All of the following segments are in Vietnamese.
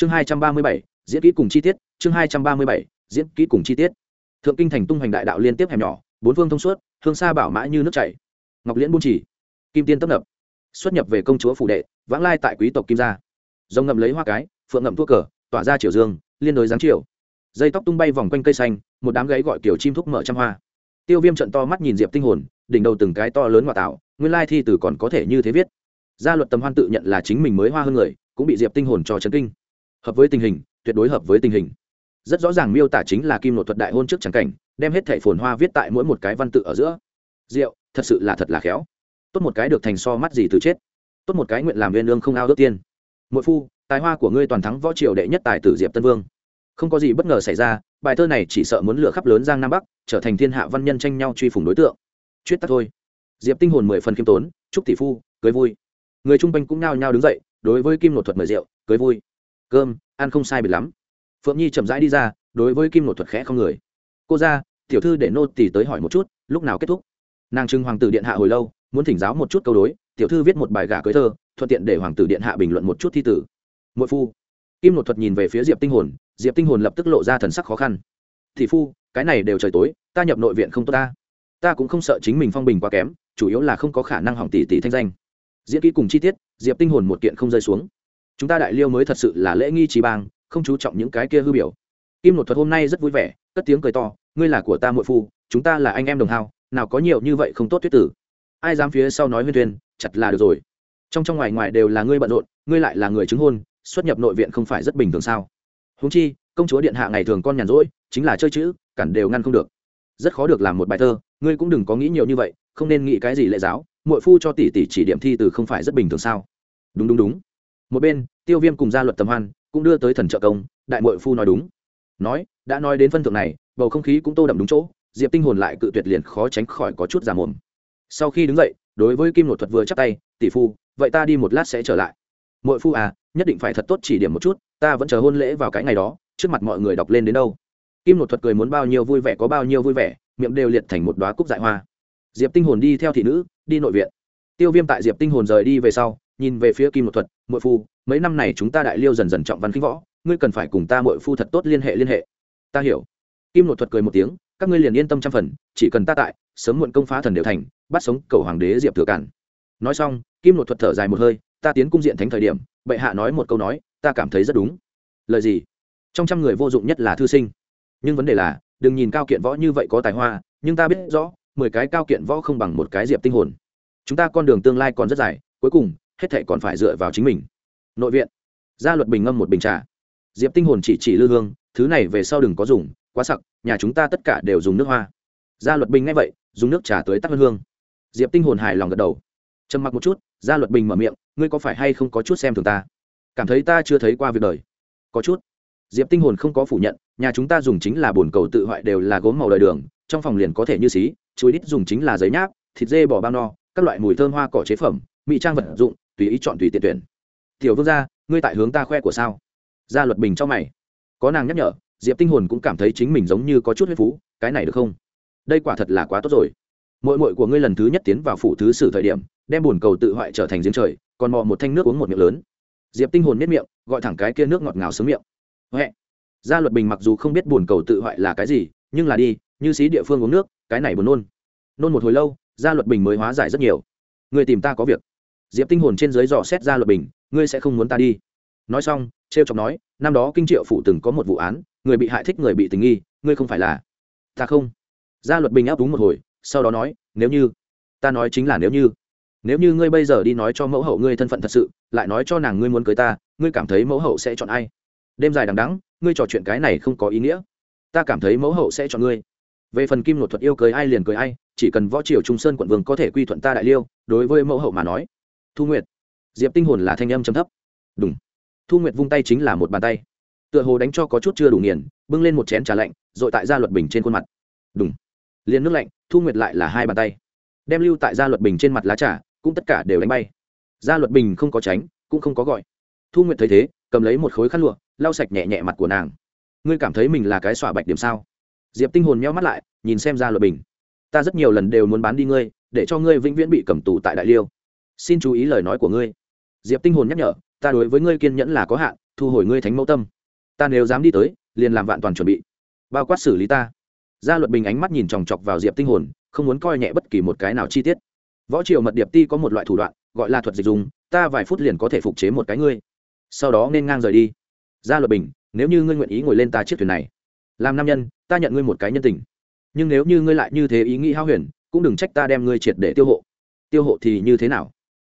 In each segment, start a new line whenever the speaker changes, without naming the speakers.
chương hai trăm ba mươi bảy, diễn kỹ cùng chi tiết, chương hai trăm ba mươi bảy, diễn kỹ cùng chi tiết. Thượng kinh thành tung hoành đại đạo liên tiếp hẻm nhỏ, bốn phương thông suốt, hương xa bảo mã như nước chảy. Ngọc liễn buôn chỉ, kim tiên tấp nập. Xuất nhập về công chúa phủ đệ, vãng lai tại quý tộc kim gia. Rồng ngậm lấy hoa cái, phượng ngậm thuốc cờ, tỏa ra triều dương, liên đối giáng triều. Dây tóc tung bay vòng quanh cây xanh, một đám gáy gọi kiểu chim thúc mở trăm hoa. Tiêu viêm trận to mắt nhìn diệp tinh hồn, đỉnh đầu từng cái to lớn ngoại tạo, nguyên lai thi tử còn có thể như thế viết. Gia luật tầm hoan tự nhận là chính mình mới hoa hơn người, cũng bị diệp tinh hồn cho chấn kinh hợp với tình hình, tuyệt đối hợp với tình hình. Rất rõ ràng miêu tả chính là kim nội thuật đại hôn trước trắng cảnh, đem hết thẻ phồn hoa viết tại mỗi một cái văn tự ở giữa. Diệu, thật sự là thật là khéo. Tốt một cái được thành so mắt gì từ chết. Tốt một cái nguyện làm viên lương không ao ước tiên. Mỗi phu, tài hoa của ngươi toàn thắng võ triều đệ nhất tài tử diệp tân vương. Không có gì bất ngờ xảy ra, bài thơ này chỉ sợ muốn lửa khắp lớn giang nam bắc, trở thành thiên hạ văn nhân tranh nhau truy phủng đối tượng. Chuyết tắt thôi. Diệp tinh hồn mười phần khiêm tốn, chúc tỷ phu, cưới vui. Người trung quanh cũng nao nhao đứng dậy, đối với kim nội thuật mời rượu, cưới vui cơm, ăn không sai biệt lắm. Phượng nhi chậm rãi đi ra, đối với kim nội thuật khẽ không người. Cô ra, tiểu thư để nô tỳ tới hỏi một chút, lúc nào kết thúc? Nàng trưng hoàng tử điện hạ hồi lâu, muốn thỉnh giáo một chút câu đối, tiểu thư viết một bài gả cưới thơ, thuận tiện để hoàng tử điện hạ bình luận một chút thi tử. Mỗi phu. Kim nội thuật nhìn về phía diệp tinh hồn, diệp tinh hồn lập tức lộ ra thần sắc khó khăn. Thị phu, cái này đều trời tối, ta nhập nội viện không tốt ta. Ta cũng không sợ chính mình phong bình quá kém, chủ yếu là không có khả năng hỏng tỷ tỷ thanh danh. Diễn kỹ cùng chi tiết, diệp tinh hồn một kiện không rơi xuống chúng ta đại liêu mới thật sự là lễ nghi trí bang, không chú trọng những cái kia hư biểu. Kim nột thuật hôm nay rất vui vẻ, cất tiếng cười to, ngươi là của ta muội phu, chúng ta là anh em đồng hao, nào có nhiều như vậy không tốt thuyết tử. Ai dám phía sau nói huyên thuyên, chặt là được rồi. Trong trong ngoài ngoài đều là ngươi bận rộn, ngươi lại là người chứng hôn, xuất nhập nội viện không phải rất bình thường sao? Húng chi, công chúa điện hạ ngày thường con nhàn rỗi, chính là chơi chữ, cản đều ngăn không được. Rất khó được làm một bài thơ, ngươi cũng đừng có nghĩ nhiều như vậy, không nên nghĩ cái gì lệ giáo, muội phu cho tỷ tỷ chỉ điểm thi từ không phải rất bình thường sao? Đúng đúng đúng một bên, tiêu viêm cùng gia luật tầm hoan cũng đưa tới thần trợ công, đại muội phu nói đúng. Nói, đã nói đến phân thượng này, bầu không khí cũng tô đậm đúng chỗ, diệp tinh hồn lại cự tuyệt liền khó tránh khỏi có chút giả mồm. Sau khi đứng dậy, đối với kim nội thuật vừa chắc tay, tỷ phu, vậy ta đi một lát sẽ trở lại. Muội phu à nhất định phải thật tốt chỉ điểm một chút, ta vẫn chờ hôn lễ vào cái ngày đó, trước mặt mọi người đọc lên đến đâu. Kim nội thuật cười muốn bao nhiêu vui vẻ có bao nhiêu vui vẻ, miệng đều liệt thành một đoá cúc dại hoa. Diệp tinh hồn đi theo thị nữ, đi nội viện. Tiêu viêm tại diệp tinh hồn rời đi về sau nhìn về phía kim nội thuật Mội phu, mấy năm này chúng ta đại liêu dần dần trọng văn khinh võ, ngươi cần phải cùng ta Mội phu thật tốt liên hệ liên hệ. Ta hiểu. Kim nội thuật cười một tiếng, các ngươi liền yên tâm trăm phần, chỉ cần ta tại, sớm muộn công phá thần đều thành, bắt sống cầu hoàng đế diệp thừa cản nói xong, kim nội thuật thở dài một hơi, ta tiến cung diện thánh thời điểm, bệ hạ nói một câu nói, ta cảm thấy rất đúng. Lời gì? Trong trăm người vô dụng nhất là thư sinh. Nhưng vấn đề là, đừng nhìn cao kiện võ như vậy có tài hoa, nhưng ta biết rõ, mười cái cao kiện võ không bằng một cái diệp tinh hồn. Chúng ta con đường tương lai còn rất dài, cuối cùng hết thệ còn phải dựa vào chính mình. Nội viện. Gia luật bình ngâm một bình trà. Diệp tinh hồn chỉ chỉ lư hương, thứ này về sau đừng có dùng, quá sặc, nhà chúng ta tất cả đều dùng nước hoa. Gia luật bình nghe vậy, dùng nước trà tới tắt hương. Diệp tinh hồn hài lòng gật đầu. Trầm mặc một chút, gia luật bình mở miệng, ngươi có phải hay không có chút xem thường ta? Cảm thấy ta chưa thấy qua việc đời. Có chút. Diệp tinh hồn không có phủ nhận, nhà chúng ta dùng chính là bồn cầu tự hoại đều là gốm màu đời đường, trong phòng liền có thể như xí, chuối đít dùng chính là giấy nháp, thịt dê bò bao no, các loại mùi thơm hoa cỏ chế phẩm mỹ trang vật dụng tùy ý chọn tùy tiện tuyển. Tiểu vương gia, ngươi tại hướng ta khoe của sao? Gia luật bình cho mày. Có nàng nhắc nhở, diệp tinh hồn cũng cảm thấy chính mình giống như có chút huyết phú, cái này được không? Đây quả thật là quá tốt rồi. Mội mội của ngươi lần thứ nhất tiến vào phủ thứ sử thời điểm, đem bồn cầu tự hoại trở thành giếng trời, còn mò một thanh nước uống một miệng lớn. Diệp tinh hồn miết miệng, gọi thẳng cái kia nước ngọt ngào sướng miệng. Huệ. Gia luật bình mặc dù không biết bồn cầu tự hoại là cái gì, nhưng là đi, như xí địa phương uống nước, cái này buồn nôn. Nôn một hồi lâu, gia luật bình mới hóa giải rất nhiều. Người tìm ta có việc diệp tinh hồn trên dưới dò xét gia luật bình, ngươi sẽ không muốn ta đi. Nói xong, trêu chọc nói, năm đó kinh triệu phủ từng có một vụ án, người bị hại thích người bị tình nghi, ngươi không phải là ta không? Gia luật bình áp đúng một hồi, sau đó nói, nếu như, ta nói chính là nếu như. Nếu như ngươi bây giờ đi nói cho mẫu hậu ngươi thân phận thật sự, lại nói cho nàng ngươi muốn cưới ta, ngươi cảm thấy mẫu hậu sẽ chọn ai? Đêm dài đằng đắng ngươi trò chuyện cái này không có ý nghĩa. Ta cảm thấy mẫu hậu sẽ chọn ngươi. Về phần kim nội thuật yêu cưới ai liền cưới ai, chỉ cần võ triều trung sơn quận vương có thể quy thuận ta đại liêu, đối với mẫu hậu mà nói thu nguyệt. Diệp tinh hồn là thanh âm chấm thấp. Đúng thu nguyệt vung tay chính là một bàn tay. Tựa hồ đánh cho có chút chưa đủ nghiền, bưng lên một chén trà lạnh, rồi tại gia luật bình trên khuôn mặt. Đúng liền nước lạnh, thu nguyệt lại là hai bàn tay. Đem lưu tại gia luật bình trên mặt lá trà, cũng tất cả đều đánh bay. Gia luật bình không có tránh, cũng không có gọi. Thu nguyệt thấy thế, cầm lấy một khối khăn lụa, lau sạch nhẹ nhẹ mặt của nàng. Ngươi cảm thấy mình là cái xỏa bạch điểm sao? Diệp tinh hồn meo mắt lại, nhìn xem gia luật bình. Ta rất nhiều lần đều muốn bán đi ngươi, để cho ngươi vĩnh viễn bị cầm tù tại đại liêu xin chú ý lời nói của ngươi. Diệp tinh hồn nhắc nhở, ta đối với ngươi kiên nhẫn là có hạn, thu hồi ngươi thánh mẫu tâm. Ta nếu dám đi tới, liền làm vạn toàn chuẩn bị. Bao quát xử lý ta. Gia luật bình ánh mắt nhìn chòng chọc vào diệp tinh hồn, không muốn coi nhẹ bất kỳ một cái nào chi tiết. Võ triều mật điệp ti có một loại thủ đoạn, gọi là thuật dịch dùng, ta vài phút liền có thể phục chế một cái ngươi. Sau đó nên ngang rời đi. Gia luật bình, nếu như ngươi nguyện ý ngồi lên ta chiếc thuyền này, làm nam nhân, ta nhận ngươi một cái nhân tình. Nhưng nếu như ngươi lại như thế ý nghĩ hao huyền, cũng đừng trách ta đem ngươi triệt để tiêu hộ. Tiêu hộ thì như thế nào?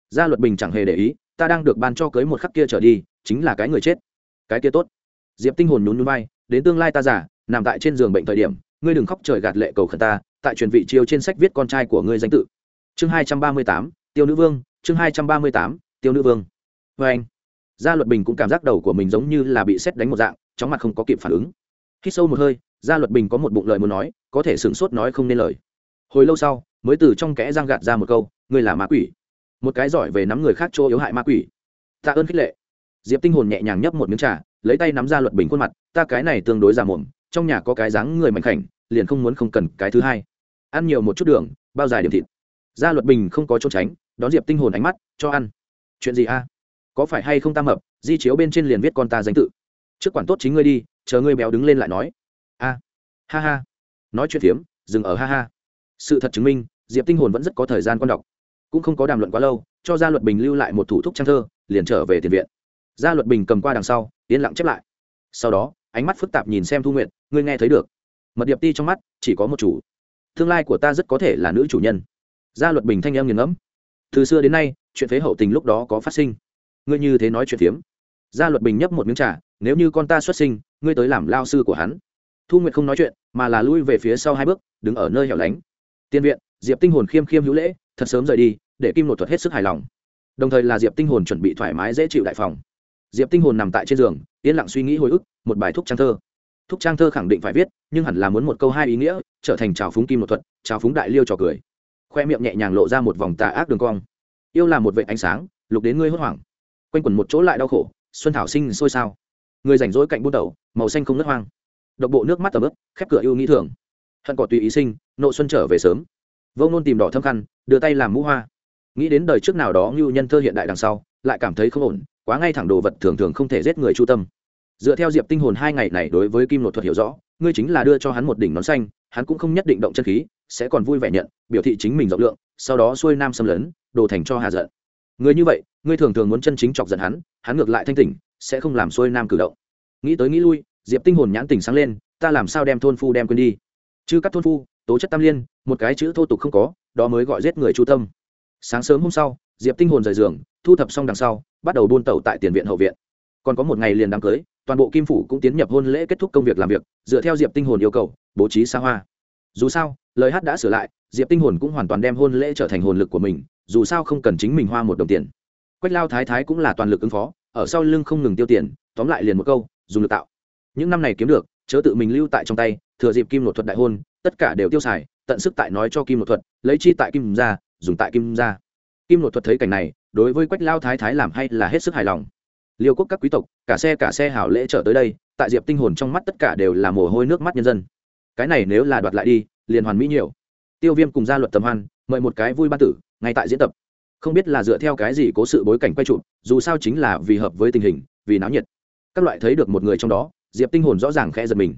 Gia luật bình chẳng hề để ý, ta đang được ban cho cưới một khắc kia trở đi, chính là cái người chết. Cái kia tốt. Diệp tinh hồn nhún nhún vai, đến tương lai ta giả nằm tại trên giường bệnh thời điểm, ngươi đừng khóc trời gạt lệ cầu khẩn ta, tại truyền vị chiêu trên sách viết con trai của ngươi danh tự. Chương hai trăm ba mươi tám, tiêu nữ vương, chương hai trăm ba mươi tám, tiêu nữ vương. Vê anh, gia luật bình cũng cảm giác đầu của mình giống như là bị xét đánh một dạng chóng mặt không có kịp phản ứng. Khi sâu một hơi, gia luật bình có một bụng lời muốn nói, có thể sửng sốt nói không nên lời. Hồi lâu sau, mới từ trong kẽ giang gạt ra một câu, ngươi là ma quỷ một cái giỏi về nắm người khác chỗ yếu hại ma quỷ. Tạ ơn khích lệ. Diệp tinh hồn nhẹ nhàng nhấp một miếng trà, lấy tay nắm ra luật bình khuôn mặt, ta cái này tương đối già mồm, trong nhà có cái dáng người mạnh khảnh, liền không muốn không cần cái thứ hai. Ăn nhiều một chút đường, bao dài điểm thịt. Gia luật bình không có trốn tránh, đón diệp tinh hồn ánh mắt, cho ăn. Chuyện gì a? Có phải hay không ta mập, di chiếu bên trên liền viết con ta danh tự. Trước quản tốt chính ngươi đi, chờ ngươi béo đứng lên lại nói. A. Ha ha. Nói chuyện phiếm, dừng ở ha ha. Sự thật chứng minh, diệp tinh hồn vẫn rất có thời gian con đọc cũng không có đàm luận quá lâu, cho gia luật bình lưu lại một thủ thúc trang thơ, liền trở về tiền viện. Gia luật bình cầm qua đằng sau, yên lặng chép lại. Sau đó, ánh mắt phức tạp nhìn xem thu nguyện ngươi nghe thấy được. Mật điệp ti trong mắt, chỉ có một chủ. Tương lai của ta rất có thể là nữ chủ nhân. Gia luật bình thanh em nghiền ngẫm. Từ xưa đến nay, chuyện phế hậu tình lúc đó có phát sinh. Ngươi như thế nói chuyện phiếm. Gia luật bình nhấp một miếng trà, nếu như con ta xuất sinh, ngươi tới làm lao sư của hắn. Thu nguyệt không nói chuyện, mà là lui về phía sau hai bước, đứng ở nơi hẻo lánh. Tiên viện, diệp tinh hồn khiêm khiêm hữu lễ, thật sớm rời đi để kim nội thuật hết sức hài lòng. Đồng thời là diệp tinh hồn chuẩn bị thoải mái dễ chịu đại phòng. Diệp tinh hồn nằm tại trên giường, yên lặng suy nghĩ hồi ức, một bài thúc trang thơ. Thúc trang thơ khẳng định phải viết, nhưng hẳn là muốn một câu hai ý nghĩa, trở thành trào phúng kim nội thuật, trào phúng đại liêu trò cười. Khoe miệng nhẹ nhàng lộ ra một vòng tà ác đường cong. Yêu là một vệ ánh sáng, lục đến ngươi hốt hoảng. Quanh quẩn một chỗ lại đau khổ, xuân thảo sinh sôi sao. Người rảnh rỗi cạnh bút đầu, màu xanh không nứt hoang. Độc bộ nước mắt tầm ướp khép cửa yêu nghĩ thường. Hận cỏ tùy ý sinh, nộ xuân trở về sớm. Vông nôn tìm đỏ thâm khăn, đưa tay làm mũ hoa nghĩ đến đời trước nào đó ngưu nhân thơ hiện đại đằng sau, lại cảm thấy không ổn, quá ngay thẳng đồ vật thường thường không thể giết người chu tâm. Dựa theo diệp tinh hồn hai ngày này đối với kim nội thuật hiểu rõ, ngươi chính là đưa cho hắn một đỉnh nón xanh, hắn cũng không nhất định động chân khí, sẽ còn vui vẻ nhận, biểu thị chính mình rộng lượng, sau đó xuôi nam xâm lấn, đồ thành cho hà giận. Người như vậy, ngươi thường thường muốn chân chính chọc giận hắn hắn ngược lại thanh tỉnh, sẽ không làm xuôi nam cử động. Nghĩ tới nghĩ lui, diệp tinh hồn nhãn tỉnh sáng lên, ta làm sao đem thôn phu đem quên đi? Chứ các thôn phu, tố chất tam liên, một cái chữ thô tục không có, đó mới gọi giết người chu tâm sáng sớm hôm sau, diệp tinh hồn rời giường, thu thập xong đằng sau, bắt đầu buôn tẩu tại tiền viện hậu viện. Còn có một ngày liền đám cưới, toàn bộ kim phủ cũng tiến nhập hôn lễ kết thúc công việc làm việc, dựa theo diệp tinh hồn yêu cầu, bố trí xa hoa. Dù sao, lời hát đã sửa lại, diệp tinh hồn cũng hoàn toàn đem hôn lễ trở thành hồn lực của mình, dù sao không cần chính mình hoa một đồng tiền. Quách lao thái thái cũng là toàn lực ứng phó, ở sau lưng không ngừng tiêu tiền, tóm lại liền một câu, dùng lực tạo. Những năm này kiếm được, chớ tự mình lưu tại trong tay, thừa dịp kim nội thuật đại hôn, tất cả đều tiêu xài, tận sức tại nói cho kim nội thuật, lấy chi tại kim ra dùng tại kim ra kim nội thuật thấy cảnh này, đối với quách lao thái thái làm hay là hết sức hài lòng. Liêu quốc các quý tộc, cả xe cả xe hảo lễ trở tới đây, tại diệp tinh hồn trong mắt tất cả đều là mồ hôi nước mắt nhân dân. Cái này nếu là đoạt lại đi, liền hoàn mỹ nhiều. Tiêu viêm cùng gia luật tầm hoan, mời một cái vui ban tử, ngay tại diễn tập. Không biết là dựa theo cái gì cố sự bối cảnh quay trụ dù sao chính là vì hợp với tình hình, vì náo nhiệt. Các loại thấy được một người trong đó, diệp tinh hồn rõ ràng khẽ giật mình.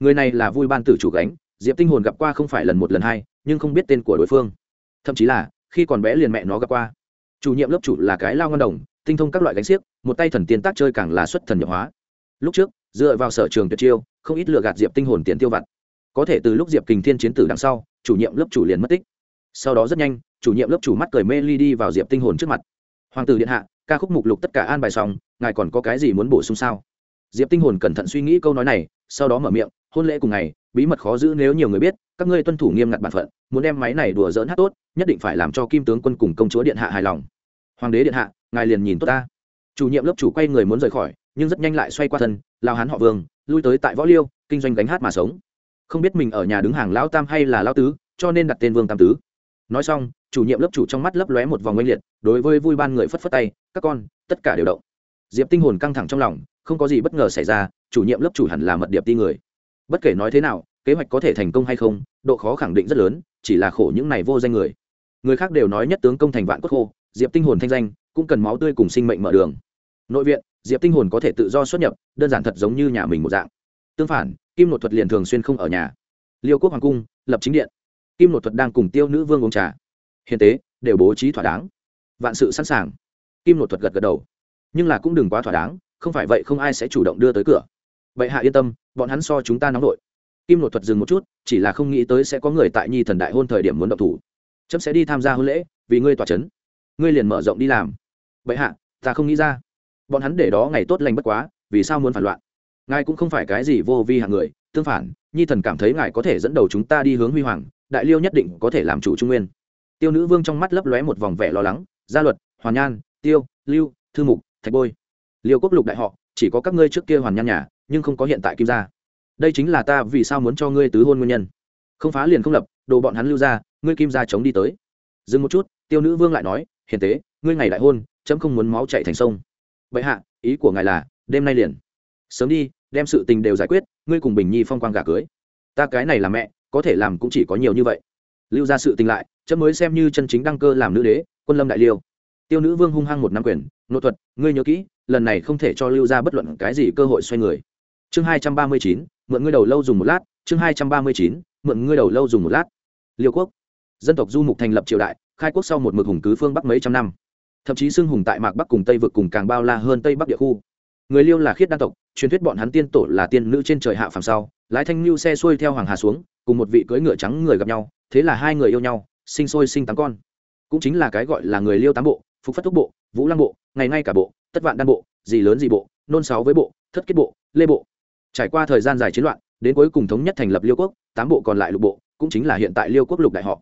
Người này là vui ban tử chủ gánh, diệp tinh hồn gặp qua không phải lần một, lần hai, nhưng không biết tên của đối phương thậm chí là, khi còn bé liền mẹ nó gặp qua. Chủ nhiệm lớp chủ là cái lao ngân đồng, tinh thông các loại gánh xiếc, một tay thần tiên tác chơi càng là xuất thần nhập hóa. Lúc trước, dựa vào sở trường tuyệt chiêu, không ít lừa gạt diệp tinh hồn tiền tiêu vặt. Có thể từ lúc diệp kình thiên chiến tử đằng sau, chủ nhiệm lớp chủ liền mất tích. Sau đó rất nhanh, chủ nhiệm lớp chủ mắt cười mê ly đi vào diệp tinh hồn trước mặt. Hoàng tử điện hạ, ca khúc mục lục tất cả an bài xong, ngài còn có cái gì muốn bổ sung sao? Diệp tinh hồn cẩn thận suy nghĩ câu nói này, sau đó mở miệng, hôn lễ cùng ngày, bí mật khó giữ nếu nhiều người biết các ngươi tuân thủ nghiêm ngặt bản phận, muốn đem máy này đùa dỡn hát tốt, nhất định phải làm cho kim tướng quân cùng công chúa điện hạ hài lòng. Hoàng đế điện hạ, ngài liền nhìn tốt ta. Chủ nhiệm lớp chủ quay người muốn rời khỏi, nhưng rất nhanh lại xoay qua thân, lao hán họ vương, lui tới tại võ liêu, kinh doanh gánh hát mà sống. Không biết mình ở nhà đứng hàng lão tam hay là lão tứ, cho nên đặt tên vương tam tứ. Nói xong, chủ nhiệm lớp chủ trong mắt lấp lóe một vòng oanh liệt, đối với vui ban người phất phất tay, các con, tất cả đều động. Diệp tinh hồn căng thẳng trong lòng, không có gì bất ngờ xảy ra, chủ nhiệm lớp chủ hẳn là mật điệp ti người. Bất kể nói thế nào kế hoạch có thể thành công hay không, độ khó khẳng định rất lớn, chỉ là khổ những này vô danh người. Người khác đều nói nhất tướng công thành vạn quốc khô, diệp tinh hồn thanh danh, cũng cần máu tươi cùng sinh mệnh mở đường. Nội viện, diệp tinh hồn có thể tự do xuất nhập, đơn giản thật giống như nhà mình một dạng. Tương phản, kim nội thuật liền thường xuyên không ở nhà. Liêu quốc hoàng cung, lập chính điện. Kim nội thuật đang cùng tiêu nữ vương uống trà. Hiền tế, đều bố trí thỏa đáng. Vạn sự sẵn sàng. Kim nội thuật gật gật đầu. Nhưng là cũng đừng quá thỏa đáng, không phải vậy không ai sẽ chủ động đưa tới cửa. Vậy hạ yên tâm, bọn hắn so chúng ta nóng vội kim nội thuật dừng một chút, chỉ là không nghĩ tới sẽ có người tại nhi thần đại hôn thời điểm muốn động thủ. Chấm sẽ đi tham gia hôn lễ, vì ngươi tỏa c h ấ n ngươi liền mở rộng đi làm. Vậy hạ, ta không nghĩ ra. Bọn hắn để đó ngày tốt lành bất quá, vì sao muốn phản loạn? Ngài cũng không phải cái gì vô vi hạng người, tương phản, nhi thần cảm thấy ngài có thể dẫn đầu chúng ta đi hướng huy hoàng, đại liêu nhất định có thể làm chủ trung nguyên. Tiêu nữ vương trong mắt lấp lóe một vòng vẻ lo lắng, gia luật, hoàn nhan, tiêu, lưu, thư mục, thạch bôi. Liêu quốc lục đại họ, chỉ có các ngươi trước kia hoàn nhan nhà, nhưng không có hiện tại kim gia đây chính là ta vì sao muốn cho ngươi tứ hôn nguyên nhân. Không phá liền không lập, đồ bọn hắn lưu ra, ngươi kim ra chống đi tới. Dừng một chút, tiêu nữ vương lại nói, hiền tế, ngươi ngày đại hôn, chấm không muốn máu chạy thành sông. Vậy hạ, ý của ngài là, đêm nay liền. Sớm đi, đem sự tình đều giải quyết, ngươi cùng bình nhi phong quang gà cưới. Ta cái này là mẹ, có thể làm cũng chỉ có nhiều như vậy. Lưu ra sự tình lại, chấm mới xem như chân chính đăng cơ làm nữ đế, quân lâm đại liêu. Tiêu nữ vương hung hăng một năm quyền nội thuật, ngươi nhớ kỹ, lần này không thể cho lưu ra bất luận cái gì cơ hội xoay người. Chương hai trăm ba mươi chín mượn ngươi đầu lâu dùng một lát, chương hai trăm ba mươi chín, mượn ngươi đầu lâu dùng một lát. Liêu quốc, dân tộc du mục thành lập triều đại, khai quốc sau một mực hùng cứ phương bắc mấy trăm năm. Thậm chí xưng hùng tại mạc bắc cùng tây vực cùng càng bao la hơn tây bắc địa khu. Người liêu là khiết đan tộc, truyền thuyết bọn hắn tiên tổ là tiên nữ trên trời hạ phàm sau, lái thanh lưu xe xuôi theo hoàng hà xuống, cùng một vị cưỡi ngựa trắng người gặp nhau, thế là hai người yêu nhau, sinh sôi sinh tám con. Cũng chính là cái gọi là người liêu tám bộ, phục phất thúc bộ, vũ lăng bộ, ngày ngay cả bộ, tất vạn đan bộ gì lớn gì bộ, nôn sáu với bộ, thất kết bộ, lê bộ trải qua thời gian dài chiến loạn, đến cuối cùng thống nhất thành lập liêu quốc, tám bộ còn lại lục bộ, cũng chính là hiện tại liêu quốc lục đại họ.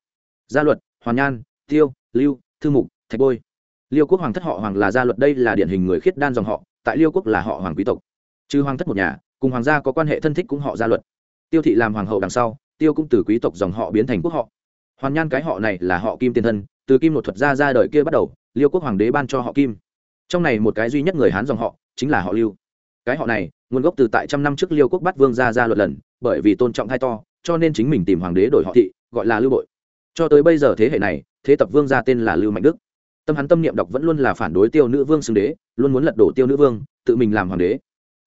Gia luật, hoàn nhan, tiêu, lưu, thư mục, thạch bôi. Liêu quốc hoàng thất họ hoàng là gia luật, đây là điển hình người khiết đan dòng họ, tại liêu quốc là họ hoàng quý tộc. Trừ hoàng thất một nhà, cùng hoàng gia có quan hệ thân thích cũng họ gia luật. Tiêu thị làm hoàng hậu đằng sau, tiêu cũng từ quý tộc dòng họ biến thành quốc họ. Hoàn nhan cái họ này là họ kim Tiên thân, từ kim một thuật gia ra đời kia bắt đầu, liêu quốc hoàng đế ban cho họ kim. Trong này một cái duy nhất người hán dòng họ, chính là họ lưu cái họ này, nguồn gốc từ tại trăm năm trước liêu quốc bắt vương ra ra luật lần, bởi vì tôn trọng thai to, cho nên chính mình tìm hoàng đế đổi họ thị, gọi là lưu bội. Cho tới bây giờ thế hệ này, thế tập vương ra tên là lưu mạnh đức. Tâm hắn tâm niệm đọc vẫn luôn là phản đối tiêu nữ vương xưng đế, luôn muốn lật đổ tiêu nữ vương, tự mình làm hoàng đế.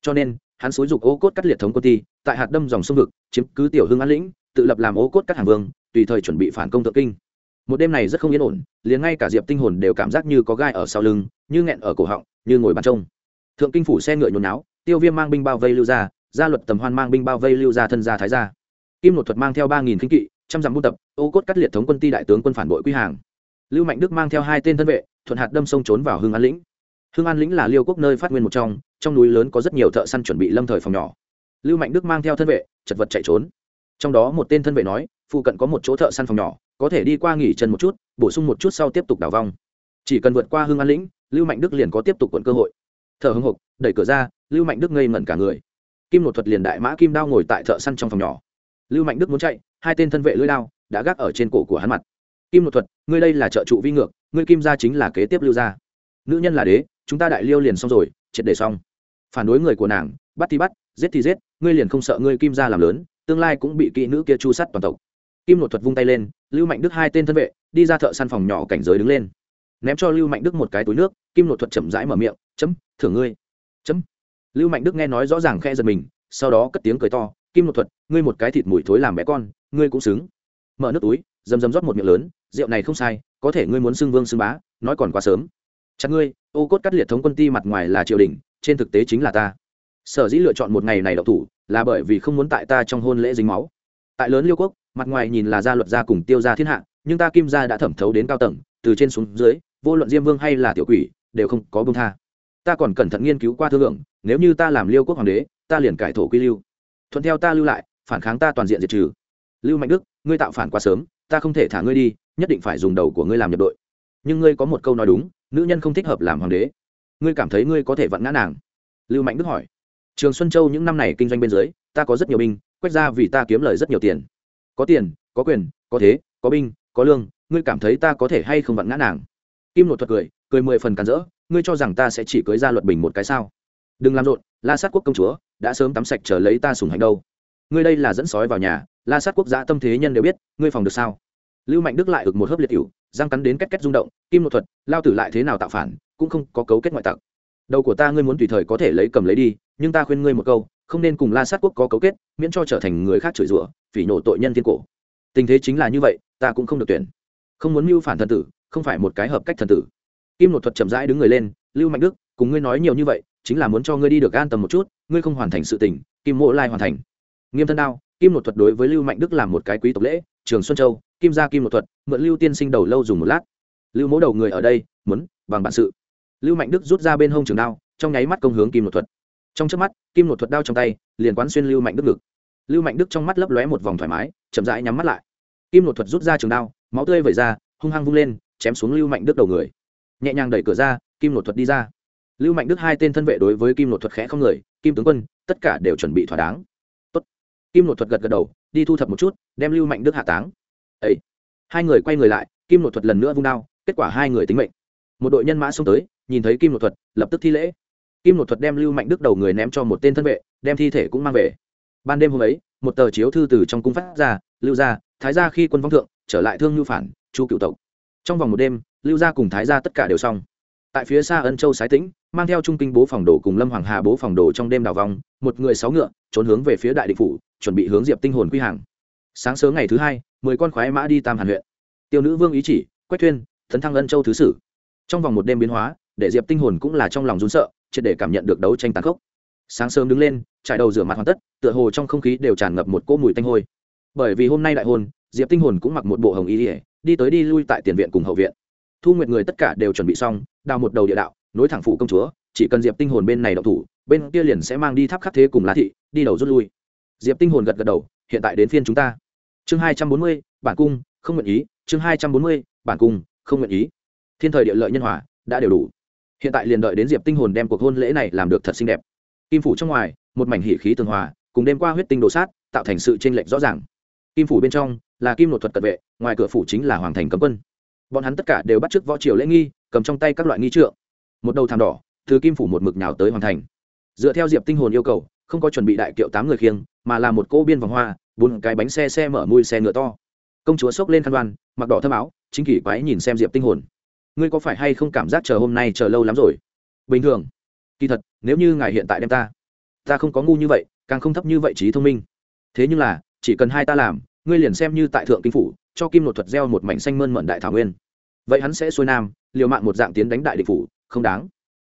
Cho nên, hắn xúi dục ô cốt cắt liệt thống công ty tại hạt đâm dòng sông vực, chiếm cứ tiểu hưng an lĩnh, tự lập làm ô cốt cắt hàng vương, tùy thời chuẩn bị phản công thượng kinh. Một đêm này rất không yên ổn, liền ngay cả diệp tinh hồn đều cảm giác như có gai ở sau lưng, như nghẹn ở cổ họng, như ngồi bàn trông thượng kinh phủ xe ngựa nhồi náo tiêu viêm mang binh bao vây lưu gia, gia luật tầm hoan mang binh bao vây lưu gia thân gia thái gia. Kim nội thuật mang theo ba nghìn kinh kỵ trăm dặm buôn tập ô cốt cắt liệt thống quân ty đại tướng quân phản bội quy hàng. Lưu mạnh đức mang theo hai tên thân vệ thuận hạt đâm sông trốn vào hương an lĩnh. Hương an lĩnh là liêu quốc nơi phát nguyên một trong trong núi lớn có rất nhiều thợ săn chuẩn bị lâm thời phòng nhỏ. Lưu mạnh đức mang theo thân vệ chật vật chạy trốn. Trong đó một tên thân vệ nói phụ cận có một chỗ thợ săn phòng nhỏ có thể đi qua nghỉ chân một chút bổ sung một chút sau tiếp tục đào vong. Chỉ cần vượt qua hương an lĩnh lưu mạnh đức liền có tiếp tục quận cơ hội thợ hưng hục, đẩy cửa ra, lưu mạnh đức ngây ngẩn cả người. Kim một thuật liền đại mã kim đao ngồi tại thợ săn trong phòng nhỏ. Lưu mạnh đức muốn chạy, hai tên thân vệ lưỡi đao đã gác ở trên cổ của hắn mặt. Kim một thuật, ngươi đây là trợ trụ vi ngược, ngươi kim gia chính là kế tiếp lưu gia. Nữ nhân là đế, chúng ta đại liêu liền xong rồi, triệt để xong. Phản đối người của nàng, bắt thì bắt, giết thì giết, ngươi liền không sợ ngươi kim gia làm lớn, tương lai cũng bị kỹ nữ kia chu sắt toàn tộc. Kim một thuật vung tay lên, lưu mạnh đức hai tên thân vệ, đi ra thợ săn phòng nhỏ cảnh giới đứng lên. Ném cho lưu mạnh đức một cái túi nước kim nội thuật chậm rãi mở miệng, chấm, thưởng ngươi. Chấm. Lưu mạnh đức nghe nói rõ ràng khe giật mình, sau đó cất tiếng cười to, kim nội thuật, ngươi một cái thịt mùi thối làm bé con, ngươi cũng xứng. Mở nước túi dầm dầm rót một miệng lớn, rượu này không sai, có thể ngươi muốn xưng vương xưng bá, nói còn quá sớm. Chặt ngươi, ô cốt cắt liệt thống quân ti mặt ngoài là triều đình, trên thực tế chính là ta. Sở dĩ lựa chọn một ngày này đậu thủ, là bởi vì không muốn tại ta trong hôn lễ dính máu. Tại lớn liêu quốc, mặt ngoài nhìn là gia luật gia cùng tiêu gia thiên hạ, nhưng ta kim gia đã thẩm thấu đến cao tầng, từ trên xuống dưới, vô luận diêm vương hay là tiểu quỷ đều không có bông tha. Ta còn cẩn thận nghiên cứu qua thương lượng, nếu như ta làm liêu quốc hoàng đế, ta liền cải thổ quy lưu. Thuận theo ta lưu lại, phản kháng ta toàn diện diệt trừ. Lưu mạnh đức, ngươi tạo phản quá sớm, ta không thể thả ngươi đi, nhất định phải dùng đầu của ngươi làm nhập đội. Nhưng ngươi có một câu nói đúng, nữ nhân không thích hợp làm hoàng đế. Ngươi cảm thấy ngươi có thể vặn ngã nàng? Lưu mạnh đức hỏi. Trường xuân châu những năm này kinh doanh bên dưới, ta có rất nhiều binh, quét ra vì ta kiếm lời rất nhiều tiền. Có tiền, có quyền, có thế, có binh, có lương, ngươi cảm thấy ta có thể hay không vặn ngã nàng? Kim nội thuật cười cười mười phần càn rỡ, ngươi cho rằng ta sẽ chỉ cưới ra luật bình một cái sao? Đừng làm rộn, la sát quốc công chúa, đã sớm tắm sạch chờ lấy ta sùng hành đâu. Ngươi đây là dẫn sói vào nhà, la sát quốc gia tâm thế nhân đều biết, ngươi phòng được sao? Lưu mạnh đức lại ực một hớp liệt cựu răng cắn đến két két rung động, kim nội thuật, lao tử lại thế nào tạo phản, cũng không có cấu kết ngoại tặc. Đầu của ta ngươi muốn tùy thời có thể lấy cầm lấy đi, nhưng ta khuyên ngươi một câu, không nên cùng la sát quốc có cấu kết, miễn cho trở thành người khác chửi rủa, phỉ nhổ tội nhân thiên cổ. Tình thế chính là như vậy, ta cũng không được tuyển. Không muốn mưu phản thần tử không phải một cái hợp cách thần tử. Kim nội thuật chậm rãi đứng người lên, lưu mạnh đức, cùng ngươi nói nhiều như vậy, chính là muốn cho ngươi đi được an tâm một chút, ngươi không hoàn thành sự tình, kim mộ lai hoàn thành. Nghiêm thân đao, kim nội thuật đối với lưu mạnh đức làm một cái quý tộc lễ, trường xuân châu, kim gia kim nội thuật, mượn lưu tiên sinh đầu lâu dùng một lát. Lưu mỗ đầu người ở đây, muốn, bằng bản sự. Lưu mạnh đức rút ra bên hông trường đao, trong nháy mắt công hướng kim nội thuật. Trong trước mắt, kim nội thuật đao trong tay, liền quán xuyên lưu mạnh đức ngực. Lưu mạnh đức trong mắt lấp lóe một vòng thoải mái, chậm rãi nhắm mắt lại. Kim nội thuật rút ra trường đao, máu tươi vẩy ra, hung hăng vung lên chém xuống lưu mạnh đức đầu người. Nhẹ nhàng đẩy cửa ra, kim nội thuật đi ra. Lưu mạnh đức hai tên thân vệ đối với kim nội thuật khẽ không người, kim tướng quân, tất cả đều chuẩn bị thỏa đáng. Tốt. kim nội thuật gật gật đầu, đi thu thập một chút, đem lưu mạnh đức hạ táng. Ấy hai người quay người lại, kim nội thuật lần nữa vung đao, kết quả hai người tính mệnh. Một đội nhân mã xông tới, nhìn thấy kim nội thuật, lập tức thi lễ. Kim nội thuật đem lưu mạnh đức đầu người ném cho một tên thân vệ, đem thi thể cũng mang về. Ban đêm hôm ấy, một tờ chiếu thư từ trong cung phát ra, lưu ra thái ra khi quân vong thượng, trở lại thương nhu phản, chu cựu tộc trong vòng một đêm, lưu gia cùng thái gia tất cả đều xong. Tại phía xa ân châu sái tĩnh, mang theo trung kinh bố phòng đồ cùng lâm hoàng hà bố phòng đồ trong đêm đào vòng, một người sáu ngựa, trốn hướng về phía đại địch phủ, chuẩn bị hướng diệp tinh hồn quy hàng. Sáng sớm ngày thứ hai, mười con khoái mã đi tam hàn huyện. Tiêu nữ vương ý chỉ, quách thuyên thấn thăng ân châu thứ sử. Trong vòng một đêm biến hóa, để diệp tinh hồn cũng là trong lòng run sợ, triệt để cảm nhận được đấu tranh tàn khốc. Sáng sớm đứng lên, trải đầu rửa mặt hoàn tất, tựa hồ trong không khí đều tràn ngập một cỗ mùi tanh hôi. Bởi vì hôm nay đại hôn, diệp tinh hồn cũng mặc một bộ hồng y ỉa đi tới đi lui tại tiền viện cùng hậu viện. Thu nguyệt người tất cả đều chuẩn bị xong, đào một đầu địa đạo, nối thẳng phụ công chúa, chỉ cần diệp tinh hồn bên này đậu thủ, bên kia liền sẽ mang đi tháp khắc thế cùng lá thị, đi đầu rút lui. Diệp tinh hồn gật gật đầu, hiện tại đến phiên chúng ta. Chương hai trăm bốn mươi, bản cung, không nguyện ý, chương hai trăm bốn mươi, bản cung, không nguyện ý. Thiên thời địa lợi nhân hòa, đã đều đủ. Hiện tại liền đợi đến diệp tinh hồn đem cuộc hôn lễ này làm được thật xinh đẹp. Kim phủ trong ngoài, một mảnh hỉ khí tường hòa, cùng đêm qua huyết tinh đồ sát, tạo thành sự chênh lệch rõ ràng. Kim phủ bên trong là kim nội thuật cận vệ, ngoài cửa phủ chính là hoàng thành cấm quân. Bọn hắn tất cả đều bắt chước võ triều lễ nghi, cầm trong tay các loại nghi trượng. Một đầu thảm đỏ, từ kim phủ một mực nhào tới hoàng thành. Dựa theo diệp tinh hồn yêu cầu, không có chuẩn bị đại kiệu tám người khiêng, mà là một cô biên vòng hoa, bốn cái bánh xe xe mở mui xe ngựa to. Công chúa xốc lên khăn đoan, mặc đỏ thơm áo, chính kỷ quái nhìn xem diệp tinh hồn. Ngươi có phải hay không cảm giác chờ hôm nay chờ lâu lắm rồi? Bình thường. Kỳ thật, nếu như ngài hiện tại đem ta ta không có ngu như vậy, càng không thấp như vậy trí thông minh. Thế nhưng là, chỉ cần hai ta làm ngươi liền xem như tại thượng kinh phủ, cho kim nội thuật gieo một mảnh xanh mơn mận đại thảo nguyên. Vậy hắn sẽ xuôi nam, liều mạng một dạng tiến đánh đại địch phủ, không đáng.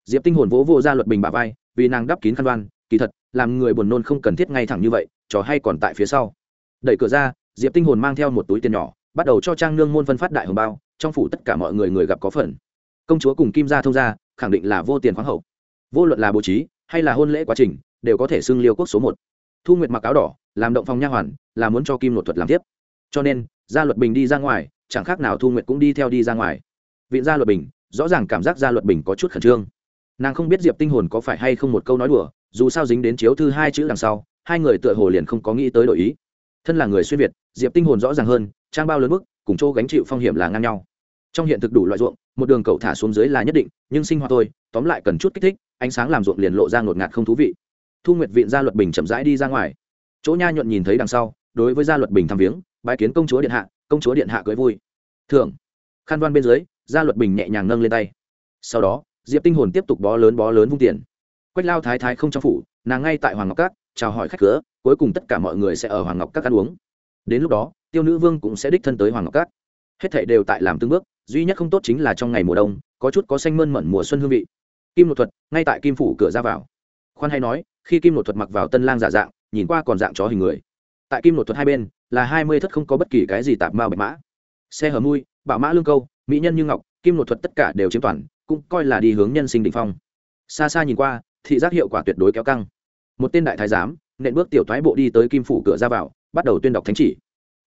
Diệp tinh hồn vỗ vô ra luật bình bà vai, vì nàng đắp kín khăn đoan, kỳ thật, làm người buồn nôn không cần thiết ngay thẳng như vậy, trò hay còn tại phía sau. Đẩy cửa ra, diệp tinh hồn mang theo một túi tiền nhỏ, bắt đầu cho trang nương môn phân phát đại hồng bao, trong phủ tất cả mọi người người gặp có phần. Công chúa cùng kim gia thông gia, khẳng định là vô tiền khoáng hậu. Vô luận là bố trí, hay là hôn lễ quá trình, đều có thể xưng liêu quốc số một thu nguyệt mặc áo đỏ, làm động phòng nha hoàn, là muốn cho kim nội thuật làm tiếp. Cho nên, gia luật bình đi ra ngoài, chẳng khác nào thu nguyệt cũng đi theo đi ra ngoài. Viện gia luật bình, rõ ràng cảm giác gia luật bình có chút khẩn trương. Nàng không biết diệp tinh hồn có phải hay không một câu nói đùa, dù sao dính đến chiếu thư hai chữ đằng sau, hai người tựa hồ liền không có nghĩ tới đổi ý. Thân là người xuyên việt, diệp tinh hồn rõ ràng hơn, trang bao lớn mức cùng chỗ gánh chịu phong hiểm là ngang nhau. Trong hiện thực đủ loại ruộng, một đường cậu thả xuống dưới là nhất định, nhưng sinh hoạt thôi, tóm lại cần chút kích thích, ánh sáng làm ruộng liền lộ ra ngột ngạt không thú vị thu nguyệt viện gia luật bình chậm rãi đi ra ngoài. Chỗ nha nhuận nhìn thấy đằng sau đối với gia luật bình thăm viếng bái kiến công chúa điện hạ công chúa điện hạ cưới vui. Thưởng. Khăn văn bên dưới gia luật bình nhẹ nhàng nâng lên tay. Sau đó diệp tinh hồn tiếp tục bó lớn bó lớn vung tiền. Quách lao thái thái không trong phủ nàng ngay tại hoàng ngọc Các, chào hỏi khách cửa cuối cùng tất cả mọi người sẽ ở hoàng ngọc Các ăn uống. Đến lúc đó tiêu nữ vương cũng sẽ đích thân tới hoàng ngọc Các. hết thảy đều tại làm tương bước duy nhất không tốt chính là trong ngày mùa đông có chút có xanh mơn mận mùa xuân hương vị. Kim nội thuật ngay tại kim phủ cửa ra vào. Khoan hay nói khi kim nội thuật mặc vào tân lang giả dạng, nhìn qua còn dạng chó hình người. Tại kim nội thuật hai bên, là hai mươi thất không có bất kỳ cái gì tạp mao bạch mã. Xe hở mui bảo mã lương câu, mỹ nhân như ngọc, kim nội thuật tất cả đều chiếm toàn, cũng coi là đi hướng nhân sinh định phong. Xa xa nhìn qua, thị giác hiệu quả tuyệt đối kéo căng. Một tên đại thái giám, nện bước tiểu thoái bộ đi tới kim phủ cửa ra vào, bắt đầu tuyên đọc thánh chỉ.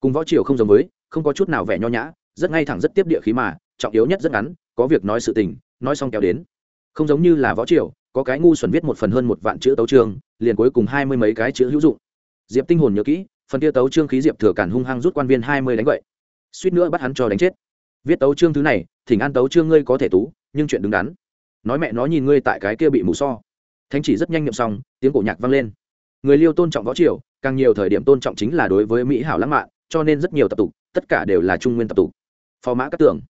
Cùng võ triều không giống với, không có chút nào vẻ nho nhã, rất ngay thẳng rất tiếp địa khí mà, trọng yếu nhất rất ngắn, có việc nói sự tình, nói xong kéo đến. Không giống như là võ triều có cái ngu xuẩn viết một phần hơn một vạn chữ tấu trương liền cuối cùng hai mươi mấy cái chữ hữu dụng. Diệp tinh hồn nhớ kỹ, phần kia tấu trương khí diệp thừa cản hung hăng rút quan viên hai mươi đánh vậy suýt nữa bắt hắn cho đánh chết. Viết tấu trương thứ này, thỉnh an tấu trương ngươi có thể tú, nhưng chuyện đứng đắn. Nói mẹ nó nhìn ngươi tại cái kia bị mù so. Thánh chỉ rất nhanh nhậm xong, tiếng cổ nhạc vang lên. Người liêu tôn trọng võ triều, càng nhiều thời điểm tôn trọng chính là đối với mỹ hảo lãng mạn, cho nên rất nhiều tập tục, tất cả đều là trung nguyên tập tục. Phò mã các tưởng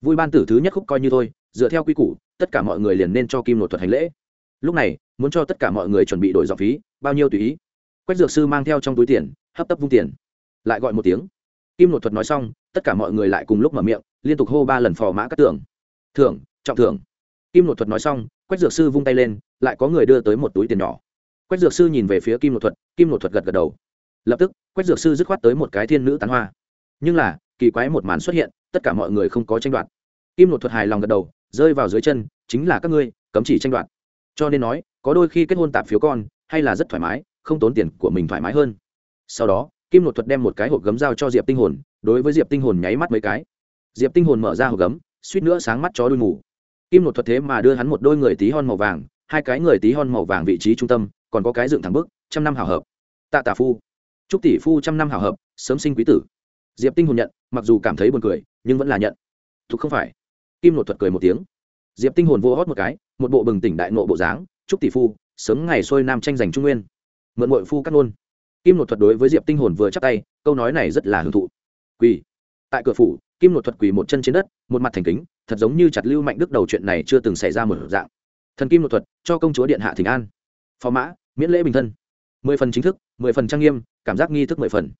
vui ban tử thứ nhất khúc coi như thôi, dựa theo quy củ, tất cả mọi người liền nên cho kim nội thuật hành lễ lúc này, muốn cho tất cả mọi người chuẩn bị đổi dọc phí, bao nhiêu tùy ý. Quách dược sư mang theo trong túi tiền, hấp tấp vung tiền. Lại gọi một tiếng. Kim nội thuật nói xong, tất cả mọi người lại cùng lúc mở miệng, liên tục hô ba lần phò mã các tưởng thưởng, trọng thưởng. Kim nội thuật nói xong, quách dược sư vung tay lên, lại có người đưa tới một túi tiền nhỏ. Quách dược sư nhìn về phía kim nội thuật, kim nội thuật gật gật đầu. Lập tức, quách dược sư dứt khoát tới một cái thiên nữ tán hoa. Nhưng là, kỳ quái một màn xuất hiện, tất cả mọi người không có tranh đoạt. Kim nội thuật hài lòng gật đầu, rơi vào dưới chân, chính là các ngươi, cấm chỉ tranh đoạt cho nên nói, có đôi khi kết hôn tạp phiếu con, hay là rất thoải mái, không tốn tiền của mình thoải mái hơn. Sau đó, kim nội thuật đem một cái hộp gấm dao cho diệp tinh hồn, đối với diệp tinh hồn nháy mắt mấy cái. Diệp tinh hồn mở ra hộp gấm, suýt nữa sáng mắt chó đuôi ngủ. kim nội thuật thế mà đưa hắn một đôi người tí hon màu vàng, hai cái người tí hon màu vàng vị trí trung tâm, còn có cái dựng thẳng bức trăm năm hảo hợp. Tạ tả phu. Chúc tỷ phu trăm năm hảo hợp, sớm sinh quý tử. Diệp tinh hồn nhận, mặc dù cảm thấy buồn cười, nhưng vẫn là nhận. Thuộc không phải. Kim nội thuật cười một tiếng diệp tinh hồn vô hót một cái, một bộ bừng tỉnh đại nộ bộ dáng, chúc tỷ phu, sớm ngày xuôi nam tranh giành trung nguyên. Mượn mội phu cắt luôn kim nội thuật đối với diệp tinh hồn vừa chắp tay, câu nói này rất là hưởng thụ. Quỳ. Tại cửa phủ, kim nội thuật quỳ một chân trên đất, một mặt thành kính, thật giống như chặt lưu mạnh đức đầu chuyện này chưa từng xảy ra một dạng. Thần kim nội thuật, cho công chúa điện hạ thỉnh an. Phó mã, miễn lễ bình thân. Mười phần chính thức, mười phần trang nghiêm, cảm giác nghi thức mười phần.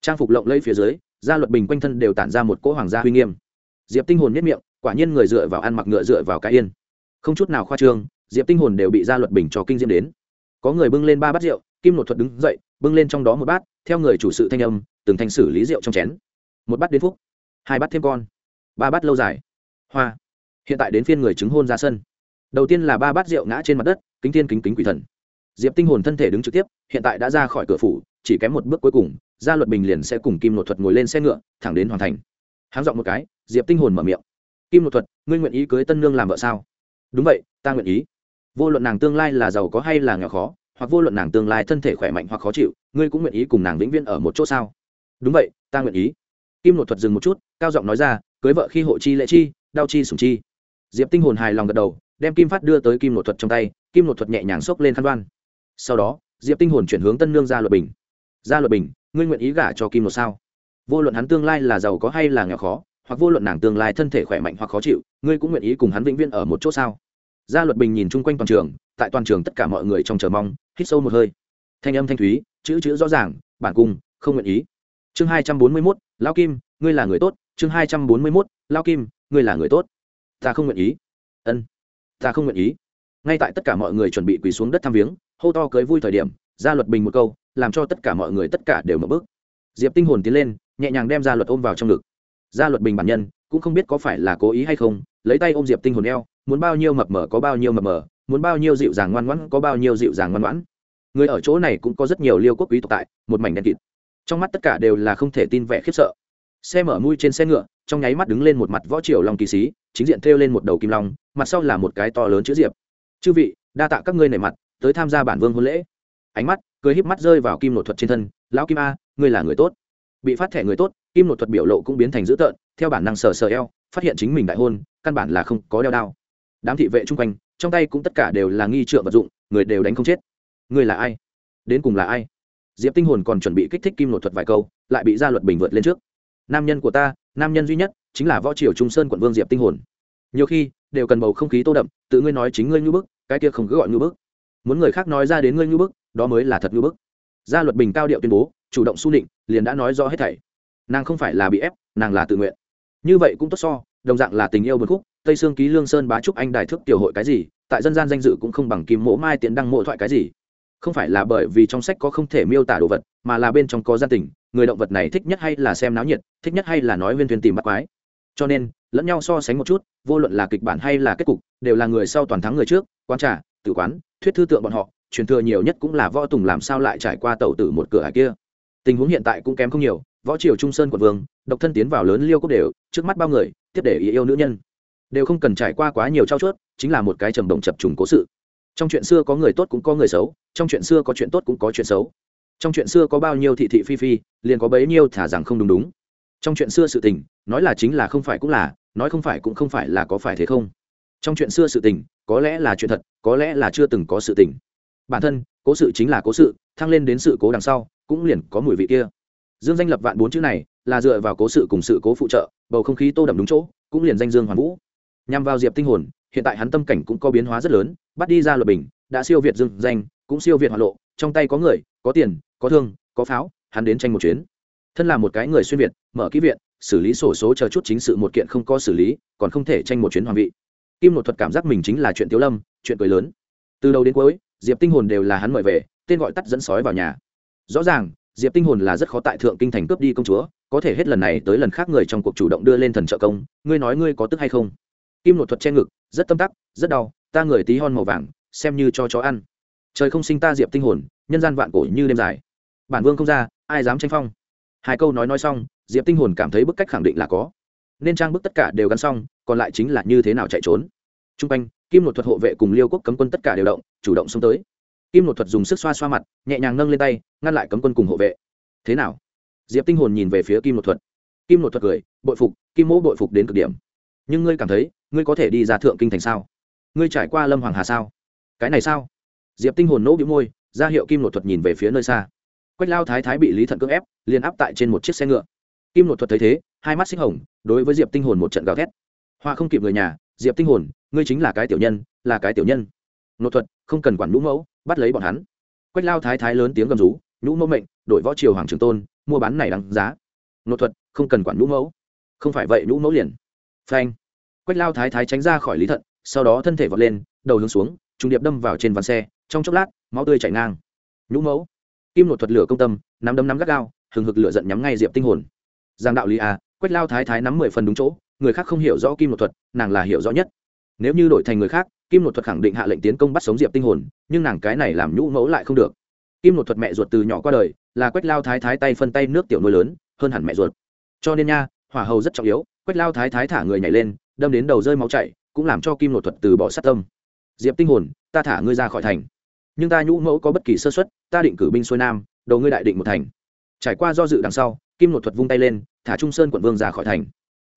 Trang phục lộng lẫy phía dưới, gia luật bình quanh thân đều tản ra một cỗ hoàng gia huy nghiêm. Diệp tinh hồn nhất miệng quả nhiên người dựa vào ăn mặc ngựa dựa vào cái yên. Không chút nào khoa trương, diệp tinh hồn đều bị gia luật bình cho kinh diễm đến. Có người bưng lên ba bát rượu, kim nội thuật đứng dậy, bưng lên trong đó một bát, theo người chủ sự thanh âm, từng thanh xử lý rượu trong chén. Một bát đến phúc, hai bát thêm con, ba bát lâu dài. Hoa. Hiện tại đến phiên người chứng hôn ra sân. Đầu tiên là ba bát rượu ngã trên mặt đất, kính thiên kính kính quỷ thần. Diệp tinh hồn thân thể đứng trực tiếp, hiện tại đã ra khỏi cửa phủ, chỉ kém một bước cuối cùng, gia luật bình liền sẽ cùng kim nội thuật ngồi lên xe ngựa, thẳng đến hoàn thành. Háng dọn một cái, diệp tinh hồn mở miệng kim nội thuật, ngươi nguyện ý cưới tân nương làm vợ sao? Đúng vậy, ta nguyện ý. Vô luận nàng tương lai là giàu có hay là nghèo khó, hoặc vô luận nàng tương lai thân thể khỏe mạnh hoặc khó chịu, ngươi cũng nguyện ý cùng nàng vĩnh viễn ở một chỗ sao? Đúng vậy, ta nguyện ý. Kim nội thuật dừng một chút, cao giọng nói ra, cưới vợ khi hộ chi lệ chi, đau chi sủng chi. Diệp tinh hồn hài lòng gật đầu, đem kim phát đưa tới kim nội thuật trong tay, kim nội thuật nhẹ nhàng xốc lên khăn đoan. Sau đó, diệp tinh hồn chuyển hướng tân nương ra luật bình. Ra luật bình, ngươi nguyện ý gả cho kim nội sao? Vô luận hắn tương lai là giàu có hay là nghèo khó hoặc vô luận nàng tương lai thân thể khỏe mạnh hoặc khó chịu, ngươi cũng nguyện ý cùng hắn vĩnh viễn ở một chỗ sao? Gia luật bình nhìn chung quanh toàn trường, tại toàn trường tất cả mọi người trong chờ mong, hít sâu một hơi. Thanh âm thanh thúy, chữ chữ rõ ràng, bản cung, không nguyện ý. Chương hai trăm bốn mươi mốt lao kim, ngươi là người tốt. Chương hai trăm bốn mươi mốt lao kim, ngươi là người tốt. Ta không nguyện ý. Ân, ta không nguyện ý. Ngay tại tất cả mọi người chuẩn bị quỳ xuống đất thăm viếng, hô to cưới vui thời điểm, gia luật bình một câu, làm cho tất cả mọi người tất cả đều mở bước. Diệp tinh hồn tiến lên, nhẹ nhàng đem gia luật ôm vào trong ngực gia luật bình bản nhân, cũng không biết có phải là cố ý hay không, lấy tay ôm diệp tinh hồn eo, muốn bao nhiêu mập mờ có bao nhiêu mập mờ, muốn bao nhiêu dịu dàng ngoan ngoãn có bao nhiêu dịu dàng ngoan ngoãn. Người ở chỗ này cũng có rất nhiều liêu quốc quý tộc tại, một mảnh đen kịt. Trong mắt tất cả đều là không thể tin vẻ khiếp sợ. Xe mở mui trên xe ngựa, trong nháy mắt đứng lên một mặt võ triều long kỳ sĩ chính diện thêu lên một đầu kim long, mặt sau là một cái to lớn chữ diệp. Chư vị, đa tạ các ngươi nể mặt, tới tham gia bản vương hôn lễ. Ánh mắt, cười híp mắt rơi vào kim nội thuật trên thân, lão kim a, ngươi là người tốt. Bị phát thẻ người tốt kim nội thuật biểu lộ cũng biến thành dữ tợn, theo bản năng sờ sờ eo, phát hiện chính mình đại hôn, căn bản là không có đeo đao. Đám thị vệ chung quanh, trong tay cũng tất cả đều là nghi trượng vật dụng, người đều đánh không chết. Người là ai? Đến cùng là ai? Diệp tinh hồn còn chuẩn bị kích thích kim nội thuật vài câu, lại bị gia luật bình vượt lên trước. Nam nhân của ta, nam nhân duy nhất, chính là võ triều trung sơn quận vương diệp tinh hồn. Nhiều khi, đều cần bầu không khí tô đậm, tự ngươi nói chính ngươi như bức, cái kia không cứ gọi như bức. Muốn người khác nói ra đến ngươi như bức, đó mới là thật như bức. Gia luật bình cao điệu tuyên bố, chủ động su định, liền đã nói rõ hết thảy nàng không phải là bị ép, nàng là tự nguyện. Như vậy cũng tốt so, đồng dạng là tình yêu bật khúc, tây sương ký lương sơn bá trúc anh đài thước tiểu hội cái gì, tại dân gian danh dự cũng không bằng kim mỗ mai tiện đăng mộ thoại cái gì. Không phải là bởi vì trong sách có không thể miêu tả đồ vật, mà là bên trong có gia tình, người động vật này thích nhất hay là xem náo nhiệt, thích nhất hay là nói viên thuyền tìm bắt quái. Cho nên, lẫn nhau so sánh một chút, vô luận là kịch bản hay là kết cục, đều là người sau toàn thắng người trước, quán trà, tử quán, thuyết thư tượng bọn họ, truyền thừa nhiều nhất cũng là võ tùng làm sao lại trải qua tàu tử một cửa hải kia. Tình huống hiện tại cũng kém không nhiều võ triều trung sơn quận vương, độc thân tiến vào lớn liêu cốc đều, trước mắt bao người, tiếp để ý yêu nữ nhân. Đều không cần trải qua quá nhiều trao chuốt, chính là một cái trầm động chập trùng cố sự. Trong chuyện xưa có người tốt cũng có người xấu, trong chuyện xưa có chuyện tốt cũng có chuyện xấu. Trong chuyện xưa có bao nhiêu thị thị phi phi, liền có bấy nhiêu thả rằng không đúng đúng. Trong chuyện xưa sự tình, nói là chính là không phải cũng là, nói không phải cũng không phải là có phải thế không. Trong chuyện xưa sự tình, có lẽ là chuyện thật, có lẽ là chưa từng có sự tình. Bản thân, cố sự chính là cố sự, thăng lên đến sự cố đằng sau, cũng liền có mùi vị kia dương danh lập vạn bốn chữ này là dựa vào cố sự cùng sự cố phụ trợ, bầu không khí tô đậm đúng chỗ, cũng liền danh dương hoàn vũ. Nhằm vào diệp tinh hồn, hiện tại hắn tâm cảnh cũng có biến hóa rất lớn, bắt đi ra luật bình, đã siêu việt Dương danh, cũng siêu việt hỏa lộ, trong tay có người, có tiền, có thương, có pháo, hắn đến tranh một chuyến. Thân là một cái người xuyên việt, mở kỹ viện, xử lý sổ số chờ chút chính sự một kiện không có xử lý, còn không thể tranh một chuyến hoàng vị. Kim nội thuật cảm giác mình chính là chuyện tiếu lâm, chuyện cười lớn. Từ đầu đến cuối, diệp tinh hồn đều là hắn mời về, tên gọi tắt dẫn sói vào nhà. Rõ ràng diệp tinh hồn là rất khó tại thượng kinh thành cướp đi công chúa, có thể hết lần này tới lần khác người trong cuộc chủ động đưa lên thần trợ công, ngươi nói ngươi có tức hay không? Kim nội thuật che ngực, rất tâm tắc, rất đau, ta người tí hon màu vàng, xem như cho chó ăn. Trời không sinh ta diệp tinh hồn, nhân gian vạn cổ như đêm dài. Bản vương không ra, ai dám tranh phong? Hai câu nói nói xong, diệp tinh hồn cảm thấy bức cách khẳng định là có. Nên trang bức tất cả đều gắn xong, còn lại chính là như thế nào chạy trốn? T r u n g quanh, kim nội thuật hộ vệ cùng liêu quốc cấm quân tất cả đều động, chủ động xông tới kim nội thuật dùng sức xoa xoa mặt, nhẹ nhàng nâng lên tay, ngăn lại cấm quân cùng hộ vệ. Thế nào? Diệp tinh hồn nhìn về phía kim nội thuật. Kim nội thuật cười, bội phục, kim mẫu bội phục đến cực điểm. Nhưng ngươi cảm thấy, ngươi có thể đi ra thượng kinh thành sao? Ngươi trải qua lâm hoàng hà sao? Cái này sao? Diệp tinh hồn nỗ bĩu môi, ra hiệu kim nội thuật nhìn về phía nơi xa. Quách lao thái thái bị lý thận cưỡng ép, liền áp tại trên một chiếc xe ngựa. Kim nội thuật thấy thế, hai mắt xích hồng, đối với diệp tinh hồn một trận gào thét. Hoa không kịp người nhà, diệp tinh hồn, ngươi chính là cái tiểu nhân, là cái tiểu nhân. Nội thuật không cần quản nhũ mẫu, bắt lấy bọn hắn. Quách lao thái thái lớn tiếng gầm rú, nhũ mẫu mệnh đội võ triều hoàng trường tôn, mua bán này đáng giá. Nội thuật, không cần quản nhũ mẫu. Không phải vậy, nhũ mẫu liền. Phanh. Quách lao thái thái tránh ra khỏi lý thận, sau đó thân thể vọt lên, đầu hướng xuống, trùng điệp đâm vào trên ván xe, trong chốc lát, máu tươi chảy ngang. Nhũ mẫu. Kim nội thuật lửa công tâm, nắm đấm nắm gắt gao, hừng hực lửa giận nhắm ngay diệp tinh hồn. Giang đạo lý à quách lao thái thái nắm mười phần đúng chỗ, người khác không hiểu rõ kim nội thuật, nàng là hiểu rõ nhất. Nếu như đổi thành người khác kim nội thuật khẳng định hạ lệnh tiến công bắt sống diệp tinh hồn nhưng nàng cái này làm nhũ mẫu lại không được. Kim nội thuật mẹ ruột từ nhỏ qua đời là quách lao thái thái tay phân tay nước tiểu nuôi lớn hơn hẳn mẹ ruột. Cho nên nha hỏa hầu rất trọng yếu quách lao thái thái thả người nhảy lên đâm đến đầu rơi máu chảy cũng làm cho kim nội thuật từ bỏ sát tâm. Diệp tinh hồn ta thả ngươi ra khỏi thành. Nhưng ta nhũ mẫu có bất kỳ sơ suất, ta định cử binh xuôi nam đầu ngươi đại định một thành. Trải qua do dự đằng sau kim nội thuật vung tay lên thả trung sơn quận vương ra khỏi thành.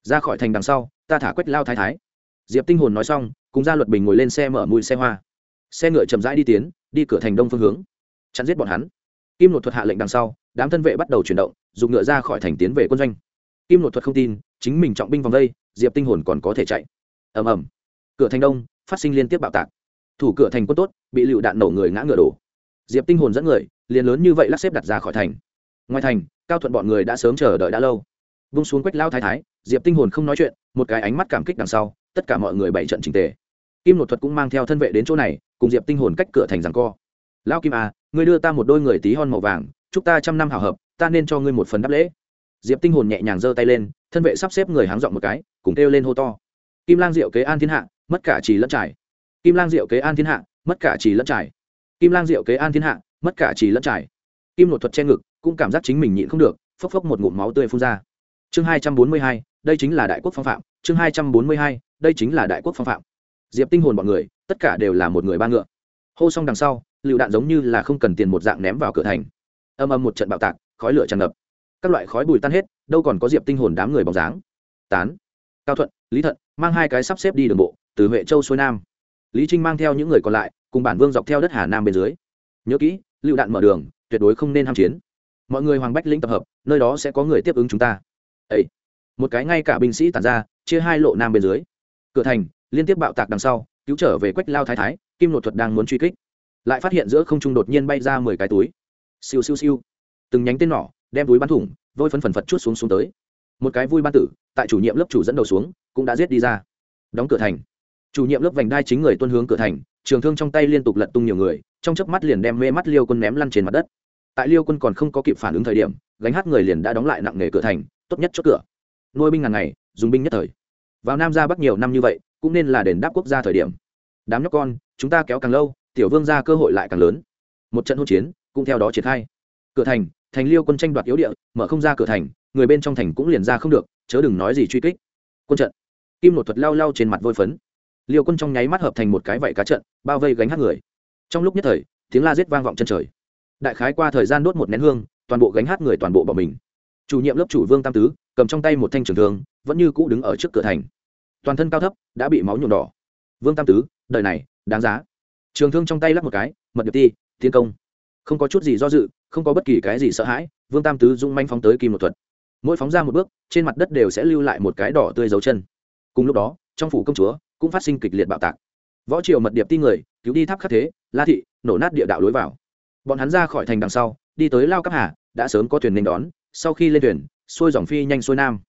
Ra khỏi thành đằng sau ta thả quách lao thái thái. Diệp tinh hồn nói xong cùng ra luật bình ngồi lên xe mở mùi xe hoa. Xe ngựa chậm rãi đi tiến, đi cửa thành đông phương hướng. Chặn giết bọn hắn. Kim nội thuật hạ lệnh đằng sau, đám thân vệ bắt đầu chuyển động, dùng ngựa ra khỏi thành tiến về quân doanh. Kim nội thuật không tin, chính mình trọng binh vòng đây, diệp tinh hồn còn có thể chạy. Ầm ầm. Cửa thành đông, phát sinh liên tiếp bạo tạc. Thủ cửa thành quân tốt, bị lựu đạn nổ người ngã ngựa đổ. Diệp tinh hồn dẫn người, liền lớn như vậy lắc xếp đặt ra khỏi thành. Ngoài thành, cao thuận bọn người đã sớm chờ đợi đã lâu. Vung xuống quách lao thái thái, diệp tinh hồn không nói chuyện, một cái ánh mắt cảm kích đằng sau, tất cả mọi người bảy trận trình tề kim nội thuật cũng mang theo thân vệ đến chỗ này, cùng diệp tinh hồn cách cửa thành rằng co. Lão kim à ngươi đưa ta một đôi người tí hon màu vàng, chúc ta trăm năm hào hợp, ta nên cho ngươi một phần đáp lễ. Diệp tinh hồn nhẹ nhàng giơ tay lên, thân vệ sắp xếp người háng dọn một cái, cùng kêu lên hô to. Kim lang diệu kế an thiên hạ, mất cả trì lẫn trải. Kim lang diệu kế an thiên hạ, mất cả trì lẫn trải. Kim lang diệu kế an thiên hạ, mất cả trì lẫn trải. Kim nội thuật che ngực, cũng cảm giác chính mình nhịn không được, phốc phốc một ngụm máu tươi phun ra. Chương hai trăm bốn mươi hai, đây chính là đại quốc phong phạm, chương hai trăm bốn mươi hai, đây chính là đại quốc phong phạm diệp tinh hồn bọn người, tất cả đều là một người ba ngựa. Hô xong đằng sau, lựu đạn giống như là không cần tiền một dạng ném vào cửa thành. Âm âm một trận bạo tạc, khói lửa tràn ngập. Các loại khói bùi tan hết, đâu còn có diệp tinh hồn đám người bóng dáng. Tán. Cao thuận, lý thận, mang hai cái sắp xếp đi đường bộ, từ huệ châu xuôi nam. Lý trinh mang theo những người còn lại, cùng bản vương dọc theo đất hà nam bên dưới. Nhớ kỹ, lựu đạn mở đường, tuyệt đối không nên ham chiến. Mọi người hoàng bách lĩnh tập hợp, nơi đó sẽ có người tiếp ứng chúng ta. Ấy một cái ngay cả binh sĩ tản ra, chia hai lộ nam bên dưới. Cửa thành liên tiếp bạo tạc đằng sau, cứu trở về quách lao thái thái, kim nội thuật đang muốn truy kích. Lại phát hiện giữa không trung đột nhiên bay ra mười cái túi. Siêu siêu siêu. Từng nhánh tên nỏ, đem túi bắn thủng, vôi phấn phần phật chút xuống xuống tới. Một cái vui ban tử, tại chủ nhiệm lớp chủ dẫn đầu xuống, cũng đã giết đi ra. Đóng cửa thành. Chủ nhiệm lớp vành đai chính người tuân hướng cửa thành, trường thương trong tay liên tục lật tung nhiều người, trong chớp mắt liền đem mê mắt liêu quân ném lăn trên mặt đất. Tại liêu quân còn không có kịp phản ứng thời điểm, gánh hát người liền đã đóng lại nặng nghề cửa thành, tốt nhất chốt cửa. Nuôi binh ngàn ngày, dùng binh nhất thời. Vào nam ra bắc nhiều năm như vậy cũng nên là đền đáp quốc gia thời điểm. Đám nhóc con, chúng ta kéo càng lâu, tiểu vương ra cơ hội lại càng lớn. Một trận hỗn chiến, cũng theo đó triển khai. Cửa thành thành liêu quân tranh đoạt yếu địa, mở không ra cửa thành, người bên trong thành cũng liền ra không được, chớ đừng nói gì truy kích. Quân trận. Kim nội thuật lao lao trên mặt vôi phấn. Liêu quân trong nháy mắt hợp thành một cái vảy cá trận, bao vây gánh hát người. Trong lúc nhất thời, tiếng la giết vang vọng chân trời. Đại khái qua thời gian đốt một nén hương, toàn bộ gánh hát người toàn bộ bỏ mình. Chủ nhiệm lớp chủ vương tam tứ, cầm trong tay một thanh trường thương, vẫn như cũ đứng ở trước cửa thành toàn thân cao thấp, đã bị máu nhuộm đỏ. Vương tam tứ, đời này, đáng giá. Trường thương trong tay lắp một cái, mật điệp ti, tiến công. Không có chút gì do dự, không có bất kỳ cái gì sợ hãi, vương tam tứ dung manh phóng tới kim một thuật. Mỗi phóng ra một bước, trên mặt đất đều sẽ lưu lại một cái đỏ tươi dấu chân. Cùng lúc đó, trong phủ công chúa cũng phát sinh kịch liệt bạo tạc. Võ triều mật điệp ti người, cứu đi tháp khắc thế, la thị, nổ nát địa đạo lối vào. Bọn hắn ra khỏi thành đằng sau, đi tới lao cắp hà, đã sớm có thuyền nên đón, sau khi lên thuyền, xuôi dòng phi nhanh xuôi nam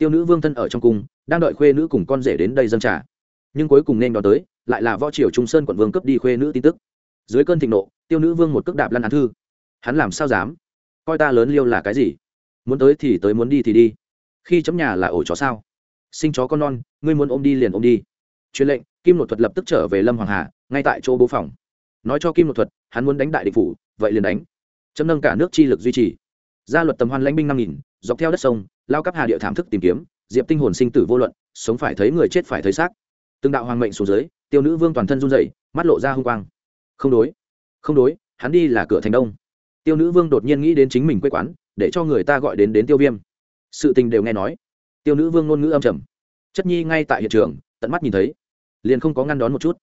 tiêu nữ vương thân ở trong cung, đang đợi khuê nữ cùng con rể đến đây dâng trả nhưng cuối cùng nên đón tới, lại là võ triều trung sơn quận vương cướp đi khuê nữ tin tức. Dưới cơn thịnh nộ, tiêu nữ vương một cước đạp lăn án thư. Hắn làm sao dám? Coi ta lớn liêu là cái gì? Muốn tới thì tới, muốn đi thì đi. Khi chấm nhà là ổ chó sao? Sinh chó con non, ngươi muốn ôm đi liền ôm đi. Truyền lệnh, kim nội thuật lập tức trở về lâm hoàng hà, ngay tại chỗ bố phòng. Nói cho kim nội thuật, hắn muốn đánh đại địch phủ, vậy liền đánh. Chấm nâng cả nước chi lực duy trì. Gia luật tầm hoan lãnh binh năm nghìn, dọc theo đất sông lao cấp hà địa thảm thức tìm kiếm, diệp tinh hồn sinh tử vô luận, sống phải thấy người chết phải thấy xác. Từng đạo hoàng mệnh xuống dưới, tiêu nữ vương toàn thân run rẩy, mắt lộ ra hung quang. Không đối không đối, hắn đi là cửa thành đông. Tiêu nữ vương đột nhiên nghĩ đến chính mình quê quán, để cho người ta gọi đến đến tiêu viêm. Sự tình đều nghe nói. Tiêu nữ vương ngôn ngữ âm trầm. Chất nhi ngay tại hiện trường, tận mắt nhìn thấy. Liền không có ngăn đón một chút.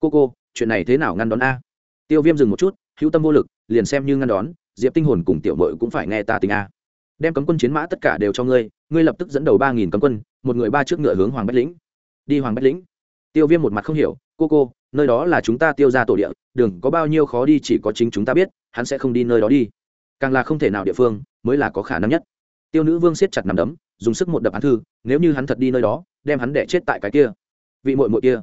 Cô cô, chuyện này thế nào ngăn đón a? Tiêu viêm dừng một chút, hữu tâm vô lực, liền xem như ngăn đón, diệp tinh hồn cùng tiểu mội cũng phải nghe ta tình a đem cấm quân chiến mã tất cả đều cho ngươi ngươi lập tức dẫn đầu ba nghìn cấm quân, một người ba trước ngựa hướng hoàng bách lĩnh. Đi hoàng bách lĩnh. Tiêu viêm một mặt không hiểu, cô cô, nơi đó là chúng ta tiêu ra tổ địa, đường có bao nhiêu khó đi chỉ có chính chúng ta biết, hắn sẽ không đi nơi đó đi. Càng là không thể nào địa phương mới là có khả năng nhất. Tiêu nữ vương siết chặt nằm đấm, dùng sức một đập án thư, nếu như hắn thật đi nơi đó, đem hắn đẻ chết tại cái kia. Vị mội mội kia,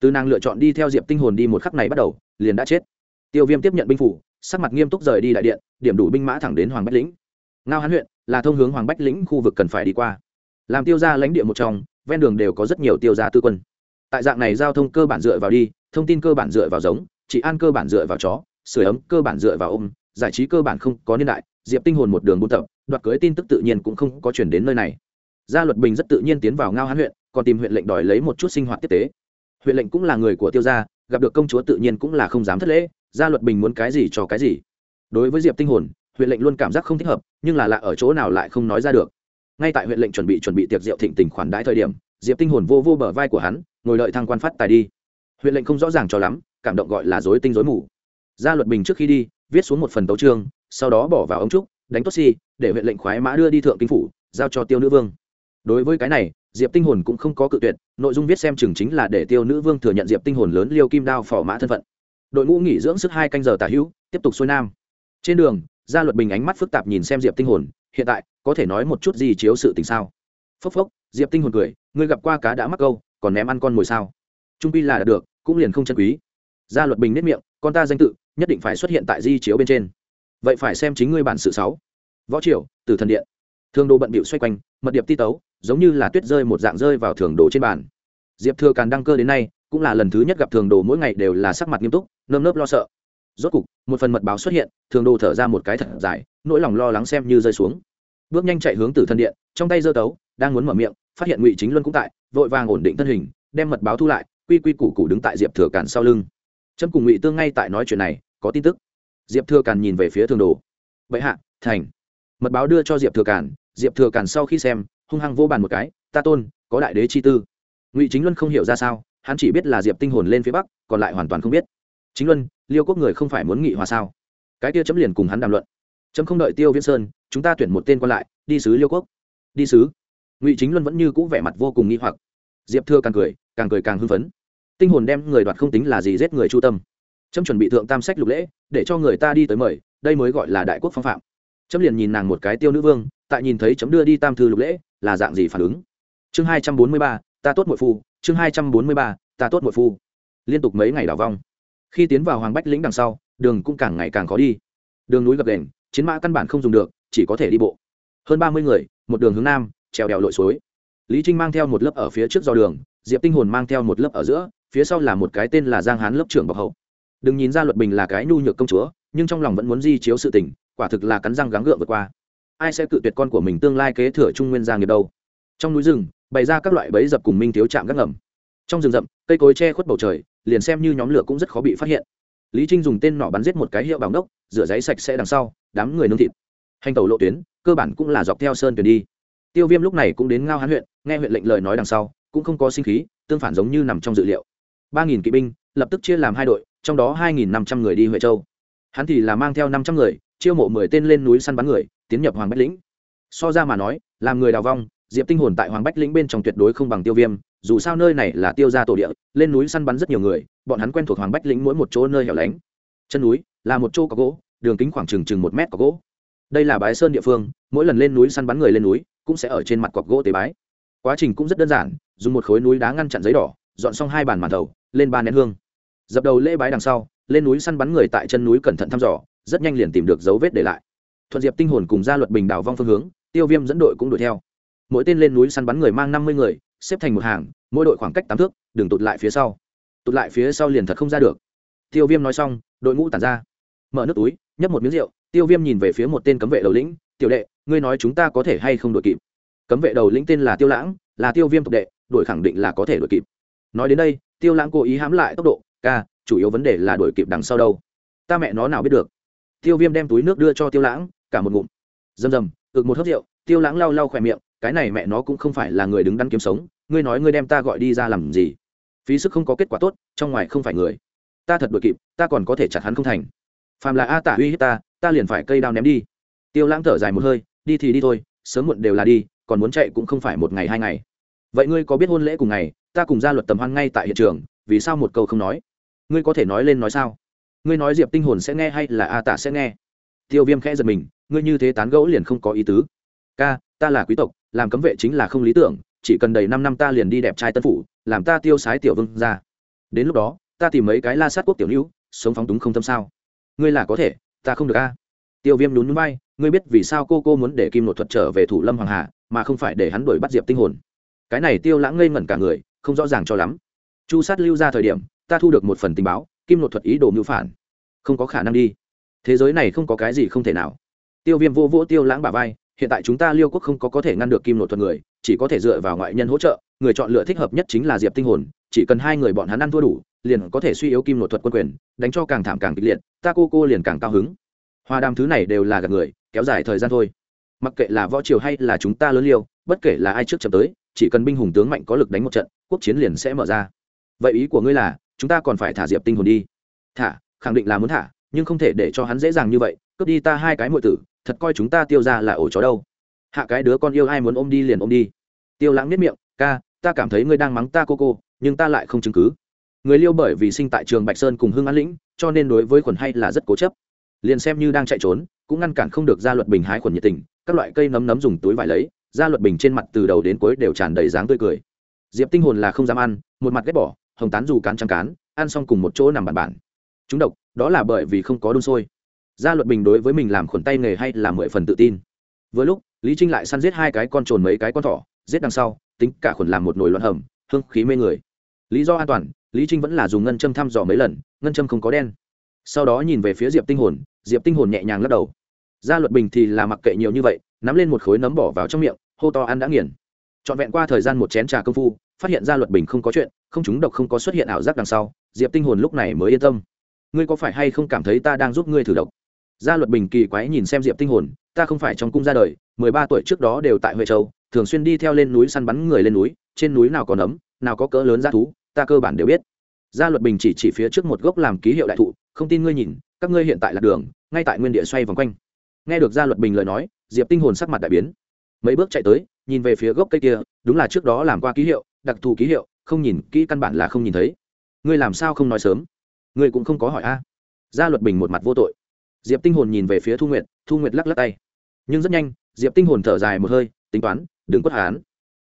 từ nàng lựa chọn đi theo diệp tinh hồn đi một khắc này bắt đầu, liền đã chết. Tiêu viêm tiếp nhận binh phủ, sắc mặt nghiêm túc rời đi đại điện, điểm đủ binh mã thẳng đến hoàng bách lĩnh ngao hán huyện là thông hướng hoàng bách lĩnh khu vực cần phải đi qua. Làm tiêu ra lãnh địa một trong, ven đường đều có rất nhiều tiêu gia tư quân. Tại dạng này giao thông cơ bản dựa vào đi, thông tin cơ bản dựa vào giống chỉ an cơ bản dựa vào chó sửa ấm cơ bản dựa vào ôm, giải trí cơ bản không có niên đại, diệp tinh hồn một đường buôn tập, đoạt cưới tin tức tự nhiên cũng không có chuyển đến nơi này. Gia luật bình rất tự nhiên tiến vào ngao hán huyện, còn tìm huyện lệnh đòi lấy một chút sinh hoạt tiếp tế. Huyện lệnh cũng là người của tiêu gia, gặp được công chúa tự nhiên cũng là không dám thất lễ, gia luật bình muốn cái gì cho cái gì. Đối với diệp tinh hồn huyện lệnh luôn cảm giác không thích hợp, nhưng là lạ ở chỗ nào lại không nói ra được. Ngay tại huyện lệnh chuẩn bị chuẩn bị tiệc rượu thịnh tình khoản đãi thời điểm, diệp tinh hồn vô vô bờ vai của hắn, ngồi đợi thăng quan phát tài đi. Huyện lệnh không rõ ràng cho lắm, cảm động gọi là dối tinh dối mù. Gia luật bình trước khi đi, viết xuống một phần tấu trương sau đó bỏ vào ống trúc, đánh tốt si để huyện lệnh khoái mã đưa đi thượng kinh phủ, giao cho tiêu nữ vương. Đối với cái này, diệp tinh hồn cũng không có cự tuyệt, nội dung viết xem chừng chính là để tiêu nữ vương thừa nhận diệp tinh hồn lớn liêu kim đao phò mã thân phận. Đội ngũ nghỉ dưỡng sức hai canh giờ tả hữu, tiếp tục xuôi nam. Trên đường gia luật bình ánh mắt phức tạp nhìn xem diệp tinh hồn, hiện tại, có thể nói một chút gì chiếu sự tình sao? Phốc phốc, diệp tinh hồn cười, ngươi gặp qua cá đã mắc câu, còn ném ăn con mồi sao? Trung pi là đạt được, cũng liền không chân quý. Gia luật bình nét miệng, con ta danh tự, nhất định phải xuất hiện tại di chiếu bên trên. Vậy phải xem chính ngươi bản sự sáu. Võ triều từ thần điện. Thường đồ bận bịu xoay quanh, mật điệp ti tấu, giống như là tuyết rơi một dạng rơi vào thường đồ trên bàn. Diệp thừa càn đăng cơ đến nay, cũng là lần thứ nhất gặp thường đồ mỗi ngày đều là sắc mặt nghiêm túc, nơm nớp lo sợ. Rốt cục một phần mật báo xuất hiện, thường đồ thở ra một cái thật dài, nỗi lòng lo lắng xem như rơi xuống. Bước nhanh chạy hướng từ thân điện, trong tay giơ tấu, đang muốn mở miệng, phát hiện ngụy chính luân cũng tại, vội vàng ổn định thân hình, đem mật báo thu lại, quy quy củ củ đứng tại diệp thừa càn sau lưng. Trâm cùng ngụy tương ngay tại nói chuyện này, có tin tức. Diệp thừa càn nhìn về phía thường đồ. Vậy hạ, thành. Mật báo đưa cho diệp thừa càn, diệp thừa càn sau khi xem, hung hăng vô bàn một cái, ta tôn, có đại đế chi tư. Ngụy chính luân không hiểu ra sao, hắn chỉ biết là diệp tinh hồn lên phía bắc, còn lại hoàn toàn không biết. Chính luân liêu quốc người không phải muốn nghị hòa sao? Cái kia chấm liền cùng hắn đàm luận. Chấm không đợi tiêu viễn sơn, chúng ta tuyển một tên còn lại, đi sứ liêu quốc. Đi sứ? Ngụy chính luân vẫn như cũ vẻ mặt vô cùng nghi hoặc. Diệp thưa càng cười càng cười càng hưng phấn. Tinh hồn đem người đoạt không tính là gì giết người chu tâm. Chấm chuẩn bị thượng tam sách lục lễ, để cho người ta đi tới mời, đây mới gọi là đại quốc phong phạm. Chấm liền nhìn nàng một cái tiêu nữ vương, tại nhìn thấy chấm đưa đi tam thư lục lễ, là dạng gì phản ứng? Chương hai trăm bốn mươi ba, ta tốt mội phu, chương hai trăm bốn mươi ba, ta tốt mội phu. Liên tục mấy ngày đào vong khi tiến vào hoàng bách lĩnh đằng sau, đường cũng càng ngày càng khó đi. Đường núi gập đền chiến mã căn bản không dùng được, chỉ có thể đi bộ. Hơn ba mươi người, một đường hướng nam, trèo đèo lội suối. Lý trinh mang theo một lớp ở phía trước do đường, diệp tinh hồn mang theo một lớp ở giữa, phía sau là một cái tên là giang hán lớp trưởng bọc hậu. Đừng nhìn ra luật bình là cái nhu nhược công chúa, nhưng trong lòng vẫn muốn di chiếu sự tình, quả thực là cắn răng gắng gượng vượt qua. Ai sẽ cự tuyệt con của mình tương lai kế thừa trung nguyên gia nghiệp đâu? Trong núi rừng, bày ra các loại bẫy dập cùng minh thiếu chạm gác ngầm. Trong rừng rậm, cây cối che khuất bầu trời liền xem như nhóm lửa cũng rất khó bị phát hiện. Lý trinh dùng tên nỏ bắn giết một cái hiệu bảo đốc rửa giấy sạch sẽ đằng sau, đám người nương thịt. Hành tàu lộ tuyến, cơ bản cũng là dọc theo sơn tuyển đi. Tiêu viêm lúc này cũng đến ngao hán huyện, nghe huyện lệnh lời nói đằng sau, cũng không có sinh khí, tương phản giống như nằm trong dự liệu. Ba nghìn kỵ binh, lập tức chia làm hai đội, trong đó hai nghìn năm trăm người đi huệ châu. Hắn thì là mang theo năm trăm người, chiêu mộ mười tên lên núi săn bắn người, tiến nhập hoàng bách lĩnh. So ra mà nói, làm người đào vong, diệp tinh hồn tại hoàng bách lĩnh bên trong tuyệt đối không bằng tiêu viêm dù sao nơi này là tiêu gia tổ địa, lên núi săn bắn rất nhiều người, bọn hắn quen thuộc hoàng bách lĩnh mỗi một chỗ nơi hẻo lánh. Chân núi là một chỗ có gỗ, đường kính khoảng chừng chừng một mét có gỗ. Đây là bái sơn địa phương, mỗi lần lên núi săn bắn người lên núi, cũng sẽ ở trên mặt cọc gỗ tế bái. Quá trình cũng rất đơn giản, dùng một khối núi đá ngăn chặn giấy đỏ, dọn xong hai bàn màn thầu, lên ba nén hương. Dập đầu lễ bái đằng sau, lên núi săn bắn người tại chân núi cẩn thận thăm dò, rất nhanh liền tìm được dấu vết để lại. Thuận diệp tinh hồn cùng gia luật bình đảo vong phương hướng, tiêu viêm dẫn đội cũng đuổi theo mỗi tên lên núi săn bắn người mang năm mươi người, xếp thành một hàng, mỗi đội khoảng cách tám thước, đừng tụt lại phía sau. Tụt lại phía sau liền thật không ra được. Tiêu viêm nói xong, đội ngũ tản ra. Mở nước túi, nhấp một miếng rượu, tiêu viêm nhìn về phía một tên cấm vệ đầu lĩnh, tiểu đệ, ngươi nói chúng ta có thể hay không đội kịp? Cấm vệ đầu lĩnh tên là tiêu lãng, là tiêu viêm tộc đệ đội khẳng định là có thể đội kịp. Nói đến đây, tiêu lãng cố ý hãm lại tốc độ, ca, chủ yếu vấn đề là đội kịp đằng sau đâu? Ta mẹ nó nào biết được? Tiêu viêm đem túi nước đưa cho tiêu lãng, cả một ngụm. Rầm rầm, ực một hớp rượu, tiêu lãng lau lau khỏe miệng cái này mẹ nó cũng không phải là người đứng đắn kiếm sống, ngươi nói ngươi đem ta gọi đi ra làm gì? Phí sức không có kết quả tốt, trong ngoài không phải người. Ta thật đội kịp, ta còn có thể chặt hắn không thành. Phàm là a tả uy hiếp ta ta liền phải cây đao ném đi. Tiêu lãng thở dài một hơi, đi thì đi thôi, sớm muộn đều là đi, còn muốn chạy cũng không phải một ngày hai ngày. Vậy ngươi có biết hôn lễ cùng ngày, ta cùng ra luật tầm hoan ngay tại hiện trường, vì sao một câu không nói? Ngươi có thể nói lên nói sao? Ngươi nói diệp tinh hồn sẽ nghe hay là a tả sẽ nghe? Tiêu viêm khẽ giật mình, ngươi như thế tán gẫu liền không có ý tứ. Ca, ta là quý tộc làm cấm vệ chính là không lý tưởng, chỉ cần đầy năm năm ta liền đi đẹp trai tân phủ, làm ta tiêu sái tiểu vương ra đến lúc đó, ta tìm mấy cái la sát quốc tiểu lưu, sống phóng túng không tâm sao. Ngươi là có thể, ta không được a. Tiêu viêm nhún nhún bay ngươi biết vì sao cô cô muốn để kim nội thuật trở về thủ lâm hoàng hà, mà không phải để hắn đuổi bắt diệp tinh hồn. Cái này tiêu lãng ngây ngẩn cả người, không rõ ràng cho lắm. Chu sát lưu ra thời điểm, ta thu được một phần tình báo, kim nội thuật ý đồ mưu phản. Không có khả năng đi. Thế giới này không có cái gì không thể nào. Tiêu viêm vô vỗ tiêu lãng bà vai hiện tại chúng ta liêu quốc không có có thể ngăn được kim nội thuật người, chỉ có thể dựa vào ngoại nhân hỗ trợ. Người chọn lựa thích hợp nhất chính là diệp tinh hồn, chỉ cần hai người bọn hắn ăn thua đủ, liền có thể suy yếu kim nội thuật quân quyền, đánh cho càng thảm càng kịch liệt, ta cô cô liền càng cao hứng. Hoa đàm thứ này đều là gạt người, kéo dài thời gian thôi. Mặc kệ là võ triều hay là chúng ta lớn liêu, bất kể là ai trước chậm tới, chỉ cần binh hùng tướng mạnh có lực đánh một trận, quốc chiến liền sẽ mở ra. Vậy ý của ngươi là, chúng ta còn phải thả diệp tinh hồn đi? Thả, khẳng định là muốn thả, nhưng không thể để cho hắn dễ dàng như vậy, cướp đi ta hai cái muội tử thật coi chúng ta tiêu ra là ổ chó đâu. Hạ cái đứa con yêu ai muốn ôm đi liền ôm đi. Tiêu lãng biết miệng, ca, ta cảm thấy ngươi đang mắng ta cô cô, nhưng ta lại không chứng cứ. Người liêu bởi vì sinh tại trường bạch sơn cùng hưng an lĩnh, cho nên đối với khuẩn hay là rất cố chấp. Liền xem như đang chạy trốn, cũng ngăn cản không được ra luật bình hái khuẩn nhiệt tình, các loại cây nấm nấm dùng túi vải lấy, ra luật bình trên mặt từ đầu đến cuối đều tràn đầy dáng tươi cười. Diệp tinh hồn là không dám ăn, một mặt ghét bỏ, hồng tán dù cán trắng cán, ăn xong cùng một chỗ nằm bàn bàn. Chúng độc, đó là bởi vì không có đun sôi gia luật bình đối với mình làm khuẩn tay nghề hay là mười phần tự tin. Vừa lúc, lý trinh lại săn giết hai cái con trồn mấy cái con thỏ, giết đằng sau, tính cả khuẩn làm một nồi loạn hầm, hương khí mê người. Lý do an toàn, lý trinh vẫn là dùng ngân châm thăm dò mấy lần, ngân châm không có đen. Sau đó nhìn về phía diệp tinh hồn, diệp tinh hồn nhẹ nhàng lắc đầu. Gia luật bình thì là mặc kệ nhiều như vậy, nắm lên một khối nấm bỏ vào trong miệng, hô to ăn đã nghiền. Trọn vẹn qua thời gian một chén trà công phu, phát hiện gia luật bình không có chuyện, không chúng độc không có xuất hiện ảo giác đằng sau, diệp tinh hồn lúc này mới yên tâm. Ngươi có phải hay không cảm thấy ta đang giúp ngươi thử độc? Gia luật bình kỳ quái nhìn xem diệp tinh hồn, ta không phải trong cung ra đời, mười ba tuổi trước đó đều tại huệ châu, thường xuyên đi theo lên núi săn bắn người lên núi, trên núi nào có nấm, nào có cỡ lớn g thú, ta cơ bản đều biết. Gia luật bình chỉ chỉ phía trước một gốc làm ký hiệu đại thụ, không tin ngươi nhìn, các ngươi hiện tại là đường, ngay tại nguyên địa xoay vòng quanh. Nghe được gia luật bình lời nói, diệp tinh hồn sắc mặt đại biến. Mấy bước chạy tới, nhìn về phía gốc cây kia, đúng là trước đó làm qua ký hiệu, đặc thù ký hiệu, không nhìn kỹ căn bản là không nhìn thấy. Ngươi làm sao không nói sớm? Ngươi cũng không có hỏi a. Gia luật bình một mặt vô tội diệp tinh hồn nhìn về phía thu nguyệt thu nguyệt lắc lắc tay. Nhưng rất nhanh, diệp tinh hồn thở dài một hơi, tính toán, đừng quất hán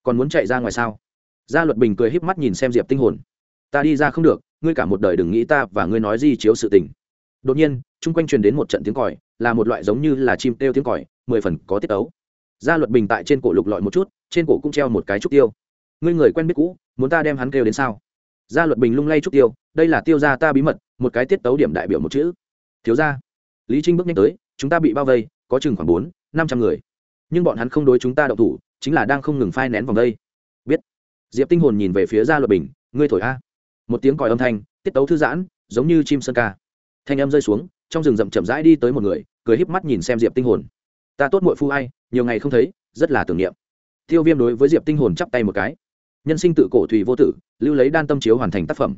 còn muốn chạy ra ngoài sao? Gia luật bình cười híp mắt nhìn xem diệp tinh hồn. Ta đi ra không được, ngươi cả một đời đừng nghĩ ta và ngươi nói gì chiếu sự tình. Đột nhiên, chung quanh truyền đến một trận tiếng còi, là một loại giống như là chim kêu tiếng còi, mười phần có tiết tấu. Gia luật bình tại trên cổ lục lọi một chút, trên cổ cũng treo một cái trúc tiêu. Ngươi người quen biết cũ, muốn ta đem hắn kêu đến sao? Gia luật bình lung lay trúc tiêu, đây là tiêu gia ta bí mật, một cái tiết tấu điểm đại biểu một chữ. Thiếu gia lý trinh bước nhanh tới, chúng ta bị bao vây, có chừng khoảng bốn, năm trăm người. Nhưng bọn hắn không đối chúng ta động thủ, chính là đang không ngừng phai nén vòng đây. Biết. Diệp tinh hồn nhìn về phía gia luật bình, ngươi thổi a. Một tiếng còi âm thanh, tiết tấu thư giãn, giống như chim sơn ca. Thanh âm rơi xuống, trong rừng rậm chậm rãi đi tới một người, cười híp mắt nhìn xem diệp tinh hồn. Ta tốt muội phu ai, nhiều ngày không thấy, rất là tưởng niệm. Tiêu viêm đối với diệp tinh hồn chắp tay một cái. Nhân sinh tự cổ thủy vô tử, lưu lấy đan tâm chiếu hoàn thành tác phẩm.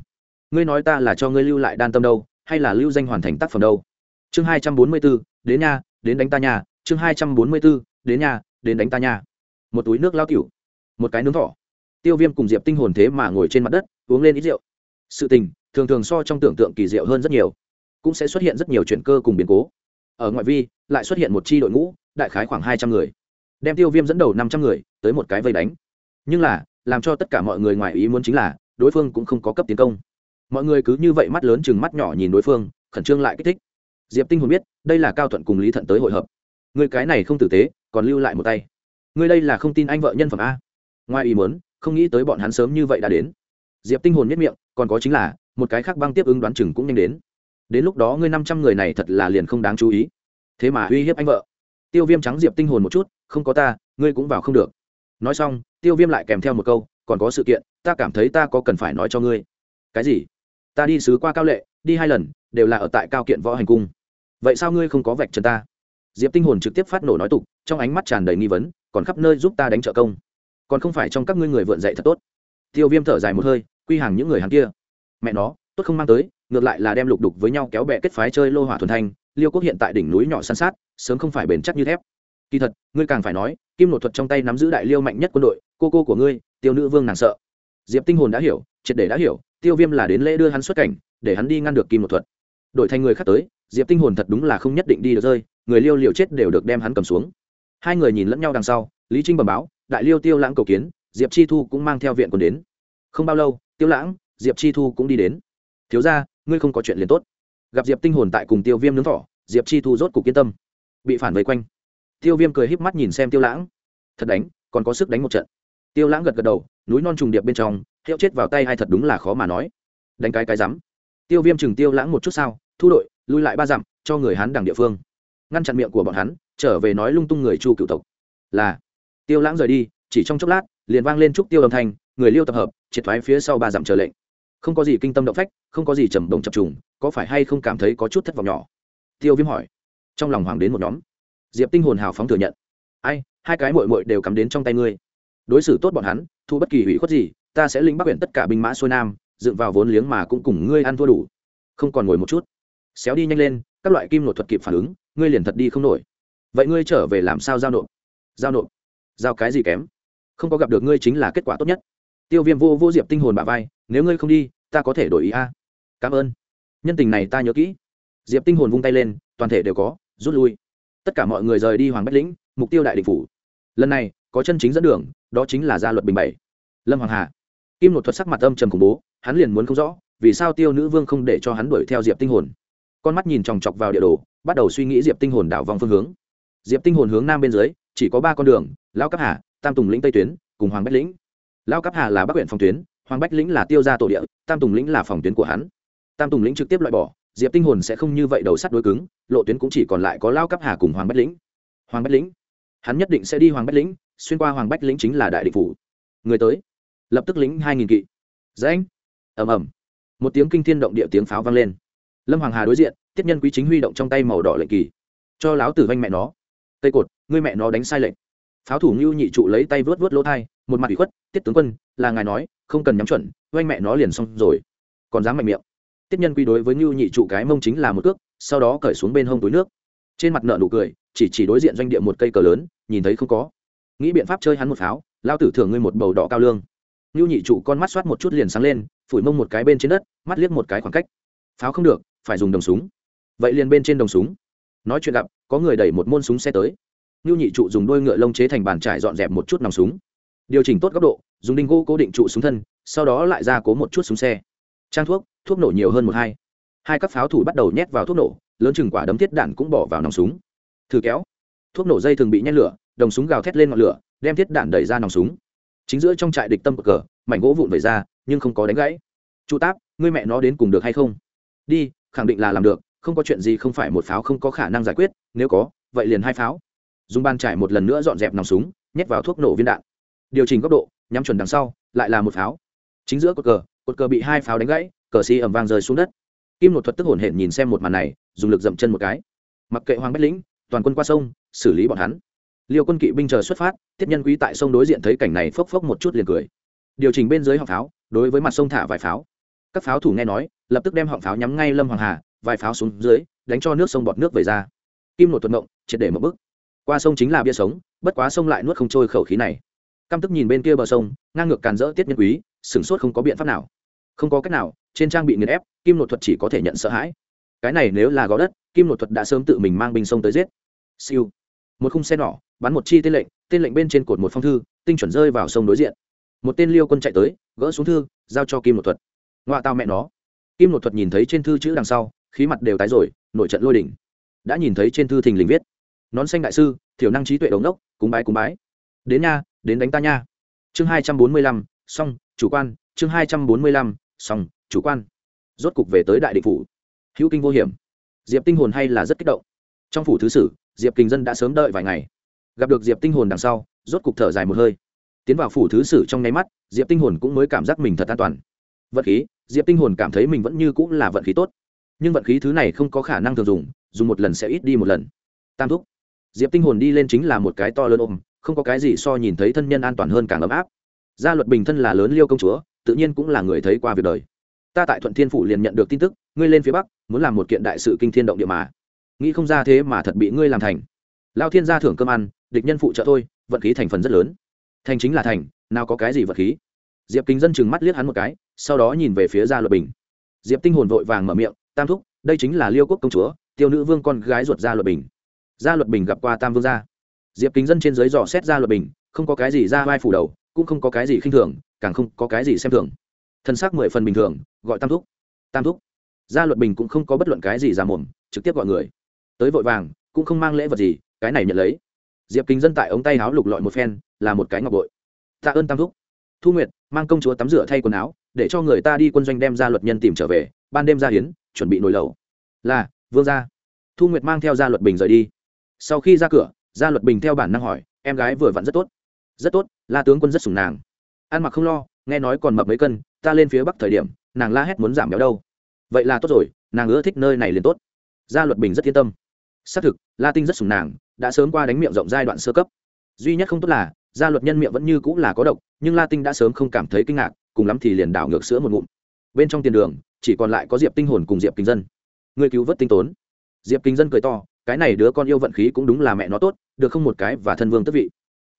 Ngươi nói ta là cho ngươi lưu lại đan tâm đâu, hay là lưu danh hoàn thành tác phẩm đâu? Chương hai trăm bốn mươi b ố đến nhà đến đánh ta nhà. Chương hai trăm bốn mươi b ố đến nhà đến đánh ta nhà. Một túi nước lao tiểu, một cái nướng thỏ. Tiêu viêm cùng diệp tinh hồn thế mà ngồi trên mặt đất uống lên ít rượu. Sự tình thường thường so trong tưởng tượng kỳ diệu hơn rất nhiều. Cũng sẽ xuất hiện rất nhiều chuyện cơ cùng biến cố. Ở ngoại vi lại xuất hiện một chi đội ngũ đại khái khoảng hai trăm người. Đem tiêu viêm dẫn đầu năm trăm người tới một cái vây đánh. Nhưng là làm cho tất cả mọi người ngoài ý muốn chính là đối phương cũng không có cấp tiến công. Mọi người cứ như vậy mắt lớn chừng mắt nhỏ nhìn đối phương khẩn trương lại kích thích diệp tinh hồn biết, đây là cao thuận cùng lý thận tới hội hợp. Người cái này không tử tế, còn lưu lại một tay. Ngươi đây là không tin anh vợ nhân phẩm a. Ngoài ý muốn, không nghĩ tới bọn hắn sớm như vậy đã đến. Diệp tinh hồn nhất miệng, còn có chính là, một cái khác băng tiếp ứng đoán chừng cũng nhanh đến. Đến lúc đó ngươi năm trăm người này thật là liền không đáng chú ý. Thế mà uy hiếp anh vợ. Tiêu viêm trắng diệp tinh hồn một chút, không có ta, ngươi cũng vào không được. Nói xong, tiêu viêm lại kèm theo một câu, còn có sự kiện, ta cảm thấy ta có cần phải nói cho ngươi. Cái gì? Ta đi sứ qua cao lệ, đi hai lần, đều là ở tại cao kiện võ hành cung vậy sao ngươi không có vạch trần ta? Diệp tinh hồn trực tiếp phát nổ nói tục, trong ánh mắt tràn đầy nghi vấn, còn khắp nơi giúp ta đánh trợ công. Còn không phải trong các ngươi người vượn dậy thật tốt. Tiêu viêm thở dài một hơi, quy hàng những người hàng kia. Mẹ nó, tốt không mang tới, ngược lại là đem lục đục với nhau kéo bè kết phái chơi lô hỏa thuần thanh, liêu quốc hiện tại đỉnh núi nhỏ san sát, sớm không phải bền chắc như thép. Kỳ thật, ngươi càng phải nói, kim nội thuật trong tay nắm giữ đại liêu mạnh nhất quân đội, cô cô của ngươi, tiêu nữ vương nàng sợ. Diệp tinh hồn đã hiểu, triệt để đã hiểu, tiêu viêm là đến lễ đưa hắn xuất cảnh, để hắn đi ngăn được kim nội thuật. Đổi thành người khác tới diệp tinh hồn thật đúng là không nhất định đi được rơi, người liêu liều chết đều được đem hắn cầm xuống. Hai người nhìn lẫn nhau đằng sau, lý trinh bẩm báo, đại liêu tiêu lãng cầu kiến, diệp chi thu cũng mang theo viện còn đến. Không bao lâu, tiêu lãng, diệp chi thu cũng đi đến. Thiếu ra ngươi không có chuyện liền tốt. Gặp diệp tinh hồn tại cùng tiêu viêm nướng thỏ, diệp chi thu rốt cục yên tâm. Bị phản vây quanh. Tiêu viêm cười híp mắt nhìn xem tiêu lãng. Thật đánh, còn có sức đánh một trận. Tiêu lãng gật gật đầu, núi non trùng điệp bên trong, hiệu chết vào tay hay thật đúng là khó mà nói. Đánh cái cái rắm. Tiêu viêm chừng tiêu lãng một chút sao, thu đội lui lại ba dặm, cho người hán đằng địa phương. Ngăn chặn miệng của bọn hắn, trở về nói lung tung người chu cựu tộc. Là, tiêu lãng rời đi, chỉ trong chốc lát, liền vang lên trúc tiêu âm thanh, người liêu tập hợp, triệt thoái phía sau ba dặm chờ lệnh. Không có gì kinh tâm động phách, không có gì trầm đồng chập trùng, có phải hay không cảm thấy có chút thất vọng nhỏ? Tiêu viêm hỏi. Trong lòng hoàng đến một nhóm. Diệp tinh hồn hào phóng thừa nhận. Ai, hai cái mội mội đều cắm đến trong tay ngươi. Đối xử tốt bọn hắn, thu bất kỳ hủy khuất gì, ta sẽ lĩnh bắc huyện tất cả binh mã xuôi nam, dựng vào vốn liếng mà cũng cùng ngươi ăn thua đủ. Không còn ngồi một chút xéo đi nhanh lên, các loại kim nội thuật kịp phản ứng, ngươi liền thật đi không nổi. Vậy ngươi trở về làm sao giao nộp? Giao nộp? Giao cái gì kém? Không có gặp được ngươi chính là kết quả tốt nhất. Tiêu viêm vô vô diệp tinh hồn bả vai, nếu ngươi không đi, ta có thể đổi ý a. Cảm ơn. Nhân tình này ta nhớ kỹ. Diệp tinh hồn vung tay lên, toàn thể đều có, rút lui. Tất cả mọi người rời đi hoàng bách lĩnh, mục tiêu đại định phủ. Lần này, có chân chính dẫn đường, đó chính là gia luật bình bảy. Lâm hoàng hà. Kim nội thuật sắc mặt âm trầm khủng bố, hắn liền muốn không rõ vì sao tiêu nữ vương không để cho hắn đuổi theo diệp tinh hồn con mắt nhìn chòng chọc vào địa đồ, bắt đầu suy nghĩ diệp tinh hồn đảo vòng phương hướng. Diệp tinh hồn hướng nam bên dưới, chỉ có ba con đường lao cấp hà, tam tùng lĩnh tây tuyến, cùng hoàng bách lĩnh. Lao cấp hà là bắc huyện phòng tuyến, hoàng bách lĩnh là tiêu gia tổ địa, tam tùng lĩnh là phòng tuyến của hắn. Tam tùng lĩnh trực tiếp loại bỏ, diệp tinh hồn sẽ không như vậy đầu sắt đối cứng, lộ tuyến cũng chỉ còn lại có lao cấp hà cùng hoàng bách lĩnh. Hoàng bách lĩnh, hắn nhất định sẽ đi hoàng bách lĩnh, xuyên qua hoàng bách lĩnh chính là đại địch phủ. Người tới, lập tức lĩnh hai nghìn kỵ. Danh ầm ầm. Một tiếng kinh thiên động địa tiếng pháo vang lên lâm hoàng hà đối diện tiết nhân quý chính huy động trong tay màu đỏ lệnh kỳ. Cho láo tử vanh mẹ nó. Cây cột, ngươi mẹ nó đánh sai lệnh. Pháo thủ ngưu nhị trụ lấy tay vớt vớt lỗ thai, một mặt bị khuất, tiết tướng quân, là ngài nói, không cần nhắm chuẩn, vanh mẹ nó liền xong rồi. Còn dám mạnh miệng. Tiết nhân quy đối với ngưu nhị trụ cái mông chính là một cước, sau đó cởi xuống bên hông túi nước. Trên mặt nợ nụ cười, chỉ chỉ đối diện doanh địa một cây cờ lớn, nhìn thấy không có. Nghĩ biện pháp chơi hắn một pháo lao tử thưởng ngươi một bầu đỏ cao lương. Ngưu nhị trụ con mắt soát một chút liền sáng lên, phủi mông một cái bên trên đất, mắt liếc một cái khoảng cách. Pháo không được phải dùng đồng súng. Vậy liền bên trên đồng súng. Nói chuyện gặp, có người đẩy một môn súng xe tới. Ngưu nhị trụ dùng đôi ngựa lông chế thành bàn trải dọn dẹp một chút nòng súng. Điều chỉnh tốt góc độ, dùng đinh gỗ cố định trụ súng thân, sau đó lại ra cố một chút súng xe. Trang thuốc thuốc nổ nhiều hơn một hai. Hai các pháo thủ bắt đầu nhét vào thuốc nổ, lớn chừng quả đấm thiết đạn cũng bỏ vào nòng súng. Thử kéo. Thuốc nổ dây thường bị nhét lửa, đồng súng gào thét lên ngọn lửa, đem thiết đạn đẩy ra nòng súng. Chính giữa trong trại địch tâm cờ, mảnh gỗ vụn vẩy ra, nhưng không có đánh gãy. Trụ táp, ngươi mẹ nó đến cùng được hay không? Đi khẳng định là làm được, không có chuyện gì không phải một pháo không có khả năng giải quyết, nếu có, vậy liền hai pháo. Dùng bàn trải một lần nữa dọn dẹp nòng súng, nhét vào thuốc nổ viên đạn. Điều chỉnh góc độ, nhắm chuẩn đằng sau, lại là một pháo. Chính giữa cột cờ cột cờ bị hai pháo đánh gãy, cờ xi ẩm vang rơi xuống đất. Kim nội thuật tức hồn hển nhìn xem một màn này, dùng lực dậm chân một cái. Mặc kệ hoàng bách lĩnh, toàn quân qua sông, xử lý bọn hắn. Liêu quân kỵ binh chờ xuất phát, tiết nhân quý tại sông đối diện thấy cảnh này phốc phốc một chút liền cười. Điều chỉnh bên dưới họng pháo, đối với mặt sông thả vài pháo các pháo thủ nghe nói, lập tức đem họng pháo nhắm ngay lâm hoàng hà, vài pháo xuống dưới, đánh cho nước sông bọt nước về ra. Kim nội thuận động triệt để một bức qua sông chính là bia sống, bất quá sông lại nuốt không trôi khẩu khí này. Căm tức nhìn bên kia bờ sông, ngang ngược càn rỡ tiết nhân quý, sửng sốt không có biện pháp nào. Không có cách nào, trên trang bị nghiền ép, kim nội thuật chỉ có thể nhận sợ hãi. Cái này nếu là gó đất, kim nội thuật đã sớm tự mình mang binh sông tới giết. Siêu. Một khung xe nỏ, bắn một chi tên lệnh tên lệnh bên trên cột một phong thư, tinh chuẩn rơi vào sông đối diện. Một tên liêu quân chạy tới, gỡ xuống thư, giao cho kim nội thuật ngoại tao mẹ nó. Kim nội thuật nhìn thấy trên thư chữ đằng sau, khí mặt đều tái rồi, nội trận lôi đỉnh. Đã nhìn thấy trên thư thình lình viết, nón xanh đại sư, thiểu năng trí tuệ đống đốc, cúng bái cúng bái. Đến nha, đến đánh ta nha. Chương hai trăm bốn mươi lăm, xong, chủ quan. Chương hai trăm bốn mươi lăm, xong, chủ quan. Rốt cục về tới đại định phủ. Hữu kinh vô hiểm. Diệp tinh hồn hay là rất kích động. Trong phủ thứ sử, diệp kinh dân đã sớm đợi vài ngày. Gặp được diệp tinh hồn đằng sau, rốt cục thở dài một hơi. Tiến vào phủ thứ sử trong nháy mắt, diệp tinh hồn cũng mới cảm giác mình thật an toàn. Vật khí diệp tinh hồn cảm thấy mình vẫn như cũng là vận khí tốt. Nhưng vận khí thứ này không có khả năng thường dùng dùng một lần sẽ ít đi một lần. Tam thúc. Diệp tinh hồn đi lên chính là một cái to lớn ôm, không có cái gì so nhìn thấy thân nhân an toàn hơn càng ấm áp. Gia luật bình thân là lớn liêu công chúa, tự nhiên cũng là người thấy qua việc đời. Ta tại thuận thiên phủ liền nhận được tin tức, ngươi lên phía bắc, muốn làm một kiện đại sự kinh thiên động địa mà. Nghĩ không ra thế mà thật bị ngươi làm thành. Lao thiên gia thưởng cơm ăn, địch nhân phụ trợ thôi, vận khí thành phần rất lớn. Thành chính là thành, nào có cái gì vận khí? Diệp kính dân chừng mắt liếc hắn một cái sau đó nhìn về phía gia luật bình. Diệp tinh hồn vội vàng mở miệng, tam thúc, đây chính là liêu quốc công chúa, tiêu nữ vương con gái ruột gia luật bình. Gia luật bình gặp qua tam vương gia. Diệp kính dân trên dưới dò xét gia luật bình, không có cái gì ra vai phủ đầu, cũng không có cái gì khinh thường, càng không có cái gì xem thường. Thân xác mười phần bình thường, gọi tam thúc. Tam thúc. Gia luật bình cũng không có bất luận cái gì ra mồm, trực tiếp gọi người. Tới vội vàng, cũng không mang lễ vật gì, cái này nhận lấy. Diệp kính dân tại ống tay áo lục lọi một phen, là một cái ngọc bội. Tạ ơn tam thúc. Thu nguyệt, mang công chúa tắm rửa thay quần áo để cho người ta đi quân doanh đem ra luật nhân tìm trở về, ban đêm ra hiến, chuẩn bị nồi lẩu. Là, vương gia. Thu nguyệt mang theo gia luật bình rời đi. Sau khi ra cửa, gia luật bình theo bản năng hỏi, em gái vừa vặn rất tốt. Rất tốt, la tướng quân rất sủng nàng. Ăn mặc không lo, nghe nói còn mập mấy cân, ta lên phía bắc thời điểm, nàng la hét muốn giảm béo đâu. Vậy là tốt rồi, nàng ưa thích nơi này liền tốt. Gia luật bình rất yên tâm. Xác thực, la tinh rất sủng nàng, đã sớm qua đánh miệng rộng giai đoạn sơ cấp. Duy nhất không tốt là, gia luật nhân miệng vẫn như cũng là có độc, nhưng la tinh đã sớm không cảm thấy kinh ngạc cùng lắm thì liền đảo ngược sữa một ngụm. Bên trong tiền đường, chỉ còn lại có diệp tinh hồn cùng diệp kinh dân. Người cứu vớt tinh tốn. Diệp kinh dân cười to, cái này đứa con yêu vận khí cũng đúng là mẹ nó tốt, được không một cái và thân vương tức vị.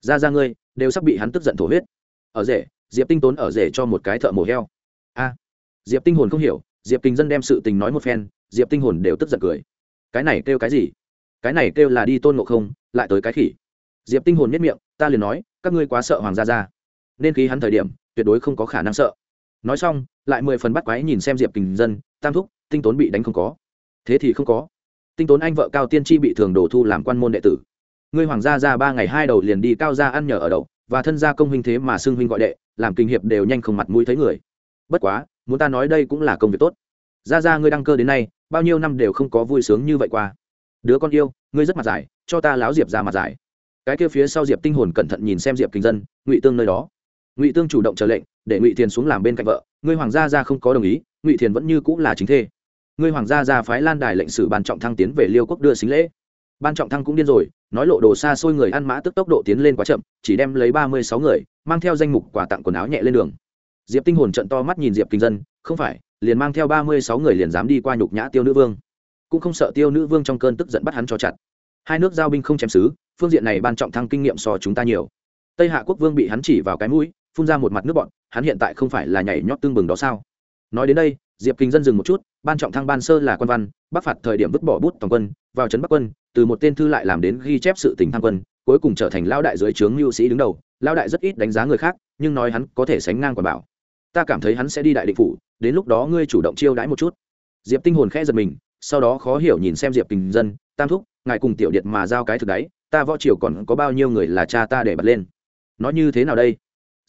Ra ra ngươi, đều sắp bị hắn tức giận thổ huyết. Ở rể, diệp tinh tốn ở rể cho một cái thợ mổ heo. A. Diệp tinh hồn không hiểu, diệp kinh dân đem sự tình nói một phen, diệp tinh hồn đều tức giận cười. Cái này kêu cái gì? Cái này kêu là đi tôn ngộ không, lại tới cái khỉ. Diệp tinh hồn nhất miệng, ta liền nói, các ngươi quá sợ hoàng gia ra nên khí hắn thời điểm tuyệt đối không có khả năng sợ. Nói xong, lại mười phần bắt quái nhìn xem diệp kình dân, tam thúc, tinh tốn bị đánh không có. Thế thì không có. Tinh tốn anh vợ cao tiên tri bị thường đổ thu làm quan môn đệ tử. Ngươi hoàng gia ra ba ngày hai đầu liền đi cao gia ăn nhờ ở đậu, và thân gia công huynh thế mà xưng huynh gọi đệ, làm kinh hiệp đều nhanh không mặt mũi thấy người. Bất quá, muốn ta nói đây cũng là công việc tốt. Ra ra ngươi đăng cơ đến nay, bao nhiêu năm đều không có vui sướng như vậy qua. Đứa con yêu, ngươi rất mặt dài, cho ta láo diệp ra mặt dài. Cái kia phía sau diệp tinh hồn cẩn thận nhìn xem diệp kinh dân, ngụy tương nơi đó ngụy tương chủ động chờ lệnh, để ngụy thiền xuống làm bên cạnh vợ. Ngươi hoàng gia Gia không có đồng ý, ngụy thiền vẫn như cũng là chính thê. Ngươi hoàng gia Gia phái lan đài lệnh sử ban trọng thăng tiến về liêu quốc đưa xính lễ. Ban trọng thăng cũng điên rồi, nói lộ đồ xa xôi người ăn mã tức tốc độ tiến lên quá chậm, chỉ đem lấy ba mươi sáu người, mang theo danh mục quà tặng quần áo nhẹ lên đường. Diệp tinh hồn trận to mắt nhìn diệp kinh dân, không phải, liền mang theo ba mươi sáu người liền dám đi qua nhục nhã tiêu nữ vương. Cũng không sợ tiêu nữ vương trong cơn tức giận bắt hắn cho chặt. Hai nước giao binh không chém xứ, phương diện này ban trọng thăng kinh nghiệm so chúng ta nhiều. Tây hạ quốc vương bị hắn chỉ vào cái mũi phun ra một mặt nước bọn, hắn hiện tại không phải là nhảy nhót tương bừng đó sao? Nói đến đây, diệp kinh dân dừng một chút, ban trọng thăng ban sơ là quan văn, bắc phạt thời điểm vứt bỏ bút toàn quân, vào trấn bắc quân, từ một tên thư lại làm đến ghi chép sự tình tham quân, cuối cùng trở thành lao đại dưới trướng mưu sĩ đứng đầu lao đại rất ít đánh giá người khác, nhưng nói hắn có thể sánh ngang quả bảo. Ta cảm thấy hắn sẽ đi đại định phủ, đến lúc đó ngươi chủ động chiêu đãi một chút. Diệp tinh hồn khẽ giật mình, sau đó khó hiểu nhìn xem diệp kinh dân, tam thúc, ngài cùng tiểu điện mà giao cái thực đấy, ta võ triều còn có bao nhiêu người là cha ta để bật lên? Nó như thế nào đây?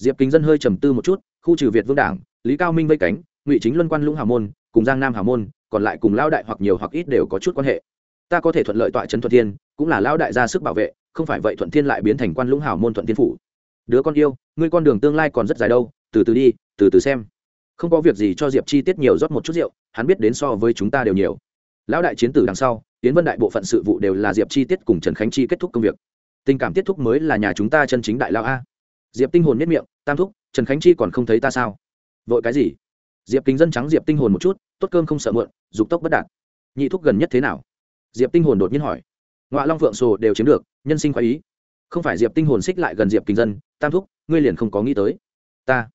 Diệp kính dân hơi trầm tư một chút, khu trừ việt vương đảng, lý cao minh vây cánh, ngụy chính luân quan lũng hào môn, cùng giang nam hào môn, còn lại cùng lao đại hoặc nhiều hoặc ít đều có chút quan hệ. Ta có thể thuận lợi tọa trấn thuận thiên, cũng là lao đại ra sức bảo vệ, không phải vậy thuận thiên lại biến thành quan lũng hào môn thuận thiên phủ. Đứa con yêu, ngươi con đường tương lai còn rất dài đâu, từ từ đi, từ từ xem. Không có việc gì cho diệp chi tiết nhiều rót một chút rượu, hắn biết đến so với chúng ta đều nhiều. Lão đại chiến tử đằng sau tiến vân đại bộ phận sự vụ đều là diệp chi tiết cùng trần khánh chi kết thúc công việc. Tình cảm tiết thúc mới là nhà chúng ta chân chính đại lao a diệp tinh hồn nhất miệng, tam thúc, trần khánh chi còn không thấy ta sao? Vội cái gì? Diệp kính dân trắng diệp tinh hồn một chút, tốt cơm không sợ mượn dục tốc bất đạt. Nhị thúc gần nhất thế nào? Diệp tinh hồn đột nhiên hỏi. Ngoại long phượng sồ đều chiếm được, nhân sinh khoái ý. Không phải diệp tinh hồn xích lại gần diệp Kính dân, tam thúc, ngươi liền không có nghĩ tới. Ta.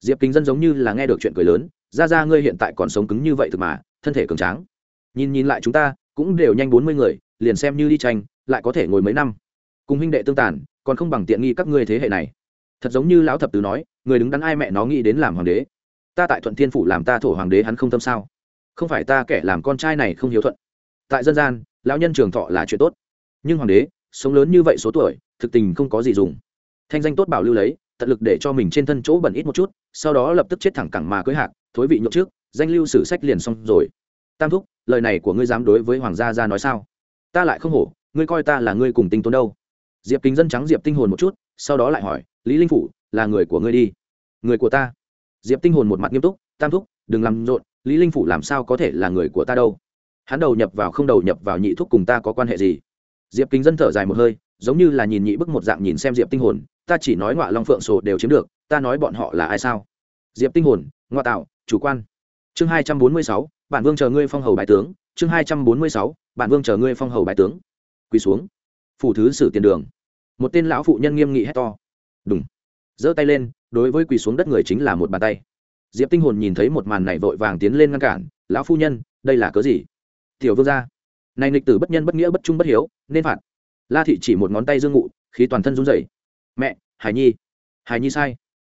Diệp Kính dân giống như là nghe được chuyện cười lớn, ra ra ngươi hiện tại còn sống cứng như vậy thực mà, thân thể cường tráng. Nhìn nhìn lại chúng ta, cũng đều nhanh bốn mươi người, liền xem như đi tranh, lại có thể ngồi mấy năm. Cùng huynh đệ tương tàn, còn không bằng tiện nghi các ngươi thế hệ này thật giống như lão thập tứ nói, người đứng đắn ai mẹ nó nghĩ đến làm hoàng đế. Ta tại thuận thiên phủ làm ta thổ hoàng đế hắn không tâm sao? Không phải ta kẻ làm con trai này không hiếu thuận. Tại dân gian, lão nhân trường thọ là chuyện tốt. Nhưng hoàng đế, sống lớn như vậy số tuổi, thực tình không có gì dùng. Thanh danh tốt bảo lưu lấy, tận lực để cho mình trên thân chỗ bẩn ít một chút, sau đó lập tức chết thẳng cẳng mà cưới hạc, thối vị nhậu trước, danh lưu sử sách liền xong rồi. Tam thúc, lời này của ngươi dám đối với hoàng gia ra nói sao? Ta lại không hổ, ngươi coi ta là ngươi cùng tinh tốn đâu. Diệp kính dân trắng diệp tinh hồn một chút, sau đó lại hỏi lý linh phủ, là người của ngươi đi. Người của ta? Diệp tinh hồn một mặt nghiêm túc, tam thúc, đừng làm rộn, lý linh phủ làm sao có thể là người của ta đâu? Hắn đầu nhập vào không đầu nhập vào nhị thúc cùng ta có quan hệ gì? Diệp kính dân thở dài một hơi, giống như là nhìn nhị bức một dạng nhìn xem diệp tinh hồn, ta chỉ nói ngọa long phượng sổ đều chiếm được, ta nói bọn họ là ai sao? Diệp tinh hồn ngoa tạo chủ quan. Chương hai trăm bốn mươi sáu, bản vương chờ ngươi phong hầu bài tướng. Chương hai trăm bốn mươi sáu, bản vương chờ ngươi phong hầu bài tướng. Quỳ xuống. Phủ thứ sử tiền đường. Một tên lão phụ nhân nghiêm nghị hét to đúng giơ tay lên, đối với quỳ xuống đất người chính là một bàn tay. Diệp tinh hồn nhìn thấy một màn này vội vàng tiến lên ngăn cản, lão phu nhân, đây là cớ gì? Tiểu vương gia. Này nghịch tử bất nhân bất nghĩa bất trung bất hiếu, nên phạt. La thị chỉ một ngón tay dương ngụ, khí toàn thân run rẩy. Mẹ, hải nhi. Hải nhi sai.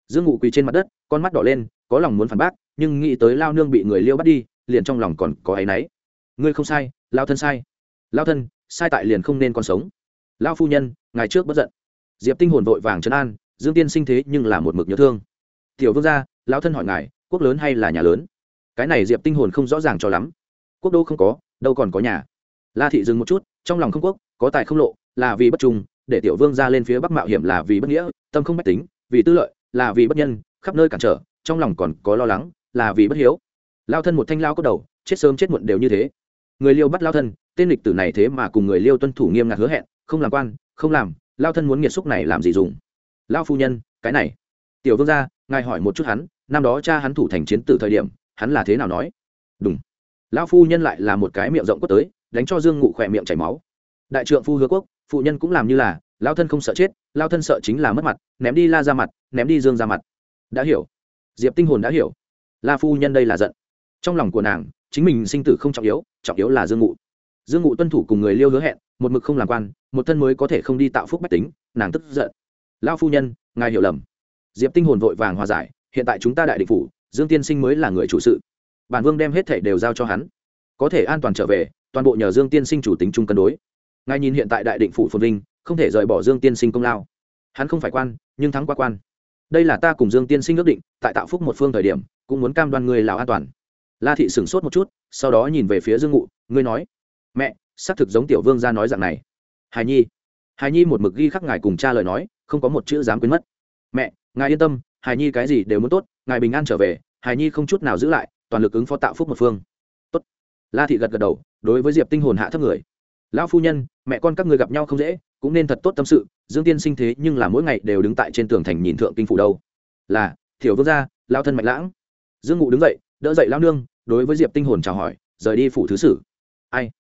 Dương ngụ quỳ trên mặt đất, con mắt đỏ lên, có lòng muốn phản bác, nhưng nghĩ tới lao nương bị người liêu bắt đi, liền trong lòng còn có áy náy. Ngươi không sai, lao thân sai. Lao thân, sai tại liền không nên còn sống. Lao phu nhân ngày trước bất giận diệp tinh hồn vội vàng trấn an, dương tiên sinh thế nhưng là một mực nhớ thương. Tiểu vương gia, Lão thân hỏi ngài, quốc lớn hay là nhà lớn? Cái này diệp tinh hồn không rõ ràng cho lắm. Quốc đô không có, đâu còn có nhà. La thị dừng một chút, trong lòng không quốc, có tài không lộ, là vì bất trung, để tiểu vương ra lên phía bắc mạo hiểm là vì bất nghĩa, tâm không bách tính, vì tư lợi, là vì bất nhân, khắp nơi cản trở, trong lòng còn có lo lắng, là vì bất hiếu. Lao thân một thanh lao có đầu, chết sớm chết muộn đều như thế. Người liêu bắt lao thân, tên lịch tử này thế mà cùng người liêu tuân thủ nghiêm ngặt hứa hẹn, không làm quan, không làm lao thân muốn nghiệt xúc này làm gì dùng? Lao phu nhân, cái này. Tiểu vương gia, ngài hỏi một chút hắn, năm đó cha hắn thủ thành chiến từ thời điểm, hắn là thế nào nói? Đúng lão phu nhân lại là một cái miệng rộng quất tới, đánh cho dương ngụ khỏe miệng chảy máu. Đại trượng phu hứa quốc, phụ nhân cũng làm như là, lao thân không sợ chết, lao thân sợ chính là mất mặt, ném đi la ra mặt, ném đi dương ra mặt. Đã hiểu. Diệp tinh hồn đã hiểu. La phu nhân đây là giận. Trong lòng của nàng, chính mình sinh tử không trọng yếu trọng yếu là dương ngụ dương ngụ tuân thủ cùng người liêu hứa hẹn, một mực không làm quan, một thân mới có thể không đi tạo phúc bách tính, nàng tức giận. Lao phu nhân, ngài hiểu lầm. Diệp tinh hồn vội vàng hòa giải, hiện tại chúng ta đại định phủ, dương tiên sinh mới là người chủ sự. Bản vương đem hết thể đều giao cho hắn. Có thể an toàn trở về, toàn bộ nhờ dương tiên sinh chủ tính chung cân đối. Ngài nhìn hiện tại đại định phủ phồn vinh, không thể rời bỏ dương tiên sinh công lao. Hắn không phải quan, nhưng thắng qua quan. Đây là ta cùng dương tiên sinh ước định, tại tạo phúc một phương thời điểm, cũng muốn cam đoan người lào an toàn. La thị sửng sốt một chút, sau đó nhìn về phía dương ngụ, ngươi nói mẹ, xác thực giống tiểu vương ra nói dạng này. Hài nhi. Hài nhi một mực ghi khắc ngài cùng cha lời nói, không có một chữ dám quên mất. Mẹ, ngài yên tâm hài nhi cái gì đều muốn tốt, ngài bình an trở về hài nhi không chút nào giữ lại, toàn lực ứng phó tạo phúc một phương. Tốt. La thị gật gật đầu, đối với diệp tinh hồn hạ thấp người. Lão phu nhân, mẹ con các người gặp nhau không dễ, cũng nên thật tốt tâm sự, dương tiên sinh thế nhưng là mỗi ngày đều đứng tại trên tường thành nhìn thượng kinh phủ đâu. Là thiểu vương gia lao thân mạnh lãng. Dương ngụ đứng dậy, đỡ dậy lao nương, đối với diệp tinh hồn chào hỏi, rời đi phủ thứ sử. Ai?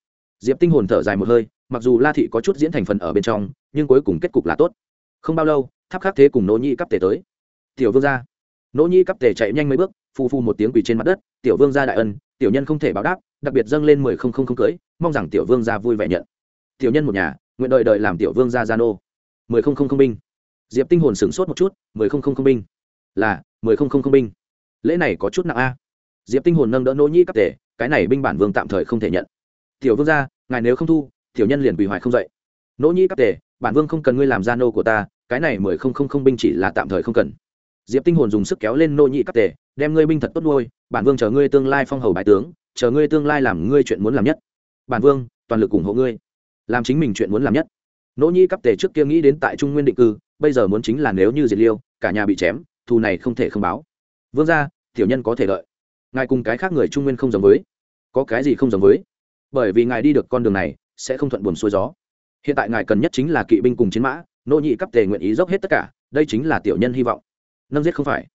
Diệp tinh hồn thở dài một hơi, mặc dù la thị có chút diễn thành phần ở bên trong, nhưng cuối cùng kết cục là tốt. Không bao lâu, tháp khắc thế cùng nỗ Nhi cắp tề tới. Tiểu vương gia. Nỗ Nhi cắp tề chạy nhanh mấy bước phu phu một tiếng quỳ trên mặt đất, tiểu vương gia đại ân, tiểu nhân không thể báo đáp, đặc biệt dâng lên mười không không không cưới, mong rằng tiểu vương gia vui vẻ nhận. Tiểu nhân một nhà, nguyện đợi đợi làm tiểu vương gia gia nô. Mười không không không binh. Diệp tinh hồn sửng sốt một chút, mười không không không binh. Là, mười không không không binh. Lễ này có chút nặng a. Diệp tinh hồn nâng đỡ nỗ Nhi cấp tể cái này binh bản vương tạm thời không thể nhận tiểu vương gia ngài nếu không thu tiểu nhân liền bị hoài không dậy. Nỗ nhĩ cấp tề, bản vương không cần ngươi làm gia nô của ta cái này mười không không không binh chỉ là tạm thời không cần. Diệp tinh hồn dùng sức kéo lên nỗ nhĩ cấp tề, đem ngươi binh thật tốt nuôi bản vương chờ ngươi tương lai phong hầu bái tướng chờ ngươi tương lai làm ngươi chuyện muốn làm nhất. Bản vương toàn lực ủng hộ ngươi. Làm chính mình chuyện muốn làm nhất. Nỗ nhĩ cấp tề trước kia nghĩ đến tại trung nguyên định cư bây giờ muốn chính là nếu như diệt liêu cả nhà bị chém thù này không thể không báo. Vương gia tiểu nhân có thể đợi. Ngài cùng cái khác người trung nguyên không giống với. Có cái gì không giống với? Bởi vì ngài đi được con đường này, sẽ không thuận buồn xuôi gió. Hiện tại ngài cần nhất chính là kỵ binh cùng chiến mã, nô nhị cấp tề nguyện ý dốc hết tất cả, đây chính là tiểu nhân hy vọng. Nâng giết không phải.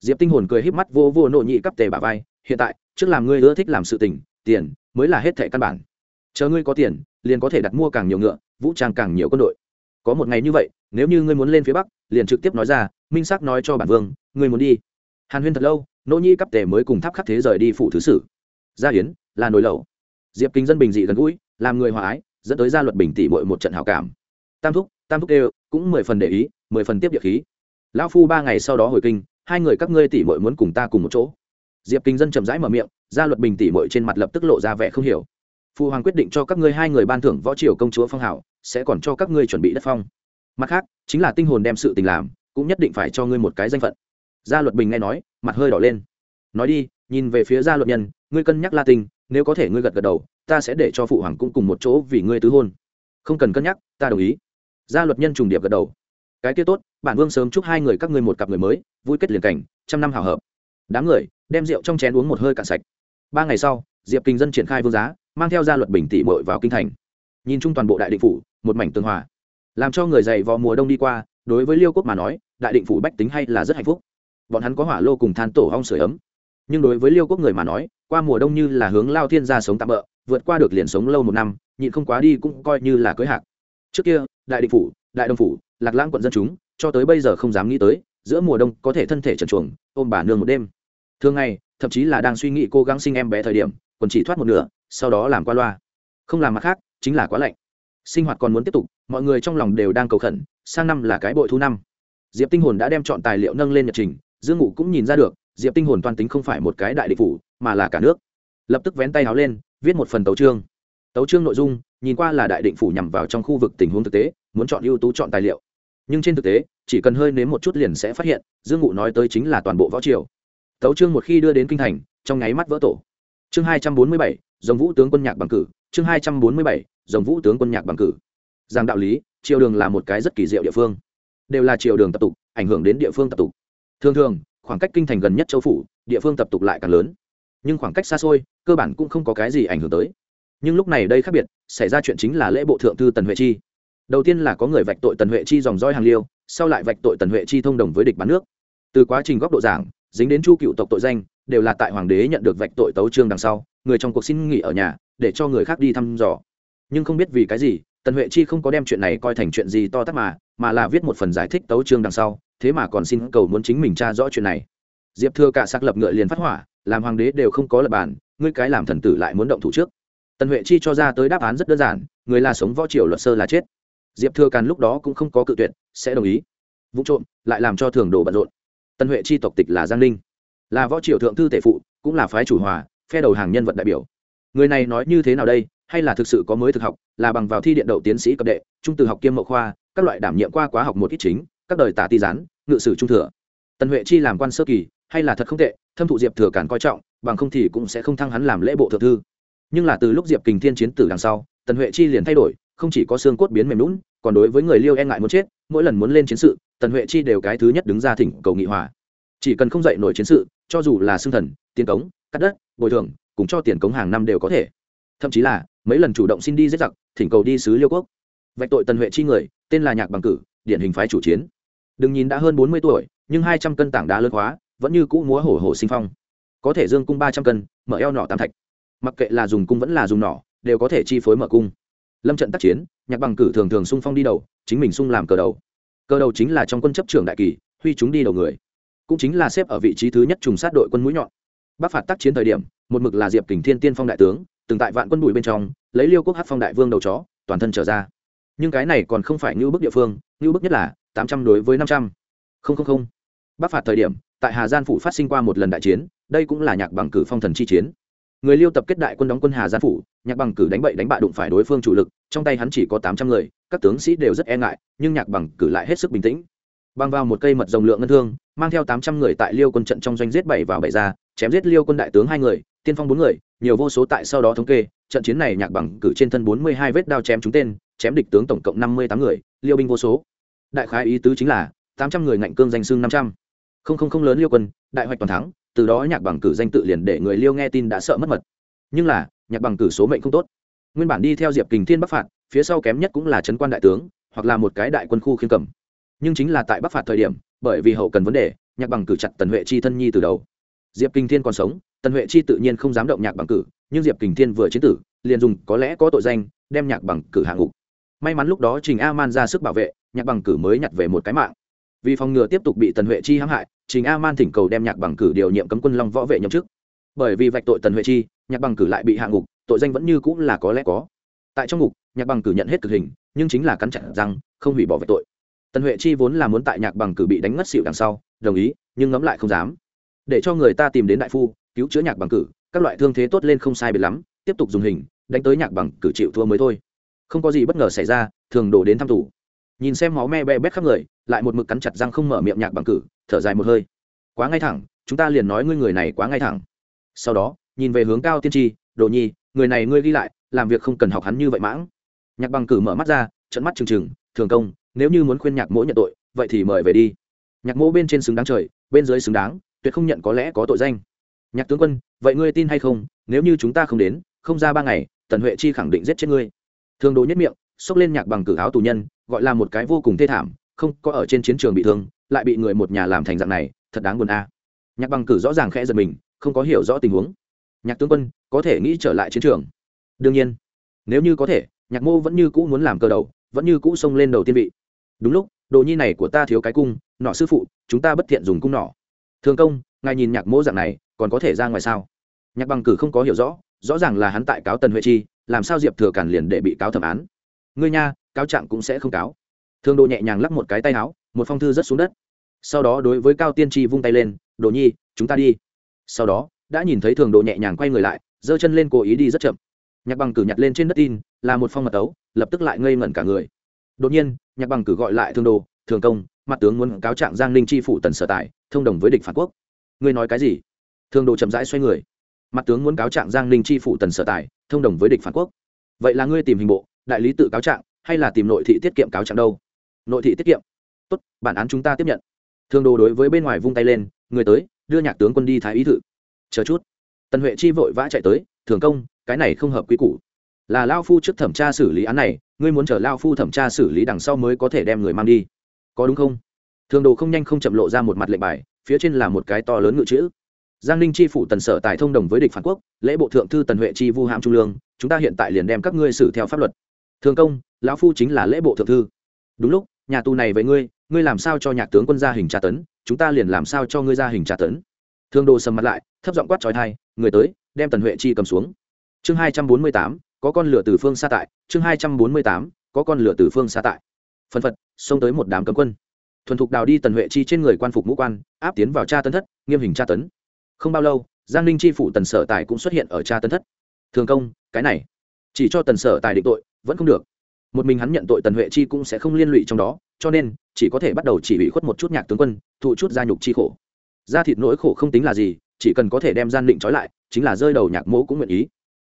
Diệp tinh hồn cười híp mắt vô vô nô nhị cấp tề bả vai, hiện tại, trước làm ngươi ưa thích làm sự tình, tiền, mới là hết thẻ căn bản. Chờ ngươi có tiền, liền có thể đặt mua càng nhiều ngựa, vũ trang càng nhiều quân đội. Có một ngày như vậy, nếu như ngươi muốn lên phía bắc, liền trực tiếp nói ra, minh xác nói cho bản vương, ngươi muốn đi. Hàn huyên thật lâu nỗ nhi cấp tề mới cùng tháp khắc thế rời đi phụ thứ sử. Gia hiến là nồi lẩu diệp kính dân bình dị gần gũi, làm người hòa ái, dẫn tới gia luật bình tỷ mội một trận hảo cảm. Tam thúc tam thúc đều, cũng mười phần để ý, mười phần tiếp địa khí. Lão phu ba ngày sau đó hồi kinh, hai người các ngươi tỷ mội muốn cùng ta cùng một chỗ. Diệp kính dân chậm rãi mở miệng, gia luật bình tỷ mội trên mặt lập tức lộ ra vẻ không hiểu. Phụ hoàng quyết định cho các ngươi hai người ban thưởng võ triều công chúa phong hảo, sẽ còn cho các ngươi chuẩn bị đất phong. Mặt khác, chính là tinh hồn đem sự tình làm, cũng nhất định phải cho ngươi một cái danh phận. Gia luật bình nghe nói, mặt hơi đỏ lên. Nói đi, nhìn về phía gia luật nhân, ngươi cân nhắc la tinh nếu có thể ngươi gật gật đầu, ta sẽ để cho phụ hoàng cũng cùng một chỗ vì ngươi tứ hôn. Không cần cân nhắc, ta đồng ý. Gia luật nhân trùng điệp gật đầu. Cái kia tốt, bản vương sớm chúc hai người các ngươi một cặp người mới, vui kết liền cảnh, trăm năm hào hợp. Đám người đem rượu trong chén uống một hơi cạn sạch. Ba ngày sau, diệp kinh dân triển khai vương giá, mang theo gia luật bình tỷ bội vào kinh thành. Nhìn chung toàn bộ đại định phủ, một mảnh tương hòa. Làm cho người dày vào mùa đông đi qua, đối với liêu quốc mà nói, đại định phủ bách tính hay là rất hạnh phúc. Bọn hắn có hỏa lô cùng than tổ hong sửa ấm. Nhưng đối với liêu quốc người mà nói qua mùa đông như là hướng lao thiên gia sống tạm bỡ vượt qua được liền sống lâu một năm, nhịn không quá đi cũng coi như là cưới hạc. Trước kia, đại định phủ, đại đồng phủ, lạc lãng quận dân chúng, cho tới bây giờ không dám nghĩ tới, giữa mùa đông có thể thân thể trần chuồng ôm bà nương một đêm. Thường ngày, thậm chí là đang suy nghĩ cố gắng sinh em bé thời điểm còn chỉ thoát một nửa, sau đó làm qua loa. Không làm mặt khác, chính là quá lạnh. Sinh hoạt còn muốn tiếp tục, mọi người trong lòng đều đang cầu khẩn, sang năm là cái bội thu năm. Diệp tinh hồn đã đem chọn tài liệu nâng lên nhật trình, dương ngụ cũng nhìn ra được, diệp tinh hồn toàn tính không phải một cái đại địch phủ mà là cả nước. Lập tức vén tay háo lên, viết một phần tấu chương. Tấu chương nội dung, nhìn qua là đại định phủ nhằm vào trong khu vực tình huống thực tế, muốn chọn ưu tú chọn tài liệu. Nhưng trên thực tế, chỉ cần hơi nếm một chút liền sẽ phát hiện, dương ngụ nói tới chính là toàn bộ võ triều. Tấu chương một khi đưa đến kinh thành, trong nháy mắt vỡ tổ. Chương hai trăm bốn mươi bảy, dòng vũ tướng quân nhạc bằng cử. Chương hai trăm bốn mươi bảy, dòng vũ tướng quân nhạc bằng cử. Giang đạo lý, triều đường là một cái rất kỳ diệu địa phương. Đều là triều đường tập tục, ảnh hưởng đến địa phương tập tục. Thường thường, khoảng cách kinh thành gần nhất châu phủ, địa phương tập tục lại càng lớn nhưng khoảng cách xa xôi, cơ bản cũng không có cái gì ảnh hưởng tới. Nhưng lúc này đây khác biệt, xảy ra chuyện chính là lễ bộ thượng thư tần huệ chi. Đầu tiên là có người vạch tội tần huệ chi dòng roi hàng liêu, sau lại vạch tội tần huệ chi thông đồng với địch bán nước. Từ quá trình góc độ giảng, dính đến chu cựu tộc tội danh, đều là tại hoàng đế nhận được vạch tội tấu trương đằng sau, người trong cuộc xin nghỉ ở nhà, để cho người khác đi thăm dò. Nhưng không biết vì cái gì, tần huệ chi không có đem chuyện này coi thành chuyện gì to tát mà mà là viết một phần giải thích tấu trương đằng sau, thế mà còn xin cầu muốn chính mình tra rõ chuyện này diệp thừa cả sắc lập ngựa liền phát hỏa, làm hoàng đế đều không có lập bản ngươi cái làm thần tử lại muốn động thủ trước. Tần huệ chi cho ra tới đáp án rất đơn giản, người là sống võ triều luật sơ là chết. Diệp thừa càn lúc đó cũng không có cự tuyệt, sẽ đồng ý. Vụ trộm, lại làm cho thường đồ bận rộn. Tần huệ chi tộc tịch là giang ninh. Là võ triều thượng thư tể phụ, cũng là phái chủ hòa, phe đầu hàng nhân vật đại biểu. Người này nói như thế nào đây, hay là thực sự có mới thực học, là bằng vào thi điện đậu tiến sĩ cấp đệ, trung từ học kiêm mậu khoa, các loại đảm nhiệm qua quá học một ít chính, các đời tả ti gián, ngự sử trung thừa. Tần huệ chi làm quan sơ kỳ hay là thật không tệ, thâm thụ diệp thừa cản coi trọng, bằng không thì cũng sẽ không thăng hắn làm lễ bộ thượng thư. Nhưng là từ lúc diệp kình thiên chiến tử đằng sau, tần huệ chi liền thay đổi, không chỉ có xương cốt biến mềm lún còn đối với người liêu e ngại muốn chết, mỗi lần muốn lên chiến sự, tần huệ chi đều cái thứ nhất đứng ra thỉnh cầu nghị hòa. Chỉ cần không dậy nổi chiến sự, cho dù là xương thần tiền cống, cắt đất, bồi thường, cùng cho tiền cống hàng năm đều có thể. Thậm chí là, mấy lần chủ động xin đi giết giặc, thỉnh cầu đi sứ liêu quốc. Vạch tội tần huệ chi người, tên là nhạc bằng cử, điển hình phái chủ chiến. Đừng nhìn đã hơn bốn mươi tuổi, nhưng hai trăm cân tảng đá lớn hóa vẫn như cũ múa hổ hổ sinh phong. Có thể dương cung ba trăm cân, mở eo nỏ tam thạch. Mặc kệ là dùng cung vẫn là dùng nỏ, đều có thể chi phối mở cung. Lâm trận tác chiến, nhạc bằng cử thường thường sung phong đi đầu, chính mình sung làm cờ đầu. Cờ đầu chính là trong quân chấp trưởng đại kỳ, huy chúng đi đầu người. Cũng chính là xếp ở vị trí thứ nhất trùng sát đội quân mũi nhọn. Bắc phạt tác chiến thời điểm, một mực là diệp kình thiên tiên phong đại tướng, từng tại vạn quân bùi bên trong, lấy liêu quốc hát phong đại vương đầu chó, toàn thân trở ra. Nhưng cái này còn không phải ngưu bức địa phương, ngưu bức nhất là tám trăm đối với năm trăm. Linh bắc phạt thời điểm, tại hà giang phủ phát sinh qua một lần đại chiến, đây cũng là nhạc bằng cử phong thần chi chiến. Người liêu tập kết đại quân đóng quân hà giang phủ, nhạc bằng cử đánh bậy đánh bạ đụng phải đối phương chủ lực, trong tay hắn chỉ có tám trăm người, các tướng sĩ đều rất e ngại, nhưng nhạc bằng cử lại hết sức bình tĩnh. Băng vào một cây mật rồng lượng ngân thương, mang theo tám trăm người tại liêu quân trận trong doanh giết bảy vào bảy ra, chém giết liêu quân đại tướng hai người, tiên phong bốn người, nhiều vô số tại sau đó thống kê, trận chiến này nhạc bằng cử trên thân bốn mươi hai vết đao chém chúng tên, chém địch tướng tổng cộng năm mươi tám người, liêu binh vô số. Đại khái ý tứ chính là, tám trăm người ngạnh cương danh xương năm trăm không không không lớn liêu quân, đại hoạch toàn thắng, từ đó nhạc bằng cử danh tự liền để người liêu nghe tin đã sợ mất mật. Nhưng là, nhạc bằng cử số mệnh không tốt. Nguyên bản đi theo diệp kình thiên bắc phạt, phía sau kém nhất cũng là trấn quan đại tướng, hoặc là một cái đại quân khu khiêm cầm. Nhưng chính là tại bắc phạt thời điểm, bởi vì hậu cần vấn đề, nhạc bằng cử chặt tần huệ chi thân nhi từ đầu. Diệp kình thiên còn sống, tần huệ chi tự nhiên không dám động nhạc bằng cử, nhưng diệp kình thiên vừa chiến tử, liền dùng có lẽ có tội danh, đem nhạc bằng cử hạ ngục. May mắn lúc đó trình a man ra sức bảo vệ, nhạc bằng cử mới nhặt về một cái mạng. Vì phòng ngừa tiếp tục bị tần huệ chi hãm hại trình a man thỉnh cầu đem nhạc bằng cử điều nhiệm cấm quân long võ vệ nhậm chức. Bởi vì vạch tội tần huệ chi nhạc bằng cử lại bị hạ ngục tội danh vẫn như cũng là có lẽ có. Tại trong ngục nhạc bằng cử nhận hết cực hình nhưng chính là cắn chặt răng, không hủy bỏ vạch tội. Tần huệ chi vốn là muốn tại nhạc bằng cử bị đánh ngất xỉu đằng sau đồng ý nhưng ngẫm lại không dám. Để cho người ta tìm đến đại phu cứu chữa nhạc bằng cử các loại thương thế tốt lên không sai biệt lắm tiếp tục dùng hình đánh tới nhạc bằng cử chịu thua mới thôi. Không có gì bất ngờ xảy ra thường đổ đến thăm tù. Nhìn xem máu me be bét khắp người lại một mực cắn chặt răng không mở miệng nhạc bằng cử, thở dài một hơi. Quá ngay thẳng, chúng ta liền nói ngươi người này quá ngay thẳng. Sau đó, nhìn về hướng cao tiên tri, đồ nhi, người này ngươi ghi lại, làm việc không cần học hắn như vậy mãng. Nhạc bằng cử mở mắt ra trận mắt trừng trừng, thường công, nếu như muốn khuyên nhạc mỗ nhận tội, vậy thì mời về đi. Nhạc mỗ bên trên xứng đáng trời, bên dưới xứng đáng, tuyệt không nhận có lẽ có tội danh. Nhạc tướng quân, vậy ngươi tin hay không, nếu như chúng ta không đến, không ra ba ngày, tần huệ chi khẳng định giết chết ngươi. Thường đồ nhất miệng, xốc lên nhạc bằng cử áo tù nhân, gọi là một cái vô cùng thê thảm không có ở trên chiến trường bị thương, lại bị người một nhà làm thành dạng này, thật đáng buồn a. Nhạc bằng cử rõ ràng khẽ giật mình, không có hiểu rõ tình huống. Nhạc tướng quân, có thể nghĩ trở lại chiến trường? Đương nhiên. Nếu như có thể, nhạc mô vẫn như cũ muốn làm cơ đầu, vẫn như cũ xông lên đầu tiên vị. Đúng lúc, đồ nhi này của ta thiếu cái cung, nọ sư phụ, chúng ta bất thiện dùng cung nọ. thường công, ngài nhìn nhạc mô dạng này, còn có thể ra ngoài sao? Nhạc bằng cử không có hiểu rõ rõ ràng là hắn tại cáo tần huệ chi, làm sao diệp thừa cản liền để bị cáo thẩm án. Ngươi nha, cáo trạng cũng sẽ không cáo. Thương đồ nhẹ nhàng lắc một cái tay áo, một phong thư rất xuống đất. Sau đó đối với cao tiên tri vung tay lên, đồ nhi, chúng ta đi. Sau đó, đã nhìn thấy thường đồ nhẹ nhàng quay người lại, giơ chân lên cố ý đi rất chậm. Nhạc bằng cử nhặt lên trên đất tin, là một phong mật tấu lập tức lại ngây ngẩn cả người. Đột nhiên, nhạc bằng cử gọi lại thương đồ thường công, mặt tướng muốn cáo trạng giang ninh chi phủ tần sở tài, thông đồng với địch phản quốc. Ngươi nói cái gì? Thương đồ chậm rãi xoay người. Mặt tướng muốn cáo trạng giang ninh chi phủ tần sở tài, thông đồng với địch phản quốc. Vậy là ngươi tìm hình bộ, đại lý tự cáo trạng, hay là tìm nội thị tiết kiệm cáo trạng đâu? Nội thị tiết kiệm. Tốt, bản án chúng ta tiếp nhận. Thương đồ đối với bên ngoài vung tay lên, người tới, đưa nhạc tướng quân đi thái ý thự. Chờ chút. Tần huệ chi vội vã chạy tới, thường công, cái này không hợp quy củ. Là lao phu trước thẩm tra xử lý án này, ngươi muốn chờ lao phu thẩm tra xử lý đằng sau mới có thể đem người mang đi. Có đúng không? Thường đồ không nhanh không chậm lộ ra một mặt lệnh bài, phía trên là một cái to lớn ngự chữ. Giang ninh chi phủ tần sở tài thông đồng với địch phản quốc, lễ bộ thượng thư tần huệ chi vu hạm trung lương, chúng ta hiện tại liền đem các ngươi xử theo pháp luật. Thường công, lão phu chính là lễ bộ thượng thư. Đúng lúc nhà tù này với ngươi ngươi làm sao cho nhạc tướng quân ra hình tra tấn, chúng ta liền làm sao cho ngươi ra hình tra tấn. Thương đồ sầm mặt lại, thấp giọng quát trói thai, người tới, đem tần huệ chi cầm xuống. Chương hai trăm bốn mươi tám, có con lửa từ phương xa tại. Chương hai trăm bốn mươi tám, có con lửa từ phương xa tại. Phân phật, xông tới một đám cấm quân. Thuần thục đào đi tần huệ chi trên người quan phục ngũ quan, áp tiến vào tra tấn thất, nghiêm hình tra tấn. Không bao lâu, giang ninh chi phủ tần sở tài cũng xuất hiện ở tra tấn thất. Thường công, cái này, chỉ cho tần sở tài định tội, vẫn không được một mình hắn nhận tội tần huệ chi cũng sẽ không liên lụy trong đó, cho nên, chỉ có thể bắt đầu chỉ ủy khuất một chút nhạc tướng quân, thụ chút gia nhục chi khổ. Da thịt nỗi khổ không tính là gì, chỉ cần có thể đem gian định trói lại, chính là rơi đầu nhạc mỗ cũng nguyện ý.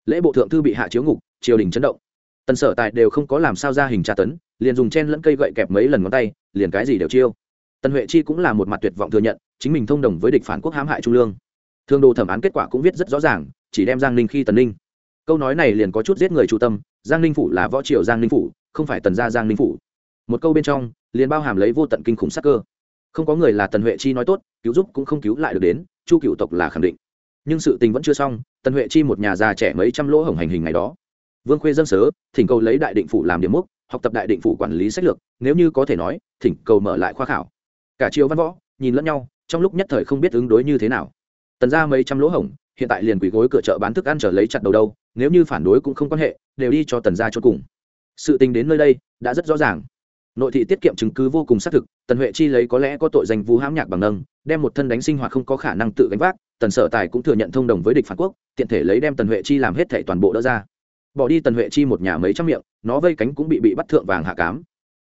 Lễ bộ thượng thư bị hạ chiếu ngục, triều đình chấn động. Tần sở tài đều không có làm sao ra hình tra tấn, liền dùng chen lẫn cây gậy kẹp mấy lần ngón tay, liền cái gì đều chiêu. Tần huệ chi cũng là một mặt tuyệt vọng thừa nhận, chính mình thông đồng với địch phản quốc hãm hại trung lương. Thương đồ thẩm án kết quả cũng viết rất rõ ràng, chỉ đem giang ninh khi tần ninh câu nói này liền có chút giết người chủ tâm, giang ninh phủ là võ triều giang ninh phủ, không phải tần gia giang ninh phủ. Một câu bên trong, liền bao hàm lấy vô tận kinh khủng sắc cơ. Không có người là tần huệ chi nói tốt, cứu giúp cũng không cứu lại được đến, chu cựu tộc là khẳng định. Nhưng sự tình vẫn chưa xong, tần huệ chi một nhà già trẻ mấy trăm lỗ hổng hành hình ngày đó. Vương khuê dân sớ, thỉnh cầu lấy đại định phủ làm điểm mốc, học tập đại định phủ quản lý sách lược, nếu như có thể nói, thỉnh cầu mở lại khoa khảo. Cả triều văn võ, nhìn lẫn nhau, trong lúc nhất thời không biết ứng đối như thế nào. Tần ra mấy trăm lỗ hổng hiện tại liền quỳ gối cửa chợ bán thức ăn trở lấy chặt đầu đâu, nếu như phản đối cũng không quan hệ, đều đi cho tần ra cho cùng. Sự tình đến nơi đây, đã rất rõ ràng. Nội thị tiết kiệm chứng cứ vô cùng xác thực, tần huệ chi lấy có lẽ có tội danh vũ hãm nhạc bằng nâng, đem một thân đánh sinh hoạt không có khả năng tự gánh vác, tần sở tài cũng thừa nhận thông đồng với địch phản quốc, tiện thể lấy đem tần huệ chi làm hết thảy toàn bộ đỡ ra. Bỏ đi tần huệ chi một nhà mấy trăm miệng, nó vây cánh cũng bị bị bắt thượng vàng hạ cám.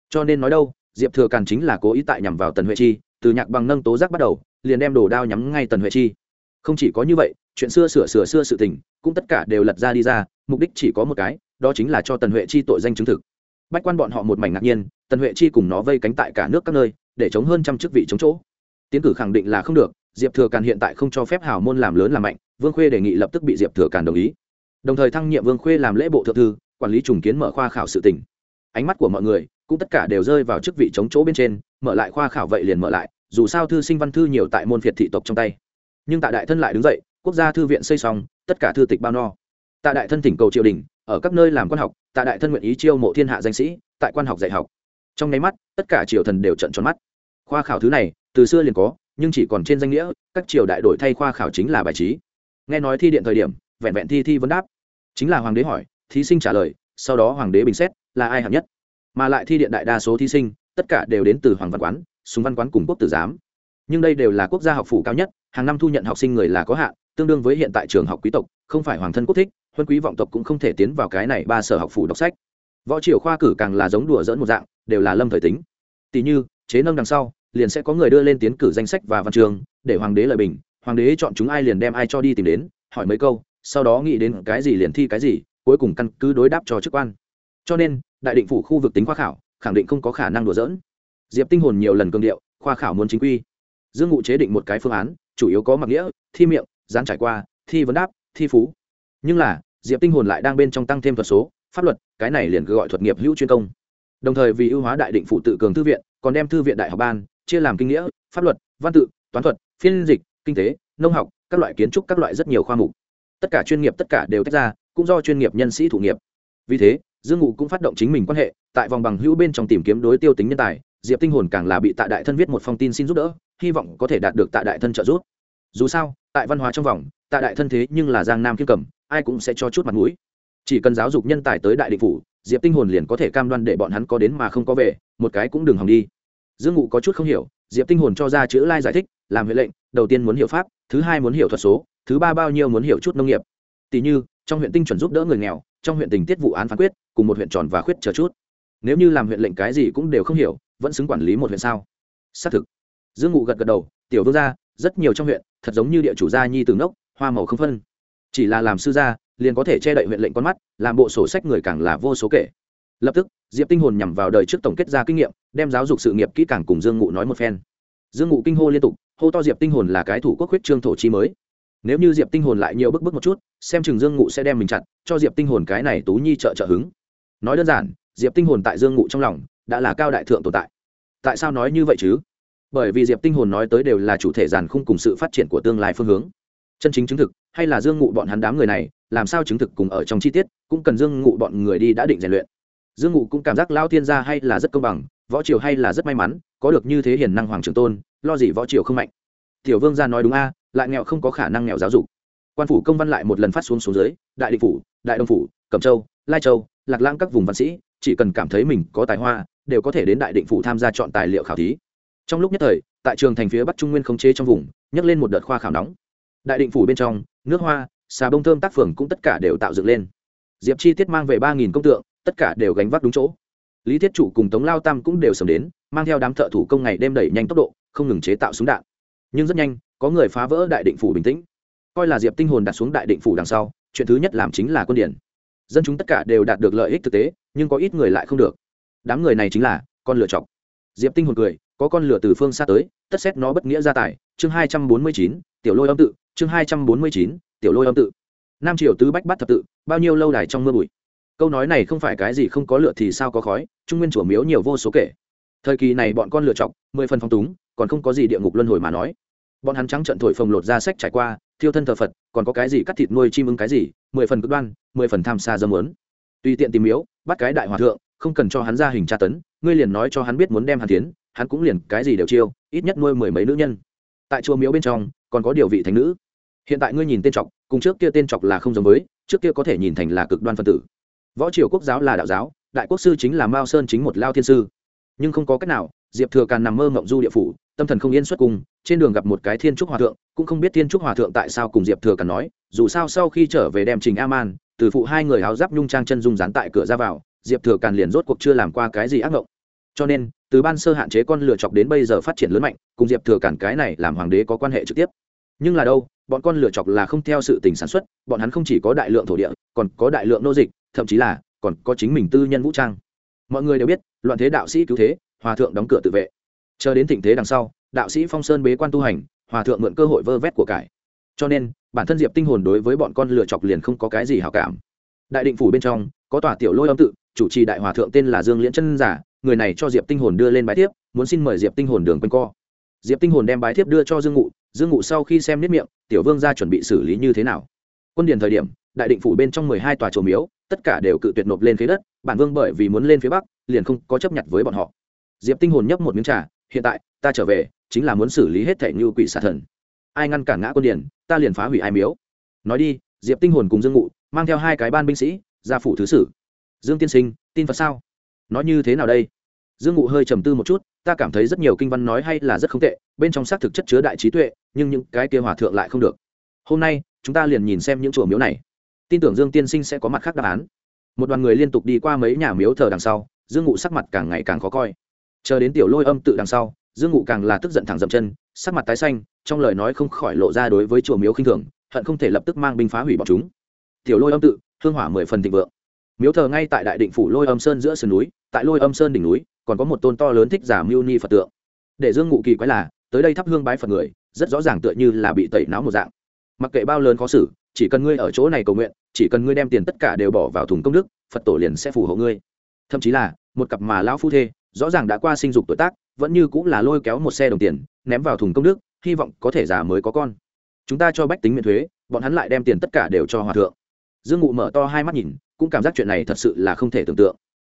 Cho nên nói đâu, diệp thừa càn chính là cố ý tại nhằm vào tần huệ chi, từ nhạc bằng nâng tố giác bắt đầu, liền đem đồ đao nhắm ngay tần huệ chi. Không chỉ có như vậy chuyện xưa sửa sửa xưa sự tình, cũng tất cả đều lật ra đi ra, mục đích chỉ có một cái, đó chính là cho tần huệ chi tội danh chứng thực. Bách quan bọn họ một mảnh ngạc nhiên, tần huệ chi cùng nó vây cánh tại cả nước các nơi, để chống hơn trăm chức vị chống chỗ. Tiến cử khẳng định là không được, diệp thừa càn hiện tại không cho phép hào môn làm lớn làm mạnh, vương khuê đề nghị lập tức bị diệp thừa càn đồng ý. Đồng thời thăng nhiệm vương khuê làm lễ bộ thượng thư, quản lý trùng kiến mở khoa khảo sự tỉnh ánh mắt của mọi người, cũng tất cả đều rơi vào chức vị chống chỗ bên trên, mở lại khoa khảo vậy liền mở lại, dù sao thư sinh văn thư nhiều tại môn phiệt thị tộc trong tay. Nhưng tại đại thân lại đứng dậy quốc gia thư viện xây xong, tất cả thư tịch bao no. Tại đại thân thỉnh cầu triều đình, ở các nơi làm quan học tại đại thân nguyện ý chiêu mộ thiên hạ danh sĩ, tại quan học dạy học. Trong nháy mắt, tất cả triều thần đều trận tròn mắt. Khoa khảo thứ này, từ xưa liền có, nhưng chỉ còn trên danh nghĩa, các triều đại đổi thay khoa khảo chính là bài trí. Nghe nói thi điện thời điểm, vẹn vẹn thi thi vấn đáp. Chính là hoàng đế hỏi, thí sinh trả lời, sau đó hoàng đế bình xét, là ai hạng nhất? Mà lại thi điện đại đa số thí sinh, tất cả đều đến từ hoàng văn quán, súng văn quán cùng quốc tử giám. Nhưng đây đều là quốc gia học phủ cao nhất, hàng năm thu nhận học sinh người là có hạn tương đương với hiện tại trường học quý tộc, không phải hoàng thân quốc thích, huân quý vọng tộc cũng không thể tiến vào cái này ba sở học phủ đọc sách. Võ triều khoa cử càng là giống đùa dỡn một dạng, đều là lâm thời tính. Tỷ như, chế nâng đằng sau, liền sẽ có người đưa lên tiến cử danh sách và văn trường, để hoàng đế lợi bình, hoàng đế chọn chúng ai liền đem ai cho đi tìm đến, hỏi mấy câu, sau đó nghĩ đến cái gì liền thi cái gì, cuối cùng căn cứ đối đáp cho chức quan. Cho nên, đại định phủ khu vực tính khoa khảo, khẳng định không có khả năng đùa dỡn diệp tinh hồn nhiều lần cương điệu, khoa khảo muốn chính quy. Dương ngụ chế định một cái phương án, chủ yếu có mặc nghĩa, thi miệng gián trải qua, thi vấn đáp, thi phú. Nhưng là, diệp tinh hồn lại đang bên trong tăng thêm thuật số, pháp luật, cái này liền gọi thuật nghiệp hữu chuyên công. Đồng thời vì ưu hóa đại định phụ tự cường thư viện, còn đem thư viện đại học ban, chia làm kinh nghĩa, pháp luật, văn tự, toán thuật, phiên dịch, kinh tế, nông học, các loại kiến trúc, các loại rất nhiều khoa mục. Tất cả chuyên nghiệp tất cả đều tách ra, cũng do chuyên nghiệp nhân sĩ thủ nghiệp. Vì thế, dương ngụ cũng phát động chính mình quan hệ, tại vòng bằng hữu bên trong tìm kiếm đối tiêu tính nhân tài, diệp tinh hồn càng là bị tạ đại thân viết một phong tin xin giúp đỡ, hy vọng có thể đạt được tạ đại thân trợ giúp dù sao, tại văn hóa trong vòng, tạ đại thân thế nhưng là giang nam kiêm cầm, ai cũng sẽ cho chút mặt mũi. Chỉ cần giáo dục nhân tài tới đại định phủ, diệp tinh hồn liền có thể cam đoan để bọn hắn có đến mà không có về, một cái cũng đừng hòng đi. Dương ngụ có chút không hiểu, diệp tinh hồn cho ra chữ lai giải thích, làm huệ lệnh, đầu tiên muốn hiểu pháp, thứ hai muốn hiểu thuật số, thứ ba bao nhiêu muốn hiểu chút nông nghiệp. Tỷ như, trong huyện tinh chuẩn giúp đỡ người nghèo, trong huyện tình tiết vụ án phán quyết, cùng một huyện tròn và khuyết chờ chút. Nếu như làm huyện lệnh cái gì cũng đều không hiểu, vẫn xứng quản lý một huyện sao? Xác thực. Dương ngụ gật gật đầu, tiểu vương gia rất nhiều trong huyện, thật giống như địa chủ gia nhi từ ngốc, hoa màu không phân. Chỉ là làm sư gia, liền có thể che đậy huyện lệnh con mắt, làm bộ sổ sách người càng là vô số kể. Lập tức, diệp tinh hồn nhằm vào đời trước tổng kết ra kinh nghiệm, đem giáo dục sự nghiệp kỹ càng cùng dương ngụ nói một phen. Dương ngụ kinh hô liên tục, hô to diệp tinh hồn là cái thủ quốc huyết trương thổ chi mới. Nếu như diệp tinh hồn lại nhiều bức bức một chút, xem chừng dương ngụ sẽ đem mình chặn cho diệp tinh hồn cái này tú nhi trợ trợ hứng. Nói đơn giản, diệp tinh hồn tại dương ngụ trong lòng, đã là cao đại thượng tồn tại. Tại sao nói như vậy chứ? Bởi vì diệp tinh hồn nói tới đều là chủ thể giàn khung cùng sự phát triển của tương lai phương hướng. Chân chính chứng thực, hay là dương ngụ bọn hắn đám người này, làm sao chứng thực cùng ở trong chi tiết, cũng cần dương ngụ bọn người đi đã định rèn luyện. Dương ngụ cũng cảm giác lao thiên gia hay là rất công bằng, võ triều hay là rất may mắn, có được như thế hiền năng hoàng trường tôn, lo gì võ triều không mạnh. Tiểu vương gia nói đúng a, lại nghèo không có khả năng nghèo giáo dục. Quan phủ công văn lại một lần phát xuống xuống dưới, đại định phủ, đại đông phủ, cẩm châu, lai châu, lạc lãng các vùng văn sĩ, chỉ cần cảm thấy mình có tài hoa, đều có thể đến đại định phủ tham gia chọn tài liệu khảo thí trong lúc nhất thời, tại trường thành phía bắc trung nguyên khống chế trong vùng, nhấc lên một đợt khoa khảo nóng. Đại định phủ bên trong, nước hoa, xà bông thơm tác phường cũng tất cả đều tạo dựng lên. Diệp chi tiết mang về ba nghìn công tượng, tất cả đều gánh vác đúng chỗ. Lý thiết chủ cùng tống lao tam cũng đều sớm đến, mang theo đám thợ thủ công ngày đêm đẩy nhanh tốc độ, không ngừng chế tạo súng đạn. Nhưng rất nhanh, có người phá vỡ đại định phủ bình tĩnh. Coi là diệp tinh hồn đặt xuống đại định phủ đằng sau, chuyện thứ nhất làm chính là quân điển dân chúng tất cả đều đạt được lợi ích thực tế, nhưng có ít người lại không được. Đám người này chính là con lựa chọc diệp tinh hồn cười có con lửa từ phương xa tới, tất xét nó bất nghĩa gia tài. Chương hai trăm bốn mươi chín, tiểu lôi âm tự. Chương hai trăm bốn mươi chín, tiểu lôi âm tự. Nam triều tứ bách bắt thập tự, bao nhiêu lâu đài trong mưa bụi? Câu nói này không phải cái gì không có lửa thì sao có khói, trung nguyên chùa miếu nhiều vô số kể. Thời kỳ này bọn con lựa chọc, mười phần phong túng, còn không có gì địa ngục luân hồi mà nói. Bọn hắn trắng trận thổi phồng lột ra sách trải qua, thiêu thân thờ phật, còn có cái gì cắt thịt nuôi chim ưng cái gì, mười phần cực đoan, mười phần tham xa dâm lớn tùy tiện tìm miếu, bắt cái đại hòa thượng, không cần cho hắn ra hình tra tấn, ngươi liền nói cho hắn biết muốn đem hắn tiến hắn cũng liền cái gì đều chiêu, ít nhất nuôi mười mấy nữ nhân. Tại chùa miếu bên trong, còn có điều vị thành nữ. Hiện tại ngươi nhìn tên trọc cùng trước kia tên trọc là không giống với, trước kia có thể nhìn thành là cực đoan phân tử. Võ triều quốc giáo là đạo giáo, đại quốc sư chính là mao sơn chính một lao thiên sư. Nhưng không có cách nào, diệp thừa càn nằm mơ ngộng du địa phủ, tâm thần không yên xuất cùng. trên đường gặp một cái thiên trúc hòa thượng, cũng không biết thiên trúc hòa thượng tại sao cùng diệp thừa càn nói, dù sao sau khi trở về đem trình a man, từ phụ hai người háo giáp nhung trang chân dung dán tại cửa ra vào, diệp thừa càn liền rốt cuộc chưa làm qua cái gì ác ngộng. Cho nên từ ban sơ hạn chế con lựa chọc đến bây giờ phát triển lớn mạnh, cùng diệp thừa cản cái này làm hoàng đế có quan hệ trực tiếp. Nhưng là đâu, bọn con lựa chọc là không theo sự tình sản xuất, bọn hắn không chỉ có đại lượng thổ địa, còn có đại lượng nô dịch, thậm chí là còn có chính mình tư nhân vũ trang. Mọi người đều biết, loạn thế đạo sĩ cứu thế, hòa thượng đóng cửa tự vệ. Chờ đến thịnh thế đằng sau, đạo sĩ phong sơn bế quan tu hành, hòa thượng mượn cơ hội vơ vét của cải. Cho nên, bản thân diệp tinh hồn đối với bọn con lựa chọc liền không có cái gì hảo cảm. Đại định phủ bên trong, có tòa tiểu lôi âm tự, chủ trì đại hòa thượng tên là dương liễn chân giả người này cho diệp tinh hồn đưa lên bài thiếp, muốn xin mời diệp tinh hồn đường quanh co. Diệp tinh hồn đem bài thiếp đưa cho dương ngụ dương ngụ sau khi xem nếp miệng, tiểu vương ra chuẩn bị xử lý như thế nào? Quân điền thời điểm, đại định phủ bên trong mười hai tòa trổ miếu, tất cả đều cự tuyệt nộp lên phía đất, bản vương bởi vì muốn lên phía bắc, liền không có chấp nhận với bọn họ. Diệp tinh hồn nhấp một miếng trà, hiện tại, ta trở về, chính là muốn xử lý hết thảy như quỷ xà thần. Ai ngăn cản ngã quân điền, ta liền phá hủy ai miếu. Nói đi, diệp tinh hồn cùng dương ngụ, mang theo hai cái ban binh sĩ, ra phủ thứ sử. Dương tiên sinh, tin phật sao? Nói như thế nào đây? Dương ngụ hơi trầm tư một chút, ta cảm thấy rất nhiều kinh văn nói hay là rất không tệ, bên trong xác thực chất chứa đại trí tuệ, nhưng những cái kia hòa thượng lại không được. Hôm nay, chúng ta liền nhìn xem những chùa miếu này. Tin tưởng dương tiên sinh sẽ có mặt khác đáp án. Một đoàn người liên tục đi qua mấy nhà miếu thờ đằng sau, dương ngụ sắc mặt càng ngày càng khó coi. Chờ đến tiểu lôi âm tự đằng sau, dương ngụ càng là tức giận thẳng dậm chân, sắc mặt tái xanh, trong lời nói không khỏi lộ ra đối với chùa miếu khinh thường, hận không thể lập tức mang binh phá hủy bọn chúng. Tiểu lôi âm tự, hương hỏa mười phần thịnh vượng. Miếu thờ ngay tại đại định phủ lôi âm sơn giữa sườn núi tại lôi âm sơn đỉnh núi, còn có một tôn to lớn thích giả mưu ni phật tượng. Để dương ngụ kỳ quái là, tới đây thắp hương bái phật người, rất rõ ràng tựa như là bị tẩy não một dạng. Mặc kệ bao lớn khó xử, chỉ cần ngươi ở chỗ này cầu nguyện, chỉ cần ngươi đem tiền tất cả đều bỏ vào thùng công đức, phật tổ liền sẽ phù hộ ngươi. Thậm chí là, một cặp mà lão phu thê, rõ ràng đã qua sinh dục tuổi tác, vẫn như cũng là lôi kéo một xe đồng tiền, ném vào thùng công đức, hy vọng có thể già mới có con. Chúng ta cho bách tính miễn thuế, bọn hắn lại đem tiền tất cả đều cho hòa thượng. Dương ngụ mở to hai mắt nhìn, cũng cảm giác chuyện này thật sự là không thể tưởng tượng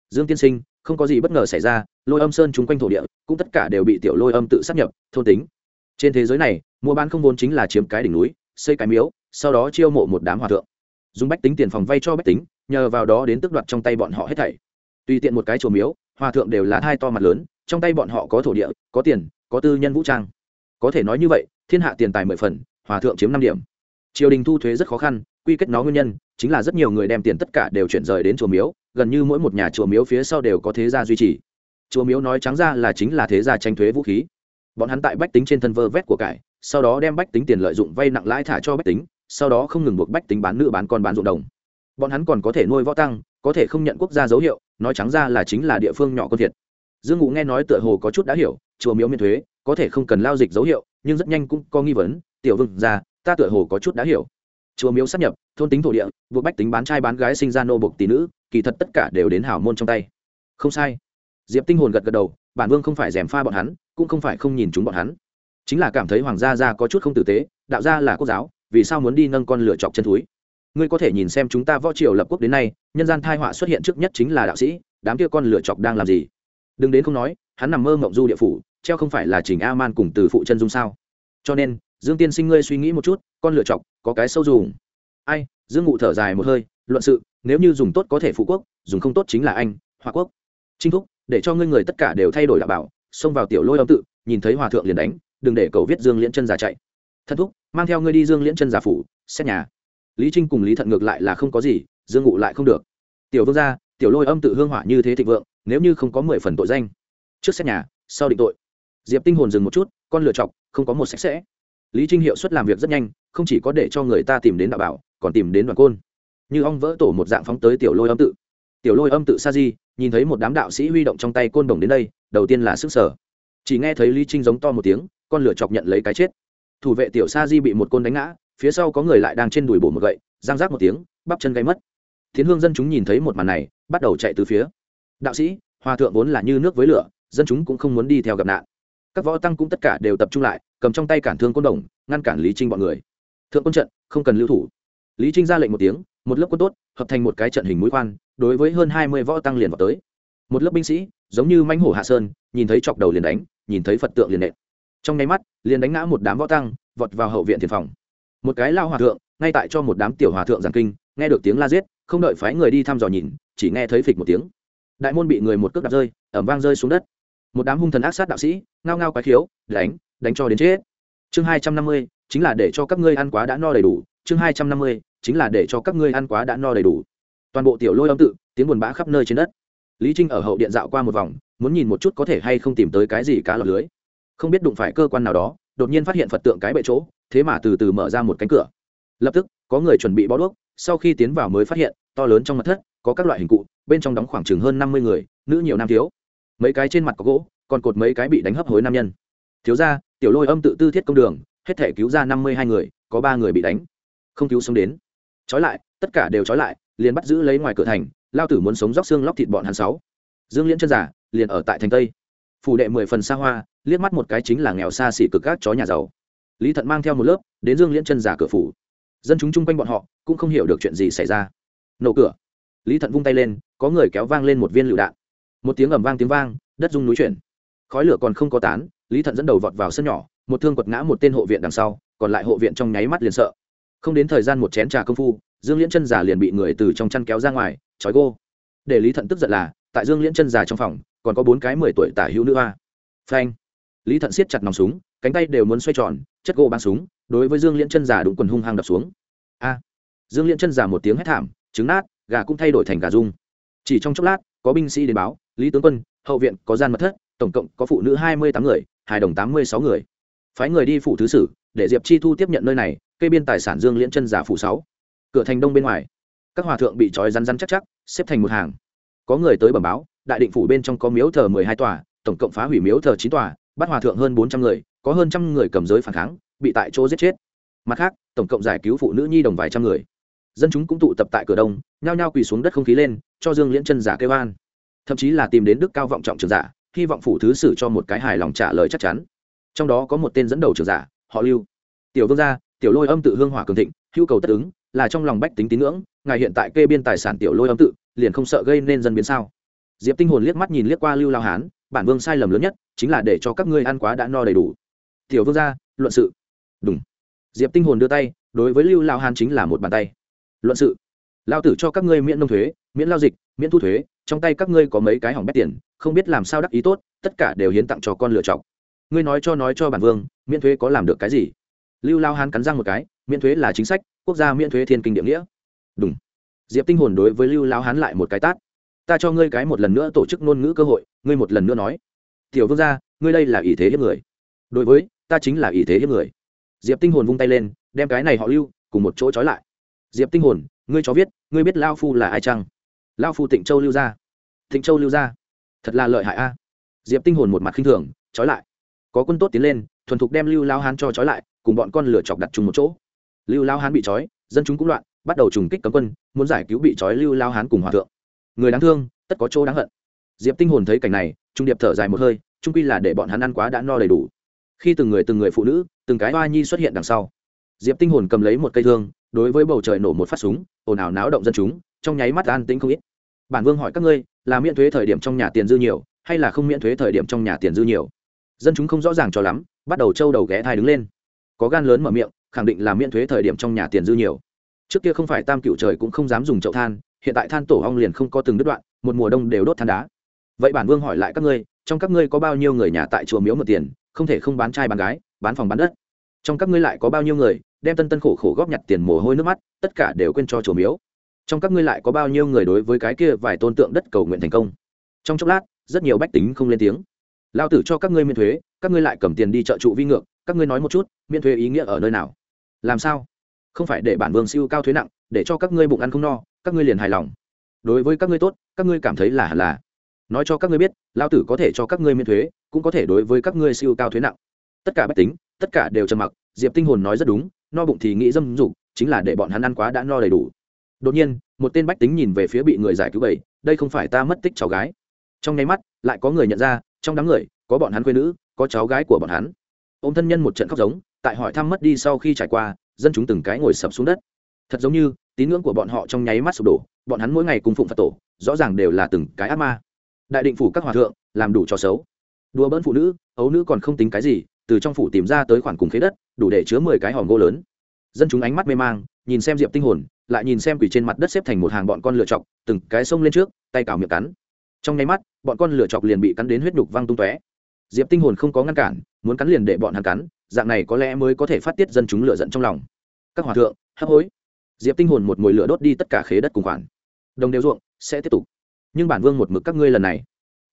dương tiên sinh, không có gì bất ngờ xảy ra, lôi âm sơn chung quanh thổ địa, cũng tất cả đều bị tiểu lôi âm tự sắp nhập, thôn tính. Trên thế giới này, mua bán không vốn chính là chiếm cái đỉnh núi, xây cái miếu, sau đó chiêu mộ một đám hòa thượng. Dùng bách tính tiền phòng vay cho bách tính, nhờ vào đó đến tức đoạt trong tay bọn họ hết thảy. Tùy tiện một cái chùa miếu, hòa thượng đều là hai to mặt lớn, trong tay bọn họ có thổ địa, có tiền, có tư nhân vũ trang. Có thể nói như vậy, thiên hạ tiền tài mười phần, hòa thượng chiếm năm điểm. Triều đình thu thuế rất khó khăn quy kết nó nguyên nhân, chính là rất nhiều người đem tiền tất cả đều chuyển rời đến chùa miếu, gần như mỗi một nhà chùa miếu phía sau đều có thế gia duy trì. Chùa miếu nói trắng ra là chính là thế gia tranh thuế vũ khí. Bọn hắn tại bách tính trên thân vơ vét của cải, sau đó đem bách tính tiền lợi dụng vay nặng lãi thả cho bách tính, sau đó không ngừng buộc bách tính bán nữ bán con bán ruộng đồng. Bọn hắn còn có thể nuôi võ tăng, có thể không nhận quốc gia dấu hiệu, nói trắng ra là chính là địa phương nhỏ con thiệt. Dương ngụ nghe nói tựa hồ có chút đã hiểu, chùa miếu miễn thuế, có thể không cần lao dịch dấu hiệu, nhưng rất nhanh cũng có nghi vấn, tiểu vương ra ta tựa hồ có chút đã hiểu chùa miếu sắp nhập, thôn tính thổ địa, buộc bách tính bán trai bán gái sinh ra nô bộc tỷ nữ, kỳ thật tất cả đều đến hảo môn trong tay. Không sai. Diệp tinh hồn gật gật đầu, bản vương không phải dèm pha bọn hắn, cũng không phải không nhìn chúng bọn hắn. Chính là cảm thấy hoàng gia gia có chút không tử tế, đạo gia là quốc giáo, vì sao muốn đi nâng con lửa chọc chân túi ngươi có thể nhìn xem chúng ta võ triều lập quốc đến nay, nhân gian thai họa xuất hiện trước nhất chính là đạo sĩ, đám kia con lửa chọc đang làm gì? Đừng đến không nói, hắn nằm mơ mộng du địa phủ, treo không phải là trình a man cùng từ phụ chân dung sao? Cho nên dương tiên sinh ngươi suy nghĩ một chút, con lựa chọc, có cái sâu dùng. Ai, dương ngụ thở dài một hơi, luận sự, nếu như dùng tốt có thể phụ quốc, dùng không tốt chính là anh, hoa quốc. Trinh thúc, để cho ngươi người tất cả đều thay đổi đạo bảo, xông vào tiểu lôi âm tự, nhìn thấy hòa thượng liền đánh, đừng để cầu viết dương liễn chân giả chạy. Thân thúc, mang theo ngươi đi dương liễn chân giả phủ, xét nhà. Lý trinh cùng lý thận ngược lại là không có gì, dương ngụ lại không được. Tiểu vương gia, tiểu lôi âm tự hương hỏa như thế thịnh vượng, nếu như không có mười phần tội danh. Trước xét nhà, sau định tội. Diệp tinh hồn dừng một chút, con lựa chọc, không có một sạch sẽ lý trinh hiệu suất làm việc rất nhanh, không chỉ có để cho người ta tìm đến đạo bảo, còn tìm đến đoàn côn. Như ong vỡ tổ một dạng phóng tới tiểu lôi âm tự. Tiểu lôi âm tự sa di, nhìn thấy một đám đạo sĩ huy động trong tay côn đồng đến đây, đầu tiên là sức sở. Chỉ nghe thấy lý trinh giống to một tiếng, con lửa chọc nhận lấy cái chết. Thủ vệ tiểu sa di bị một côn đánh ngã, phía sau có người lại đang trên đùi bổ một gậy, giang rác một tiếng, bắp chân gáy mất. Thiến hương dân chúng nhìn thấy một màn này, bắt đầu chạy từ phía. Đạo sĩ, hòa thượng vốn là như nước với lửa, dân chúng cũng không muốn đi theo gặp nạn các võ tăng cũng tất cả đều tập trung lại, cầm trong tay cản thương côn đồng, ngăn cản lý trinh bọn người. Thượng quân trận, không cần lưu thủ. Lý trinh ra lệnh một tiếng, một lớp quân tốt, hợp thành một cái trận hình mũi khoan, đối với hơn hai mươi võ tăng liền vào tới. Một lớp binh sĩ, giống như manh hổ hạ sơn, nhìn thấy chọc đầu liền đánh, nhìn thấy phật tượng liền nện. Trong nháy mắt, liền đánh ngã một đám võ tăng, vọt vào hậu viện thiền phòng. Một cái lao hòa thượng, ngay tại cho một đám tiểu hòa thượng giảng kinh, nghe được tiếng la giết, không đợi phái người đi thăm dò nhìn, chỉ nghe thấy phịch một tiếng. Đại môn bị người một cước đạp rơi ẩm vang rơi xuống đất một đám hung thần ác sát đạo sĩ, ngao ngao quái khiếu, đánh đánh cho đến chết. Chương hai trăm năm mươi, chính là để cho các ngươi ăn quá đã no đầy đủ. Chương hai trăm năm mươi, chính là để cho các ngươi ăn quá đã no đầy đủ. Toàn bộ tiểu lôi âm tự, tiếng buồn bã khắp nơi trên đất. Lý trinh ở hậu điện dạo qua một vòng, muốn nhìn một chút có thể hay không tìm tới cái gì cá lọc lưới. Không biết đụng phải cơ quan nào đó, đột nhiên phát hiện phật tượng cái bệ chỗ, thế mà từ từ mở ra một cánh cửa. Lập tức, có người chuẩn bị bó đuốc, sau khi tiến vào mới phát hiện, to lớn trong mặt thất, có các loại hình cụ, bên trong đóng khoảng chừng hơn năm mươi người, nữ nhiều nam thiếu mấy cái trên mặt có gỗ, còn cột mấy cái bị đánh hấp hối nam nhân. Thiếu ra tiểu lôi âm tự tư thiết công đường, hết thể cứu ra năm mươi hai người, có ba người bị đánh. Không cứu sống đến. Trói lại, tất cả đều trói lại, liền bắt giữ lấy ngoài cửa thành, lao tử muốn sống róc xương lóc thịt bọn hắn sáu. Dương liễn chân giả, liền ở tại thành tây. Phủ đệ mười phần xa hoa, liếc mắt một cái chính là nghèo xa xỉ cực các chó nhà giàu. Lý thận mang theo một lớp, đến dương liễn chân giả cửa phủ. Dân chúng chung quanh bọn họ, cũng không hiểu được chuyện gì xảy ra. Nổ cửa. Lý thận vung tay lên, có người kéo vang lên một viên lựu đạn một tiếng ầm vang tiếng vang, đất rung núi chuyển. Khói lửa còn không có tán, lý thận dẫn đầu vọt vào sân nhỏ, một thương quật ngã một tên hộ viện đằng sau, còn lại hộ viện trong nháy mắt liền sợ. Không đến thời gian một chén trà công phu, dương liễn chân già liền bị người từ trong chăn kéo ra ngoài, trói gô. Để lý thận tức giận là, tại dương liễn chân già trong phòng, còn có bốn cái mười tuổi tả hữu nữ hoa. Phanh. Lý thận siết chặt nòng súng, cánh tay đều muốn xoay tròn, chất gỗ bắn súng, đối với dương liễn chân già đụng quần hung hăng đập xuống. A. Dương liễn chân già một tiếng hét thảm, trứng nát, gà cũng thay đổi thành gà rung. Chỉ trong chốc lát có binh sĩ đến báo, lý tướng quân, hậu viện có gian mật thất, tổng cộng có phụ nữ hai mươi tám người, hài đồng tám mươi sáu người. Phái người đi phụ thứ sử, để diệp chi thu tiếp nhận nơi này cây biên tài sản dương liễn chân giả phụ sáu. Cửa thành đông bên ngoài, các hòa thượng bị trói rắn rắn chắc chắc, xếp thành một hàng. Có người tới bẩm báo, đại định phủ bên trong có miếu thờ mười hai tòa, tổng cộng phá hủy miếu thờ chín tòa, bắt hòa thượng hơn bốn trăm người, có hơn trăm người cầm giới phản kháng, bị tại chỗ giết chết. Mặt khác, tổng cộng giải cứu phụ nữ nhi đồng vài trăm người dân chúng cũng tụ tập tại cửa đông, nhao nhao quỳ xuống đất không khí lên, cho dương liễn chân giả kêu an. Thậm chí là tìm đến đức cao vọng trọng trường giả, hy vọng phủ thứ sử cho một cái hài lòng trả lời chắc chắn. Trong đó có một tên dẫn đầu trường giả, họ lưu. Tiểu vương gia, tiểu lôi âm tự hương hỏa cường thịnh, hữu cầu tất ứng, là trong lòng bách tính tín ngưỡng, ngài hiện tại kê biên tài sản tiểu lôi âm tự, liền không sợ gây nên dân biến sao? Diệp tinh hồn liếc mắt nhìn liếc qua lưu lao hán, bản vương sai lầm lớn nhất, chính là để cho các ngươi ăn quá đã no đầy đủ. Tiểu vương gia, luận sự. Đúng. Diệp tinh hồn đưa tay, đối với lưu lao hán chính là một bàn tay luận sự. Lao tử cho các ngươi miễn nông thuế, miễn lao dịch, miễn thu thuế, trong tay các ngươi có mấy cái hỏng bét tiền, không biết làm sao đắc ý tốt, tất cả đều hiến tặng cho con lựa chọn. Ngươi nói cho nói cho bản vương, miễn thuế có làm được cái gì? Lưu lao hán cắn răng một cái, miễn thuế là chính sách, quốc gia miễn thuế thiên kinh địa nghĩa. Đúng. Diệp tinh hồn đối với lưu lao hán lại một cái tát. Ta cho ngươi cái một lần nữa tổ chức ngôn ngữ cơ hội, ngươi một lần nữa nói. Tiểu vương gia, ngươi đây là ý thế hiếp người. Đối với, ta chính là ý thế hiếp người. Diệp tinh hồn vung tay lên, đem cái này họ lưu cùng một chỗ trói lại diệp tinh hồn, ngươi cho biết ngươi biết lao phu là ai chăng? Lao phu tịnh châu lưu gia. Tịnh châu lưu gia. Thật là lợi hại a. Diệp tinh hồn một mặt khinh thường, trói lại. Có quân tốt tiến lên, thuần thục đem lưu lao hán cho trói lại, cùng bọn con lửa chọc đặt chung một chỗ. Lưu lao hán bị trói, dân chúng cũng loạn, bắt đầu trùng kích cấm quân, muốn giải cứu bị trói lưu lao hán cùng hòa thượng. Người đáng thương, tất có chỗ đáng hận. Diệp tinh hồn thấy cảnh này, trung điệp thở dài một hơi trung quy là để bọn hắn ăn quá đã no đầy đủ. Khi từng người từng người phụ nữ, từng cái hoa nhi xuất hiện đằng sau diệp tinh hồn cầm lấy một cây thương, đối với bầu trời nổ một phát súng, ồn ào náo động dân chúng, trong nháy mắt an tĩnh không ít. Bản vương hỏi các ngươi, là miễn thuế thời điểm trong nhà tiền dư nhiều, hay là không miễn thuế thời điểm trong nhà tiền dư nhiều? Dân chúng không rõ ràng cho lắm, bắt đầu trâu đầu ghé thai đứng lên. Có gan lớn mở miệng, khẳng định là miễn thuế thời điểm trong nhà tiền dư nhiều. Trước kia không phải tam cựu trời cũng không dám dùng chậu than, hiện tại than tổ ong liền không có từng đứt đoạn, một mùa đông đều đốt than đá. Vậy bản vương hỏi lại các ngươi, trong các ngươi có bao nhiêu người nhà tại chùa miếu mượn tiền, không thể không bán trai bán gái, bán phòng bán đất? Trong các ngươi lại có bao nhiêu người đem tân tân khổ khổ góp nhặt tiền mồ hôi nước mắt tất cả đều quên cho chùa miếu trong các ngươi lại có bao nhiêu người đối với cái kia vài tôn tượng đất cầu nguyện thành công trong chốc lát rất nhiều bách tính không lên tiếng lao tử cho các ngươi miễn thuế các ngươi lại cầm tiền đi trợ trụ vi ngược các ngươi nói một chút miễn thuế ý nghĩa ở nơi nào làm sao không phải để bản vương siêu cao thuế nặng để cho các ngươi bụng ăn không no các ngươi liền hài lòng đối với các ngươi tốt các ngươi cảm thấy là là nói cho các ngươi biết lao tử có thể cho các ngươi miễn thuế cũng có thể đối với các ngươi siêu cao thuế nặng tất cả bách tính tất cả đều trầm mặc diệp tinh hồn nói rất đúng no bụng thì nghĩ dâm dục, chính là để bọn hắn ăn quá đã no đầy đủ. Đột nhiên, một tên bách tính nhìn về phía bị người giải cứu bảy đây không phải ta mất tích cháu gái. Trong nháy mắt, lại có người nhận ra, trong đám người, có bọn hắn quê nữ, có cháu gái của bọn hắn. Ô m thân nhân một trận khóc giống, tại hỏi thăm mất đi sau khi trải qua, dân chúng từng cái ngồi sập xuống đất. Thật giống như, tín ngưỡng của bọn họ trong nháy mắt sụp đổ, bọn hắn mỗi ngày cùng phụng phật tổ, rõ ràng đều là từng cái ác ma. Đại định phủ các hòa thượng, làm đủ cho xấu. Đùa bỡn phụ nữ, ấu nữ còn không tính cái gì từ trong phủ tìm ra tới khoản cùng khế đất, đủ để chứa mười cái hòm gỗ lớn. Dân chúng ánh mắt mê mang, nhìn xem diệp tinh hồn, lại nhìn xem quỷ trên mặt đất xếp thành một hàng bọn con lửa chọc, từng cái sông lên trước, tay cào miệng cắn. Trong nháy mắt, bọn con lửa chọc liền bị cắn đến huyết nhục văng tung tóe. Diệp tinh hồn không có ngăn cản, muốn cắn liền để bọn hắn cắn, dạng này có lẽ mới có thể phát tiết dân chúng lửa giận trong lòng. Các hòa thượng, hấp hối. Diệp tinh hồn một mồi lửa đốt đi tất cả khế đất cùng khoản. Đồng đều ruộng, sẽ tiếp tục. Nhưng bản vương một mực các ngươi lần này.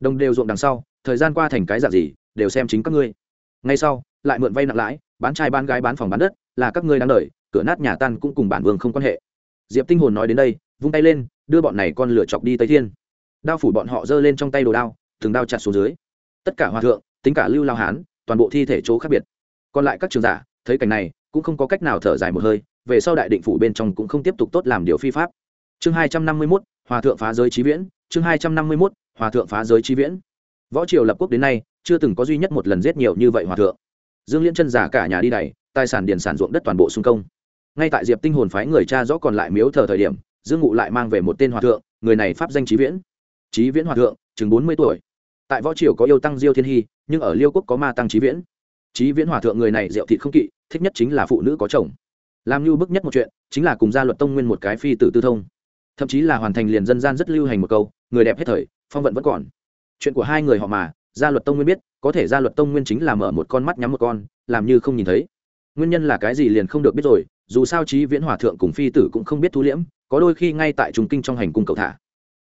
Đồng đều ruộng đằng sau, thời gian qua thành cái dạng gì, đều xem chính các ngươi ngay sau, lại mượn vay nặng lãi, bán trai bán gái bán phòng bán đất, là các ngươi đang đợi cửa nát nhà tan cũng cùng bản vương không quan hệ. Diệp tinh hồn nói đến đây, vung tay lên, đưa bọn này con lửa chọc đi tây thiên. Đao phủ bọn họ giơ lên trong tay đồ đao, từng đao chặt xuống dưới. Tất cả hòa thượng, tính cả lưu lao hán, toàn bộ thi thể chỗ khác biệt. Còn lại các trường giả, thấy cảnh này, cũng không có cách nào thở dài một hơi, về sau đại định phủ bên trong cũng không tiếp tục tốt làm điều phi pháp. Chương hai trăm năm mươi mốt, hòa thượng phá giới trí viễn, chương hai trăm năm mươi mốt, hòa thượng phá giới trí viễn. Võ triều lập quốc đến nay chưa từng có duy nhất một lần giết nhiều như vậy hòa thượng. Dương liên chân giả cả nhà đi đầy tài sản điền sản ruộng đất toàn bộ xung công. Ngay tại diệp tinh hồn phái người cha rõ còn lại miếu thờ thời điểm, dương ngụ lại mang về một tên hòa thượng, người này pháp danh trí viễn. Trí viễn hòa thượng, chừng bốn mươi tuổi. Tại võ triều có yêu tăng diêu thiên hy, nhưng ở liêu quốc có ma tăng trí viễn. Trí viễn hòa thượng người này diệu thị không kỵ, thích nhất chính là phụ nữ có chồng. Làm như bức nhất một chuyện, chính là cùng gia luật tông nguyên một cái phi tử tư thông. Thậm chí là hoàn thành liền dân gian rất lưu hành một câu, người đẹp hết thời, phong vận vẫn còn. Chuyện của hai người họ mà gia luật tông nguyên biết, có thể gia luật tông nguyên chính là mở một con mắt nhắm một con, làm như không nhìn thấy. Nguyên nhân là cái gì liền không được biết rồi, dù sao trí viễn hòa thượng cùng phi tử cũng không biết thu liễm, có đôi khi ngay tại trung kinh trong hành cung cầu thả.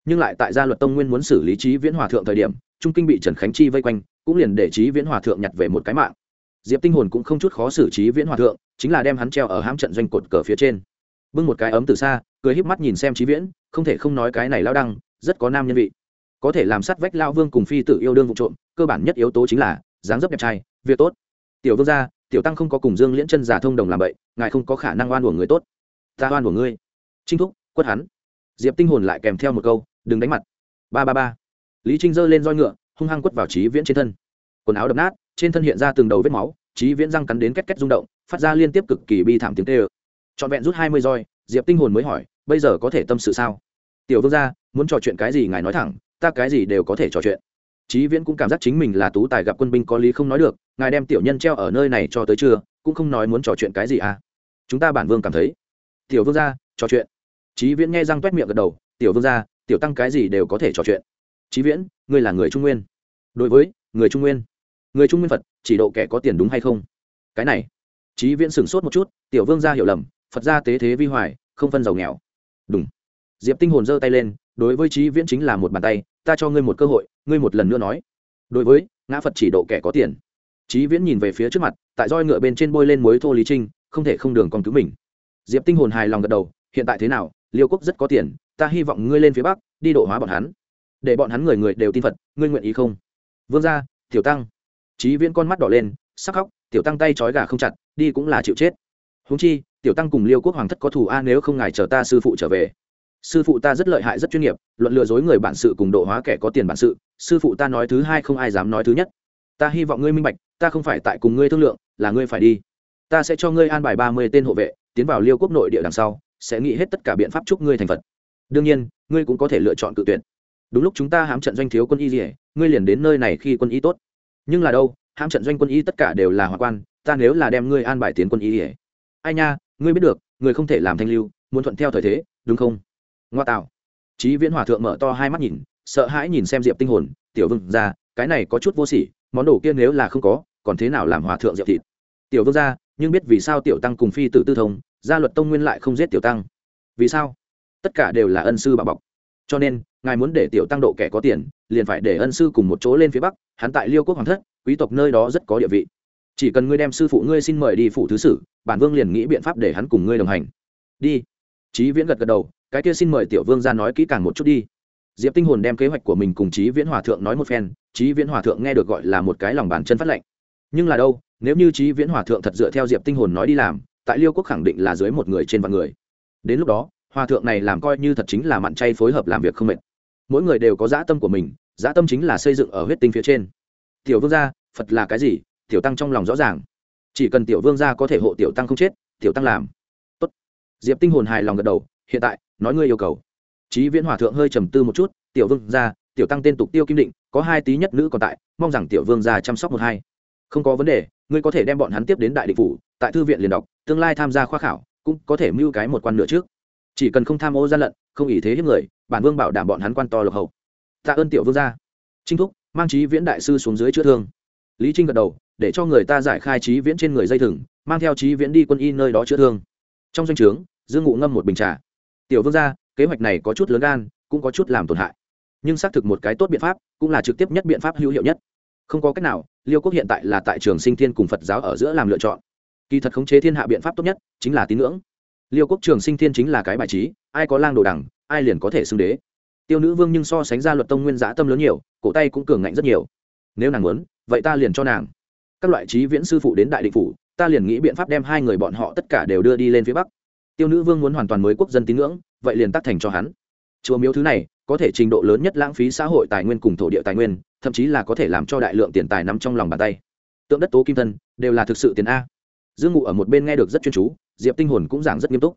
Nhưng lại tại gia luật tông nguyên muốn xử lý trí viễn hòa thượng thời điểm, trung kinh bị trần khánh chi vây quanh, cũng liền để trí viễn hòa thượng nhặt về một cái mạng. Diệp tinh hồn cũng không chút khó xử trí viễn hòa thượng, chính là đem hắn treo ở hãm trận doanh cột cờ phía trên. Bưng một cái ấm từ xa, cười híp mắt nhìn xem trí viễn, không thể không nói cái này lao đăng, rất có nam nhân vị có thể làm sát vách lao vương cùng phi tử yêu đương vụ trộm, cơ bản nhất yếu tố chính là, dáng dấp đẹp trai, việc tốt. Tiểu vương gia, tiểu tăng không có cùng dương liễn chân giả thông đồng làm vậy ngài không có khả năng oan của người tốt. Ta oan của ngươi. Trinh thúc, quất hắn. Diệp tinh hồn lại kèm theo một câu, đừng đánh mặt. Ba ba ba. Lý trinh giơ lên roi ngựa, hung hăng quất vào trí viễn trên thân. Quần áo đập nát, trên thân hiện ra từng đầu vết máu trí viễn răng cắn đến két két rung động, phát ra liên tiếp cực kỳ bi thảm tiếng tê ơ. Trọn vẹn rút hai mươi roi, diệp tinh hồn mới hỏi, bây giờ có thể tâm sự sao? Tiểu vương gia, muốn trò chuyện cái gì ngài nói thẳng ta cái gì đều có thể trò chuyện Chí Viễn cũng cảm giác chính mình là tú tài gặp quân binh có lý không nói được, ngài đem tiểu nhân treo ở nơi này cho tới trưa, cũng không nói muốn trò chuyện cái gì à? Chúng ta bản vương cảm thấy. Tiểu vương gia, trò chuyện. Chí Viễn nghe răng t miệng gật đầu, tiểu vương gia, tiểu tăng cái gì đều có thể trò chuyện. Chí Viễn, ngươi là người Trung Nguyên. Đối với người Trung Nguyên, người Trung Nguyên Phật, chỉ độ kẻ có tiền đúng hay không? Cái này. Chí Viễn sửng sốt một chút, tiểu vương gia hiểu lầm, Phật gia tế thế vi hoài, không phân giàu nghèo. Đúng. Diệp Tinh hồn giơ tay lên, đối với Chí Viễn chính là một bàn tay, ta cho ngươi một cơ hội ngươi một lần nữa nói đối với ngã phật chỉ độ kẻ có tiền Chí Viễn nhìn về phía trước mặt, tại roi ngựa bên trên bôi lên muối thô lý trinh, không thể không đường còn cứu mình. Diệp Tinh hồn hài lòng gật đầu, hiện tại thế nào, Liêu Quốc rất có tiền, ta hy vọng ngươi lên phía bắc, đi độ hóa bọn hắn, để bọn hắn người người đều tin Phật, ngươi nguyện ý không? Vương gia, Tiểu Tăng. Chí Viễn con mắt đỏ lên, sắc khóc, Tiểu Tăng tay trói gà không chặt, đi cũng là chịu chết. Huống chi, Tiểu Tăng cùng Liêu Quốc hoàng thất có thù a nếu không ngài chờ ta sư phụ trở về sư phụ ta rất lợi hại rất chuyên nghiệp, luận lừa dối người bản sự cùng độ hóa kẻ có tiền bản sự, sư phụ ta nói thứ hai không ai dám nói thứ nhất. Ta hy vọng ngươi minh bạch, ta không phải tại cùng ngươi thương lượng, là ngươi phải đi. Ta sẽ cho ngươi an bài ba mươi tên hộ vệ, tiến vào liêu quốc nội địa đằng sau, sẽ nghĩ hết tất cả biện pháp chúc ngươi thành phật. Đương nhiên, ngươi cũng có thể lựa chọn cự tuyển đúng lúc chúng ta hãm trận doanh thiếu quân y gì ngươi liền đến nơi này khi quân y tốt. Nhưng là đâu, hãm trận doanh quân y tất cả đều là hòa quan, ta nếu là đem ngươi an bài tiến quân y gì ai nha, ngươi biết được ngươi không thể làm thanh lưu, muốn thuận theo thời thế, đúng không? Ngoa tạo chí viễn hòa thượng mở to hai mắt nhìn, sợ hãi nhìn xem diệp tinh hồn, tiểu vương ra cái này có chút vô sỉ, món đồ kia nếu là không có, còn thế nào làm hòa thượng diệp thịt? Tiểu vương ra nhưng biết vì sao tiểu tăng cùng phi tử tư thông, gia luật tông nguyên lại không giết tiểu tăng. Vì sao? Tất cả đều là ân sư bà bọc. Cho nên, ngài muốn để tiểu tăng độ kẻ có tiền, liền phải để ân sư cùng một chỗ lên phía bắc, hắn tại liêu quốc hoàng thất, quý tộc nơi đó rất có địa vị. Chỉ cần ngươi đem sư phụ ngươi xin mời đi phủ thứ sử, bản vương liền nghĩ biện pháp để hắn cùng ngươi đồng hành. Đi. Chí viễn gật gật đầu cái kia xin mời tiểu vương ra nói kỹ càng một chút đi. Diệp tinh hồn đem kế hoạch của mình cùng chí viễn hòa thượng nói một phen, chí viễn hòa thượng nghe được gọi là một cái lòng bàn chân phát lệnh. Nhưng là đâu, nếu như chí viễn hòa thượng thật dựa theo diệp tinh hồn nói đi làm, tại liêu quốc khẳng định là dưới một người trên vạn người. Đến lúc đó, hòa thượng này làm coi như thật chính là mặn chay phối hợp làm việc không mệt. Mỗi người đều có dã tâm của mình, dã tâm chính là xây dựng ở huyết tinh phía trên. Tiểu vương gia, phật là cái gì? Tiểu tăng trong lòng rõ ràng. Chỉ cần tiểu vương gia có thể hộ tiểu tăng không chết, tiểu tăng làm. Tốt. Diệp tinh hồn hài lòng gật đầu, hiện tại nói ngươi yêu cầu. Chí viễn hòa thượng hơi trầm tư một chút, tiểu vương gia, tiểu tăng tên tục tiêu kim định, có hai tí nhất nữ còn tại, mong rằng tiểu vương gia chăm sóc một hai. Không có vấn đề, ngươi có thể đem bọn hắn tiếp đến đại định phủ, tại thư viện liền đọc, tương lai tham gia khoa khảo, cũng có thể mưu cái một quan nửa trước. Chỉ cần không tham ô gian lận, không ý thế hiếp người, bản vương bảo đảm bọn hắn quan to lộc hậu. Tạ ơn tiểu vương gia. Trinh thúc mang trí viễn đại sư xuống dưới chữa thương. Lý trinh gật đầu, để cho người ta giải khai trí viễn trên người dây thừng, mang theo trí viễn đi quân y nơi đó chữa thương. Trong danh o trướng, dương ngụ ngâm một bình trà tiểu vương gia kế hoạch này có chút lớn gan cũng có chút làm tổn hại. Nhưng xác thực một cái tốt biện pháp cũng là trực tiếp nhất biện pháp hữu hiệu nhất. Không có cách nào liêu quốc hiện tại là tại trường sinh thiên cùng phật giáo ở giữa làm lựa chọn. Kỳ thật khống chế thiên hạ biện pháp tốt nhất chính là tín ngưỡng. Liêu quốc trường sinh thiên chính là cái bài trí ai có lang đồ đẳng, ai liền có thể xưng đế. Tiêu nữ vương nhưng so sánh ra luật tông nguyên giã tâm lớn nhiều cổ tay cũng cường ngạnh rất nhiều. Nếu nàng muốn vậy ta liền cho nàng. Các loại trí viễn sư phụ đến đại định phủ ta liền nghĩ biện pháp đem hai người bọn họ tất cả đều đưa đi lên phía bắc tiêu nữ vương muốn hoàn toàn mới quốc dân tín ngưỡng, vậy liền tác thành cho hắn. Chùa miếu thứ này, có thể trình độ lớn nhất lãng phí xã hội tài nguyên cùng thổ địa tài nguyên, thậm chí là có thể làm cho đại lượng tiền tài nằm trong lòng bàn tay. Tượng đất tố kim thân, đều là thực sự tiền a. Dương ngụ ở một bên nghe được rất chuyên chú, diệp tinh hồn cũng giảng rất nghiêm túc.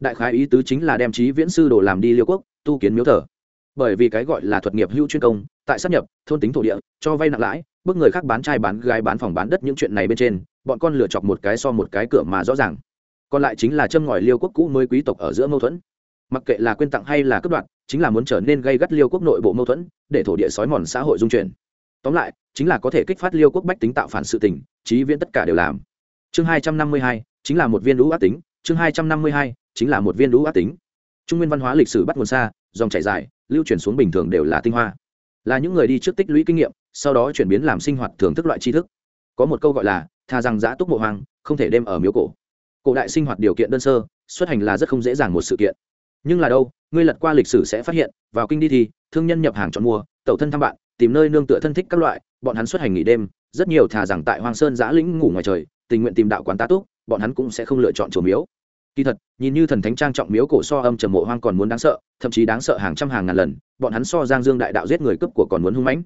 Đại khái ý tứ chính là đem trí viễn sư đồ làm đi liêu quốc, tu kiến miếu thờ. Bởi vì cái gọi là thuật nghiệp hữu chuyên công, tại sát nhập, thôn tính thổ địa, cho vay nặng lãi, bước người khác bán trai bán gái bán phòng bán đất những chuyện này bên trên, bọn con lựa chọc một cái so một cái cửa mà rõ ràng còn lại chính là châm ngòi liêu quốc cũ mới quý tộc ở giữa mâu thuẫn. Mặc kệ là quyên tặng hay là cướp đoạt, chính là muốn trở nên gây gắt liêu quốc nội bộ mâu thuẫn, để thổ địa sói mòn xã hội dung chuyển. Tóm lại, chính là có thể kích phát liêu quốc bách tính tạo phản sự tình trí viễn tất cả đều làm. Chương hai trăm năm mươi hai, chính là một viên lũ ác tính. Chương hai trăm năm mươi hai, chính là một viên lũ ác tính. Trung nguyên văn hóa lịch sử bắt nguồn xa, dòng chảy dài, lưu chuyển xuống bình thường đều là tinh hoa. Là những người đi trước tích lũy kinh nghiệm, sau đó chuyển biến làm sinh hoạt thưởng thức loại tri thức. Có một câu gọi là thà rằng giã túc mộ hoang không thể đem ở miếu cổ cổ đại sinh hoạt điều kiện đơn sơ, xuất hành là rất không dễ dàng một sự kiện. Nhưng là đâu, ngươi lật qua lịch sử sẽ phát hiện, vào kinh đi thì, thương nhân nhập hàng chọn mua, tẩu thân thăm bạn, tìm nơi nương tựa thân thích các loại, bọn hắn xuất hành nghỉ đêm, rất nhiều thà rằng tại hoàng sơn giã lĩnh ngủ ngoài trời, tình nguyện tìm đạo quán tá túc, bọn hắn cũng sẽ không lựa chọn chùa miếu. Kỳ thật, nhìn như thần thánh trang trọng miếu cổ so âm trầm mộ hoang còn muốn đáng sợ, thậm chí đáng sợ hàng trăm hàng ngàn lần, bọn hắn so giang dương đại đạo giết người cướp của còn muốn hung mãnh.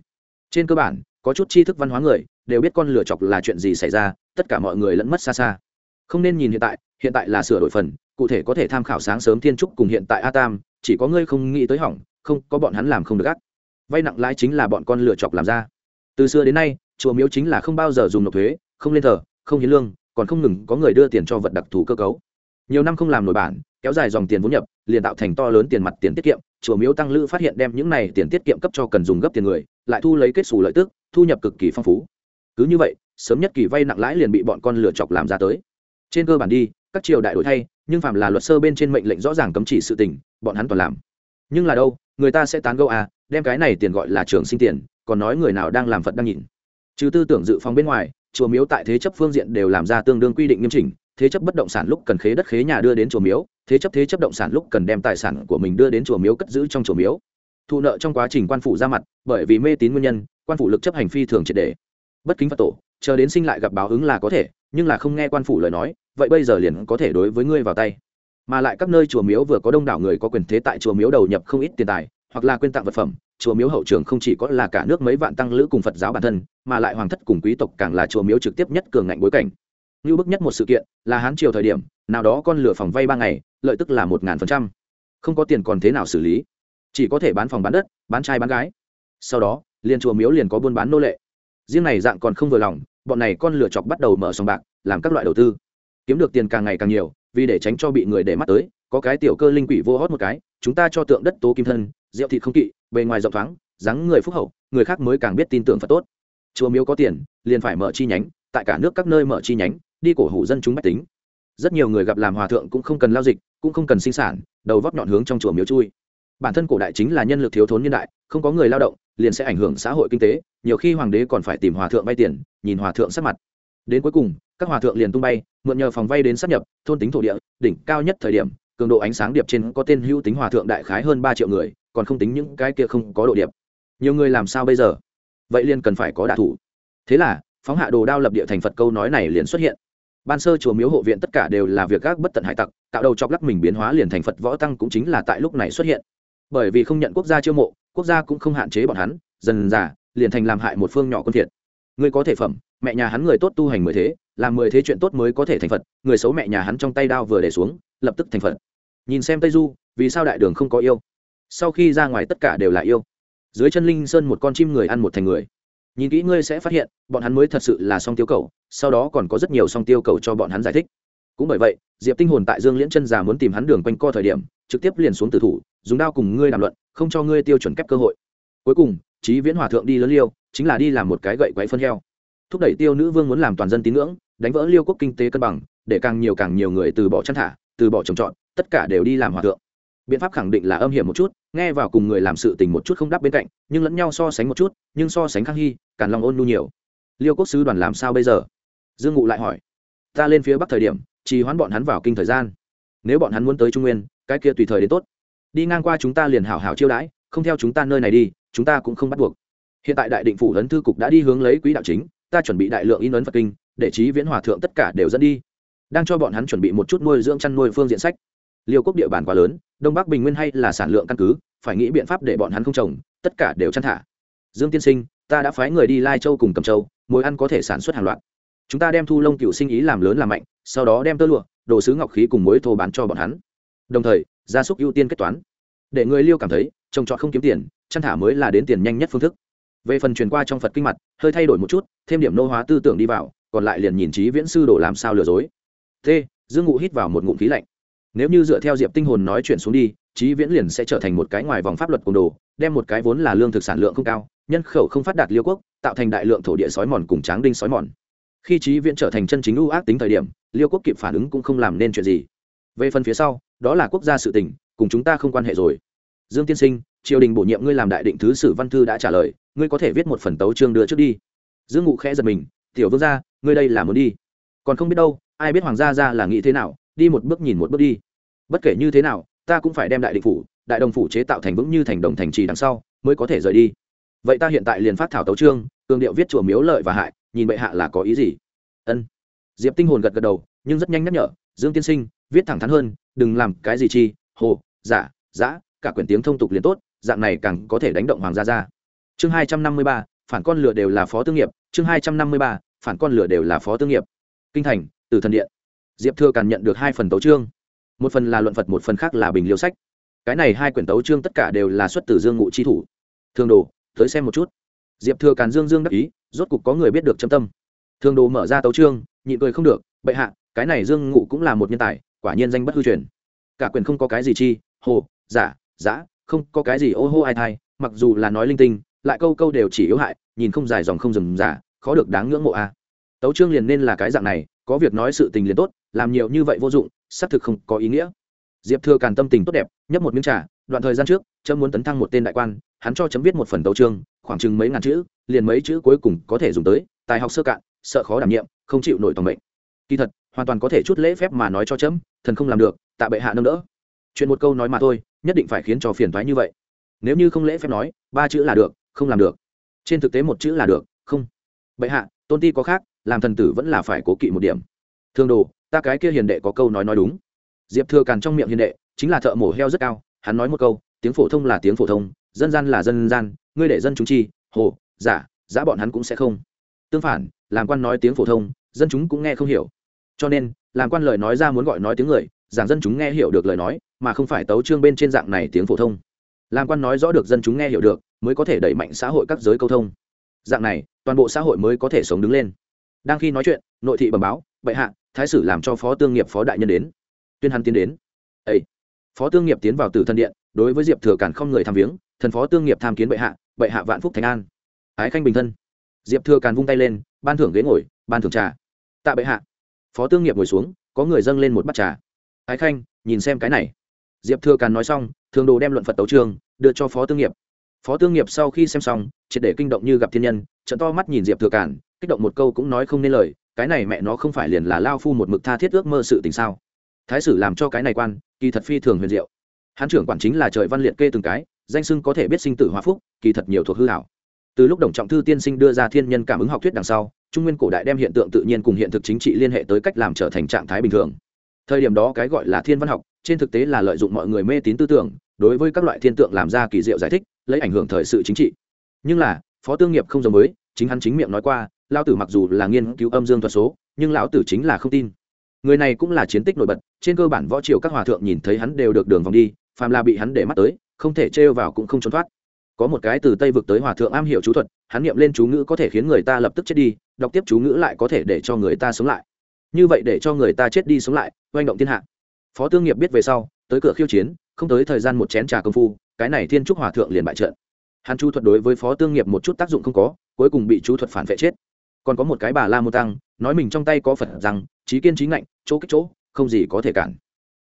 Trên cơ bản, có chút tri thức văn hóa người, đều biết con lửa chọc là chuyện gì xảy ra, tất cả mọi người lẫn mất xa xa không nên nhìn hiện tại hiện tại là sửa đổi phần, cụ thể có thể tham khảo sáng sớm thiên trúc cùng hiện tại a tam chỉ có ngươi không nghĩ tới hỏng, không, có bọn hắn làm không được gắt vay nặng lãi chính là bọn con lựa chọc làm ra. Từ xưa đến nay, chùa miếu chính là không bao giờ dùng nộp thuế, không lên thờ, không hiến lương, còn không ngừng có người đưa tiền cho vật đặc thù cơ cấu. Nhiều năm không làm nổi bản, kéo dài dòng tiền vốn nhập, liền tạo thành to lớn tiền mặt tiền tiết kiệm, chùa miếu tăng lữ phát hiện đem những này tiền tiết kiệm cấp cho cần dùng gấp tiền người, lại thu lấy kết xù lợi tức, thu nhập cực kỳ phong phú. Cứ như vậy, sớm nhất kỳ vay nặng lãi liền bị bọn con lựa chọc làm ra tới trên cơ bản đi, các triều đại đổi thay, nhưng phạm là luật sơ bên trên mệnh lệnh rõ ràng cấm chỉ sự tình, bọn hắn toàn làm. Nhưng là đâu, người ta sẽ tán gẫu à đem cái này tiền gọi là trường sinh tiền, còn nói người nào đang làm phật đang nhìn. Trừ tư tưởng dự phòng bên ngoài, chùa miếu tại thế chấp phương diện đều làm ra tương đương quy định nghiêm chỉnh, thế chấp bất động sản lúc cần khế đất khế nhà đưa đến chùa miếu, thế chấp thế chấp động sản lúc cần đem tài sản của mình đưa đến chùa miếu cất giữ trong chùa miếu. Thu nợ trong quá trình quan phủ ra mặt, bởi vì mê tín nguyên nhân, quan phủ lực chấp hành phi thường triệt đề bất kính phật tổ, chờ đến sinh lại gặp báo ứng là có thể, nhưng là không nghe quan phủ lời nói vậy bây giờ liền có thể đối với ngươi vào tay. Mà lại các nơi chùa miếu vừa có đông đảo người có quyền thế tại chùa miếu đầu nhập không ít tiền tài, hoặc là quyên tặng vật phẩm, chùa miếu hậu trường không chỉ có là cả nước mấy vạn tăng lữ cùng phật giáo bản thân, mà lại hoàng thất cùng quý tộc càng là chùa miếu trực tiếp nhất cường ngạnh bối cảnh. Như bức nhất một sự kiện, là hán triều thời điểm, nào đó con lửa phòng vay ba ngày, lợi tức là một ngàn phần trăm. Không có tiền còn thế nào xử lý? Chỉ có thể bán phòng bán đất, bán trai bán gái. Sau đó, liền chùa miếu liền có buôn bán nô lệ. Riêng này dạng còn không vừa lòng, bọn này con lửa chọc bắt đầu mở sòng bạc, làm các loại đầu tư kiếm được tiền càng ngày càng nhiều, vì để tránh cho bị người để mắt tới, có cái tiểu cơ linh quỷ vô hót một cái, chúng ta cho tượng đất tố kim thân, rượu thịt không kỵ, bề ngoài rộng thoáng, dáng người phúc hậu, người khác mới càng biết tin tưởng phật tốt. Chùa miếu có tiền, liền phải mở chi nhánh, tại cả nước các nơi mở chi nhánh, đi cổ hủ dân chúng bách tính. Rất nhiều người gặp làm hòa thượng cũng không cần lao dịch, cũng không cần sinh sản, đầu vóc nhọn hướng trong chùa miếu chui. Bản thân cổ đại chính là nhân lực thiếu thốn nhân đại, không có người lao động, liền sẽ ảnh hưởng xã hội kinh tế, nhiều khi hoàng đế còn phải tìm hòa thượng vay tiền, nhìn hòa thượng sắc mặt đến cuối cùng, các hòa thượng liền tung bay, mượn nhờ phòng vay đến sắp nhập, thôn tính thổ địa, đỉnh cao nhất thời điểm, cường độ ánh sáng điệp trên có tên hữu tính hòa thượng đại khái hơn ba triệu người, còn không tính những cái kia không có độ điệp. Nhiều người làm sao bây giờ? Vậy liền cần phải có đạ thủ. Thế là, phóng hạ đồ đao lập địa thành phật câu nói này liền xuất hiện. Ban sơ chùa miếu hộ viện tất cả đều là việc gác bất tận hải tặc tạo đầu chọc lắc mình biến hóa liền thành phật võ tăng cũng chính là tại lúc này xuất hiện. Bởi vì không nhận quốc gia chiêu mộ, quốc gia cũng không hạn chế bọn hắn, dần dà, liền thành làm hại một phương nhỏ quân thiệt người có thể phẩm, mẹ nhà hắn người tốt tu hành mười thế, làm mười thế chuyện tốt mới có thể thành phật, người xấu mẹ nhà hắn trong tay đao vừa để xuống, lập tức thành phật. Nhìn xem tây du, vì sao đại đường không có yêu? Sau khi ra ngoài tất cả đều là yêu. Dưới chân linh sơn một con chim người ăn một thành người. Nhìn kỹ ngươi sẽ phát hiện, bọn hắn mới thật sự là song tiêu cầu, sau đó còn có rất nhiều song tiêu cầu cho bọn hắn giải thích. Cũng bởi vậy, diệp tinh hồn tại dương liễn chân già muốn tìm hắn đường quanh co thời điểm, trực tiếp liền xuống tử thủ, dùng đao cùng ngươi đàm luận, không cho ngươi tiêu chuẩn kép cơ hội. Cuối cùng trí viễn hòa thượng đi lớn liêu chính là đi làm một cái gậy quấy phân heo. Thúc đẩy tiêu nữ vương muốn làm toàn dân tín ngưỡng, đánh vỡ liêu quốc kinh tế cân bằng, để càng nhiều càng nhiều người từ bỏ chăn thả, từ bỏ trồng trọt, tất cả đều đi làm hòa thượng. Biện pháp khẳng định là âm hiểm một chút, nghe vào cùng người làm sự tình một chút không đáp bên cạnh, nhưng lẫn nhau so sánh một chút, nhưng so sánh khang hy càn lòng ôn nu nhiều. Liêu quốc sứ đoàn làm sao bây giờ? Dương ngụ lại hỏi. Ta lên phía bắc thời điểm chỉ hoán bọn hắn vào kinh thời gian. Nếu bọn hắn muốn tới trung nguyên, cái kia tùy thời đến tốt. Đi ngang qua chúng ta liền hảo hảo chiêu đãi, không theo chúng ta nơi này đi, chúng ta cũng không bắt buộc hiện tại đại định phủ ấn thư cục đã đi hướng lấy quỹ đạo chính, ta chuẩn bị đại lượng in ấn phật kinh, để trí viễn hòa thượng tất cả đều dẫn đi. Đang cho bọn hắn chuẩn bị một chút nuôi dưỡng chăn nuôi phương diện sách. Liêu quốc địa bàn quá lớn, đông bắc bình nguyên hay là sản lượng căn cứ, phải nghĩ biện pháp để bọn hắn không trồng, tất cả đều chăn thả. Dương tiên sinh, ta đã phái người đi lai châu cùng cầm châu mối ăn có thể sản xuất hàng loạt. Chúng ta đem thu lông cựu sinh ý làm lớn làm mạnh, sau đó đem tơ lụa, đồ sứ ngọc khí cùng mối thô bán cho bọn hắn. Đồng thời, gia súc ưu tiên kết toán. Để người liêu cảm thấy, trồng trọt không kiếm tiền, chăn thả mới là đến tiền nhanh nhất phương thức về phần truyền qua trong phật kinh mặt, hơi thay đổi một chút, thêm điểm nô hóa tư tưởng đi vào, còn lại liền nhìn trí viễn sư đồ làm sao lừa dối. T, dương ngụ hít vào một ngụm khí lạnh. Nếu như dựa theo diệp tinh hồn nói chuyện xuống đi, chí viễn liền sẽ trở thành một cái ngoài vòng pháp luật côn đồ, đem một cái vốn là lương thực sản lượng không cao, nhân khẩu không phát đạt liêu quốc, tạo thành đại lượng thổ địa sói mòn cùng tráng đinh sói mòn. Khi chí viễn trở thành chân chính ưu ác tính thời điểm, liêu quốc kịp phản ứng cũng không làm nên chuyện gì. Về phần phía sau, đó là quốc gia sự tình, cùng chúng ta không quan hệ rồi. Dương tiên sinh triều đình bổ nhiệm ngươi làm đại định thứ sử văn thư đã trả lời, ngươi có thể viết một phần tấu chương đưa trước đi. Dương ngụ khẽ giật mình, tiểu vương gia, ngươi đây là muốn đi. Còn không biết đâu, ai biết hoàng gia ra là nghĩ thế nào, đi một bước nhìn một bước đi. Bất kể như thế nào, ta cũng phải đem đại định phủ, đại đồng phủ chế tạo thành vững như thành đồng thành trì đằng sau, mới có thể rời đi. Vậy ta hiện tại liền phát thảo tấu trương cường điệu viết chùa miếu lợi và hại, nhìn bệ hạ là có ý gì? Ân. Diệp tinh hồn gật gật đầu, nhưng rất nhanh nhắc nhở, dương tiên sinh, viết thẳng thắn hơn, đừng làm cái gì chi, hồ, giả, giã, cả quyển tiếng thông tục liền tốt dạng này càng có thể đánh động hoàng gia ra chương hai trăm năm mươi ba, phản con lửa đều là phó tương nghiệp. Chương hai trăm năm mươi ba, phản con lửa đều là phó tương nghiệp. Kinh thành từ thần điện. Diệp thưa càn nhận được hai phần tấu trương một phần là luận phật, một phần khác là bình liêu sách. Cái này hai quyển tấu trương tất cả đều là xuất từ dương ngụ chi thủ. Thường đồ, tới xem một chút. Diệp thừa càn dương dương đắc ý, rốt cục có người biết được châm tâm. Thường đồ mở ra tấu trương nhịn cười không được, bệ hạ, cái này dương ngụ cũng là một nhân tài, quả nhiên danh bất hư truyền. Cả quyền không có cái gì chi, hồ, giả, giã không có cái gì ô hô ai thai, mặc dù là nói linh tinh, lại câu câu đều chỉ yếu hại, nhìn không dài dòng không dừng giả, khó được đáng ngưỡng mộ a. Tấu trương liền nên là cái dạng này, có việc nói sự tình liền tốt, làm nhiều như vậy vô dụng, xác thực không có ý nghĩa. Diệp thừa càn tâm tình tốt đẹp, nhấp một miếng trà, đoạn thời gian trước trâm muốn tấn thăng một tên đại quan, hắn cho chấm viết một phần tấu trương, khoảng chừng mấy ngàn chữ, liền mấy chữ cuối cùng có thể dùng tới, tài học sơ cạn, sợ khó đảm nhiệm, không chịu nổi toàn mệnh. Kỳ thật, hoàn toàn có thể chút lễ phép mà nói cho chấm, thần không làm được, tạ bệ hạ nâng đỡ. Chuyện một câu nói mà thôi nhất định phải khiến cho phiền thoái như vậy. Nếu như không lễ phép nói, ba chữ là được, không làm được. Trên thực tế một chữ là được, không. Bệ hạ, tôn ti có khác, làm thần tử vẫn là phải cố kỵ một điểm. Thương đồ, ta cái kia hiền đệ có câu nói nói đúng. Diệp thừa càn trong miệng hiền đệ, chính là thợ mổ heo rất cao, hắn nói một câu, tiếng phổ thông là tiếng phổ thông, dân gian là dân gian, ngươi để dân chúng chi, hồ, giả giả bọn hắn cũng sẽ không. Tương phản, làm quan nói tiếng phổ thông, dân chúng cũng nghe không hiểu. Cho nên, làm quan lời nói ra muốn gọi nói tiếng người giảng dân chúng nghe hiểu được lời nói, mà không phải tấu trương bên trên dạng này tiếng phổ thông. Làm quan nói rõ được dân chúng nghe hiểu được, mới có thể đẩy mạnh xã hội các giới câu thông. Dạng này, toàn bộ xã hội mới có thể sống đứng lên. Đang khi nói chuyện, nội thị bẩm báo, bệ hạ, thái sử làm cho phó tương nghiệp phó đại nhân đến. Tuyên hắn tiến đến. Ấy phó tương nghiệp tiến vào từ thân điện, đối với diệp thừa cản không người tham viếng, thần phó tương nghiệp tham kiến bệ hạ bệ hạ vạn phúc thành an. Ái khanh bình thân. Diệp thừa càn vung tay lên, ban thưởng ghế ngồi, ban thưởng trà. Tạ bệ hạ. Phó tương nghiệp ngồi xuống, có người dâng lên một bát trà ái khanh, nhìn xem cái này. Diệp thừa càn nói xong, thường đồ đem luận phật tấu trường, đưa cho phó tương nghiệp. Phó tương nghiệp sau khi xem xong, triệt để kinh động như gặp thiên nhân, trận to mắt nhìn diệp thừa càn, kích động một câu cũng nói không nên lời, cái này mẹ nó không phải liền là lao phu một mực tha thiết ước mơ sự tình sao? Thái sử làm cho cái này quan, kỳ thật phi thường huyền diệu. Hán trưởng quản chính là trời văn liệt kê từng cái, danh sưng có thể biết sinh tử hóa phúc, kỳ thật nhiều thuộc hư hảo. Từ lúc đồng trọng thư tiên sinh đưa ra thiên nhân cảm ứng học thuyết đằng sau, trung nguyên cổ đại đem hiện tượng tự nhiên cùng hiện thực chính trị liên hệ tới cách làm trở thành trạng thái bình thường thời điểm đó cái gọi là thiên văn học, trên thực tế là lợi dụng mọi người mê tín tư tưởng, đối với các loại thiên tượng làm ra kỳ diệu giải thích, lấy ảnh hưởng thời sự chính trị. Nhưng là, phó tương nghiệp không giống mới chính hắn chính miệng nói qua lao tử mặc dù là nghiên cứu âm dương thuật số, nhưng lão tử chính là không tin. Người này cũng là chiến tích nổi bật, trên cơ bản võ triều các hòa thượng nhìn thấy hắn đều được đường vòng đi, phàm là bị hắn để mắt tới, không thể trêu vào cũng không trốn thoát. Có một cái từ tây vực tới hòa thượng am hiểu chú thuật, hắn niệm lên chú ngữ có thể khiến người ta lập tức chết đi, đọc tiếp chú ngữ lại có thể để cho người ta sống lại như vậy để cho người ta chết đi sống lại, oanh động thiên hạ. Phó tương nghiệp biết về sau, tới cửa khiêu chiến, không tới thời gian một chén trà công phu, cái này thiên trúc hòa thượng liền bại trận. Hắn chu thuật đối với phó tương nghiệp một chút tác dụng không có, cuối cùng bị chú thuật phản vệ chết. Còn có một cái bà la mô tăng, nói mình trong tay có phật rằng trí kiên trí ngạnh, chỗ kích chỗ, không gì có thể cản.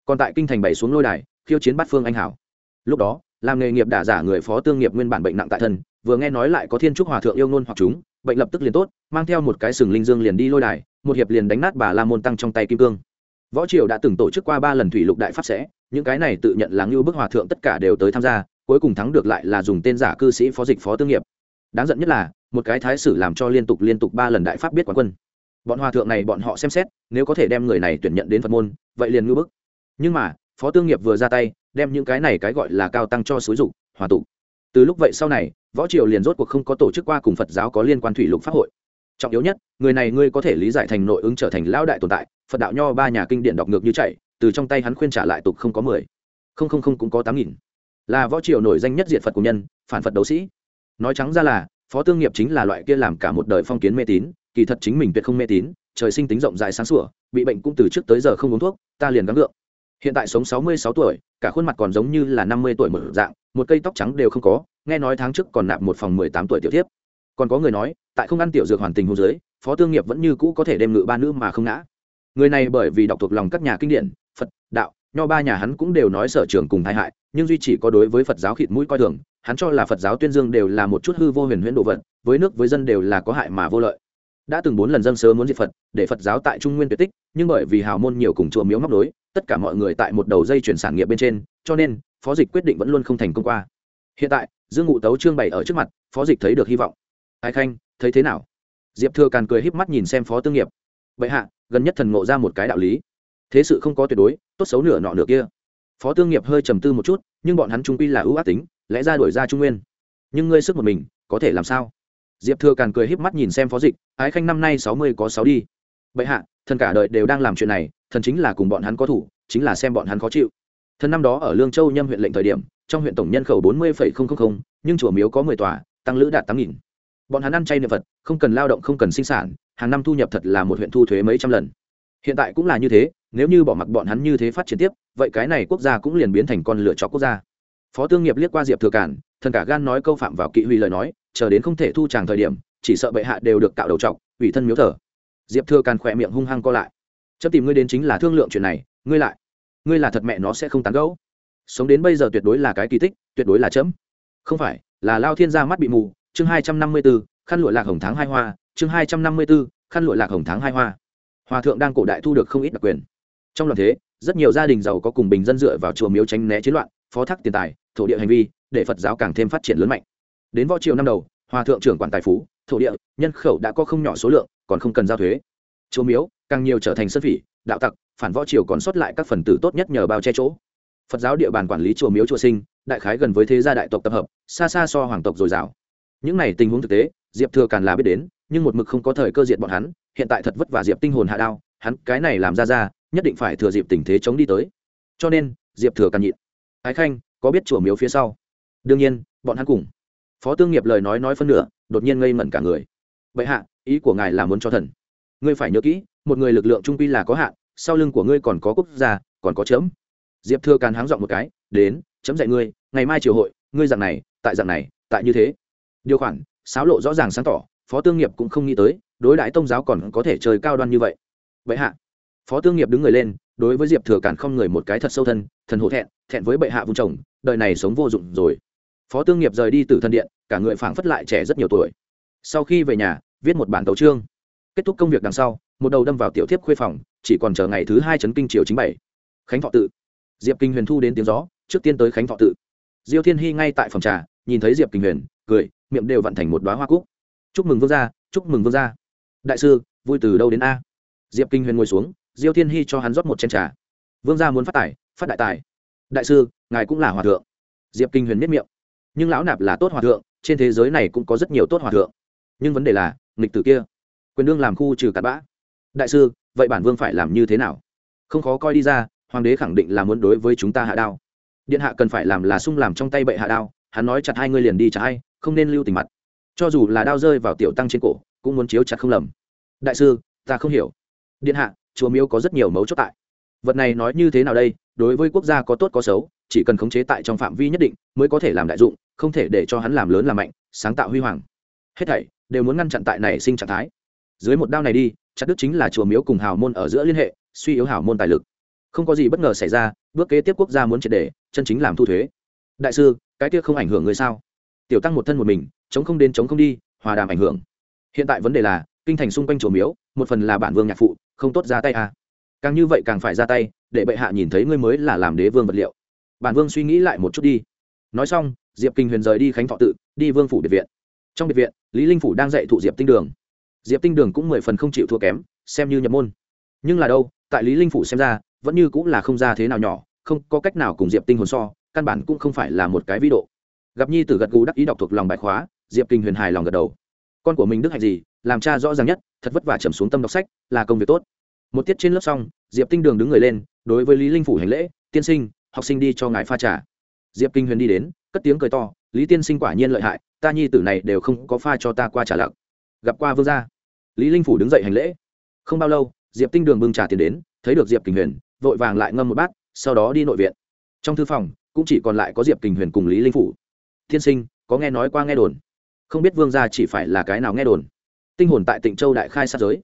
Còn tại kinh thành bảy xuống lôi đài, khiêu chiến bắt phương anh hảo. Lúc đó, làm nghề nghiệp đả giả người phó tương nghiệp nguyên bản bệnh nặng tại thân, vừa nghe nói lại có thiên trúc hòa thượng yêu ngôn hoặc chúng, bệnh lập tức liền tốt, mang theo một cái sừng linh dương liền đi lôi đài một hiệp liền đánh nát bà la môn tăng trong tay kim cương. Võ triều đã từng tổ chức qua ba lần thủy lục đại pháp sẽ, những cái này tự nhận là ngưu bức hòa thượng tất cả đều tới tham gia, cuối cùng thắng được lại là dùng tên giả cư sĩ phó dịch phó tương nghiệp. Đáng giận nhất là, một cái thái sử làm cho liên tục liên tục ba lần đại pháp biết quán quân. Bọn hòa thượng này bọn họ xem xét, nếu có thể đem người này tuyển nhận đến phật môn, vậy liền ngưu bức. Nhưng mà, phó tương nghiệp vừa ra tay, đem những cái này cái gọi là cao tăng cho xúi dục, hòa tụ. Từ lúc vậy sau này, võ triều liền rốt cuộc không có tổ chức qua cùng phật giáo có liên quan thủy lục pháp hội trọng yếu nhất, người này ngươi có thể lý giải thành nội ứng trở thành lão đại tồn tại, phật đạo nho ba nhà kinh điển đọc ngược như chạy, từ trong tay hắn khuyên trả lại tục không có mười, không không không cũng có tám nghìn. Là võ triều nổi danh nhất diện phật của nhân, phản phật đấu sĩ. Nói trắng ra là, phó tương nghiệp chính là loại kia làm cả một đời phong kiến mê tín, kỳ thật chính mình tuyệt không mê tín, trời sinh tính rộng rãi sáng sủa, bị bệnh cũng từ trước tới giờ không uống thuốc, ta liền gắng gượng. Hiện tại sống sáu mươi sáu tuổi, cả khuôn mặt còn giống như là năm mươi tuổi mở dạng, một cây tóc trắng đều không có, nghe nói tháng trước còn nạp một phòng mười tám tuổi tiểu tiếp còn có người nói, tại không ăn tiểu dược hoàn tình hôn dưới phó tương nghiệp vẫn như cũ có thể đem ngự ba nữ mà không ngã. Người này bởi vì đọc thuộc lòng các nhà kinh điển, phật, đạo, nho ba nhà hắn cũng đều nói sở trường cùng tai hại, nhưng duy chỉ có đối với phật giáo khịt mũi coi thường, hắn cho là phật giáo tuyên dương đều là một chút hư vô huyền huyễn đồ vật, với nước với dân đều là có hại mà vô lợi. Đã từng bốn lần dâng sớ muốn diệt phật, để phật giáo tại trung nguyên tuyệt tích, nhưng bởi vì hào môn nhiều cùng chùa miếu móc nối, tất cả mọi người tại một đầu dây chuyển sản nghiệp bên trên, cho nên, phó dịch quyết định vẫn luôn không thành công qua. Hiện tại, dương ngụ tấu trương bày ở trước mặt, phó dịch thấy được hy vọng. Ái khanh, thấy thế nào? Diệp thừa càn cười híp mắt nhìn xem phó tương nghiệp. Vậy hạ, gần nhất thần ngộ ra một cái đạo lý. Thế sự không có tuyệt đối, tốt xấu nửa nọ nửa kia. Phó tương nghiệp hơi trầm tư một chút, nhưng bọn hắn trung quy là ưu ác tính, lẽ ra đổi ra trung nguyên. Nhưng ngươi sức một mình, có thể làm sao? Diệp thừa càn cười híp mắt nhìn xem phó dịch ái khanh năm nay sáu mươi có sáu đi. Bệ hạ, thần cả đời đều đang làm chuyện này, thần chính là cùng bọn hắn có thủ, chính là xem bọn hắn khó chịu. Thần năm đó ở lương châu nhâm huyện lệnh thời điểm, trong huyện tổng nhân khẩu bốn mươi nhưng chùa miếu có mười tòa, tăng lữ đạt tám nghìn bọn hắn ăn chay niệm phật, không cần lao động, không cần sinh sản, hàng năm thu nhập thật là một huyện thu thuế mấy trăm lần. Hiện tại cũng là như thế, nếu như bỏ mặc bọn hắn như thế phát triển tiếp, vậy cái này quốc gia cũng liền biến thành con lựa chọc quốc gia. Phó tương nghiệp liếc qua diệp thừa cản, thần cả gan nói câu phạm vào kỵ huy lời nói, chờ đến không thể thu tràng thời điểm, chỉ sợ bệ hạ đều được cạo đầu trọc, ủy thân miếu thờ. Diệp thừa càn khỏe miệng hung hăng co lại. Chấp tìm ngươi đến chính là thương lượng chuyện này, ngươi lại, ngươi là thật mẹ nó sẽ không tán gẫu. Sống đến bây giờ tuyệt đối là cái kỳ tích, tuyệt đối là chấm. Không phải, là lao thiên gia mắt bị mù chương hai trăm năm mươi b ố khăn lụa lạc hồng tháng hai hoa, chương hai trăm năm mươi b ố khăn lụa lạc hồng tháng hai hoa. Hòa thượng đang cổ đại thu được không ít đặc quyền. Trong loạn thế, rất nhiều gia đình giàu có cùng bình dân dựa vào chùa miếu tránh né chiến loạn, phó thác tiền tài, thổ địa hành vi, để phật giáo càng thêm phát triển lớn mạnh. Đến võ triều năm đầu, hòa thượng trưởng quản tài phú, thổ địa, nhân khẩu đã có không nhỏ số lượng, còn không cần giao thuế. Chùa miếu, càng nhiều trở thành sân phỉ, đạo tặc, phản võ triều còn sót lại các phần tử tốt nhất nhờ bao che chỗ. Phật giáo địa bàn quản lý chùa miếu chùa sinh, đại khái gần với thế gia đại tộc tập hợp, xa xa so hoàng tộc dồi dào những này tình huống thực tế, diệp thừa càn là biết đến, nhưng một mực không có thời cơ diện bọn hắn, hiện tại thật vất vả diệp tinh hồn hạ đao, hắn cái này làm ra ra, nhất định phải thừa dịp tình thế chống đi tới. Cho nên, diệp thừa càn nhịn. Ái khanh, có biết chùa miếu phía sau? Đương nhiên, bọn hắn cùng. Phó tương nghiệp lời nói nói phân nửa, đột nhiên ngây mẩn cả người. Vậy hạ, ý của ngài là muốn cho thần. Ngươi phải nhớ kỹ, một người lực lượng trung quy là có hạn, sau lưng của ngươi còn có quốc gia, còn có chấm. Diệp thừa càn háng dọn một cái, đến, chấm dạy ngươi, ngày mai triều hội, ngươi dạng này, tại dạng này, tại như thế điều khoản, sáo lộ rõ ràng sáng tỏ, phó tương nghiệp cũng không nghĩ tới, đối đãi tông giáo còn có thể chơi cao đoan như vậy. Vậy hạ. Phó tương nghiệp đứng người lên, đối với diệp thừa cản không người một cái thật sâu thân, thần hổ thẹn thẹn với bệ hạ vùng chồng, đời này sống vô dụng rồi. Phó tương nghiệp rời đi từ thân điện, cả người phảng phất lại trẻ rất nhiều tuổi. Sau khi về nhà, viết một bản tấu trương kết thúc công việc đằng sau, một đầu đâm vào tiểu thiếp khuê phòng, chỉ còn chờ ngày thứ hai chấn kinh triều chính bảy. Khánh thọ tự. Diệp kinh huyền thu đến tiếng gió, trước tiên tới khánh thọ tự. Diêu thiên hy ngay tại phòng trà, nhìn thấy diệp kinh huyền, cười miệng đều vặn thành một đoá hoa cúc. Chúc mừng vương gia, chúc mừng vương gia. Đại sư, vui từ đâu đến a? Diệp kinh huyền ngồi xuống, diêu thiên hy cho hắn rót một chén trà. Vương gia muốn phát tài, phát đại tài. Đại sư, ngài cũng là hòa thượng. Diệp kinh huyền miết miệng. Nhưng lão nạp là tốt hòa thượng, trên thế giới này cũng có rất nhiều tốt hòa thượng. Nhưng vấn đề là, nghịch tử kia, quyền đương làm khu trừ cặn bã. Đại sư, vậy bản vương phải làm như thế nào? Không khó coi đi ra, hoàng đế khẳng định là muốn đối với chúng ta hạ đao. Điện hạ cần phải làm là sung làm trong tay bệ hạ đao, hắn nói chặt hai ngươi liền đi chặt hai không nên lưu tình mặt. Cho dù là đao rơi vào tiểu tăng trên cổ, cũng muốn chiếu chặt không lầm. Đại sư, ta không hiểu. Điện hạ chùa miếu có rất nhiều mấu chốt tại. Vật này nói như thế nào đây? Đối với quốc gia có tốt có xấu, chỉ cần khống chế tại trong phạm vi nhất định, mới có thể làm đại dụng, không thể để cho hắn làm lớn làm mạnh, sáng tạo huy hoàng. Hết thảy đều muốn ngăn chặn tại này sinh trạng thái. Dưới một đao này đi, chặt đức chính là chùa miếu cùng hào môn ở giữa liên hệ, suy yếu hào môn tài lực. Không có gì bất ngờ xảy ra, bước kế tiếp quốc gia muốn triệt để, chân chính làm thu thuế. Đại sư, cái kia không ảnh hưởng người sao? Tiểu tăng một thân một mình, chống không đến chống không đi, hòa đàm ảnh hưởng. Hiện tại vấn đề là, kinh thành xung quanh chùa miếu, một phần là bản vương nhạc phụ, không tốt ra tay à. càng như vậy càng phải ra tay, để bệ hạ nhìn thấy ngươi mới là làm đế vương vật liệu. Bản vương suy nghĩ lại một chút đi. Nói xong, diệp kinh huyền rời đi khánh thọ tự, đi vương phủ biệt viện. Trong biệt viện, lý linh phủ đang dạy thụ diệp tinh đường. Diệp tinh đường cũng mười phần không chịu thua kém, xem như nhập môn. Nhưng là đâu, tại lý linh phủ xem ra, vẫn như cũng là không ra thế nào nhỏ, không có cách nào cùng diệp tinh hồn so, căn bản cũng không phải là một cái vĩ độ gặp nhi tử gật gù đắc ý đọc thuộc lòng bài khóa, diệp kinh huyền hài lòng gật đầu. Con của mình đức hạnh gì, làm cha rõ ràng nhất, thật vất vả trầm xuống tâm đọc sách, là công việc tốt. Một tiết trên lớp xong, diệp tinh đường đứng người lên, đối với lý linh phủ hành lễ, tiên sinh, học sinh đi cho ngài pha trà. Diệp kinh huyền đi đến, cất tiếng cười to, lý tiên sinh quả nhiên lợi hại, ta nhi tử này đều không có pha cho ta qua trả lặng. Gặp qua vương gia, lý linh phủ đứng dậy hành lễ. Không bao lâu, diệp tinh đường bưng trà tiền đến, thấy được diệp Kinh huyền, vội vàng lại ngâm một bát, sau đó đi nội viện. Trong thư phòng, cũng chỉ còn lại có diệp Kinh huyền cùng lý linh phủ thiên sinh, có nghe nói qua nghe đồn. Không biết vương gia chỉ phải là cái nào nghe đồn. Tinh hồn tại tịnh châu đại khai sát giới.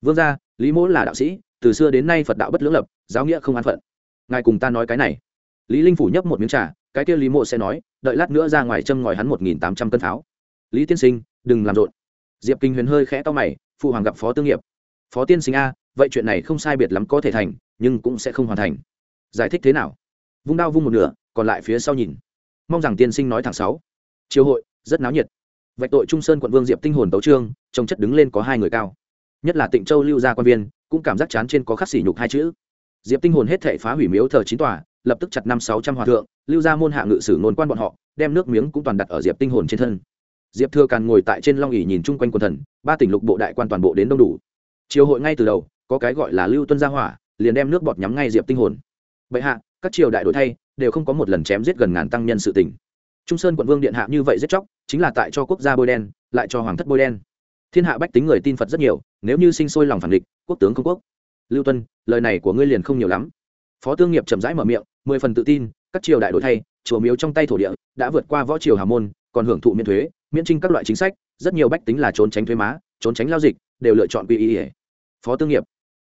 Vương gia, lý mỗ là đạo sĩ, từ xưa đến nay phật đạo bất lưỡng lập, giáo nghĩa không an phận. Ngài cùng ta nói cái này. Lý linh phủ nhấp một miếng trà, cái kia lý mộ sẽ nói, đợi lát nữa ra ngoài châm ngòi hắn một nghìn tám trăm cân pháo. Lý tiên sinh, đừng làm rộn. Diệp kinh huyền hơi khẽ to mày, phụ hoàng gặp phó tương nghiệp. Phó tiên sinh a, vậy chuyện này không sai biệt lắm có thể thành, nhưng cũng sẽ không hoàn thành. Giải thích thế nào? Vung đao vung một nửa, còn lại phía sau nhìn mong rằng tiên sinh nói thẳng sáu. Chiều hội, rất náo nhiệt. Vạch tội trung sơn quận vương diệp tinh hồn tấu trương, trông chất đứng lên có hai người cao. Nhất là tịnh châu lưu gia quan viên, cũng cảm giác chán trên có khắc sỉ nhục hai chữ. Diệp tinh hồn hết thể phá hủy miếu thờ chín tòa, lập tức chặt năm sáu trăm hòa thượng, lưu gia môn hạ ngự sử nôn quan bọn họ, đem nước miếng cũng toàn đặt ở diệp tinh hồn trên thân. Diệp thừa càn ngồi tại trên long ỉ nhìn chung quanh quần thần, ba tỉnh lục bộ đại quan toàn bộ đến đông đủ. Triều hội ngay từ đầu, có cái gọi là lưu tuân gia hỏa, liền đem nước bọt nhắm ngay diệp tinh hồn. Bệ hạ, các triều đại đổi thay đều không có một lần chém giết gần ngàn tăng nhân sự tỉnh trung sơn quận vương điện hạ như vậy giết chóc, chính là tại cho quốc gia bôi đen, lại cho hoàng thất bôi đen. Thiên hạ bách tính người tin phật rất nhiều, nếu như sinh sôi lòng phản địch, quốc tướng không quốc. Lưu tuân, lời này của ngươi liền không nhiều lắm. Phó tương nghiệp chậm rãi mở miệng, mười phần tự tin, các triều đại đổi thay, chùa miếu trong tay thổ địa, đã vượt qua võ triều hà môn, còn hưởng thụ miễn thuế, miễn trinh các loại chính sách, rất nhiều bách tính là trốn tránh thuế má, trốn tránh lao dịch, đều lựa chọn quy y. phó tương nghiệp,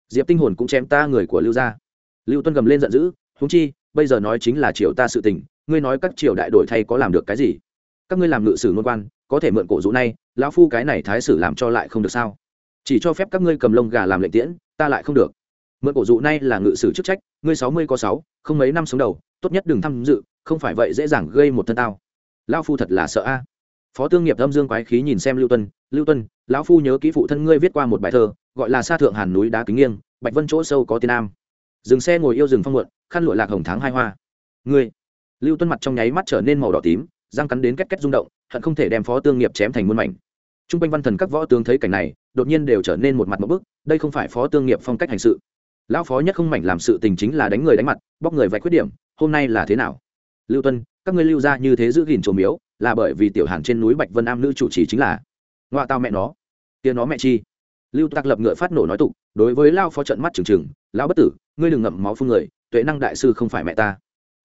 diệp tinh hồn cũng chém ta người của lưu gia. Lưu tuân gầm lên giận dữ, huống chi bây giờ nói chính là triều ta sự tình, ngươi nói các triều đại đổi thay có làm được cái gì? Các ngươi làm ngự sử ngôn quan, có thể mượn cổ dụ này lão phu cái này thái sử làm cho lại không được sao? Chỉ cho phép các ngươi cầm lông gà làm lệnh tiễn, ta lại không được. Mượn cổ dụ nay là ngự sử chức trách, ngươi sáu mươi có sáu, không mấy năm sống đầu, tốt nhất đừng tham dự, không phải vậy dễ dàng gây một thân tao. Lão phu thật là sợ a. Phó tương nghiệp âm dương quái khí nhìn xem lưu tuân lưu tuân, lão phu nhớ kỹ phụ thân ngươi viết qua một bài thơ, gọi là sa thượng hàn núi đá kính nghiêng, bạch vân chỗ sâu có tiên nam. Dừng xe ngồi yêu rừng phong muộn khăn lụa lạc hồng tháng hai hoa. Ngươi, lưu tuân mặt trong nháy mắt trở nên màu đỏ tím, răng cắn đến két két rung động, hận không thể đem phó tương nghiệp chém thành muôn mảnh. T r u n g quanh văn thần các võ tướng thấy cảnh này, đột nhiên đều trở nên một mặt một bức, đây không phải phó tương nghiệp phong cách hành sự. Lão phó nhất không mảnh làm sự tình chính là đánh người đánh mặt, bóc người vạch khuyết điểm, hôm nay là thế nào? Lưu tuân các ngươi lưu ra như thế giữ gìn trồ miếu, là bởi vì tiểu hàn trên núi bạch vân am nữ chủ trì chính là. Ngoại tao mẹ nó. Tiếng nó mẹ chi. Lưu tạc lập ngựa phát nổ nói tục, đối với lao phó trận mắt trừng trừng, lão bất tử, ngươi đừng ngậm máu phương người tuệ năng đại sư không phải mẹ ta.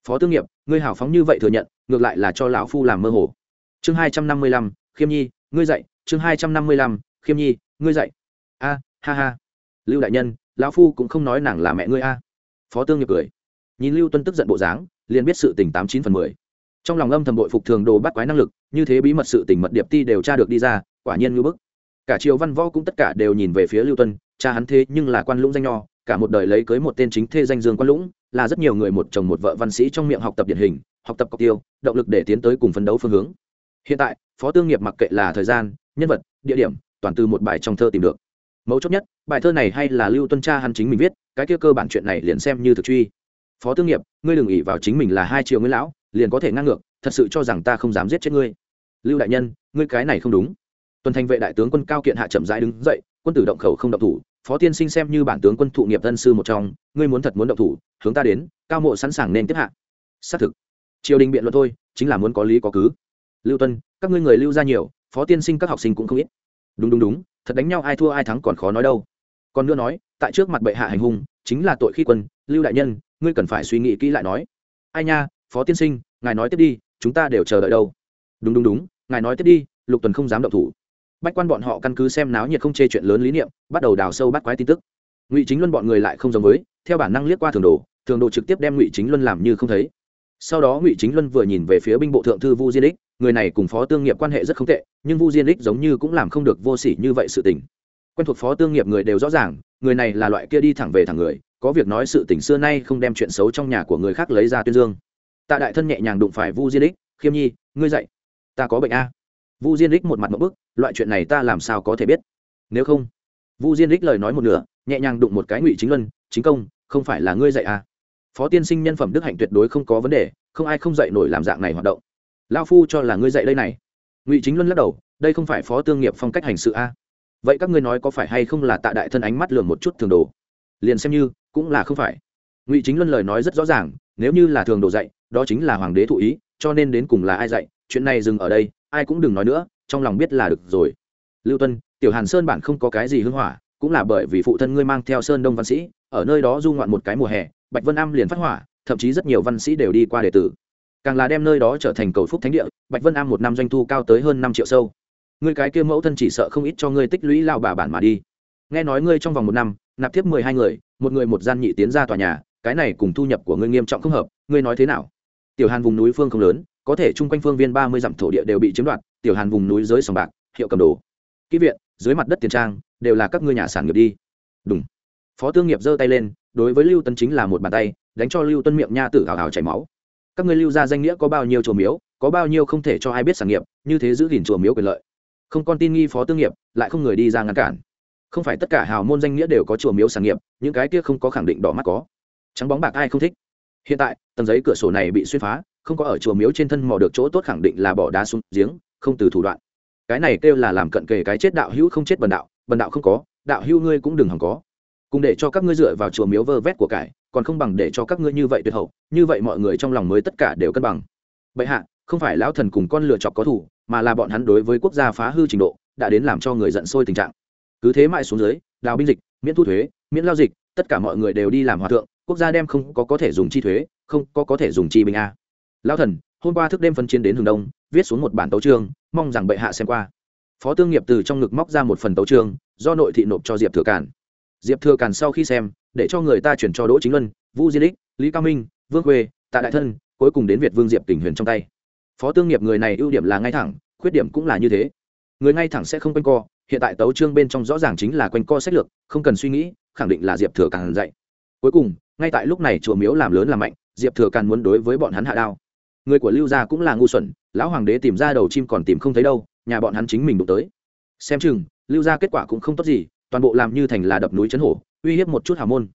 Phó tương nghiệp, ngươi hào phóng như vậy thừa nhận, ngược lại là cho lão phu làm mơ hồ. Chương hai trăm năm mươi lăm, khiêm nhi, ngươi dậy chương hai trăm năm mươi lăm, khiêm nhi, ngươi dậy a, ha ha. Lưu đại nhân, lão phu cũng không nói nàng là mẹ ngươi a. Phó tương nghiệp cười. Nhìn lưu tuân tức giận bộ dáng, liền biết sự tình tám chín phần mười. Trong lòng âm thầm bội phục thường đồ bắt quái năng lực, như thế bí mật sự tình mật điệp ti đều tra được đi ra, quả nhiên ngưỡng bức. Cả triều văn võ cũng tất cả đều nhìn về phía lưu tuân, cha hắn thế nhưng là quan lũng danh nho cả một đời lấy cưới một tên chính thê danh dương quan lũng, là rất nhiều người một chồng một vợ văn sĩ trong miệng học tập điển hình, học tập cọc tiêu, động lực để tiến tới cùng phấn đấu phương hướng. Hiện tại, phó tương nghiệp mặc kệ là thời gian, nhân vật, địa điểm, toàn từ một bài trong thơ tìm được. Mấu chốt nhất, bài thơ này hay là lưu tuân cha hắn chính mình viết, cái kia cơ bản chuyện này liền xem như thực truy. Phó tương nghiệp, ngươi đừng ỉ vào chính mình là hai triệu nguyên lão, liền có thể ngang ngược, thật sự cho rằng ta không dám giết chết ngươi. Lưu đại nhân, ngươi cái này không đúng. Tuần thành vệ đại tướng quân cao kiện hạ chậm rãi đứng dậy, quân tử động khẩu không động thủ phó tiên sinh xem như bản tướng quân thụ nghiệp tân sư một trong, ngươi muốn thật muốn động thủ, hướng ta đến, cao mộ sẵn sàng nên tiếp hạ. Xác thực. Triều đình biện luận thôi, chính là muốn có lý có cứ. Lưu tuân, các ngươi người lưu ra nhiều, phó tiên sinh các học sinh cũng không ít. Đúng đúng đúng, thật đánh nhau ai thua ai thắng còn khó nói đâu. Còn nữa nói, tại trước mặt bệ hạ hành hung, chính là tội khi quân, lưu đại nhân, ngươi cần phải suy nghĩ kỹ lại nói. Ai nha, phó tiên sinh, ngài nói tiếp đi, chúng ta đều chờ đợi đâu. Đúng đúng đúng, ngài nói tiếp đi, lục tuần không dám động thủ bách quan bọn họ căn cứ xem náo nhiệt không chê chuyện lớn lý niệm, bắt đầu đào sâu bắt quái tin tức. Ngụy chính luân bọn người lại không giống với, theo bản năng liếc qua thường đồ thường đồ trực tiếp đem ngụy chính luân làm như không thấy. Sau đó ngụy chính luân vừa nhìn về phía binh bộ thượng thư vu diên đích người này cùng phó tương nghiệp quan hệ rất không tệ, nhưng vu diên đích giống như cũng làm không được vô sỉ như vậy sự tình. Quen thuộc phó tương nghiệp người đều rõ ràng, người này là loại kia đi thẳng về thẳng người, có việc nói sự tình xưa nay không đem chuyện xấu trong nhà của người khác lấy ra tuyên dương. Tạ đại thân nhẹ nhàng đụng phải vu diên đích khiêm nhi, ngươi dậy. Ta có bệnh a vu diên đích một mặt một bức, loại chuyện này ta làm sao có thể biết? Nếu không, vu diên đích lời nói một nửa, nhẹ nhàng đụng một cái ngụy chính luân, chính công, không phải là ngươi dạy à? Phó tiên sinh nhân phẩm đức hạnh tuyệt đối không có vấn đề, không ai không dạy nổi làm dạng này hoạt động. Lao phu cho là ngươi dạy đây này. Ngụy chính luân lắc đầu, đây không phải phó tương nghiệp phong cách hành sự a vậy các ngươi nói có phải hay không là tạ đại thân ánh mắt lường một chút thường đồ? Liền xem như, cũng là không phải. Ngụy chính luân lời nói rất rõ ràng, nếu như là thường đồ dạy, đó chính là hoàng đế thụ ý, cho nên đến cùng là ai dạy, chuyện này dừng ở đây ai cũng đừng nói nữa, trong lòng biết là được rồi. Lưu tuân, tiểu hàn sơn bản không có cái gì hưng hỏa, cũng là bởi vì phụ thân ngươi mang theo sơn đông văn sĩ, ở nơi đó du ngoạn một cái mùa hè, bạch vân am liền phát hỏa, thậm chí rất nhiều văn sĩ đều đi qua đệ tử. Càng là đem nơi đó trở thành cầu phúc thánh địa, bạch vân am một năm doanh thu cao tới hơn năm triệu sâu. Ngươi cái kia mẫu thân chỉ sợ không ít cho ngươi tích lũy lao bà bản mà đi. Nghe nói ngươi trong vòng một năm, nạp tiếp mười hai người, một người một gian nhị tiến ra tòa nhà, cái này cùng thu nhập của ngươi nghiêm trọng không hợp, ngươi nói thế nào? Tiểu hàn vùng núi phương không lớn có thể chung quanh phương viên ba mươi dặm thổ địa đều bị chiếm đoạt, tiểu hàn vùng núi dưới sòng bạc, hiệu cầm đồ. Kỹ viện, dưới mặt đất tiền trang, đều là các ngươi nhà sản nghiệp đi. Đúng phó tương nghiệp giơ tay lên, đối với lưu tân chính là một bàn tay, đánh cho lưu tân miệng nha tử hào hào chảy máu. Các ngươi lưu ra danh nghĩa có bao nhiêu chùa miếu, có bao nhiêu không thể cho ai biết sản nghiệp, như thế giữ gìn chùa miếu quyền lợi. Không con tin nghi phó tương nghiệp, lại không người đi ra ngăn cản. Không phải tất cả hào môn danh nghĩa đều có chùa miếu sản nghiệp, những cái kia không có khẳng định đỏ mắt có. Trắng bóng bạc ai không thích. Hiện tại, tầng giấy cửa sổ này bị xuyên phá không có ở chùa miếu trên thân mò được chỗ tốt khẳng định là bỏ đá xuống giếng, không từ thủ đoạn. Cái này kêu là làm cận kề cái chết đạo hữu không chết bần đạo bần đạo không có, đạo hữu ngươi cũng đừng hòng có. Cùng để cho các ngươi dựa vào chùa miếu vơ vét của cải, còn không bằng để cho các ngươi như vậy tuyệt hậu, như vậy mọi người trong lòng mới tất cả đều cân bằng. Bệ hạ, không phải lão thần cùng con lựa chọc có thủ, mà là bọn hắn đối với quốc gia phá hư trình độ, đã đến làm cho người giận sôi tình trạng. Cứ thế mãi xuống dưới, đào binh dịch, miễn thu thuế, miễn lao dịch, tất cả mọi người đều đi làm hòa thượng, quốc gia đem không có có thể dùng chi thuế, không có có thể dùng chi bình a lao thần, hôm qua thức đêm phân chiến đến hướng đông, viết xuống một bản tấu chương, mong rằng bệ hạ xem qua. Phó tương nghiệp từ trong ngực móc ra một phần tấu chương, do nội thị nộp cho diệp thừa cản diệp thừa cản sau khi xem, để cho người ta chuyển cho đỗ chính luân vũ di lích lý cao minh, vương khuê, tạ đại thân, cuối cùng đến việt vương diệp tình huyền trong tay. Phó tương nghiệp người này ưu điểm là ngay thẳng, khuyết điểm cũng là như thế. Người ngay thẳng sẽ không quanh co, hiện tại tấu chương bên trong rõ ràng chính là quanh co sách lược, không cần suy nghĩ, khẳng định là diệp thừa càn dạy. Cuối cùng, ngay tại lúc này chùa miếu làm lớn làm mạnh, diệp thừa càn muốn đối với bọn hắn hạ đao người của lưu gia cũng là ngu xuẩn, lão hoàng đế tìm ra đầu chim còn tìm không thấy đâu, nhà bọn hắn chính mình đụng tới. Xem chừng, lưu gia kết quả cũng không tốt gì, toàn bộ làm như thành là đập núi chấn hổ, uy hiếp một chút hào môn.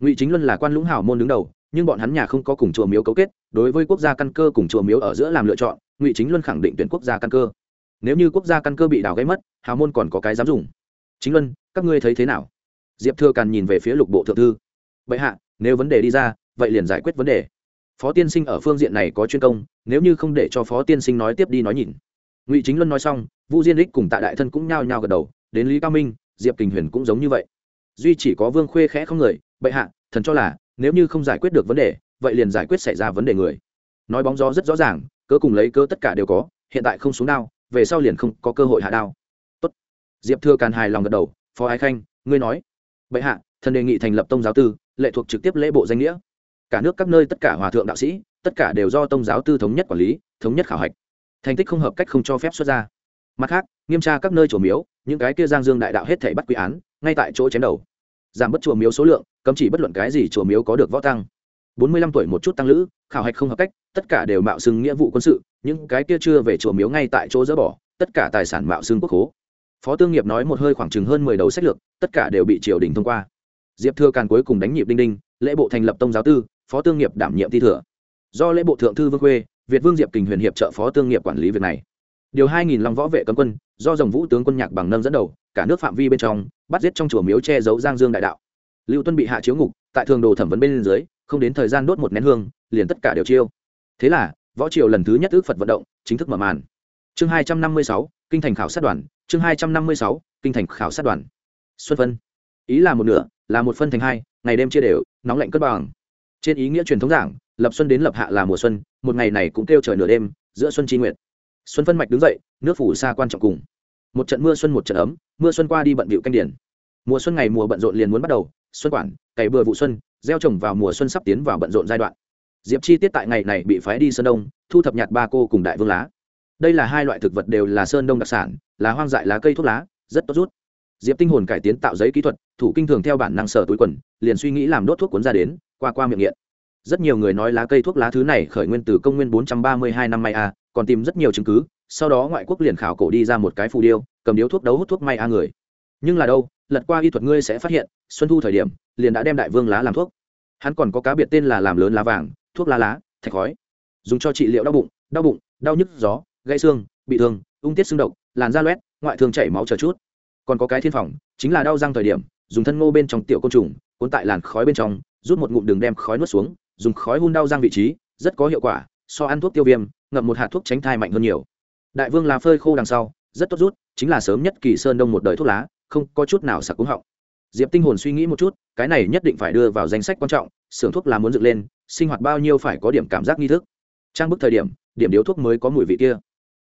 Ngụy chính luân là quan lũng hào môn đứng đầu, nhưng bọn hắn nhà không có cùng chùa miếu cấu kết, đối với quốc gia căn cơ cùng chùa miếu ở giữa làm lựa chọn, ngụy chính luân khẳng định tuyển quốc gia căn cơ. Nếu như quốc gia căn cơ bị đào gây mất, hào môn còn có cái dám dùng. Chính luân, các ngươi thấy thế nào? Diệp thừa càn nhìn về phía lục bộ thượng thư. Bệ hạ, nếu vấn đề đi ra, vậy liền giải quyết vấn đề phó tiên sinh ở phương diện này có chuyên công, nếu như không để cho phó tiên sinh nói tiếp đi nói nhìn. Ngụy chính luân nói xong, vu diên đích cùng tạ đại thân cũng nhao nhao gật đầu, đến lý cao minh, diệp kình huyền cũng giống như vậy. Duy chỉ có vương khuê khẽ không người, bệ hạ, thần cho là, nếu như không giải quyết được vấn đề, vậy liền giải quyết xảy ra vấn đề người. Nói bóng gió rất rõ ràng, cớ cùng lấy cớ tất cả đều có, hiện tại không xuống đao, về sau liền không có cơ hội hạ đao. Tốt. diệp thừa càn hài lòng gật đầu, phó ái khanh, ngươi nói. Bệ hạ, thần đề nghị thành lập tông giáo tư, lệ thuộc trực tiếp lễ bộ danh nghĩa cả nước các nơi tất cả hòa thượng đạo sĩ, tất cả đều do tông giáo tư thống nhất quản lý, thống nhất khảo hạch. Thành tích không hợp cách không cho phép xuất ra. Mặt khác, nghiêm tra các nơi chùa miếu, những cái kia giang dương đại đạo hết thể bắt quy án, ngay tại chỗ chém đầu. Giảm bất chùa miếu số lượng, cấm chỉ bất luận cái gì chùa miếu có được võ tăng. Bốn mươi lăm tuổi một chút tăng lữ, khảo hạch không hợp cách, tất cả đều mạo xưng nghĩa vụ quân sự, những cái kia chưa về chùa miếu ngay tại chỗ dỡ bỏ, tất cả tài sản mạo xưng quốc hố phó tương nghiệp nói một hơi khoảng chừng hơn mười đầu sách lược, tất cả đều bị triều đình thông qua. Diệp thưa càn cuối cùng đánh nhịp đinh đinh, lễ bộ thành lập tông giáo tư phó tương nghiệp đảm nhiệm thi thừa. Do lễ bộ thượng thư vương khuê, việt vương diệp kình huyền hiệp trợ phó tương nghiệp quản lý việc này. Điều hai nghìn long võ vệ cấm quân, do dòng vũ tướng quân nhạc bằng nâng dẫn đầu, cả nước phạm vi bên trong, bắt giết trong chùa miếu che giấu giang dương đại đạo. Lưu tuân bị hạ chiếu ngục, tại thường đồ thẩm vấn bên dưới, không đến thời gian đốt một nén hương, liền tất cả đều chiêu. Thế là, võ triều lần thứ nhất ước phật vận động, chính thức mở màn. Chương hai trăm năm mươi sáu, kinh thành khảo sát đoàn, chương hai trăm năm mươi sáu, kinh thành khảo sát đoàn. Xuân phân. Ý là một nửa, là một phân thành hai, ngày đêm chia đều, nóng lạnh cất bằng trên ý nghĩa truyền thống giảng, lập xuân đến lập hạ là mùa xuân, một ngày này cũng kêu trời nửa đêm, giữa xuân tri nguyệt. Xuân phân mạch đứng dậy, nước phủ xa quan trọng cùng. Một trận mưa xuân một trận ấm, mưa xuân qua đi bận bịu canh điển. Mùa xuân ngày mùa bận rộn liền muốn bắt đầu, xuân quản, cày bừa vụ xuân, gieo trồng vào mùa xuân sắp tiến vào bận rộn giai đoạn. Diệp chi tiết tại ngày này bị phái đi sơn đông, thu thập nhạt ba cô cùng đại vương lá. Đây là hai loại thực vật đều là sơn đông đặc sản là hoang dại lá cây thuốc lá, rất tốt rút diệp tinh hồn cải tiến tạo giấy kỹ thuật, thủ kinh thường theo bản năng sở túi quần, liền suy nghĩ làm đốt thuốc cuốn ra đến, qua qua miệng nghiện. Rất nhiều người nói lá cây thuốc lá thứ này khởi nguyên từ công nguyên 432 năm may a, còn tìm rất nhiều chứng cứ, sau đó ngoại quốc liền khảo cổ đi ra một cái phù điêu, cầm điếu thuốc đấu hút thuốc may a người. Nhưng là đâu, lật qua y thuật ngươi sẽ phát hiện, xuân thu thời điểm, liền đã đem đại vương lá làm thuốc. Hắn còn có cá biệt tên là làm lớn lá vàng, thuốc lá lá, thạch khói. Dùng cho trị liệu đau bụng đau bụng, đau nhức, gió, gãy xương, bị thương, ung tiết xương độc, làn da loét, ngoại thương chảy máu chờ chút còn có cái thiên phòng, chính là đau răng thời điểm, dùng thân ngô bên trong tiểu côn trùng, cuốn tại làn khói bên trong, rút một ngụm đường đem khói nuốt xuống, dùng khói hun đau răng vị trí, rất có hiệu quả, so ăn thuốc tiêu viêm, ngậm một hạt thuốc tránh thai mạnh hơn nhiều. Đại vương là phơi khô đằng sau, rất tốt rút, chính là sớm nhất kỳ sơn đông một đời thuốc lá, không có chút nào sặc cúng họng. Diệp tinh hồn suy nghĩ một chút, cái này nhất định phải đưa vào danh sách quan trọng, xưởng thuốc là muốn dựng lên, sinh hoạt bao nhiêu phải có điểm cảm giác nghi thức. Trang bức thời điểm điểm điếu thuốc mới có mùi vị kia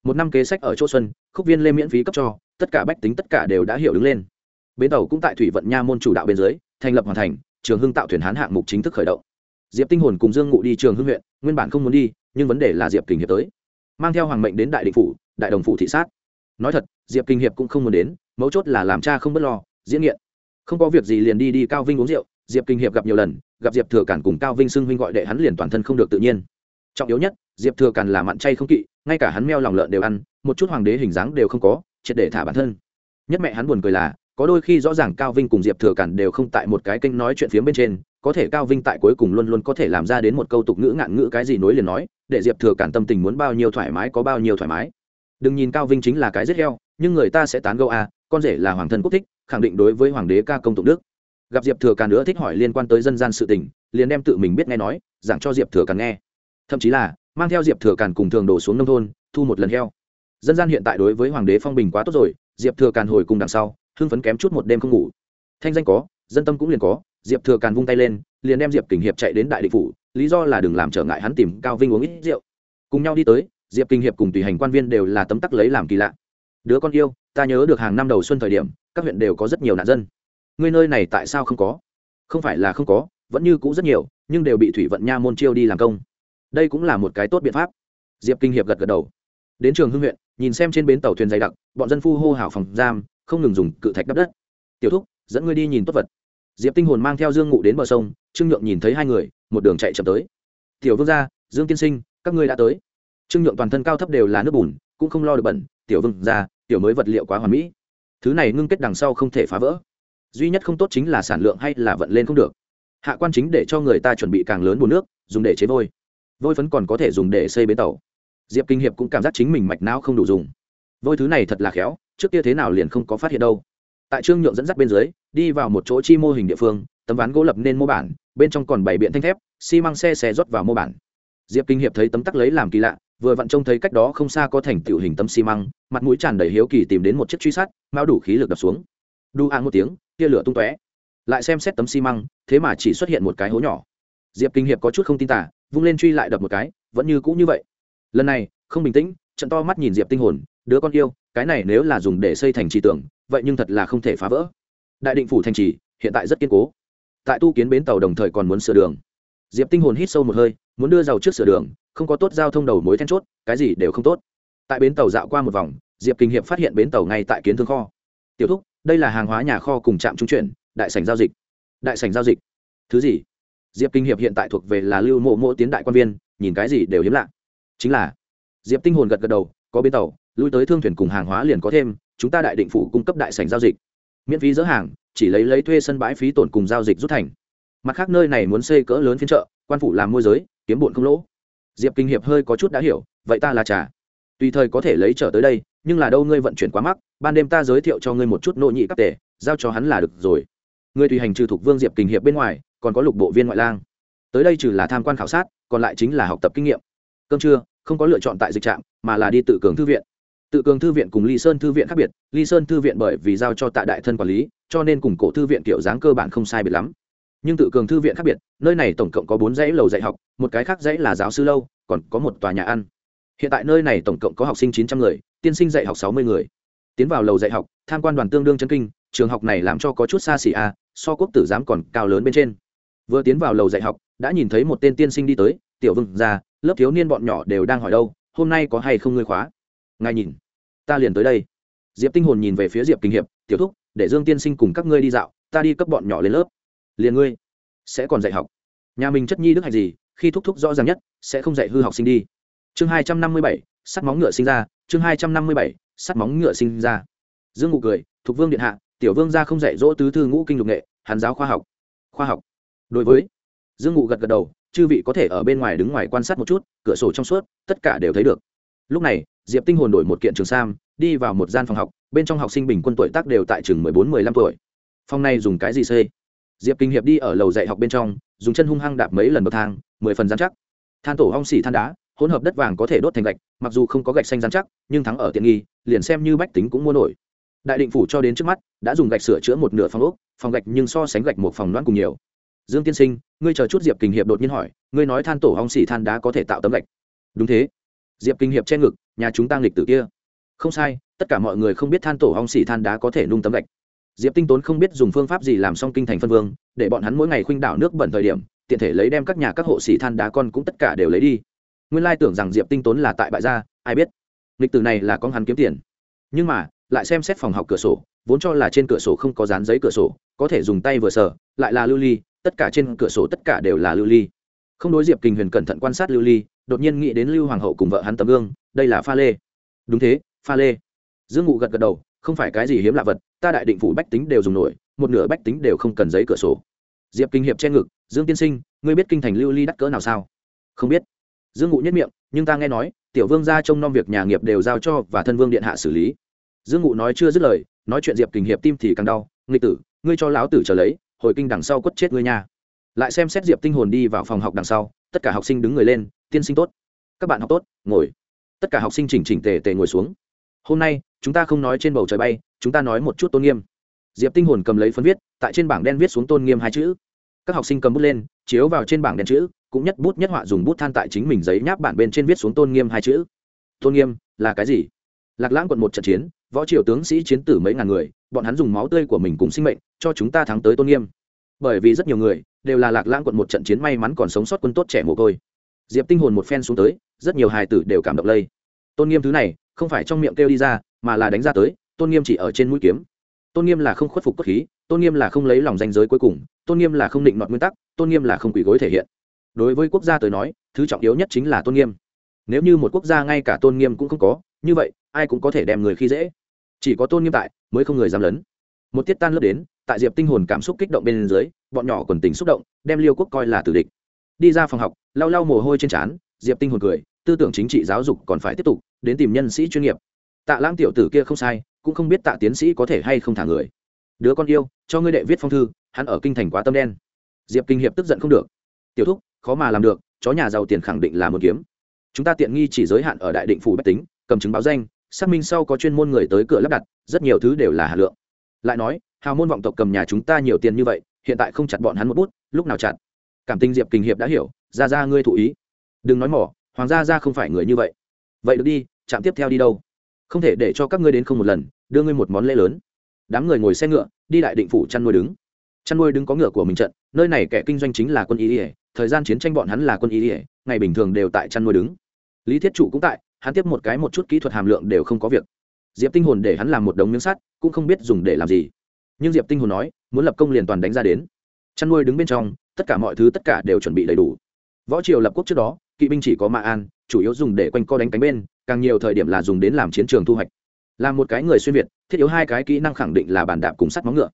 một năm kế sách ở chỗ xuân, khúc viên lê miễn phí cấp cho, tất cả bách tính tất cả đều đã hiểu đứng lên. Bến tàu cũng tại thủy vận nha môn chủ đạo bên dưới, thành lập hoàn thành, trường hưng tạo thuyền hán hạng mục chính thức khởi động. Diệp tinh hồn cùng dương ngụ đi trường hưng huyện, nguyên bản không muốn đi, nhưng vấn đề là diệp kình hiệp tới. Mang theo hoàng mệnh đến đại định phủ, đại đồng phủ thị sát. Nói thật, diệp kinh hiệp cũng không muốn đến, mấu chốt là làm cha không b ấ t lo, diễn nghiện. Không có việc gì liền đi đi cao vinh uống rượu, diệp kinh hiệp gặp nhiều lần, gặp diệp thừa cản cùng cao vinh xưng huynh gọi đệ hắn liền toàn thân không được tự nhiên trọng yếu nhất, diệp thừa càn là mặn chay không kỵ, ngay cả hắn meo lòng lợn đều ăn, một chút hoàng đế hình dáng đều không có, triệt để thả bản thân. Nhất mẹ hắn buồn cười là, có đôi khi rõ ràng cao vinh cùng diệp thừa càn đều không tại một cái kênh nói chuyện phía bên trên, có thể cao vinh tại cuối cùng luôn luôn có thể làm ra đến một câu tục ngữ ngạn ngữ cái gì nối liền nói, để diệp thừa càn tâm tình muốn bao nhiêu thoải mái có bao nhiêu thoải mái. Đừng nhìn cao vinh chính là cái rất heo, nhưng người ta sẽ tán gẫu à con rể là hoàng thân quốc thích, khẳng định đối với hoàng đế ca công tục đức. Gặp diệp thừa càn nữa thích hỏi liên quan tới dân gian sự tình, liền đem tự mình biết nghe nói, giảng cho diệp thừa càn nghe thậm chí là mang theo diệp thừa càn cùng thường đổ xuống nông thôn, thu một lần heo. Dân gian hiện tại đối với hoàng đế phong bình quá tốt rồi, diệp thừa càn hồi cùng đằng sau, hưng phấn kém chút một đêm không ngủ. Thanh danh có, dân tâm cũng liền có, diệp thừa càn vung tay lên, liền đem diệp kình hiệp chạy đến đại định phủ, lý do là đừng làm trở ngại hắn tìm cao vinh uống ít rượu. Cùng nhau đi tới, diệp kinh hiệp cùng tùy hành quan viên đều là tấm tắc lấy làm kỳ lạ. Đứa con yêu, ta nhớ được hàng năm đầu xuân thời điểm, các huyện đều có rất nhiều nạn dân. Ngươi nơi này tại sao không có? Không phải là không có, vẫn như cũ rất nhiều, nhưng đều bị thủy vận nha môn chiêu đi làm công đây cũng là một cái tốt biện pháp. Diệp kinh hiệp gật gật đầu. Đến trường hưng huyện, nhìn xem trên bến tàu thuyền dày đặc, bọn dân phu hô hào phòng giam, không ngừng dùng cự thạch đắp đất. Tiểu thúc, dẫn ngươi đi nhìn tốt vật. Diệp tinh hồn mang theo dương ngụ đến bờ sông, trương nhượng nhìn thấy hai người, một đường chạy chậm tới. Tiểu vương gia, dương tiên sinh, các ngươi đã tới. Trương nhượng toàn thân cao thấp đều là nước bùn, cũng không lo được bẩn. Tiểu vương gia, tiểu mới vật liệu quá hoàn mỹ. Thứ này ngưng kết đằng sau không thể phá vỡ. Duy nhất không tốt chính là sản lượng hay là vận lên không được. Hạ quan chính để cho người ta chuẩn bị càng lớn bùn nước, dùng để chế vôi vôi phấn còn có thể dùng để xây bến tàu. Diệp kinh hiệp cũng cảm giác chính mình mạch não không đủ dùng. Vôi thứ này thật là khéo, trước kia thế nào liền không có phát hiện đâu. Tại trương nhượng dẫn dắt bên dưới, đi vào một chỗ chi mô hình địa phương, tấm ván gỗ lập nên mô bản, bên trong còn bảy biện thanh thép, xi măng xe xe rót vào mô bản. Diệp kinh hiệp thấy tấm tắc lấy làm kỳ lạ, vừa vặn trông thấy cách đó không xa có thành tiểu hình tấm xi măng, mặt mũi tràn đầy hiếu kỳ tìm đến một chiếc truy sát, mao đủ khí lực đập xuống. Đu ăn một tiếng, tia lửa tung tóe. Lại xem xét tấm xi măng, thế mà chỉ xuất hiện một cái hố nhỏ diệp kinh hiệp có chút không tin tả, vung lên truy lại đập một cái, vẫn như cũ như vậy. Lần này, không bình tĩnh, trận to mắt nhìn diệp tinh hồn, đứa con yêu, cái này nếu là dùng để xây thành trì tưởng, vậy nhưng thật là không thể phá vỡ. Đại định phủ thành trì, hiện tại rất kiên cố. Tại tu kiến bến tàu đồng thời còn muốn sửa đường. Diệp tinh hồn hít sâu một hơi, muốn đưa giàu trước sửa đường, không có tốt giao thông đầu mối then chốt, cái gì đều không tốt. Tại bến tàu dạo qua một vòng, diệp kinh hiệp phát hiện bến tàu ngay tại kiến thương kho. Tiểu thúc, đây là hàng hóa nhà kho cùng trạm trung chuyển, đại sảnh giao dịch. Đại sảnh giao dịch? Thứ gì? Diệp kinh hiệp hiện tại thuộc về là lưu mộ mộ tiến đại quan viên, nhìn cái gì đều hiếm lạ. Chính là, diệp tinh hồn gật gật đầu, có bến tàu, lui tới thương thuyền cùng hàng hóa liền có thêm, chúng ta đại định phủ cung cấp đại sảnh giao dịch. Miễn phí dỡ hàng, chỉ lấy lấy thuê sân bãi phí tổn cùng giao dịch rút thành. Mặt khác nơi này muốn xây cỡ lớn phiên chợ, quan phủ làm môi giới, kiếm bụn không lỗ. Diệp kinh hiệp hơi có chút đã hiểu, vậy ta là trà. Tùy thời có thể lấy trở tới đây, nhưng là đâu ngươi vận chuyển quá mắc, ban đêm ta giới thiệu cho ngươi một chút nội nhị các tể, giao cho hắn là được rồi. Ngươi tùy hành trừ thuộc vương diệp kinh hiệp bên ngoài còn có lục bộ viên ngoại lang. Tới đây trừ là tham quan khảo sát, còn lại chính là học tập kinh nghiệm. Cơm trưa, không có lựa chọn tại dịch trạm, mà là đi tự cường thư viện. Tự cường thư viện cùng ly sơn thư viện khác biệt, ly sơn thư viện bởi vì giao cho tạ đại thân quản lý, cho nên cùng cổ thư viện kiểu dáng cơ bản không sai biệt lắm. Nhưng tự cường thư viện khác biệt, nơi này tổng cộng có bốn dãy lầu dạy học, một cái khác dãy là giáo sư lâu, còn có một tòa nhà ăn. Hiện tại nơi này tổng cộng có học sinh chín trăm người, tiên sinh dạy học sáu mươi người. Tiến vào lầu dạy học, tham quan đoàn tương đương chân kinh, trường học này làm cho có chút xa xỉ a so quốc tử giám còn cao lớn bên trên vừa tiến vào lầu dạy học, đã nhìn thấy một tên tiên sinh đi tới, tiểu vương ra lớp thiếu niên bọn nhỏ đều đang hỏi đâu, hôm nay có hay không ngươi khóa? Ngài nhìn, ta liền tới đây. Diệp tinh hồn nhìn về phía diệp kinh hiệp, tiểu thúc, để dương tiên sinh cùng các ngươi đi dạo, ta đi cấp bọn nhỏ lên lớp. Liền ngươi sẽ còn dạy học? Nhà mình chất nhi đức hạnh gì, khi thúc thúc rõ ràng nhất, sẽ không dạy hư học sinh đi. Chương hai trăm năm mươi bảy, sắt móng ngựa sinh ra, chương hai trăm năm mươi bảy, sắt móng ngựa sinh ra. Dương ngụ cười, thục vương điện hạ, tiểu vương gia không dạy dỗ tứ thư ngũ kinh lục nghệ hàn giáo khoa học. Khoa học? Đối với dương ngụ gật gật đầu, chư vị có thể ở bên ngoài đứng ngoài quan sát một chút, cửa sổ trong suốt, tất cả đều thấy được. Lúc này, diệp tinh hồn đổi một kiện trường sam, đi vào một gian phòng học, bên trong học sinh bình quân tuổi tác đều tại chừng mười bốn, mười lăm tuổi. Phòng này dùng cái gì xây diệp kinh hiệp đi ở lầu dạy học bên trong, dùng chân hung hăng đạp mấy lần bậc thang, mười phần dán chắc. Than tổ hong xỉ than đá, hỗn hợp đất vàng có thể đốt thành gạch, mặc dù không có gạch xanh dán chắc, nhưng thắng ở tiện nghi, liền xem như bách tính cũng mua nổi. Đại định phủ cho đến trước mắt, đã dùng gạch sửa chữa một nửa phòng ốc, phòng gạch nhưng so sánh gạch một phòng loãng cùng nhiều dương tiên sinh, ngươi chờ chút diệp Kinh hiệp đột nhiên hỏi, ngươi nói than tổ hong xỉ than đá có thể tạo tấm gạch. Đúng thế. Diệp kinh hiệp che ngực, nhà chúng ta nghịch tử kia. Không sai, tất cả mọi người không biết than tổ hong xỉ than đá có thể nung tấm gạch. Diệp tinh tốn không biết dùng phương pháp gì làm xong kinh thành phân vương, để bọn hắn mỗi ngày khuynh đảo nước bẩn thời điểm, tiện thể lấy đem các nhà các hộ xỉ than đá con cũng tất cả đều lấy đi. Nguyên lai tưởng rằng diệp tinh tốn là tại bại gia, ai biết. Nghịch tử này là con hắn kiếm tiền. Nhưng mà, lại xem xét phòng học cửa sổ, vốn cho là trên cửa sổ không có dán giấy cửa sổ, có thể dùng tay vừa sờ, lại là lưu ly tất cả trên cửa sổ tất cả đều là lưu ly. Không đối diệp kinh huyền cẩn thận quan sát lưu ly, đột nhiên nghĩ đến lưu hoàng hậu cùng vợ hắn tấm gương, đây là pha lê. Đúng thế, pha lê. Dương ngụ gật gật đầu, không phải cái gì hiếm lạ vật, ta đại định phủ bách tính đều dùng nổi, một nửa bách tính đều không cần giấy cửa sổ. Diệp kinh hiệp che ngực, dương tiên sinh, ngươi biết kinh thành lưu ly đắt cỡ nào sao? Không biết. Dương ngụ nhất miệng, nhưng ta nghe nói, tiểu vương ra trông nom việc nhà nghiệp đều giao cho và thân vương điện hạ xử lý. Dương ngụ nói chưa dứt lời, nói chuyện diệp kinh hiệp tim thì càng đau, nghịch tử, ngươi cho lão tử trở lấy hồi kinh đằng sau quất chết ngươi nha. Lại xem xét diệp tinh hồn đi vào phòng học đằng sau, tất cả học sinh đứng người lên, tiên sinh tốt. Các bạn học tốt, ngồi. Tất cả học sinh chỉnh chỉnh tề tề ngồi xuống. Hôm nay, chúng ta không nói trên bầu trời bay, chúng ta nói một chút tôn nghiêm. Diệp tinh hồn cầm lấy phân viết, tại trên bảng đen viết xuống tôn nghiêm hai chữ. Các học sinh cầm bút lên, chiếu vào trên bảng đen chữ, cũng nhất bút nhất họa dùng bút than tại chính mình giấy nháp bản bên trên viết xuống tôn nghiêm hai chữ. Tôn nghiêm, là cái gì? Lạc lãng quận một trận chiến, võ triều tướng sĩ chiến tử mấy ngàn người, bọn hắn dùng máu tươi của mình cùng sinh mệnh cho chúng ta thắng tới tôn nghiêm. Bởi vì rất nhiều người đều là lạc lãng quận một trận chiến may mắn còn sống sót quân tốt trẻ mồ côi. Diệp tinh hồn một phen xuống tới, rất nhiều hài tử đều cảm động lây. Tôn nghiêm thứ này không phải trong miệng kêu đi ra, mà là đánh ra tới, tôn nghiêm chỉ ở trên mũi kiếm. Tôn nghiêm là không khuất phục cốt khí, tôn nghiêm là không lấy lòng danh giới cuối cùng, tôn nghiêm là không định nọt nguyên tắc, tôn nghiêm là không quỷ gối thể hiện. Đối với quốc gia tới nói, thứ trọng yếu nhất chính là tôn nghiêm. Nếu như một quốc gia ngay cả tôn nghiêm cũng không có, như vậy, ai cũng có thể đem người khi dễ. Chỉ có tôn nghiêm tại, mới không người dám lớn một tiết tan lớp đến tại diệp tinh hồn cảm xúc kích động bên dưới, bọn nhỏ quần tình xúc động, đem liêu quốc coi là tử địch. Đi ra phòng học, lau lau mồ hôi trên trán, diệp tinh hồn cười, tư tưởng chính trị giáo dục còn phải tiếp tục, đến tìm nhân sĩ chuyên nghiệp. Tạ lãng tiểu tử kia không sai, cũng không biết tạ tiến sĩ có thể hay không thả người. Đứa con yêu, cho ngươi đệ viết phong thư, hắn ở kinh thành quá tâm đen. Diệp kinh hiệp tức giận không được. Tiểu thúc, khó mà làm được, chó nhà giàu tiền khẳng định là một kiếm. Chúng ta tiện nghi chỉ giới hạn ở đại định phủ bách tính, cầm chứng báo danh, xác minh sau có chuyên môn người tới cửa lắp đặt, rất nhiều thứ đều là hà lượng. Lại nói hào môn vọng tộc cầm nhà chúng ta nhiều tiền như vậy, hiện tại không chặt bọn hắn một bút, lúc nào chặt? Cảm tình diệp kinh hiệp đã hiểu, ra ra ngươi thụ ý. Đừng nói mỏ, hoàng gia ra không phải người như vậy. Vậy được đi chạm tiếp theo đi đâu? Không thể để cho các ngươi đến không một lần, đưa ngươi một món lễ lớn. Đám người ngồi xe ngựa, đi đại định phủ chăn nuôi đứng. Chăn nuôi đứng có ngựa của mình trận, nơi này kẻ kinh doanh chính là quân y ỉa thời gian chiến tranh bọn hắn là quân y ỉa ngày bình thường đều tại chăn nuôi đứng. Lý thiết chủ cũng tại, hắn tiếp một cái một chút kỹ thuật hàm lượng đều không có việc. Diệp tinh hồn để hắn làm một đống miếng sắt, cũng không biết dùng để làm gì nhưng diệp tinh hồn nói, muốn lập công liền toàn đánh ra đến. Chăn nuôi đứng bên trong, tất cả mọi thứ tất cả đều chuẩn bị đầy đủ. Võ triều lập quốc trước đó, kỵ binh chỉ có mạ an, chủ yếu dùng để quanh co đánh cánh bên, càng nhiều thời điểm là dùng đến làm chiến trường thu hoạch. Là một cái người xuyên việt, thiết yếu hai cái kỹ năng khẳng định là bàn đạp cùng sắt móng ngựa.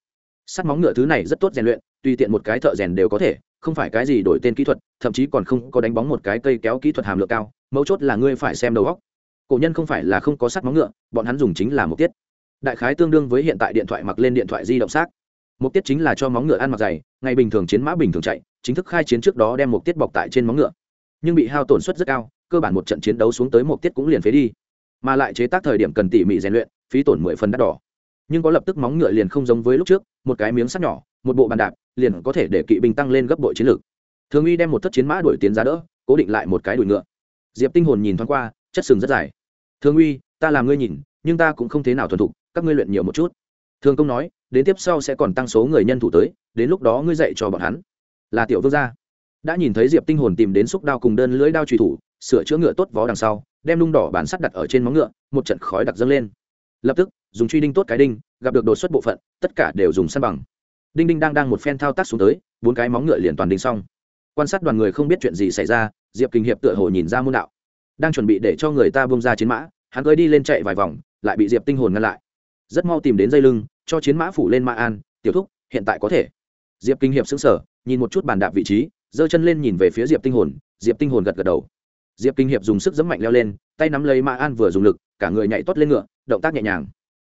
Sắt móng ngựa thứ này rất tốt rèn luyện, tùy tiện một cái thợ rèn đều có thể, không phải cái gì đổi tên kỹ thuật, thậm chí còn không có đánh bóng một cái cây kéo kỹ thuật hàm lượng cao, mấu chốt là ngươi phải xem đầu góc cổ nhân không phải là không có sắt móng ngựa, bọn hắn dùng chính là một tiết đại khái tương đương với hiện tại điện thoại mặc lên điện thoại di động xác. Mục tiết chính là cho móng ngựa ăn mặc dày, ngày bình thường chiến mã bình thường chạy, chính thức khai chiến trước đó đem mục tiết bọc tại trên móng ngựa. Nhưng bị hao tổn suất rất cao, cơ bản một trận chiến đấu xuống tới mục tiết cũng liền phế đi. Mà lại chế tác thời điểm cần tỉ mỉ rèn luyện, phí tổn mười phần đắt đỏ. Nhưng có lập tức móng ngựa liền không giống với lúc trước, một cái miếng sắt nhỏ, một bộ bàn đạp, liền có thể để kỵ binh tăng lên gấp bội chiến lược. Thường uy đem một thất chiến mã đuổi tiến ra đỡ, cố định lại một cái đùi ngựa. Diệp tinh hồn nhìn thoáng qua, chất sừng rất dài. Thường uy ta làm ngươi nhìn, nhưng ta cũng không thế nào thuần thục các ngươi luyện nhiều một chút. Thường công nói, đến tiếp sau sẽ còn tăng số người nhân thủ tới, đến lúc đó ngươi dạy cho bọn hắn. Là tiểu vương gia. Đã nhìn thấy diệp tinh hồn tìm đến xúc đao cùng đơn lưỡi đao truy thủ, sửa chữa ngựa tốt vó đằng sau, đem nung đỏ bản sắt đặt ở trên móng ngựa, một trận khói đặc dâng lên. Lập tức, dùng truy đinh tốt cái đinh, gặp được đột xuất bộ phận, tất cả đều dùng săn bằng. Đinh đinh đang đang một phen thao tác xuống tới, bốn cái móng ngựa liền toàn đinh xong. Quan sát đoàn người không biết chuyện gì xảy ra, diệp kinh hiệp tựa hồ nhìn ra môn đạo. Đang chuẩn bị để cho người ta bông ra chiến mã, hắn cưỡi đi lên chạy vài vòng, lại bị diệp tinh hồn ngăn lại rất mau tìm đến dây lưng, cho chiến mã phủ lên mã an, tiểu thúc, hiện tại có thể. Diệp kinh hiệp xứng sở nhìn một chút bàn đạp vị trí, giơ chân lên nhìn về phía diệp tinh hồn, diệp tinh hồn gật gật đầu. Diệp kinh hiệp dùng sức giấm mạnh leo lên, tay nắm lấy mã an vừa dùng lực, cả người nhảy tót lên ngựa, động tác nhẹ nhàng.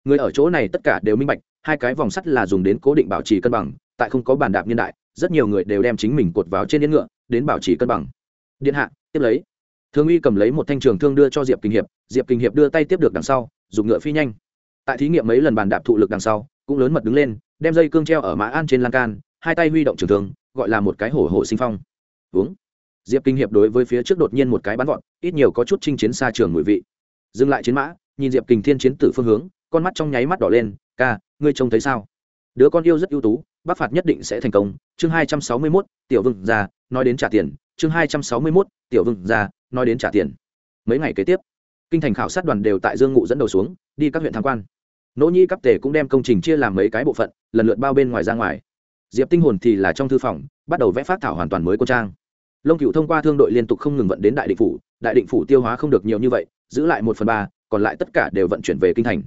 Người ở chỗ này tất cả đều minh bạch, hai cái vòng sắt là dùng đến cố định bảo trì cân bằng, tại không có bàn đạp nhân đại, rất nhiều người đều đem chính mình cột vào trên yên ngựa, đến bảo trì cân bằng. Điện hạ, tiếp lấy. Thương uy cầm lấy một thanh trường thương đưa cho diệp kinh hiệp, diệp kinh hiệp đưa tay tiếp được đằng sau, dùng ngựa phi nhanh tại thí nghiệm mấy lần bàn đạp thụ lực đằng sau, cũng lớn mật đứng lên, đem dây cương treo ở mã an trên lan can, hai tay huy động trường thường gọi là một cái hổ hổ sinh phong. Uống diệp kinh hiệp đối với phía trước đột nhiên một cái bắn gọn ít nhiều có chút chinh chiến xa trường mùi vị. Dừng lại chiến mã, nhìn diệp kình thiên chiến tử phương hướng, con mắt trong nháy mắt đỏ lên, ca, ngươi trông thấy sao? Đứa con yêu rất ưu tú bắc phạt nhất định sẽ thành công. Chương hai trăm sáu mươi mốt, tiểu vương ra nói đến trả tiền. Chương hai trăm sáu mươi mốt, tiểu vương ra nói đến trả tiền. Mấy ngày kế tiếp, kinh thành khảo sát đoàn đều tại dương ngụ dẫn đầu xuống, đi các huyện tham quan nỗ nhi cấp tề cũng đem công trình chia làm mấy cái bộ phận, lần lượt bao bên ngoài ra ngoài. Diệp tinh hồn thì là trong thư phòng, bắt đầu vẽ phát thảo hoàn toàn mới quân trang. Lông cựu thông qua thương đội liên tục không ngừng vận đến đại định phủ, đại định phủ tiêu hóa không được nhiều như vậy, giữ lại một phần ba, còn lại tất cả đều vận chuyển về kinh thành.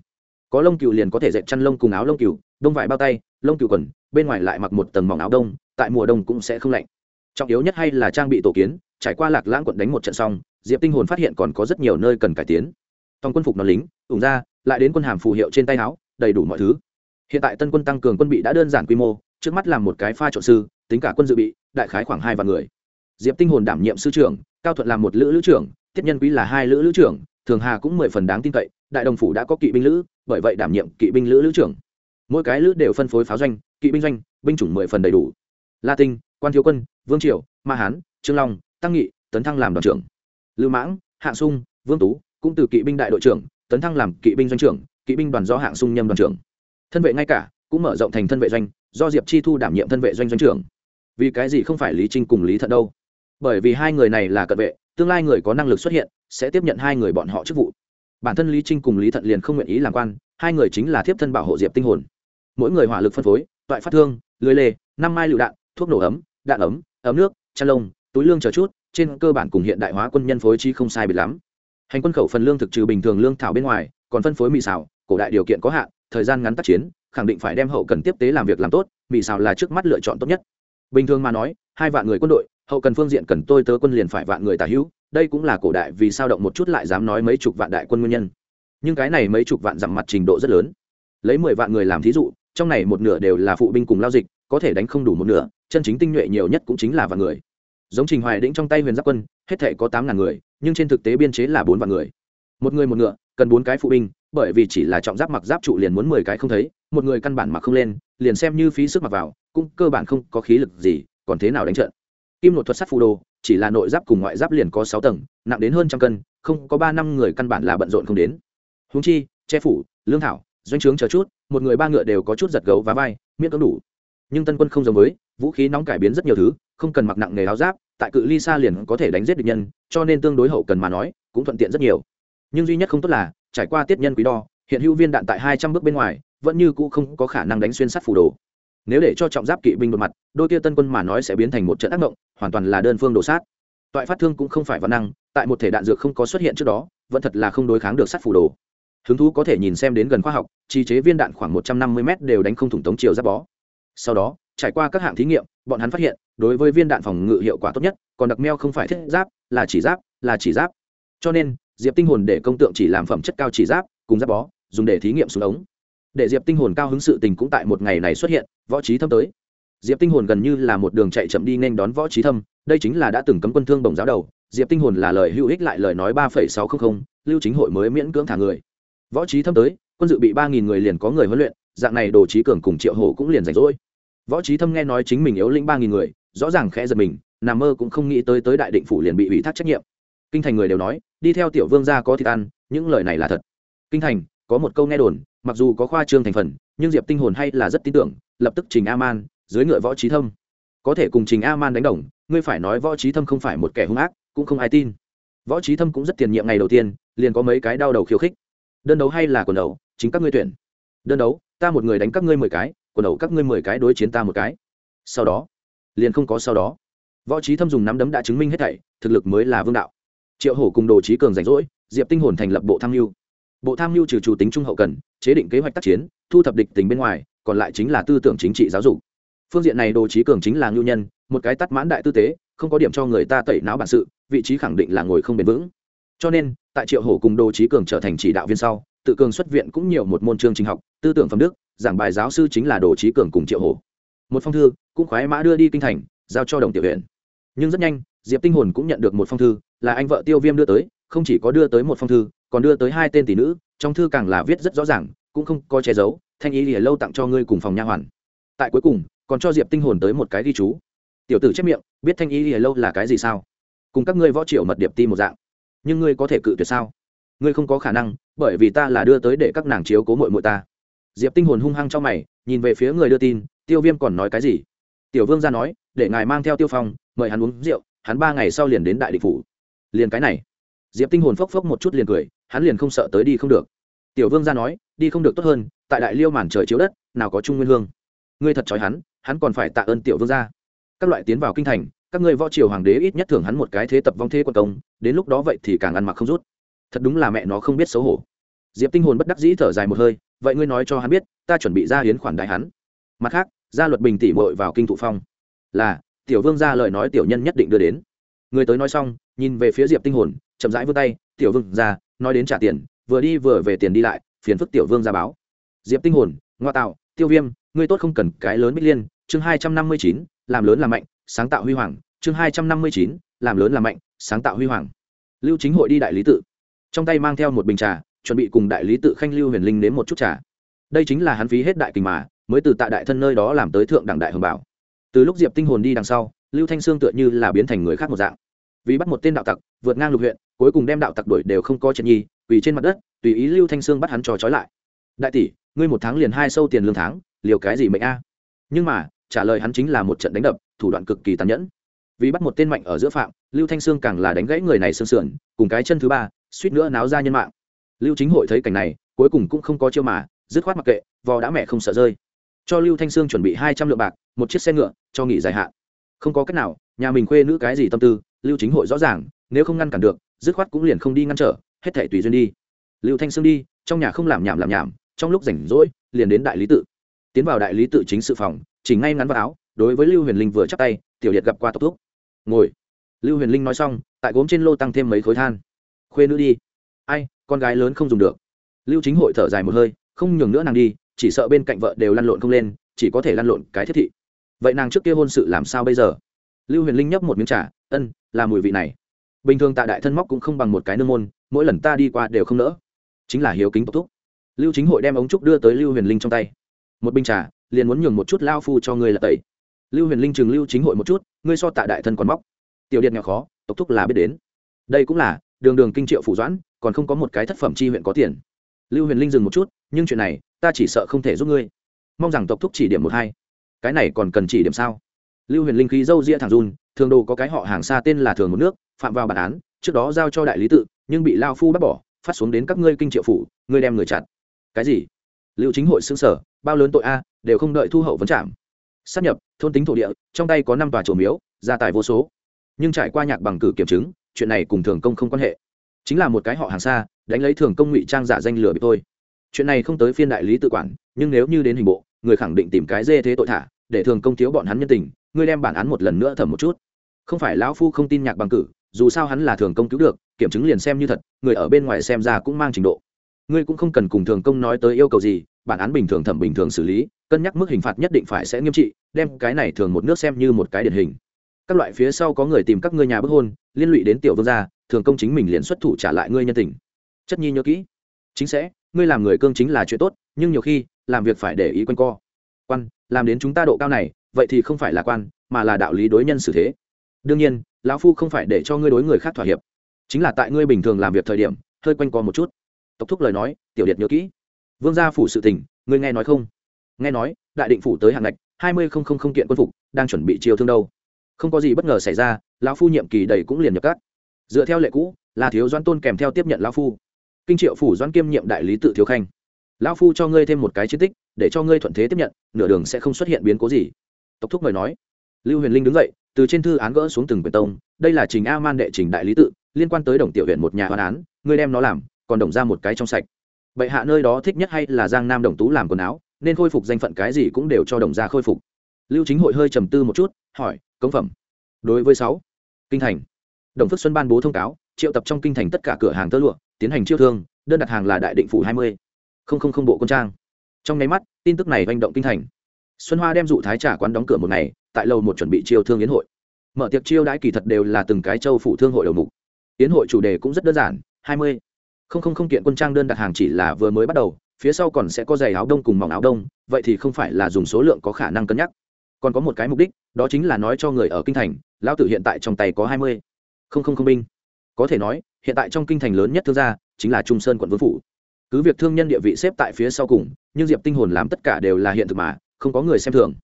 Có lông cựu liền có thể dệt chăn lông cùng áo lông cựu đông vải bao tay lông cựu quần, bên ngoài lại mặc một tầng mỏng áo đông, tại mùa đông cũng sẽ không lạnh. Trọng yếu nhất hay là trang bị tổ kiến, trải qua lạc lãng quận đánh một trận xong, diệp tinh hồn phát hiện còn có rất nhiều nơi cần cải tiến. Tòng quân phục nó lính, ủng ra lại đến quân hàm phù hiệu trên tay áo, đầy đủ mọi thứ. Hiện tại tân quân tăng cường quân bị đã đơn giản quy mô, trước mắt làm một cái pha trộn sư, tính cả quân dự bị, đại khái khoảng hai vạn người. Diệp tinh hồn đảm nhiệm sư trưởng, cao thuận làm một lữ lữ trưởng thiết nhân quý là hai lữ lữ trưởng, thường hà cũng mười phần đáng tin cậy, đại đồng phủ đã có kỵ binh lữ, bởi vậy đảm nhiệm kỵ binh lữ lữ trưởng. Mỗi cái lữ đều phân phối pháo doanh, kỵ binh doanh, binh chủng mười phần đầy đủ. La tinh, quan thiếu quân, vương triều, ma hán, trương long, tăng nghị, tấn thăng làm đoàn trưởng. Lưu mãng, hạ sung, vương tú cũng từ kỵ binh đại đội trưởng tấn thăng làm kỵ binh doanh trưởng, kỵ binh đoàn do hạng sung nhâm đoàn trưởng. Thân vệ ngay cả, cũng mở rộng thành thân vệ doanh, do diệp chi thu đảm nhiệm thân vệ doanh doanh trưởng. Vì cái gì không phải lý trinh cùng lý thận đâu? Bởi vì hai người này là cận vệ, tương lai người có năng lực xuất hiện, sẽ tiếp nhận hai người bọn họ chức vụ. Bản thân lý trinh cùng lý thận liền không nguyện ý làm quan, hai người chính là thiếp thân bảo hộ diệp tinh hồn. Mỗi người hỏa lực phân phối, toại phát thương, lưới lê, năm mai lựu đạn, thuốc nổ ấm, đạn ấm ấm nước, chăn lông, túi lương chờ chút, trên cơ bản cùng hiện đại hóa quân nhân phối chi không sai biệt lắm hành quân khẩu phần lương thực trừ bình thường lương thảo bên ngoài, còn phân phối mì xào, cổ đại điều kiện có hạn, thời gian ngắn tác chiến, khẳng định phải đem hậu cần tiếp tế làm việc làm tốt, mì xào là trước mắt lựa chọn tốt nhất. Bình thường mà nói, hai vạn người quân đội, hậu cần phương diện cần tôi tớ quân liền phải vạn người tả hữu, đây cũng là cổ đại vì sao động một chút lại dám nói mấy chục vạn đại quân nguyên nhân. Nhưng cái này mấy chục vạn dặm mặt trình độ rất lớn. Lấy mười vạn người làm thí dụ, trong này một nửa đều là phụ binh cùng lao dịch, có thể đánh không đủ một nửa, chân chính tinh nhuệ nhiều nhất cũng chính là vạn người. Giống trình hoài đĩnh trong tay huyền giáp quân, hết thể có tám ngàn người nhưng trên thực tế biên chế là bốn vạn người. Một người một ngựa, cần bốn cái phụ binh, bởi vì chỉ là trọng giáp mặc giáp trụ liền muốn mười cái không thấy, một người căn bản mặc không lên, liền xem như phí sức mặc vào, cũng cơ bản không có khí lực gì, còn thế nào đánh trận? Kim nội thuật sắt phù đồ, chỉ là nội giáp cùng ngoại giáp liền có sáu tầng, nặng đến hơn trăm cân, không có ba năm người căn bản là bận rộn không đến. Húng chi, che phủ, lương thảo, doanh trướng chờ chút, một người ba ngựa đều có chút giật gấu và vai miễn cưỡng đủ. Nhưng tân quân không giống với, vũ khí nóng cải biến rất nhiều thứ, không cần mặc nặng nghề áo giáp tại cự ly xa liền có thể đánh giết địch nhân, cho nên tương đối hậu cần mà nói, cũng thuận tiện rất nhiều. Nhưng duy nhất không tốt là, trải qua tiết nhân quý đo, hiện hữu viên đạn tại hai trăm bước bên ngoài, vẫn như cũ không có khả năng đánh xuyên sắt phủ đồ. Nếu để cho trọng giáp kỵ binh một mặt, đôi kia tân quân mà nói sẽ biến thành một trận ác mộng, hoàn toàn là đơn phương đổ sát. Toại phát thương cũng không phải văn năng, tại một thể đạn dược không có xuất hiện trước đó, vẫn thật là không đối kháng được sắt phủ đồ. Hứng thú có thể nhìn xem đến gần khoa học, chi chế viên đạn khoảng một trăm năm mươi m đều đánh không thủng tống chiều giáp bó. Sau đó trải qua các hạng thí nghiệm, bọn hắn phát hiện, đối với viên đạn phòng ngự hiệu quả tốt nhất, còn đặc meo không phải thiết giáp, là chỉ giáp, là chỉ giáp. Cho nên, diệp tinh hồn để công tượng chỉ làm phẩm chất cao chỉ giáp, cùng giáp bó, dùng để thí nghiệm xuống ống. Để diệp tinh hồn cao hứng sự tình cũng tại một ngày này xuất hiện, võ trí thâm tới. Diệp tinh hồn gần như là một đường chạy chậm đi nên đón võ trí thâm, đây chính là đã từng cấm quân thương bổng giáo đầu. Diệp tinh hồn là lời hữu ích lại lời nói ba phẩy sáu trăm linh lưu chính hội mới miễn cưỡng thả người. Võ trí thâm tới, quân dự bị ba nghìn người liền có người huấn luyện, dạng này đồ trí cường cùng triệu hổ cũng liền rảnh rỗi võ trí thâm nghe nói chính mình yếu lĩnh ba nghìn người, rõ ràng khẽ giật mình, nằm mơ cũng không nghĩ tới tới đại định phủ liền bị ủy thác trách nhiệm. Kinh thành người đều nói, đi theo tiểu vương gia có thịt ăn, những lời này là thật. Kinh thành, có một câu nghe đồn, mặc dù có khoa trương thành phần, nhưng diệp tinh hồn hay là rất tin tưởng, lập tức trình a man dưới ngựa võ trí thâm. Có thể cùng trình a man đánh đồng, ngươi phải nói võ trí thâm không phải một kẻ hung ác, cũng không ai tin. Võ trí thâm cũng rất tiền nhiệm ngày đầu tiên, liền có mấy cái đau đầu khiêu khích. Đơn đấu hay là quần đầu chính các ngươi tuyển. Đơn đấu, ta một người đánh các ngươi mười cái quần đầu các ngươi mười cái đối chiến ta một cái. Sau đó, liền không có sau đó. Võ trí thâm dùng nắm đấm đã chứng minh hết thảy, thực lực mới là vương đạo. Triệu hổ cùng đồ trí cường rảnh rỗi, diệp tinh hồn thành lập bộ tham mưu. Bộ tham mưu trừ chủ tính trung hậu cần, chế định kế hoạch tác chiến, thu thập địch tình bên ngoài, còn lại chính là tư tưởng chính trị giáo dục. Phương diện này đồ trí cường chính là ngưu nhân, một cái tắt mãn đại tư tế, không có điểm cho người ta tẩy não bản sự, vị trí khẳng định là ngồi không bền vững. Cho nên, tại triệu hổ cùng đồ trí cường trở thành chỉ đạo viên sau, tự cường xuất viện cũng nhiều một môn chương trình học, tư tưởng phẩm đức giảng bài giáo sư chính là đồ trí cường cùng triệu hổ. Một phong thư cũng khoái mã đưa đi kinh thành, giao cho đồng tiểu huyện nhưng rất nhanh, diệp tinh hồn cũng nhận được một phong thư, là anh vợ tiêu viêm đưa tới, không chỉ có đưa tới một phong thư, còn đưa tới hai tên tỷ nữ, trong thư càng là viết rất rõ ràng, cũng không có che giấu, thanh ý lìa lâu tặng cho ngươi cùng phòng nha hoàn. Tại cuối cùng, còn cho diệp tinh hồn tới một cái ghi chú. Tiểu tử chép miệng, biết thanh ý lìa lâu là cái gì sao? Cùng các ngươi võ triệu mật điệp ti một dạng. Nhưng ngươi có thể cự tuyệt sao? Ngươi không có khả năng, bởi vì ta là đưa tới để các nàng chiếu cố mội mội ta diệp tinh hồn hung hăng cho mày, nhìn về phía người đưa tin, tiêu viêm còn nói cái gì? Tiểu vương ra nói, để ngài mang theo tiêu phong, mời hắn uống rượu, hắn ba ngày sau liền đến đại địch phủ. Liền cái này? Diệp tinh hồn phốc phốc một chút liền cười, hắn liền không sợ tới đi không được. Tiểu vương ra nói, đi không được tốt hơn, tại đại liêu màn trời chiếu đất, nào có trung nguyên hương. Ngươi thật chói hắn hắn còn phải tạ ơn tiểu vương gia các loại tiến vào kinh thành, các ngươi võ triều hoàng đế ít nhất thưởng hắn một cái thế tập vong thế quân công, đến lúc đó vậy thì càng ăn mặc không rút. Thật đúng là mẹ nó không biết xấu hổ. Diệp tinh hồn bất đắc dĩ thở dài một hơi vậy ngươi nói cho hắn biết, ta chuẩn bị ra hiến khoản đại hắn. Mặt khác, gia luật bình tỷ mội vào kinh thụ phong. Là, tiểu vương ra lời nói tiểu nhân nhất định đưa đến. Người tới nói xong, nhìn về phía diệp tinh hồn, chậm rãi vươn tay, tiểu vương ra, nói đến trả tiền, vừa đi vừa về tiền đi lại, phiền phức tiểu vương ra báo. Diệp tinh hồn, ngoa tạo, tiêu viêm, ngươi tốt không cần cái lớn bích liên, chương hai trăm năm mươi chín, làm lớn làm mạnh, sáng tạo huy hoàng, chương hai trăm năm mươi chín, làm lớn làm mạnh, sáng tạo huy hoàng. Lưu chính hội đi đại lý tự. Trong tay mang theo một bình trà chuẩn bị cùng đại lý tự khanh lưu huyền linh nếm một chút trà. Đây chính là hắn phí hết đại kình mà, mới từ tại đại thân nơi đó làm tới thượng đẳng đại hồng bảo. Từ lúc diệp tinh hồn đi đằng sau, lưu thanh sương tựa như là biến thành người khác một dạng. Vì bắt một tên đạo tặc, vượt ngang lục huyện, cuối cùng đem đạo tặc đuổi đều không có chuyện nhi vì trên mặt đất, tùy ý lưu thanh sương bắt hắn trò trói lại. Đại tỷ, ngươi một tháng liền hai sâu tiền lương tháng, liều cái gì mệnh a? Nhưng mà, trả lời hắn chính là một trận đánh đập, thủ đoạn cực kỳ tàn nhẫn. Vì bắt một tên mạnh ở giữa phạm, lưu thanh sương càng là đánh gãy người này sương sườn, cùng cái chân thứ ba, suýt nữa náo ra nhân mạng lưu chính hội thấy cảnh này, cuối cùng cũng không có chiêu mà, dứt khoát mặc kệ, vò đã mẹ không sợ rơi. Cho lưu thanh sương chuẩn bị hai trăm lượng bạc, một chiếc xe ngựa, cho nghỉ dài hạn. Không có cách nào, nhà mình khuê nữ cái gì tâm tư, lưu chính hội rõ ràng, nếu không ngăn cản được, dứt khoát cũng liền không đi ngăn trở, hết thể tùy duyên đi. Lưu thanh sương đi, trong nhà không làm nhảm làm nhảm, trong lúc rảnh rỗi, liền đến đại lý tự. Tiến vào đại lý tự chính sự phòng, chỉ ngay ngắn vào áo, đối với lưu huyền linh vừa chắp tay, tiểu điệt gặp qua tốc thúc. Ngồi. Lưu huyền linh nói xong, tại gốm trên lô tăng thêm mấy khối than. Khuê nữ đi. Ai con gái lớn không dùng được. Lưu chính hội thở dài một hơi, không nhường nữa nàng đi, chỉ sợ bên cạnh vợ đều lăn lộn không lên, chỉ có thể lăn lộn cái thiết thị. Vậy nàng trước kia hôn sự làm sao bây giờ? Lưu huyền linh nhấp một miếng trà, ân, là mùi vị này. Bình thường tại đại thân móc cũng không bằng một cái nương môn, mỗi lần ta đi qua đều không nỡ. Chính là hiếu kính tộc thúc. Lưu chính hội đem ống trúc đưa tới lưu huyền linh trong tay. Một bình trà, liền muốn nhường một chút lao phu cho ngươi là tẩy. Lưu huyền linh chừng lưu chính hội một chút, ngươi so tạ đại thân còn móc. Tiểu điện nhỏ khó, tộc thúc là biết đến. Đây cũng là đường đường kinh triệu phủ doãn còn không có một cái thất phẩm chi huyện có tiền. Lưu huyền linh dừng một chút, nhưng chuyện này, ta chỉ sợ không thể giúp ngươi. Mong rằng tộc thúc chỉ điểm một hai. Cái này còn cần chỉ điểm sao? Lưu huyền linh khí dâu ria thẳng run, thường đồ có cái họ hàng xa tên là thường một nước, phạm vào bản án, trước đó giao cho đại lý tự, nhưng bị lao phu bắt bỏ, phát xuống đến các ngươi kinh triệu phủ, ngươi đem người chặt cái gì? Lưu chính hội xương sở bao lớn tội a, đều không đợi thu hậu vấn trảm. Sắp nhập, thôn tính thổ địa, trong tay có năm tòa trổ miếu, gia tài vô số. Nhưng trải qua nhạc bằng cử kiểm chứng, chuyện này cùng thường công không quan hệ chính là một cái họ hàng xa, đánh lấy thường công ngụy trang giả danh lừa bị tôi chuyện này không tới phiên đại lý tự quản, nhưng nếu như đến hình bộ, người khẳng định tìm cái dê thế tội thả, để thường công thiếu bọn hắn nhân tình, ngươi đem bản án một lần nữa thẩm một chút. Không phải lão phu không tin nhạc bằng cử, dù sao hắn là thường công cứu được, kiểm chứng liền xem như thật, người ở bên ngoài xem ra cũng mang trình độ. Ngươi cũng không cần cùng thường công nói tới yêu cầu gì, bản án bình thường thẩm bình thường xử lý, cân nhắc mức hình phạt nhất định phải sẽ nghiêm trị, đem cái này thường một nước xem như một cái điển hình các loại phía sau có người tìm các ngươi nhà bức hôn, liên lụy đến tiểu vương gia, thường công chính mình liền xuất thủ trả lại ngươi nhân tình. Chất nhi nhớ kỹ. Chính sẽ, ngươi làm người cương chính là chuyện tốt, nhưng nhiều khi, làm việc phải để ý quanh co. Quan, làm đến chúng ta độ cao này, vậy thì không phải là quan, mà là đạo lý đối nhân xử thế. Đương nhiên, lão phu không phải để cho ngươi đối người khác thỏa hiệp. Chính là tại ngươi bình thường làm việc thời điểm, hơi quanh co một chút. Tộc thúc lời nói, tiểu điệt nhớ kỹ. Vương gia phủ sự tình, ngươi nghe nói không? Nghe nói, đại định phủ tới hạng ngạch, hai mươi không không không kiện quân phục, đang chuẩn bị chiêu thương đâu không có gì bất ngờ xảy ra, lão phu nhiệm kỳ đầy cũng liền nhập các. Dựa theo lệ cũ, là thiếu doan tôn kèm theo tiếp nhận lão phu. Kinh triệu phủ doan kiêm nhiệm đại lý tự thiếu khanh. Lão phu cho ngươi thêm một cái chiến tích, để cho ngươi thuận thế tiếp nhận, nửa đường sẽ không xuất hiện biến cố gì. Tộc thúc mời nói. Lưu huyền linh đứng dậy, từ trên thư án gỡ xuống từng quyền tông, đây là trình a man đệ trình đại lý tự, liên quan tới đồng tiểu huyện một nhà hoàn án, ngươi đem nó làm, còn đồng ra một cái trong sạch. Bệ hạ nơi đó thích nhất hay là giang nam đồng tú làm quần áo, nên khôi phục danh phận cái gì cũng đều cho đồng gia khôi phục. Lưu chính hội hơi trầm tư một chút hỏi, cống phẩm. Đối với sáu, kinh thành. Đồng phước xuân ban bố thông cáo, triệu tập trong kinh thành tất cả cửa hàng tơ lụa, tiến hành chiêu thương, đơn đặt hàng là đại định phủ hai mươi. Không không không bộ quân trang. Trong nháy mắt, tin tức này manh động kinh thành. Xuân hoa đem dụ thái trả quán đóng cửa một ngày, tại lầu một chuẩn bị chiêu thương yến hội. Mở tiệc chiêu đãi kỳ thật đều là từng cái châu phủ thương hội đầu mục. Yến hội chủ đề cũng rất đơn giản, hai mươi. Không không không kiện quân trang đơn đặt hàng chỉ là vừa mới bắt đầu, phía sau còn sẽ có giày áo đông cùng mỏng áo đông, vậy thì không phải là dùng số lượng có khả năng cân nhắc. Còn có một cái mục đích đó chính là nói cho người ở kinh thành, lão tử hiện tại trong tay có hai mươi. Không không không binh. Có thể nói, hiện tại trong kinh thành lớn nhất thương gia chính là trung sơn quận vương phủ. Cứ việc thương nhân địa vị xếp tại phía sau cùng, nhưng diệp tinh hồn làm tất cả đều là hiện thực mà, không có người xem thường.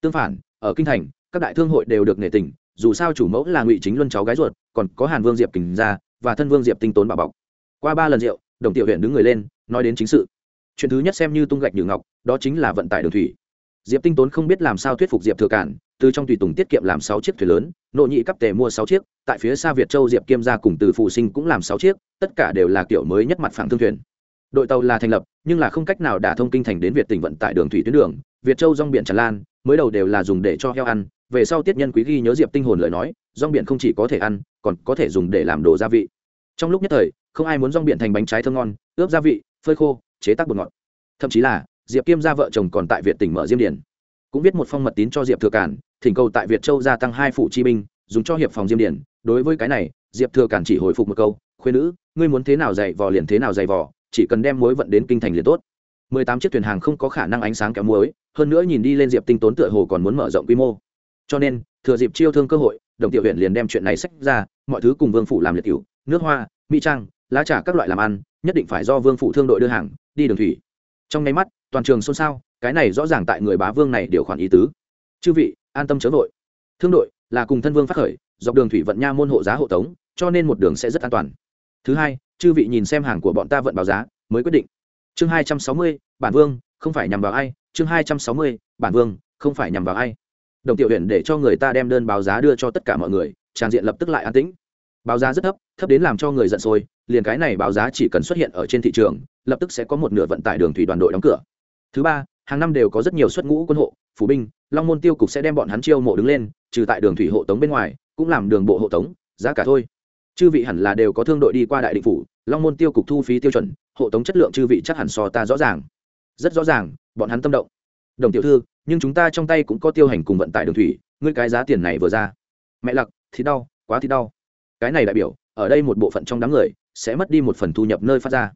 Tương phản, ở kinh thành, các đại thương hội đều được nể tình, dù sao chủ mẫu là ngụy chính luân cháu gái ruột, còn có hàn vương diệp kình gia và thân vương diệp tinh tốn bảo bọc. Qua ba lần rượu, đồng tiểu huyện đứng người lên, nói đến chính sự. Chuyện thứ nhất xem như tung gạch nhử ngọc, đó chính là vận tải đường thủy. Diệp tinh tốn không biết làm sao thuyết phục diệp thừa cản từ trong tùy tùng tiết kiệm làm sáu chiếc thuyền lớn nội nhị cấp tề mua sáu chiếc, tại phía xa việt châu diệp kiêm gia cùng từ phụ sinh cũng làm sáu chiếc, tất cả đều là kiểu mới nhất mặt phẳng thương thuyền. Đội tàu là thành lập, nhưng là không cách nào đả thông kinh thành đến việt tỉnh vận tải đường thủy tuyến đường, việt châu rong biển tràn lan, mới đầu đều là dùng để cho heo ăn, về sau tiết nhân quý ghi nhớ diệp tinh hồn lời nói, rong biển không chỉ có thể ăn, còn có thể dùng để làm đồ gia vị. Trong lúc nhất thời, không ai muốn rong biển thành bánh trái thơm ngon, ướp gia vị, phơi khô, chế tác bột ngọt. Thậm chí là, diệp kiêm gia vợ chồng còn tại việt tỉnh mở diêm điển cũng viết một phong mật tín cho diệp thừa cản thỉnh cầu tại việt châu gia tăng hai phụ chi binh, dùng cho hiệp phòng diêm điển đối với cái này, diệp thừa cản chỉ hồi phục một câu khuyên nữ, ngươi muốn thế nào dày vò liền thế nào dày vò, chỉ cần đem muối vận đến kinh thành liền tốt. Mười tám chiếc thuyền hàng không có khả năng ánh sáng kéo muối, hơn nữa nhìn đi lên diệp tinh tốn tựa hồ còn muốn mở rộng quy mô. Cho nên, thừa dịp chiêu thương cơ hội, đồng tiểu huyện liền đem chuyện này sách ra, mọi thứ cùng vương phủ làm liệt cựu nước hoa, mỹ trang, lá trà các loại làm ăn, nhất định phải do vương phủ thương đội đưa hàng, đi đường thủy. Trong nháy mắt, toàn trường xôn xao, cái này rõ ràng tại người bá vương này điều khoản ý tứ chư vị, an tâm chớ vội. Thương đội là cùng thân vương phát khởi, dọc đường thủy vận nha môn hộ giá hộ tống, cho nên một đường sẽ rất an toàn. Thứ hai, chư vị nhìn xem hàng của bọn ta vận báo giá, mới quyết định. Chương hai trăm sáu mươi, bản vương, không phải nhằm vào ai. Chương hai trăm sáu mươi, bản vương, không phải nhằm vào ai. Đồng tiểu huyện để cho người ta đem đơn báo giá đưa cho tất cả mọi người tràn diện lập tức lại an tĩnh. Báo giá rất thấp thấp đến làm cho người giận sôi, liền cái này báo giá chỉ cần xuất hiện ở trên thị trường, lập tức sẽ có một nửa vận tải đường thủy đoàn đội đóng cửa. Thứ ba, hàng năm đều có rất nhiều xuất ngũ quân hộ phủ binh, long môn tiêu cục sẽ đem bọn hắn chiêu mộ đứng lên, trừ tại đường thủy hộ tống bên ngoài, cũng làm đường bộ hộ tống, giá cả thôi. Chư vị hẳn là đều có thương đội đi qua đại định phủ, long môn tiêu cục thu phí tiêu chuẩn, hộ tống chất lượng chư vị chắc hẳn so ta rõ ràng. Rất rõ ràng, bọn hắn tâm động. Đồng tiểu thư, nhưng chúng ta trong tay cũng có tiêu hành cùng vận tải đường thủy, ngươi cái giá tiền này vừa ra. Mẹ lặc, thì đau, quá thì đau. Cái này đại biểu, ở đây một bộ phận trong đám người, sẽ mất đi một phần thu nhập nơi phát ra.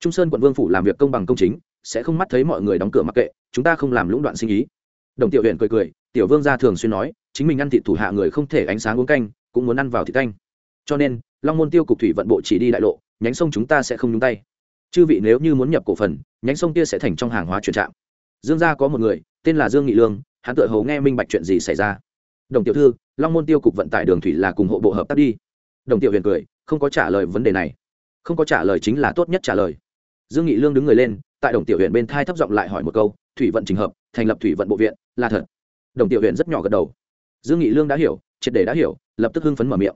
Trung sơn quận vương phủ làm việc công bằng công chính, sẽ không mắt thấy mọi người đóng cửa mặc kệ, chúng ta không làm lũng đoạn sinh ý đồng tiểu huyện cười cười, tiểu vương gia thường xuyên nói, chính mình ăn thịt thủ hạ người không thể ánh sáng uống canh, cũng muốn ăn vào thịt canh. Cho nên, long môn tiêu cục thủy vận bộ chỉ đi đại lộ, nhánh sông chúng ta sẽ không nhúng tay. Chư vị nếu như muốn nhập cổ phần, nhánh sông kia sẽ thành trong hàng hóa chuyển trạm. Dương gia có một người, tên là dương nghị lương, hắn tự hầu nghe minh bạch chuyện gì xảy ra. Đồng tiểu thư, long môn tiêu cục vận tải đường thủy là cùng hộ bộ hợp tác đi. Đồng tiểu huyền cười, không có trả lời vấn đề này. Không có trả lời chính là tốt nhất trả lời. Dương nghị lương đứng người lên, tại đồng tiểu huyện bên thai thấp giọng lại hỏi một câu, thủy vận trình hợp, thành lập thủy vận bộ viện là thật. Đồng tiểu huyện rất nhỏ gật đầu. Dương nghị lương đã hiểu, triệt để đã hiểu, lập tức hưng phấn mở miệng.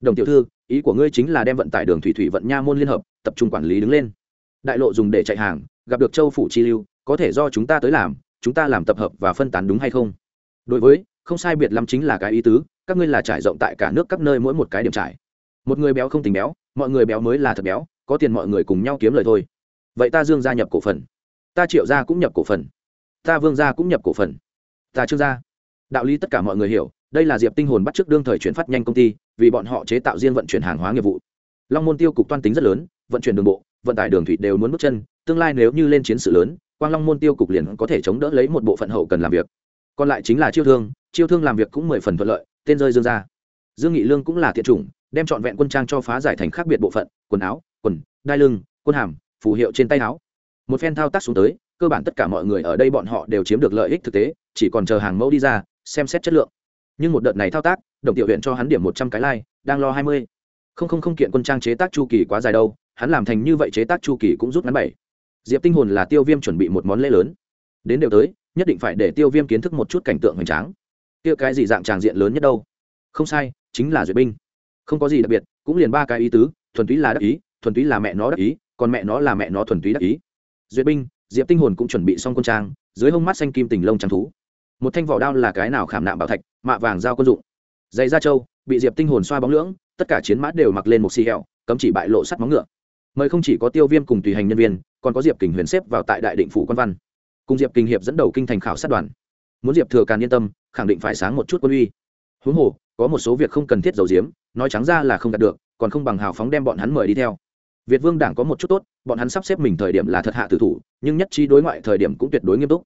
Đồng tiểu thư, ý của ngươi chính là đem vận tải đường thủy thủy vận nha môn liên hợp, tập trung quản lý đứng lên. Đại lộ dùng để chạy hàng, gặp được châu phủ chi lưu, có thể do chúng ta tới làm, chúng ta làm tập hợp và phân tán đúng hay không? Đối với, không sai biệt lắm chính là cái ý tứ, các ngươi là trải rộng tại cả nước các nơi mỗi một cái điểm trải. Một người béo không tính béo, mọi người béo mới là thật béo, có tiền mọi người cùng nhau kiếm lời thôi. Vậy ta dương gia nhập cổ phần. Ta triệu gia cũng nhập cổ phần. Ta vương gia cũng nhập cổ phần ta trương gia đạo lý tất cả mọi người hiểu, đây là diệp tinh hồn bắt trước đương thời chuyển phát nhanh công ty, vì bọn họ chế tạo riêng vận chuyển hàng hóa nghiệp vụ. Long môn tiêu cục toan tính rất lớn, vận chuyển đường bộ, vận tải đường thủy đều muốn bước chân, tương lai nếu như lên chiến sự lớn, quang long môn tiêu cục liền có thể chống đỡ lấy một bộ phận hậu cần làm việc. Còn lại chính là chiêu thương chiêu thương làm việc cũng mười phần thuận lợi, tên rơi dương ra. Dương nghị lương cũng là thiện chủng, đem trọn vẹn quân trang cho phá giải thành khác biệt bộ phận, quần áo, quần, đai lưng, quân hàm, phù hiệu trên tay áo. Một phen thao tác xuống tới cơ bản tất cả mọi người ở đây bọn họ đều chiếm được lợi ích thực tế, chỉ còn chờ hàng mẫu đi ra, xem xét chất lượng. Nhưng một đợt này thao tác, đồng tiểu huyện cho hắn điểm một trăm cái like, đang lo hai mươi. Không không không kiện quân trang chế tác chu kỳ quá dài đâu, hắn làm thành như vậy chế tác chu kỳ cũng rút ngắn bảy. Diệp tinh hồn là tiêu viêm chuẩn bị một món lễ lớn. Đến đều tới, nhất định phải để tiêu viêm kiến thức một chút cảnh tượng hoành tráng. Kia cái gì dạng tràng diện lớn nhất đâu? Không sai, chính là duyệt binh. Không có gì đặc biệt, cũng liền ba cái ý tứ, thuần túy là đắc ý, thuần túy là mẹ nó đắc ý, còn mẹ nó là mẹ nó thuần túy đắc ý. Duyệt binh diệp tinh hồn cũng chuẩn bị xong quân trang dưới hông mắt xanh kim tình lông trắng thú một thanh vỏ đao là cái nào khảm nạm bảo thạch mạ vàng giao quân dụng dày da trâu bị diệp tinh hồn xoa bóng lưỡng tất cả chiến mã đều mặc lên một xì hẹo cấm chỉ bại lộ sắt móng ngựa mời không chỉ có tiêu viêm cùng tùy hành nhân viên còn có diệp kình huyền xếp vào tại đại định phủ quan văn cùng diệp kình hiệp dẫn đầu kinh thành khảo sát đoàn muốn diệp thừa càn yên tâm khẳng định phải sáng một chút quân uy huống hồ có một số việc không cần thiết dầu diếm nói trắng ra là không đạt được còn không bằng hào phóng đem bọn hắn mời đi theo việt vương đảng có một chút tốt, bọn hắn sắp xếp mình thời điểm là thật hạ tử thủ, nhưng nhất trí đối ngoại thời điểm cũng tuyệt đối nghiêm túc.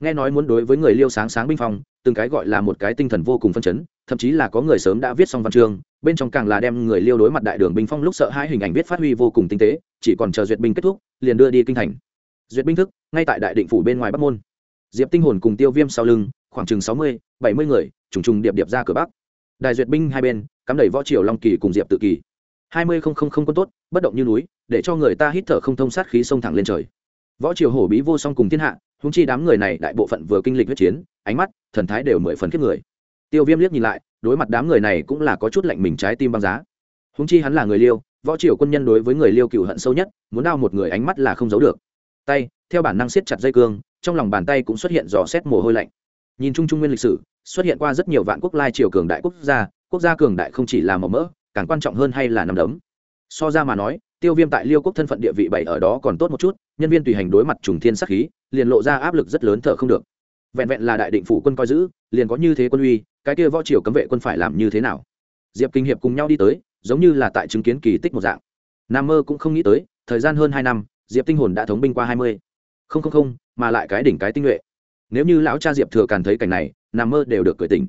Nghe nói muốn đối với người liêu sáng sáng binh phong, từng cái gọi là một cái tinh thần vô cùng phân chấn, thậm chí là có người sớm đã viết xong văn chương, bên trong càng là đem người liêu đối mặt đại đường binh phong lúc sợ hai hình ảnh viết phát huy vô cùng tinh tế, chỉ còn chờ duyệt binh kết thúc, liền đưa đi kinh thành. Duyệt binh thức, ngay tại đại định phủ bên ngoài bắc môn. Diệp tinh hồn cùng tiêu viêm sau lưng, khoảng chừng sáu mươi, bảy mươi người, trùng trùng điệp điệp ra cửa bắc. Đại duyệt binh hai bên, cắm đầy võ triều long kỳ cùng diệp tự kỳ hai mươi không không không quân tốt, bất động như núi, để cho người ta hít thở không thông sát khí sông thẳng lên trời. Võ triều hổ bí vô song cùng thiên hạ húng chi đám người này đại bộ phận vừa kinh lịch huyết chiến, ánh mắt, thần thái đều mười phần kiếp người. Tiêu viêm liếc nhìn lại, đối mặt đám người này cũng là có chút lạnh mình trái tim băng giá. Húng chi hắn là người liêu, võ triều quân nhân đối với người liêu cựu hận sâu nhất, muốn đao một người ánh mắt là không giấu được. Tay, theo bản năng siết chặt dây cương, trong lòng bàn tay cũng xuất hiện dò xét mồ hôi lạnh. Nhìn chung trung nguyên lịch sử, xuất hiện qua rất nhiều vạn quốc lai triều cường đại quốc gia quốc gia cường đại không chỉ là màu mỡ càng quan trọng hơn hay là nằm đấm? So ra mà nói, tiêu viêm tại liêu quốc thân phận địa vị bảy ở đó còn tốt một chút, nhân viên tùy hành đối mặt trùng thiên sắc khí, liền lộ ra áp lực rất lớn thở không được. Vẹn vẹn là đại định phủ quân coi giữ, liền có như thế quân uy, cái kia võ triều cấm vệ quân phải làm như thế nào? Diệp kinh hiệp cùng nhau đi tới, giống như là tại chứng kiến kỳ tích một dạng. Nam mơ cũng không nghĩ tới, thời gian hơn hai năm, diệp tinh hồn đã thống binh qua hai mươi. Không không không, mà lại cái đỉnh cái tinh nhuệ. Nếu như lão cha diệp thừa càn thấy cảnh này, nam mơ đều được cười tỉnh.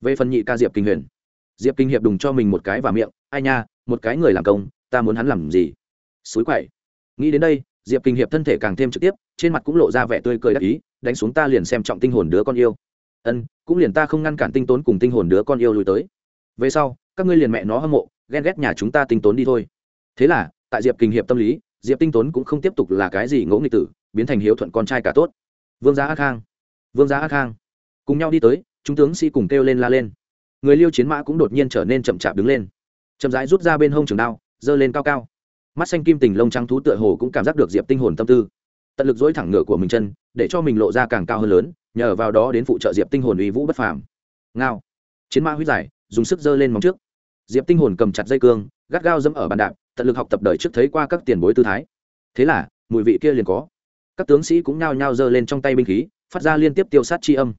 Về phần nhị ca diệp kinh huyền diệp kinh hiệp đùng cho mình một cái và miệng, ai nha, một cái người làm công, ta muốn hắn làm gì? Xúi quậy. Nghĩ đến đây, diệp kinh hiệp thân thể càng thêm trực tiếp, trên mặt cũng lộ ra vẻ tươi cười đắc ý, đánh xuống ta liền xem trọng tinh hồn đứa con yêu. Ân, cũng liền ta không ngăn cản tinh tốn cùng tinh hồn đứa con yêu lùi tới. Về sau, các ngươi liền mẹ nó hâm mộ, ghen ghét nhà chúng ta tinh tốn đi thôi. Thế là, tại diệp kinh hiệp tâm lý, diệp tinh tốn cũng không tiếp tục là cái gì ngỗ nghịch tử, biến thành hiếu thuận con trai cả tốt. Vương gia ác khang. Vương gia ác khang. Cùng nhau đi tới, chúng tướng sĩ cùng kêu lên la lên người liêu chiến mã cũng đột nhiên trở nên chậm chạp đứng lên. Chậm rãi rút ra bên hông trường đao, giơ lên cao cao. Mắt xanh kim tình lông trắng thú tựa hồ cũng cảm giác được diệp tinh hồn tâm tư. Tận lực dối thẳng ngựa của mình chân, để cho mình lộ ra càng cao hơn lớn, nhờ vào đó đến phụ trợ diệp tinh hồn uy vũ bất phàm. Ngao. Chiến mã huyết giải, dùng sức giơ lên móng trước. Diệp tinh hồn cầm chặt dây cương, gắt gao dẫm ở bàn đạp, tận lực học tập đời trước thấy qua các tiền bối tư thái. Thế là, mùi vị kia liền có. Các tướng sĩ cũng nhao nhao giơ lên trong tay binh khí, phát ra liên tiếp tiêu sát chi âm.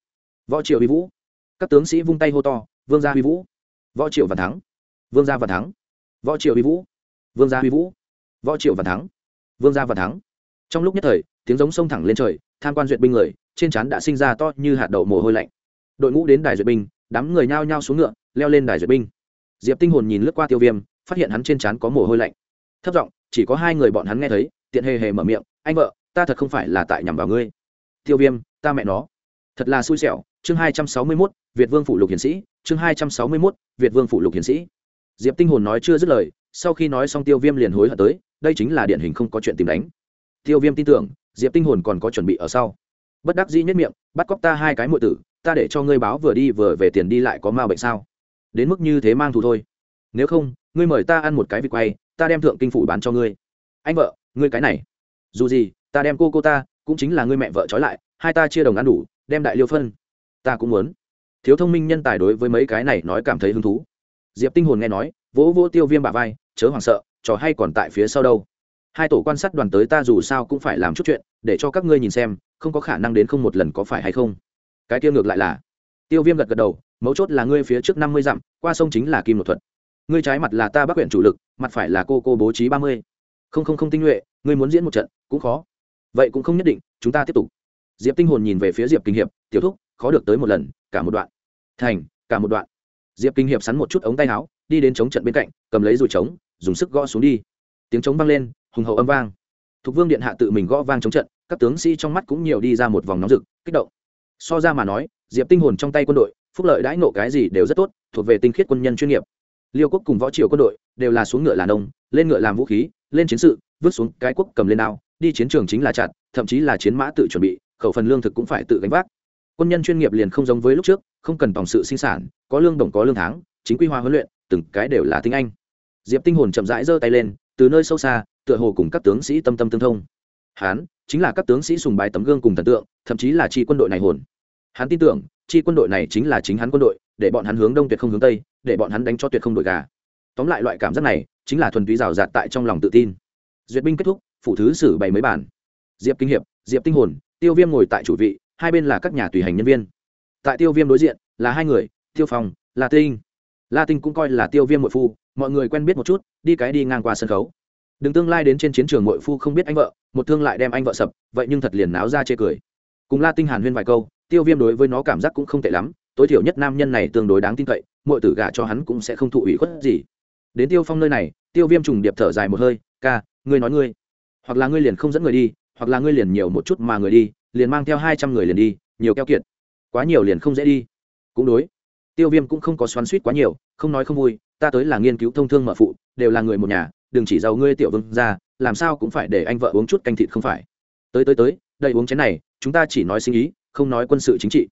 Võ triệu uy vũ. Các tướng sĩ vung tay hô to vương gia huy vũ võ triệu và thắng vương gia và thắng võ triệu huy vũ vương gia huy vũ võ triệu và thắng vương gia và thắng trong lúc nhất thời tiếng giống sông thẳng lên trời tham quan duyệt binh người trên trán đã sinh ra to như hạt đậu mồ hôi lạnh đội ngũ đến đài duyệt binh đám người nhao nhao xuống ngựa leo lên đài duyệt binh diệp tinh hồn nhìn lướt qua tiêu viêm phát hiện hắn trên trán có mồ hôi lạnh thấp giọng chỉ có hai người bọn hắn nghe thấy tiện hề hề mở miệng anh vợ ta thật không phải là tại nhằm vào ngươi tiêu viêm ta mẹ nó thật là xui xẻo chương hai trăm sáu mươi mốt, việt vương phụ lục hiển sĩ. Chương hai trăm sáu mươi mốt, việt vương phụ lục hiển sĩ. Diệp tinh hồn nói chưa dứt lời, sau khi nói xong tiêu viêm liền hối hận tới, đây chính là điển hình không có chuyện tìm đánh. Tiêu viêm tin tưởng, diệp tinh hồn còn có chuẩn bị ở sau. Bất đắc dĩ nhất miệng, bắt cóc ta hai cái mọi tử, ta để cho ngươi báo vừa đi vừa về tiền đi lại có ma bệnh sao? Đến mức như thế mang thù thôi. Nếu không, ngươi mời ta ăn một cái vịt quay, ta đem thượng kinh phủ bán cho ngươi. Anh vợ, ngươi cái này. Dù gì, ta đem cô cô ta, cũng chính là ngươi mẹ vợ trói lại, hai ta chia đồng ăn đủ, đem đại liêu phân ta cũng muốn. Thiếu thông minh nhân tài đối với mấy cái này nói cảm thấy hứng thú. Diệp tinh hồn nghe nói, vỗ vỗ tiêu viêm bà vai, chớ hoảng sợ, trò hay còn tại phía sau đâu. Hai tổ quan sát đoàn tới ta dù sao cũng phải làm chút chuyện, để cho các ngươi nhìn xem, không có khả năng đến không một lần có phải hay không. Cái tiêu ngược lại là. Tiêu viêm gật gật đầu, mấu chốt là ngươi phía trước năm mươi dặm, qua sông chính là kim một thuật. Ngươi trái mặt là ta bắc huyện chủ lực, mặt phải là cô cô bố trí ba mươi. Không không không tinh nhuệ, ngươi muốn diễn một trận, cũng khó. Vậy cũng không nhất định, chúng ta tiếp tục. Diệp tinh hồn nhìn về phía diệp kinh hiệp, tiểu thúc khó được tới một lần cả một đoạn. Thành cả một đoạn. Diệp kinh hiệp sắn một chút ống tay áo đi đến chống trận bên cạnh cầm lấy dùi trống dùng sức gõ xuống đi. Tiếng trống vang lên hùng hậu âm vang. Thục vương điện hạ tự mình gõ vang chống trận các tướng sĩ trong mắt cũng nhiều đi ra một vòng nóng rực kích động. So ra mà nói diệp tinh hồn trong tay quân đội phúc lợi đãi nộ cái gì đều rất tốt thuộc về tinh khiết quân nhân chuyên nghiệp. Liêu quốc cùng võ triều quân đội đều là xuống ngựa là nông lên ngựa làm vũ khí lên chiến sự vứt xuống cái quốc cầm lên ao, đi chiến trường chính là chặt thậm chí là chiến mã tự chuẩn bị khẩu phần lương thực cũng phải tự gánh vác quân nhân chuyên nghiệp liền không giống với lúc trước, không cần tổng sự sinh sản, có lương đồng có lương tháng, chính quy hoa huấn luyện, từng cái đều là tinh anh. Diệp tinh hồn chậm rãi giơ tay lên, từ nơi sâu xa, tựa hồ cùng các tướng sĩ tâm tâm tương thông. Hán, chính là các tướng sĩ sùng bái tấm gương cùng thần tượng, thậm chí là chi quân đội này hồn. Hắn tin tưởng, chi quân đội này chính là chính hắn quân đội, để bọn hắn hướng đông tuyệt không hướng tây, để bọn hắn đánh cho tuyệt không đội gà. Tóm lại loại cảm giác này, chính là thuần túy rào rạt tại trong lòng tự tin. Duyệt binh kết thúc phụ thứ xử bảy mấy bản. Diệp kinh hiệp, diệp tinh hồn, tiêu viêm ngồi tại chủ vị hai bên là các nhà tùy hành nhân viên. Tại tiêu viêm đối diện là hai người, tiêu phong, la tinh. La tinh cũng coi là tiêu viêm nội phu, mọi người quen biết một chút, đi cái đi ngang qua sân khấu. Đừng tương lai đến trên chiến trường mội phu không biết anh vợ, một thương lại đem anh vợ sập, vậy nhưng thật liền náo ra chê cười. Cùng la tinh hàn huyên vài câu, tiêu viêm đối với nó cảm giác cũng không tệ lắm, tối thiểu nhất nam nhân này tương đối đáng tin cậy mọi tử gả cho hắn cũng sẽ không thụ ủy khuất gì. Đến tiêu phong nơi này, tiêu viêm trùng điệp thở dài một hơi, ca, ngươi nói ngươi, hoặc là ngươi liền không dẫn người đi, hoặc là ngươi liền nhiều một chút mà người đi liền mang theo hai trăm người liền đi, nhiều keo kiệt. Quá nhiều liền không dễ đi. Cũng đối. Tiêu viêm cũng không có xoắn suýt quá nhiều, không nói không vui, ta tới là nghiên cứu thông thương mở phụ, đều là người một nhà, đừng chỉ giàu ngươi tiểu vương ra, làm sao cũng phải để anh vợ uống chút canh thịt không phải. Tới tới tới, đây uống chén này, chúng ta chỉ nói sinh ý, không nói quân sự chính trị.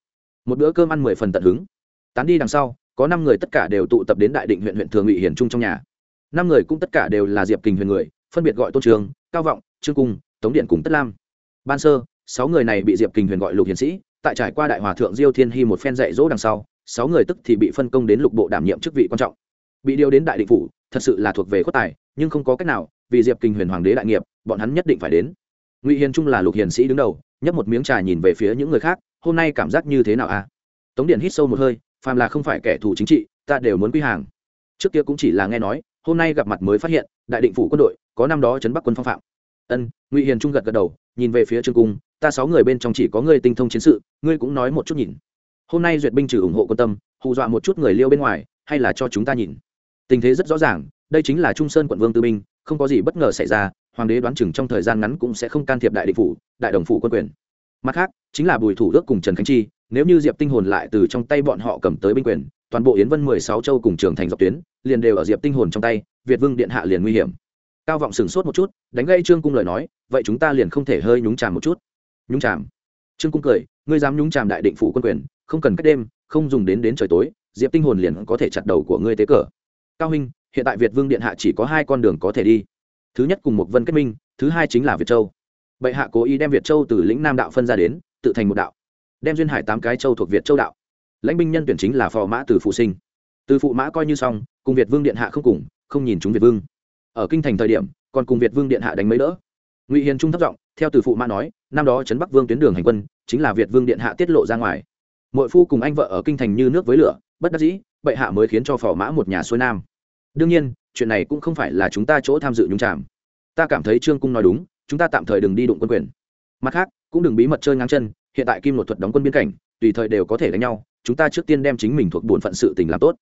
Một bữa cơm ăn mười phần tận hứng. Tán đi đằng sau, có năm người tất cả đều tụ tập đến đại định huyện huyện thường ủy hiển trung trong nhà. Năm người cũng tất cả đều là diệp kình huyền người, phân biệt gọi tôn trường, cao vọng, trương cung, tống điện cùng tất lam. Ban sơ sáu người này bị diệp kình huyền gọi lục hiền sĩ, tại trải qua đại hòa thượng diêu thiên hy một phen dạy dỗ đằng sau, sáu người tức thì bị phân công đến lục bộ đảm nhiệm chức vị quan trọng. Bị điều đến đại định phủ, thật sự là thuộc về khuất tài, nhưng không có cách nào, vì diệp kình huyền hoàng đế đại nghiệp, bọn hắn nhất định phải đến. Ngụy hiền trung là lục hiền sĩ đứng đầu, nhấp một miếng trà nhìn về phía những người khác, hôm nay cảm giác như thế nào a à? tống điện hít sâu một hơi, phàm là không phải kẻ thù chính trị, ta đều muốn quy hàng. Trước kia cũng chỉ là nghe nói, hôm nay gặp mặt mới phát hiện, đại định phủ quân đội, có năm đó chấn bắc quân phong phạm. Ân, ngụy hiền trung gật gật đầu, nhìn về phía trương cung ta sáu người bên trong chỉ có ngươi tinh thông chiến sự, ngươi cũng nói một chút nhìn. Hôm nay duyệt binh trừ ủng hộ quân tâm, hù dọa một chút người liêu bên ngoài, hay là cho chúng ta nhìn. Tình thế rất rõ ràng, đây chính là trung sơn quận vương tư binh, không có gì bất ngờ xảy ra, hoàng đế đoán chừng trong thời gian ngắn cũng sẽ không can thiệp đại định phủ, đại đồng phủ quân quyền. Mặt khác, chính là bùi thủ Đức cùng trần khánh chi, nếu như diệp tinh hồn lại từ trong tay bọn họ cầm tới binh quyền, toàn bộ yến vân mười sáu châu cùng trường thành dọc tuyến, liền đều ở diệp tinh hồn trong tay, việt vương điện hạ liền nguy hiểm. Cao vọng sửng sốt một chút, đánh gây trương cung lời nói, vậy chúng ta liền không thể hơi nhúng chàm một chút nhúng chàm. Trương cung cười, ngươi dám nhúng chàm đại định phủ quân quyền, không cần cách đêm, không dùng đến đến trời tối, diệp tinh hồn liền có thể chặt đầu của ngươi tế cờ. Cao huynh, hiện tại việt vương điện hạ chỉ có hai con đường có thể đi. Thứ nhất cùng một vân kết minh, thứ hai chính là việt châu. Bệ hạ cố ý đem việt châu từ lĩnh nam đạo phân ra đến, tự thành một đạo. Đem duyên hải tám cái châu thuộc việt châu đạo. Lãnh binh nhân tuyển chính là phò mã từ phụ sinh. Từ phụ mã coi như xong, cùng việt vương điện hạ không cùng, không nhìn chúng việt vương. Ở kinh thành thời điểm, còn cùng việt vương điện hạ đánh mấy đỡ. Ngụy hiền trung thấp giọng theo từ phụ mã nói, năm đó trấn bắc vương tuyến đường hành quân, chính là việt vương điện hạ tiết lộ ra ngoài. Mội phu cùng anh vợ ở kinh thành như nước với lửa, bất đắc dĩ, bệ hạ mới khiến cho phò mã một nhà xuôi nam. Đương nhiên, chuyện này cũng không phải là chúng ta chỗ tham dự nhúng tràm ta cảm thấy trương cung nói đúng, chúng ta tạm thời đừng đi đụng quân quyền. Mặt khác, cũng đừng bí mật chơi ngang chân, hiện tại kim một thuật đóng quân biên cảnh, tùy thời đều có thể đánh nhau, chúng ta trước tiên đem chính mình thuộc bổn phận sự tình làm tốt.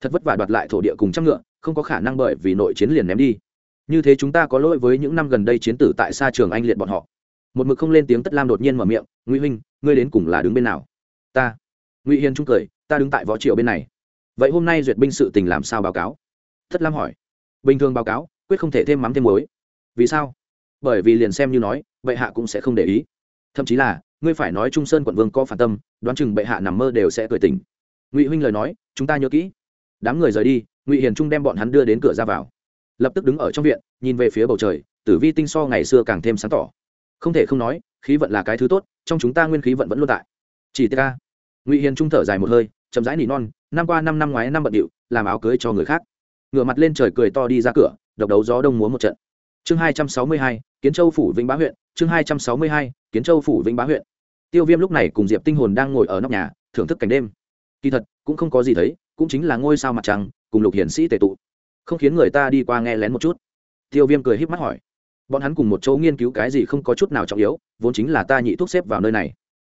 Thật vất vả đoạt lại thổ địa cùng trăm ngựa, không có khả năng bởi vì nội chiến liền ném đi như thế chúng ta có lỗi với những năm gần đây chiến tử tại xa trường anh liệt bọn họ. Một mực không lên tiếng tất lam đột nhiên mở miệng, ngụy huynh, ngươi đến cùng là đứng bên nào? Ta. Ngụy hiền trung cười, ta đứng tại võ triều bên này. Vậy hôm nay duyệt binh sự tình làm sao báo cáo? Tất lam hỏi. Bình thường báo cáo, quyết không thể thêm mắm thêm muối. Vì sao? Bởi vì liền xem như nói, bệ hạ cũng sẽ không để ý. Thậm chí là, ngươi phải nói trung sơn quận vương có phản tâm, đoán chừng bệ hạ nằm mơ đều sẽ cười tỉnh. Ngụy huynh lời nói, chúng ta nhớ kỹ. Đám người rời đi. Ngụy hiền trung đem bọn hắn đưa đến cửa ra vào lập tức đứng ở trong viện, nhìn về phía bầu trời, tử vi tinh so ngày xưa càng thêm sáng tỏ. Không thể không nói, khí vận là cái thứ tốt, trong chúng ta nguyên khí vận vẫn luôn tại. Chỉ ta ngụy hiền trung thở dài một hơi, chậm rãi nỉ non, năm qua năm năm ngoái năm bận điệu, làm áo cưới cho người khác. Ngửa mặt lên trời cười to đi ra cửa, độc đấu gió đông múa một trận. Chương hai trăm sáu mươi hai, kiến châu phủ vĩnh bá huyện, chương hai trăm sáu mươi hai, kiến châu phủ vĩnh bá huyện. Tiêu viêm lúc này cùng diệp tinh hồn đang ngồi ở nóc nhà, thưởng thức cảnh đêm. Kỳ thật, cũng không có gì thấy, cũng chính là ngôi sao mặt trăng, cùng lục hiển sĩ tề tụ không khiến người ta đi qua nghe lén một chút. Tiêu viêm cười híp mắt hỏi. Bọn hắn cùng một chỗ nghiên cứu cái gì không có chút nào trọng yếu, vốn chính là ta nhị thuốc xếp vào nơi này.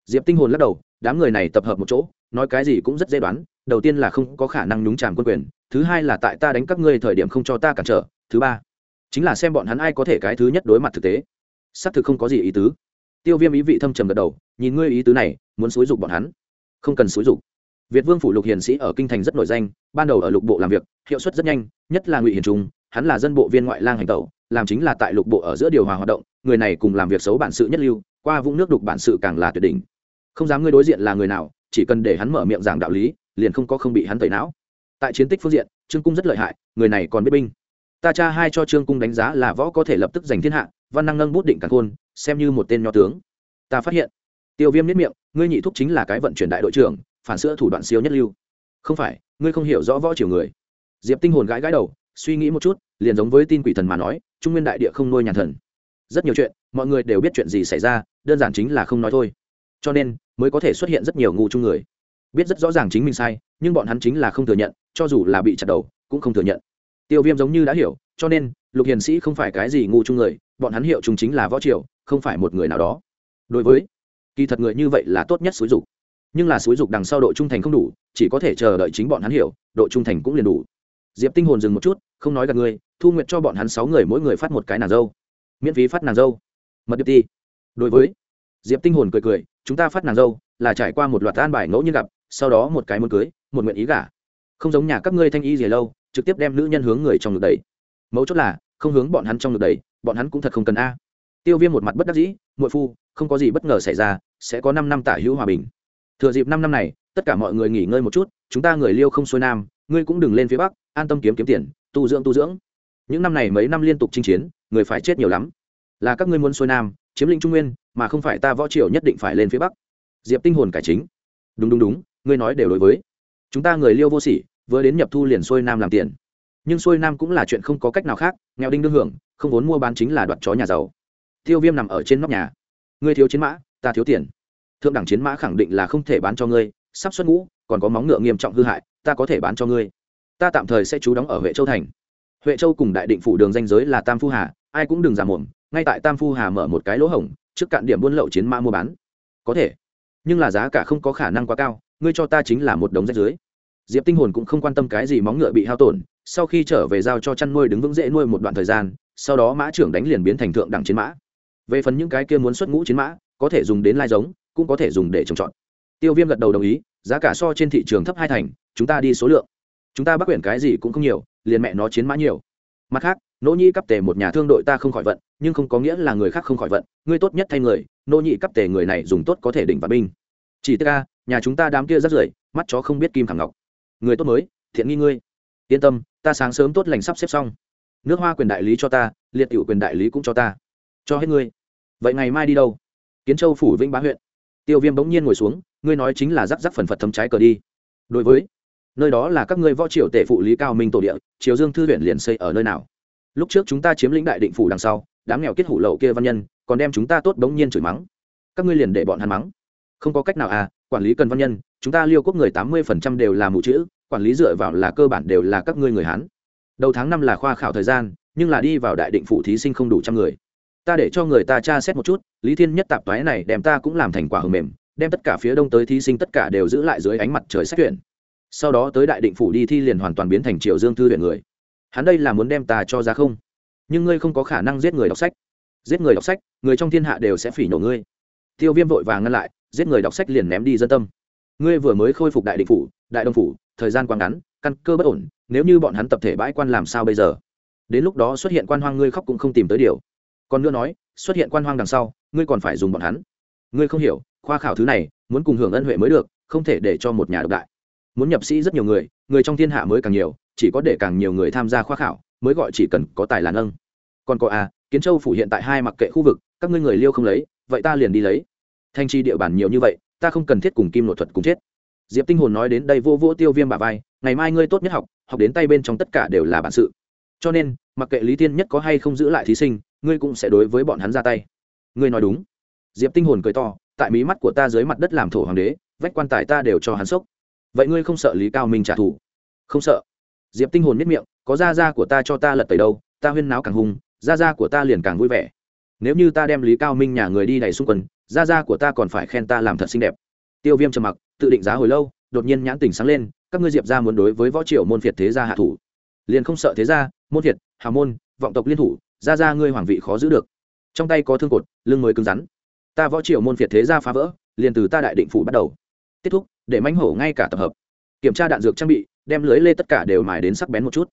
Diệp tinh hồn lắc đầu, đám người này tập hợp một chỗ, nói cái gì cũng rất dễ đoán, đầu tiên là không có khả năng nhúng chàm quân quyền, thứ hai là tại ta đánh các ngươi thời điểm không cho ta cản trở, thứ ba, chính là xem bọn hắn ai có thể cái thứ nhất đối mặt thực tế. Xác thực không có gì ý tứ. Tiêu viêm ý vị thâm trầm gật đầu, nhìn ngươi ý tứ này, muốn xúi dục bọn hắn. Không cần xúi dục việt vương phủ lục hiền sĩ ở kinh thành rất nổi danh, ban đầu ở lục bộ làm việc, hiệu suất rất nhanh, nhất là ngụy hiền trung, hắn là dân bộ viên ngoại lang hành tẩu, làm chính là tại lục bộ ở giữa điều hòa hoạt động, người này cùng làm việc xấu bản sự nhất lưu, qua vũng nước đục bản sự càng là tuyệt đỉnh. Không dám ngươi đối diện là người nào, chỉ cần để hắn mở miệng giảng đạo lý, liền không có không bị hắn tẩy não. Tại chiến tích phương diện, trương cung rất lợi hại, người này còn biết binh. Ta cha hai cho trương cung đánh giá là võ có thể lập tức giành thiên hạ, văn năng nâng bút định càng khôn, xem như một tên nho tướng. Ta phát hiện, tiêu viêm nhất miệng, ngươi nhị thúc chính là cái vận chuyển đại đội trưởng phản sữa thủ đoạn siêu nhất lưu. Không phải, ngươi không hiểu rõ võ triều người. Diệp tinh hồn gãi gãi đầu, suy nghĩ một chút, liền giống với tin quỷ thần mà nói, trung nguyên đại địa không nuôi nhàn thần. Rất nhiều chuyện, mọi người đều biết chuyện gì xảy ra, đơn giản chính là không nói thôi. Cho nên, mới có thể xuất hiện rất nhiều ngu chung người. Biết rất rõ ràng chính mình sai, nhưng bọn hắn chính là không thừa nhận, cho dù là bị chặt đầu, cũng không thừa nhận. Tiêu viêm giống như đã hiểu, cho nên, lục hiền sĩ không phải cái gì ngu chung người, bọn hắn hiệu chúng chính là võ triều, không phải một người nào đó. Đối với, kỳ thật người như vậy là tốt nhất xúi dục nhưng là xúi dục đằng sau độ trung thành không đủ, chỉ có thể chờ đợi chính bọn hắn hiểu, độ trung thành cũng liền đủ. Diệp tinh hồn dừng một chút, không nói gặp ngươi thu nguyện cho bọn hắn sáu người mỗi người phát một cái nàng dâu. Miễn phí phát nàng dâu. Mật điệp ti. Đối với, diệp tinh hồn cười cười, chúng ta phát nàng dâu là trải qua một loạt an bài ngẫu nhiên gặp, sau đó một cái muốn cưới, một nguyện ý gả. Không giống nhà các ngươi thanh y gì lâu, trực tiếp đem nữ nhân hướng người trong ngực đẩy. Mấu chốt là, không hướng bọn hắn trong ngực đẩy, bọn hắn cũng thật không cần a. Tiêu viêm một mặt bất đắc dĩ, muội phu, không có gì bất ngờ xảy ra, sẽ có năm năm tả hữu hòa bình thừa dịp năm năm này, tất cả mọi người nghỉ ngơi một chút, chúng ta người liêu không xuôi nam, ngươi cũng đừng lên phía bắc, an tâm kiếm kiếm tiền, tu dưỡng tu dưỡng. Những năm này mấy năm liên tục chinh chiến, người phải chết nhiều lắm. Là các ngươi muốn xuôi nam, chiếm lĩnh trung nguyên, mà không phải ta võ triều nhất định phải lên phía bắc. Diệp tinh hồn cải chính. Đúng đúng đúng, ngươi nói đều đối với. Chúng ta người liêu vô sỉ, vừa đến nhập thu liền xuôi nam làm tiền. Nhưng xuôi nam cũng là chuyện không có cách nào khác, nghèo đinh đương hưởng, không vốn mua bán chính là đoạt chó nhà giàu. Tiêu viêm nằm ở trên nóc nhà. Ngươi thiếu chiến mã, ta thiếu tiền thượng đẳng chiến mã khẳng định là không thể bán cho ngươi, sắp xuất ngũ, còn có móng ngựa nghiêm trọng hư hại, ta có thể bán cho ngươi. Ta tạm thời sẽ trú đóng ở huệ châu thành. Huệ châu cùng đại định phủ đường danh giới là tam phu hà, ai cũng đừng giả mồm, ngay tại tam phu hà mở một cái lỗ hổng, trước cạn điểm buôn lậu chiến mã mua bán. Có thể, nhưng là giá cả không có khả năng quá cao, ngươi cho ta chính là một đống rách dưới diệp tinh hồn cũng không quan tâm cái gì móng ngựa bị hao tổn, sau khi trở về giao cho chăn nuôi đứng vững dễ nuôi một đoạn thời gian, sau đó mã trưởng đánh liền biến thành thượng đẳng chiến mã. Về phần những cái kia muốn xuất ngũ chiến mã, có thể dùng đến lai giống cũng có thể dùng để trồng trọt. Tiêu viêm gật đầu đồng ý, giá cả so trên thị trường thấp hai thành, chúng ta đi số lượng. Chúng ta bắc quyển cái gì cũng không nhiều, liền mẹ nó chiến mã nhiều. Mặt khác, nỗ nhĩ cấp tề một nhà thương đội ta không khỏi vận, nhưng không có nghĩa là người khác không khỏi vận, ngươi tốt nhất thay người, nỗ nhị cấp tề người này dùng tốt có thể đỉnh và binh. Chỉ tức ca nhà chúng ta đám kia rất rưởi, mắt chó không biết kim thẳng ngọc. Người tốt mới, thiện nghi ngươi. Yên tâm, ta sáng sớm tốt lành sắp xếp xong. Nước hoa quyền đại lý cho ta, liệt cựu quyền đại lý cũng cho ta. Cho hết ngươi. Vậy ngày mai đi đâu? Kiến châu phủ vĩnh bá huyện tiêu viêm bỗng nhiên ngồi xuống, ngươi nói chính là rắc rắc phần phật thấm trái cờ đi. Đối với, nơi đó là các ngươi võ triều tể phụ lý cao minh tổ địa, triều dương thư huyện liền xây ở nơi nào. Lúc trước chúng ta chiếm lĩnh đại định phủ đằng sau, đám nghèo kết hủ lậu kia văn nhân, còn đem chúng ta tốt bỗng nhiên chửi mắng. Các ngươi liền để bọn hắn mắng. Không có cách nào à quản lý cần văn nhân, chúng ta liêu quốc người tám mươi phần trăm đều là mù chữ, quản lý dựa vào là cơ bản đều là các ngươi người hán. Đầu tháng năm là khoa khảo thời gian, nhưng là đi vào đại định phủ thí sinh không đủ trăm người ta để cho người ta tra xét một chút, lý thiên nhất tạp toái này đem ta cũng làm thành quả hầm mềm, đem tất cả phía đông tới thí sinh tất cả đều giữ lại dưới ánh mặt trời xét tuyển. Sau đó tới đại định phủ đi thi liền hoàn toàn biến thành triệu dương thư viện người. Hắn đây là muốn đem ta cho ra không? Nhưng ngươi không có khả năng giết người đọc sách. Giết người đọc sách, người trong thiên hạ đều sẽ phỉ nổ ngươi. Tiêu viêm vội vàng ngăn lại, giết người đọc sách liền ném đi dân tâm. Ngươi vừa mới khôi phục đại định phủ, đại đông phủ, thời gian quá ngắn, căn cơ bất ổn, nếu như bọn hắn tập thể bãi quan làm sao bây giờ? Đến lúc đó xuất hiện quan hoang ngươi khóc cũng không tìm tới điều còn nữa nói, xuất hiện quan hoang đằng sau, ngươi còn phải dùng bọn hắn. Ngươi không hiểu, khoa khảo thứ này, muốn cùng hưởng ân huệ mới được, không thể để cho một nhà độc đại. Muốn nhập sĩ rất nhiều người người trong thiên hạ mới càng nhiều, chỉ có để càng nhiều người tham gia khoa khảo, mới gọi chỉ cần có tài là nâng. Còn có a kiến châu phủ hiện tại hai mặc kệ khu vực, các ngươi người liêu không lấy, vậy ta liền đi lấy. Thanh chi địa bàn nhiều như vậy, ta không cần thiết cùng kim nội thuật cùng chết. Diệp tinh hồn nói đến đây vô vô tiêu viêm bà vai, ngày mai ngươi tốt nhất học học đến tay bên trong tất cả đều là bản sự. Cho nên, mặc kệ lý thiên nhất có hay không giữ lại thí sinh ngươi cũng sẽ đối với bọn hắn ra tay. Ngươi nói đúng. Diệp tinh hồn cười to, tại mí mắt của ta dưới mặt đất làm thổ hoàng đế, vách quan tài ta đều cho hắn sốc vậy ngươi không sợ lý cao minh trả thù? Không sợ. Diệp tinh hồn miết miệng, có da da của ta cho ta lật tẩy đâu, ta huyên náo càng hung da da của ta liền càng vui vẻ. Nếu như ta đem lý cao minh nhà người đi đẩy xung quanh da da của ta còn phải khen ta làm thật xinh đẹp. Tiêu viêm trầm mặc, tự định giá hồi lâu, đột nhiên nhãn tình sáng lên, các ngươi diệp ra muốn đối với võ triệu môn việt thế gia hạ thủ. Liền không sợ thế gia, môn việt hào môn, vọng tộc liên thủ ra ra ngươi hoàng vị khó giữ được. Trong tay có thương cột, lưng mới cứng rắn. Ta võ triều môn việt thế gia phá vỡ, liền từ ta đại định phủ bắt đầu. Kết thúc, để mánh hổ ngay cả tập hợp. Kiểm tra đạn dược trang bị, đem lưới lê tất cả đều mài đến sắc bén một chút.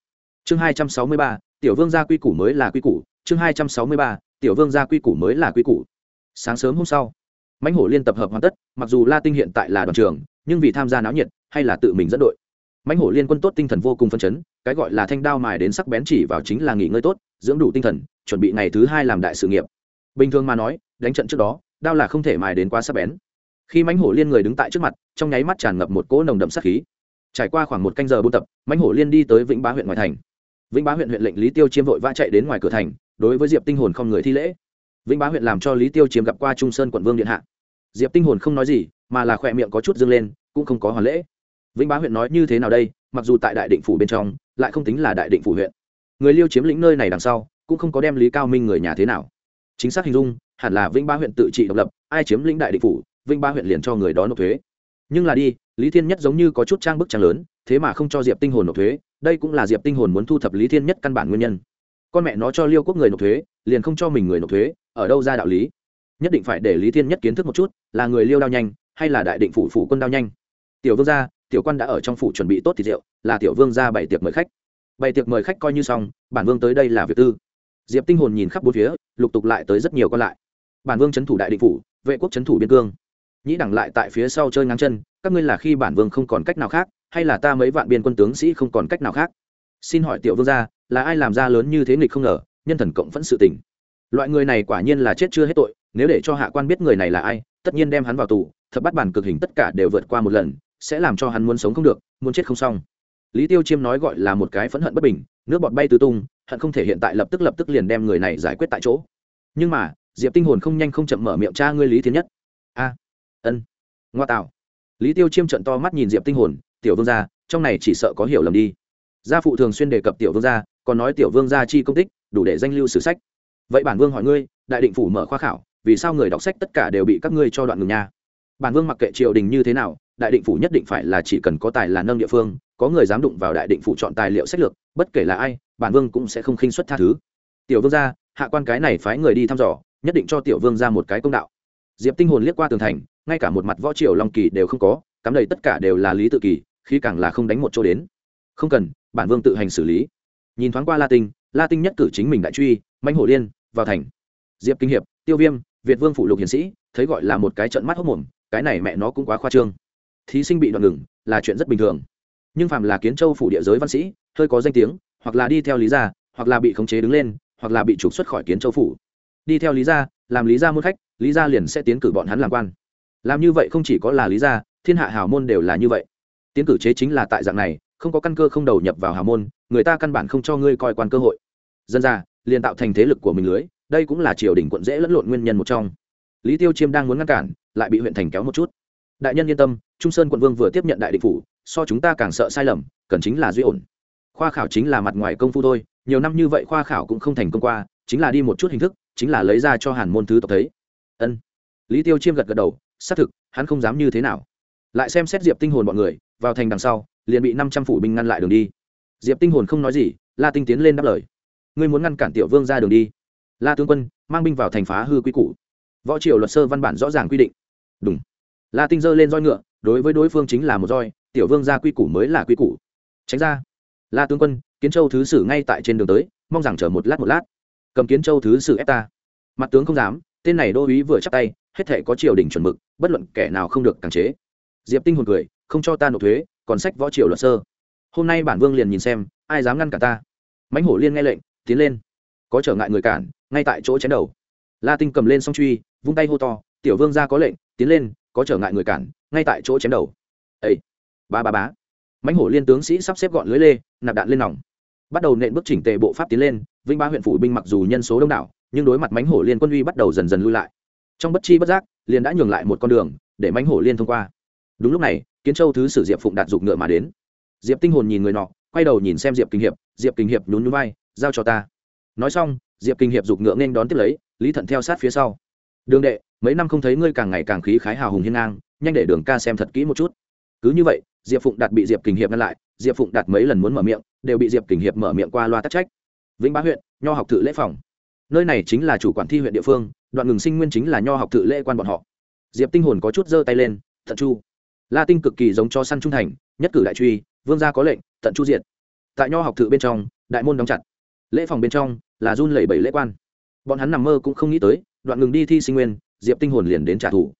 Chương hai trăm sáu mươi ba, tiểu vương gia quy củ mới là quy củ. Chương hai trăm sáu mươi ba, tiểu vương gia quy củ mới là quy củ. Sáng sớm hôm sau, mãnh hổ liên tập hợp hoàn tất, mặc dù la tinh hiện tại là đoàn trường nhưng vì tham gia náo nhiệt, hay là tự mình dẫn đội mãnh hổ liên quân tốt tinh thần vô cùng phân chấn, cái gọi là thanh đao mài đến sắc bén chỉ vào chính là nghỉ ngơi tốt, dưỡng đủ tinh thần, chuẩn bị ngày thứ hai làm đại sự nghiệp. Bình thường mà nói, đánh trận trước đó, đao là không thể mài đến quá sắc bén. Khi mãnh hổ liên người đứng tại trước mặt, trong nháy mắt tràn ngập một cỗ nồng đậm sắc khí. Trải qua khoảng một canh giờ buôn tập, mãnh hổ liên đi tới vĩnh bá huyện ngoài thành. Vĩnh bá huyện huyện lệnh lý tiêu chiêm vội vã chạy đến ngoài cửa thành, đối với diệp tinh hồn không người thi lễ. Vĩnh bá huyện làm cho lý tiêu chiêm gặp qua trung sơn quận vương điện hạ. Diệp tinh hồn không nói gì, mà là khỏe miệng có chút dâng lên, cũng không có hoàn lễ vĩnh bá huyện nói như thế nào đây, mặc dù tại đại định phủ bên trong, lại không tính là đại định phủ huyện. Người liêu chiếm lĩnh nơi này đằng sau, cũng không có đem lý cao minh người nhà thế nào. Chính xác hình dung, hẳn là vĩnh ba huyện tự trị độc lập, ai chiếm lĩnh đại định phủ, vĩnh ba huyện liền cho người đó nộp thuế. Nhưng là đi, lý thiên nhất giống như có chút trang bức trang lớn, thế mà không cho diệp tinh hồn nộp thuế, đây cũng là diệp tinh hồn muốn thu thập lý thiên nhất căn bản nguyên nhân. Con mẹ nó cho liêu quốc người nộp thuế, liền không cho mình người nộp thuế, ở đâu ra đạo lý? Nhất định phải để lý thiên nhất kiến thức một chút, là người liêu đao nhanh, hay là đại định phủ phủ quân đao nhanh? Tiểu vương gia tiểu quan đã ở trong phủ chuẩn bị tốt thịt rượu, là tiểu vương ra bày tiệc mời khách. Bày tiệc mời khách coi như xong, bản vương tới đây là việc tư. Diệp tinh hồn nhìn khắp bốn phía, lục tục lại tới rất nhiều con lại. Bản vương c h ấ n thủ đại định phủ, vệ quốc c h ấ n thủ biên cương. Nhĩ đẳng lại tại phía sau chơi ngang chân, các ngươi là khi bản vương không còn cách nào khác, hay là ta mấy vạn biên quân tướng sĩ không còn cách nào khác? Xin hỏi tiểu vương gia, là ai làm ra lớn như thế nghịch không ngờ, nhân thần cộng vẫn sự tình? Loại người này quả nhiên là chết chưa hết tội, nếu để cho hạ quan biết người này là ai, tất nhiên đem hắn vào tù, thập bắt bản cực hình tất cả đều vượt qua một lần sẽ làm cho hắn muốn sống không được, muốn chết không xong. Lý tiêu chiêm nói gọi là một cái phẫn hận bất bình, nước bọt bay tứ tung, hận không thể hiện tại lập tức lập tức liền đem người này giải quyết tại chỗ. Nhưng mà, diệp tinh hồn không nhanh không chậm mở miệng cha ngươi lý thiên nhất. A, ân, ngoa tạo. Lý tiêu chiêm trận to mắt nhìn diệp tinh hồn, tiểu vương gia, trong này chỉ sợ có hiểu lầm đi. Gia phụ thường xuyên đề cập tiểu vương gia, còn nói tiểu vương gia chi công tích, đủ để danh lưu sử sách. Vậy bản vương hỏi ngươi, đại định phủ mở khoa khảo, vì sao người đọc sách tất cả đều bị các ngươi cho đoạn ngừng nha? Bản vương mặc kệ triều đình như thế nào đại định phủ nhất định phải là chỉ cần có tài là nâng địa phương, có người dám đụng vào đại định phủ chọn tài liệu sách lược, bất kể là ai, bản vương cũng sẽ không khinh xuất tha thứ. Tiểu vương gia, hạ quan cái này phái người đi thăm dò, nhất định cho tiểu vương ra một cái công đạo. Diệp tinh hồn liếc qua tường thành, ngay cả một mặt võ triều long kỳ đều không có, cắm đầy tất cả đều là lý tự kỳ khi càng là không đánh một chỗ đến. Không cần, bản vương tự hành xử lý. Nhìn thoáng qua la tinh la tinh nhất cử chính mình đại truy manh hổ liên, vào thành. Diệp kinh hiệp, tiêu viêm, việt vương phụ lục hiền sĩ, thấy gọi là một cái trận mắt hốc mồm, cái này mẹ nó cũng quá khoa trương thí sinh bị đoạn ngừng là chuyện rất bình thường. Nhưng phạm là kiến châu phủ địa giới văn sĩ, hơi có danh tiếng, hoặc là đi theo lý gia, hoặc là bị khống chế đứng lên, hoặc là bị trục xuất khỏi kiến châu phủ. Đi theo lý gia, làm lý gia môn khách, lý gia liền sẽ tiến cử bọn hắn làm quan. Làm như vậy không chỉ có là lý gia, thiên hạ hào môn đều là như vậy. Tiến cử chế chính là tại dạng này, không có căn cơ không đầu nhập vào hào môn, người ta căn bản không cho ngươi coi quan cơ hội. Dân ra liền tạo thành thế lực của mình lưới, đây cũng là triều đình quận dễ lẫn lộn nguyên nhân một trong. Lý tiêu chiêm đang muốn ngăn cản, lại bị huyện thành kéo một chút đại nhân yên tâm, trung sơn quận vương vừa tiếp nhận đại định phủ, so chúng ta càng sợ sai lầm, cần chính là duy ổn. Khoa khảo chính là mặt ngoài công phu thôi, nhiều năm như vậy khoa khảo cũng không thành công qua, chính là đi một chút hình thức, chính là lấy ra cho hàn môn thứ tộc thấy. Ân. Lý tiêu chiêm gật gật đầu, xác thực, hắn không dám như thế nào. Lại xem xét diệp tinh hồn bọn người, vào thành đằng sau, liền bị năm trăm phủ binh ngăn lại đường đi. Diệp tinh hồn không nói gì, la tinh tiến lên đáp lời. Ngươi muốn ngăn cản tiểu vương ra đường đi. La tướng quân, mang binh vào thành phá hư quy củ. Võ triều luật sơ văn bản rõ ràng quy định. Đúng la tinh giơ lên roi ngựa, đối với đối phương chính là một roi, tiểu vương ra quy củ mới là quy củ. Tránh ra. La tướng quân, kiến châu thứ sử ngay tại trên đường tới, mong rằng chờ một lát một lát. Cầm kiến châu thứ sử ép ta. Mặt tướng không dám, tên này đô úy vừa chắc tay, hết thể có triều đình chuẩn mực, bất luận kẻ nào không được càng chế. Diệp tinh hồn cười, không cho ta nộp thuế, còn sách võ triều luật sơ. Hôm nay bản vương liền nhìn xem, ai dám ngăn cả ta. Mãnh hổ liên nghe lệnh, tiến lên. Có trở ngại người cản, ngay tại chỗ chém đầu. La tinh cầm lên song truy, vung tay hô to, tiểu vương ra có lệnh, tiến lên có trở ngại người cản, ngay tại chỗ chém đầu. Ấy ba ba bá mãnh hổ liên tướng sĩ sắp xếp gọn lưới lê, nạp đạn lên nòng. Bắt đầu nện bước chỉnh tề bộ pháp tiến lên vinh ba huyện phủ binh mặc dù nhân số đông đảo, nhưng đối mặt mãnh hổ liên quân uy bắt đầu dần dần lui lại. Trong bất chi bất giác, liền đã nhường lại một con đường, để mãnh hổ liên thông qua. Đúng lúc này, kiến châu thứ sử diệp phụng đạt dục ngựa mà đến. Diệp tinh hồn nhìn người nọ, quay đầu nhìn xem diệp kinh hiệp, diệp kinh hiệp, nhún nhún vai, giao cho ta. Nói xong, diệp kinh hiệp dục ngựa nên đón tiếp lấy, lý thận theo sát phía sau. Đường đệ mấy năm không thấy ngươi càng ngày càng khí khái hào hùng hiên ngang, nhanh để đường ca xem thật kỹ một chút. Cứ như vậy, diệp phụng đạt bị diệp Kình hiệp ngăn lại, diệp phụng đạt mấy lần muốn mở miệng, đều bị diệp Kình hiệp mở miệng qua loa tắc trách. Vĩnh bá huyện, nho học tự lễ phòng. Nơi này chính là chủ quản thi huyện địa phương, đoạn ngừng sinh nguyên chính là nho học tự lễ quan bọn họ. Diệp tinh hồn có chút giơ tay lên, tận chu. La tinh cực kỳ giống cho săn trung thành, nhất cử đại truy, vương gia có lệnh, tận chu diện tại nho học tự bên trong, đại môn đóng chặt. Lễ phòng bên trong là run lẩy bẩy lễ quan. Bọn hắn nằm mơ cũng không nghĩ tới, đoạn ngừng đi thi sinh nguyên diệp tinh hồn liền đến trả thù.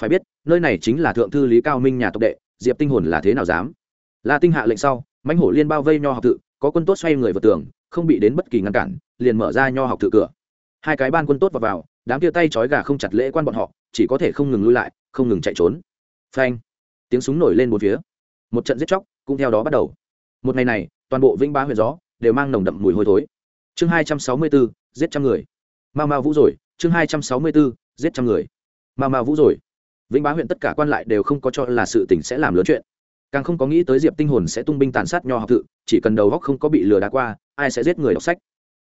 Phải biết nơi này chính là thượng thư lý cao minh nhà tộc đệ diệp tinh hồn là thế nào dám? La tinh hạ lệnh sau mãnh hổ liên bao vây nho học tự có quân tốt xoay người vào tường không bị đến bất kỳ ngăn cản liền mở ra nho học tự cửa. Hai cái ban quân tốt vào, vào đám kia tay trói gà không chặt lễ quan bọn họ chỉ có thể không ngừng lui lại không ngừng chạy trốn. Phanh! Tiếng súng nổi lên một phía. Một trận giết chóc cũng theo đó bắt đầu. Một ngày này toàn bộ vĩnh ba huyện gió đều mang nồng đậm mùi hôi thối. Chương hai trăm sáu mươi bốn giết trăm người. Mau mau vũ rồi chương hai trăm sáu mươi bốn giết trăm người. Mà mà vũ rồi. Vĩnh bá huyện tất cả quan lại đều không có cho là sự tình sẽ làm lớn chuyện. Càng không có nghĩ tới diệp tinh hồn sẽ tung binh tàn sát nho học tự chỉ cần đầu góc không có bị lừa đá qua, ai sẽ giết người đọc sách?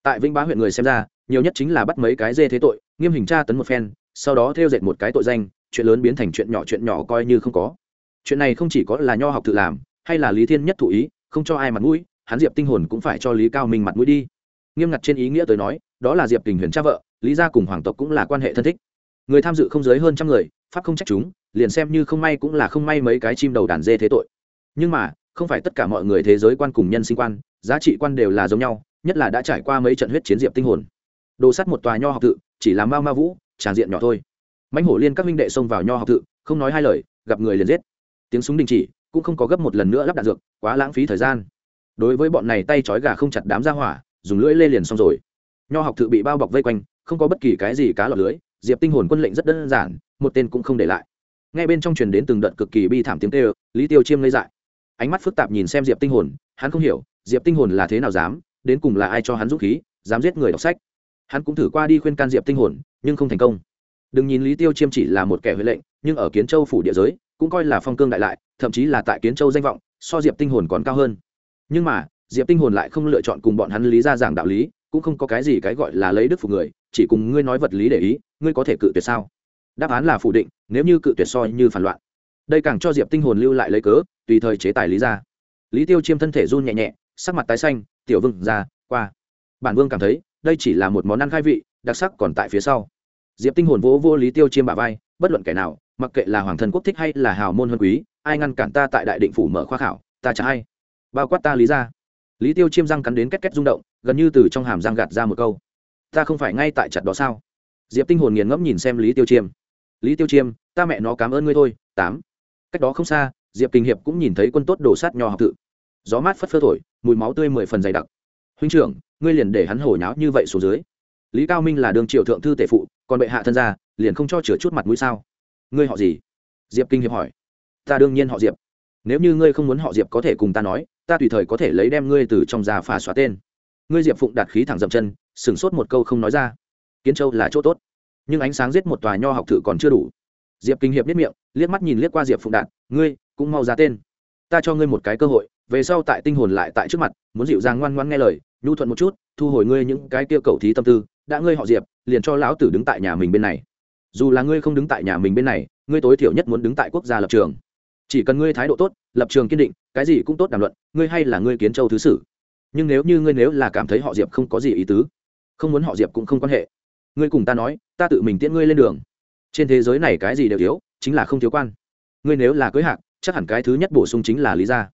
Tại vĩnh bá huyện người xem ra, nhiều nhất chính là bắt mấy cái dê thế tội, nghiêm hình tra tấn một phen, sau đó theo dệt một cái tội danh, chuyện lớn biến thành chuyện nhỏ chuyện nhỏ coi như không có. Chuyện này không chỉ có là nho học tự làm, hay là lý thiên nhất thụ ý, không cho ai mặt mũi, hắn diệp tinh hồn cũng phải cho lý cao minh mặt mũi đi. Nghiêm ngặt trên ý nghĩa tới nói, đó là diệp tình huyền cha vợ, lý gia cùng hoàng tộc cũng là quan hệ thân thích người tham dự không dưới hơn trăm người, pháp không trách chúng, liền xem như không may cũng là không may mấy cái chim đầu đàn dê thế tội. Nhưng mà, không phải tất cả mọi người thế giới quan cùng nhân sinh quan, giá trị quan đều là giống nhau, nhất là đã trải qua mấy trận huyết chiến diệp tinh hồn. Đồ sắt một tòa nho học tự, chỉ là mao ma vũ tràn diện nhỏ thôi. Mãnh hổ liên các minh đệ xông vào nho học tự, không nói hai lời, gặp người liền giết. Tiếng súng đình chỉ, cũng không có gấp một lần nữa lắp đạn dược, quá lãng phí thời gian. Đối với bọn này tay trói gà không chặt đám ra hỏa, dùng lưỡi lê liền xong rồi. Nho học tự bị bao bọc vây quanh, không có bất kỳ cái gì cá lọt lưới diệp tinh hồn quân lệnh rất đơn giản, một tên cũng không để lại. Ngay bên trong truyền đến từng đợt cực kỳ bi thảm tiếng tê lý tiêu chiêm ngây dại. Ánh mắt phức tạp nhìn xem diệp tinh hồn, hắn không hiểu, diệp tinh hồn là thế nào dám, đến cùng là ai cho hắn dũng khí, dám giết người đọc sách. Hắn cũng thử qua đi khuyên can diệp tinh hồn, nhưng không thành công. Đừng nhìn lý tiêu chiêm chỉ là một kẻ huệ lệnh, nhưng ở kiến châu phủ địa giới, cũng coi là phong cương đại lại, thậm chí là tại kiến châu danh vọng, so diệp tinh hồn còn cao hơn. Nhưng mà, diệp tinh hồn lại không lựa chọn cùng bọn hắn lý ra giảng đạo lý, cũng không có cái gì cái gọi là lấy đức phục người chỉ cùng ngươi nói vật lý để ý, ngươi có thể cự tuyệt sao? Đáp án là phủ định, nếu như cự tuyệt so như phản loạn. Đây càng cho diệp tinh hồn lưu lại lấy cớ, tùy thời chế tài lý ra. Lý tiêu chiêm thân thể run nhẹ nhẹ, sắc mặt tái xanh, tiểu vương, ra, qua. Bản vương cảm thấy, đây chỉ là một món ăn khai vị, đặc sắc còn tại phía sau. Diệp tinh hồn vỗ vô lý tiêu chiêm bả vai, bất luận kẻ nào, mặc kệ là hoàng thân quốc thích hay là hào môn huân quý, ai ngăn cản ta tại đại định phủ mở khoa khảo, ta chả hay. Bao quát ta lý ra. Lý tiêu chiêm răng cắn đến két két rung động, gần như từ trong hàm răng gạt ra một câu ta không phải ngay tại chặt đó sao? Diệp tinh hồn nghiền ngẫm nhìn xem lý tiêu chiêm. Lý tiêu chiêm, ta mẹ nó cảm ơn ngươi thôi, tám. Cách đó không xa, diệp kinh hiệp cũng nhìn thấy quân tốt đổ sát nho học tự. Gió mát phất phơ thổi, mùi máu tươi mười phần dày đặc. Huynh trưởng, ngươi liền để hắn hổ nháo như vậy xuống dưới. Lý cao minh là đường triệu thượng thư tể phụ, còn bệ hạ thân gia, liền không cho chửa chút mặt mũi sao? Ngươi họ gì? Diệp kinh hiệp hỏi. Ta đương nhiên họ diệp. Nếu như ngươi không muốn họ diệp có thể cùng ta nói, ta tùy thời có thể lấy đem ngươi từ trong già phà xóa tên. Ngươi diệp phụng đạt khí thẳng dậm chân sửng sốt một câu không nói ra. Kiến châu là chỗ tốt, nhưng ánh sáng giết một tòa nho học thử còn chưa đủ. Diệp kinh hiệp biết miệng, liếc mắt nhìn liếc qua diệp phụng đạt, ngươi cũng mau ra tên. Ta cho ngươi một cái cơ hội, về sau tại tinh hồn lại tại trước mặt, muốn dịu dàng ngoan ngoan nghe lời, nhu thuận một chút, thu hồi ngươi những cái kia cầu thí tâm tư. Đã ngươi họ diệp, liền cho lão tử đứng tại nhà mình bên này. Dù là ngươi không đứng tại nhà mình bên này, ngươi tối thiểu nhất muốn đứng tại quốc gia lập trường. Chỉ cần ngươi thái độ tốt, lập trường kiên định, cái gì cũng tốt đàm luận, ngươi hay là ngươi kiến châu thứ sử. Nhưng nếu như ngươi nếu là cảm thấy họ diệp không có gì ý tứ không muốn họ diệp cũng không quan hệ. Ngươi cùng ta nói, ta tự mình tiễn ngươi lên đường. Trên thế giới này cái gì đều thiếu, chính là không thiếu quan. Ngươi nếu là cưới hạc, chắc hẳn cái thứ nhất bổ sung chính là lý gia.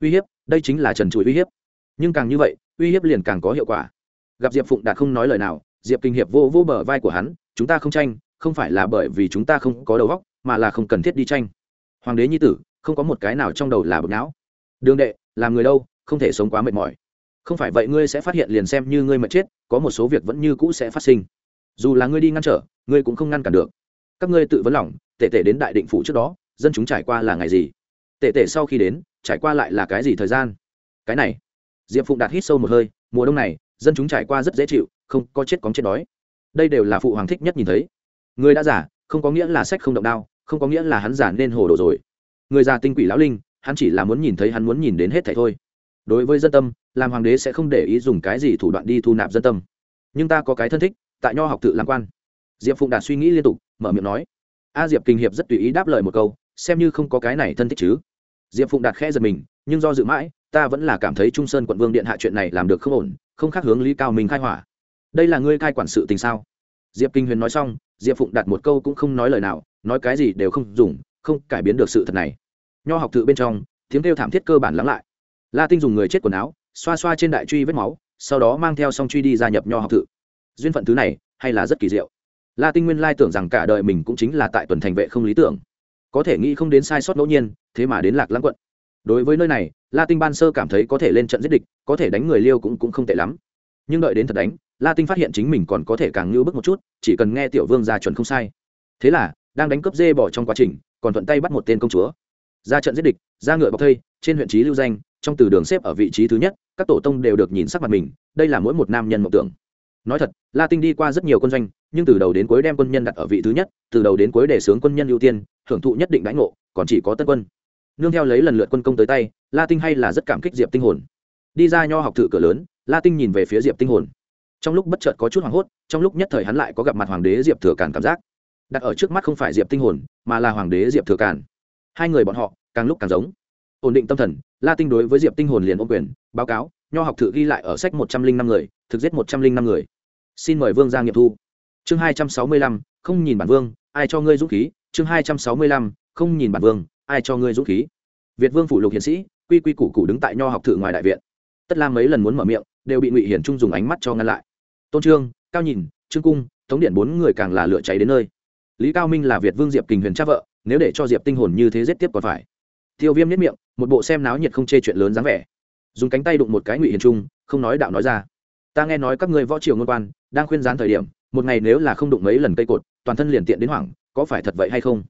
Uy hiếp, đây chính là trần trụi uy hiếp. Nhưng càng như vậy, uy hiếp liền càng có hiệu quả. Gặp diệp phụng đạt không nói lời nào, diệp kinh hiệp vô vô bờ vai của hắn, chúng ta không tranh, không phải là bởi vì chúng ta không có đầu óc, mà là không cần thiết đi tranh. Hoàng đế nhi tử, không có một cái nào trong đầu là bực não. Đường đệ, làm người đâu, không thể sống quá mệt mỏi không phải vậy ngươi sẽ phát hiện liền xem như ngươi mệt chết, có một số việc vẫn như cũ sẽ phát sinh. Dù là ngươi đi ngăn trở, ngươi cũng không ngăn cản được. Các ngươi tự vấn lòng tệ tệ đến đại định phủ trước đó, dân chúng trải qua là ngày gì? Tệ tệ sau khi đến, trải qua lại là cái gì thời gian? Cái này. Diệp phụng đạt hít sâu một hơi, mùa đông này, dân chúng trải qua rất dễ chịu, không có chết cóng chết đói. Đây đều là phụ hoàng thích nhất nhìn thấy. Người đã giả không có nghĩa là sách không động đao, không có nghĩa là hắn giả nên hồ đồ rồi. Người già tinh quỷ lão linh, hắn chỉ là muốn nhìn thấy hắn muốn nhìn đến hết thảy thôi. Đối với dân tâm làm hoàng đế sẽ không để ý dùng cái gì thủ đoạn đi thu nạp dân tâm. Nhưng ta có cái thân thích, tại nho học tự làm quan. Diệp phụng đạt suy nghĩ liên tục, mở miệng nói. A diệp kinh hiệp rất tùy ý đáp lời một câu, xem như không có cái này thân thích chứ. Diệp phụng đạt khẽ giật mình, nhưng do dự mãi, ta vẫn là cảm thấy trung sơn quận vương điện hạ chuyện này làm được không ổn, không khác hướng lý cao mình khai hỏa. Đây là ngươi cai quản sự tình sao? Diệp kinh huyền nói xong, diệp phụng đặt một câu cũng không nói lời nào, nói cái gì đều không dùng, không cải biến được sự thật này. Nho học tự bên trong, tiếng kêu thảm thiết cơ bản lắng lại. La tinh dùng người chết quần áo xoa xoa trên đại truy vết máu sau đó mang theo song truy đi gia nhập nho học tự duyên phận thứ này hay là rất kỳ diệu. La tinh nguyên lai tưởng rằng cả đời mình cũng chính là tại tuần thành vệ không lý tưởng. Có thể nghĩ không đến sai sót ngẫu nhiên thế mà đến lạc lãng quận. Đối với nơi này la tinh ban sơ cảm thấy có thể lên trận giết địch có thể đánh người liêu cũng, cũng không tệ lắm. Nhưng đợi đến thật đánh la tinh phát hiện chính mình còn có thể càng ngưu bức một chút chỉ cần nghe tiểu vương ra chuẩn không sai. Thế là đang đánh cướp dê bỏ trong quá trình còn thuận tay bắt một tên công chúa. Ra trận giết địch ra ngựa bọc thây trên huyện trí lưu danh trong từ đường xếp ở vị trí thứ nhất, các tổ tông đều được nhìn sắc mặt mình, đây là mỗi một nam nhân mộng tưởng. Nói thật la tinh đi qua rất nhiều quân doanh, nhưng từ đầu đến cuối đem quân nhân đặt ở vị thứ nhất, từ đầu đến cuối để sướng quân nhân ưu tiên hưởng thụ nhất định đánh ngộ, còn chỉ có tân quân. Nương theo lấy lần lượt quân công tới tay la tinh hay là rất cảm kích diệp tinh hồn. Đi ra nho học thử cửa lớn la tinh nhìn về phía diệp tinh hồn. Trong lúc bất chợt có chút hoảng hốt, trong lúc nhất thời hắn lại có gặp mặt hoàng đế diệp thừa Cản cảm giác. Đặt ở trước mắt không phải diệp tinh hồn, mà là hoàng đế diệp thừa Cản. hai người bọn họ, càng lúc càng giống ổn định tâm thần la tinh đối với diệp tinh hồn liền ôm quyền, báo cáo, nho học thự ghi lại ở sách một trăm linh năm người, thực giết một trăm linh năm người. Xin mời vương ra nghiệm thu. Chương hai trăm sáu mươi lăm, không nhìn bản vương, ai cho ngươi dũng khí? Chương hai trăm sáu mươi lăm, không nhìn bản vương, ai cho ngươi dũng khí? Việt vương phủ lục hiến sĩ, quy quy củ củ đứng tại nho học thự ngoài đại viện. Tất lam mấy lần muốn mở miệng, đều bị ngụy hiển trung dùng ánh mắt cho ngăn lại. Tôn trương, cao nhìn, trương cung, tống điện bốn người càng là lửa cháy đến nơi. Lý cao minh là việt vương diệp kình huyền cha vợ, nếu để cho diệp tinh hồn như thế giết tiếp còn phải. Tiêu viêm nhất miệng một bộ xem náo nhiệt không chê chuyện lớn dáng vẻ. Dùng cánh tay đụng một cái ngụy hiền trung, không nói đạo nói ra. Ta nghe nói các ngươi võ triều ngôn quan, đang khuyên gián thời điểm, một ngày nếu là không đụng mấy lần cây cột, toàn thân liền tiện đến hoảng, có phải thật vậy hay không?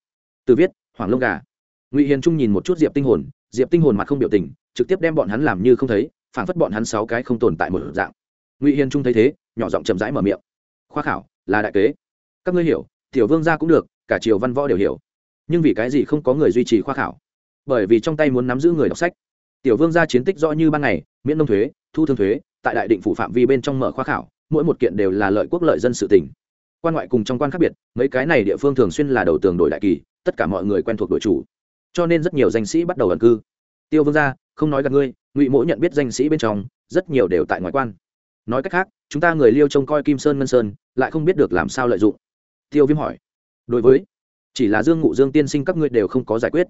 Từ viết, hoảng lông gà. Ngụy hiền trung nhìn một chút diệp tinh hồn, diệp tinh hồn mặt không biểu tình, trực tiếp đem bọn hắn làm như không thấy phản phất bọn hắn sáu cái không tồn tại một dạng. Ngụy hiền trung thấy thế, nhỏ giọng chậm rãi mở miệng. Khoa khảo, là đại kế. Các ngươi hiểu, tiểu vương gia cũng được, cả triều văn võ đều hiểu. Nhưng vì cái gì không có người duy trì khoa khảo? Bởi vì trong tay muốn nắm giữ người đọc sách. Tiểu vương gia chiến tích rõ như ban ngày, miễn nông thuế, thu thương thuế, tại đại định phủ phạm vi bên trong mở khoa khảo, mỗi một kiện đều là lợi quốc lợi dân sự tỉnh quan ngoại cùng trong quan khác biệt, mấy cái này địa phương thường xuyên là đầu tường đổi đại kỳ, tất cả mọi người quen thuộc đội chủ. Cho nên rất nhiều danh sĩ bắt đầu ẩn cư. Tiêu vương gia, không nói gặp ngươi, ngụy mỗ nhận biết danh sĩ bên trong, rất nhiều đều tại ngoại quan. Nói cách khác, chúng ta người liêu trông coi kim sơn ngân sơn, lại không biết được làm sao lợi dụng. Tiêu viêm hỏi, đối với, chỉ là dương ngụ dương tiên sinh các ngươi đều không có giải quyết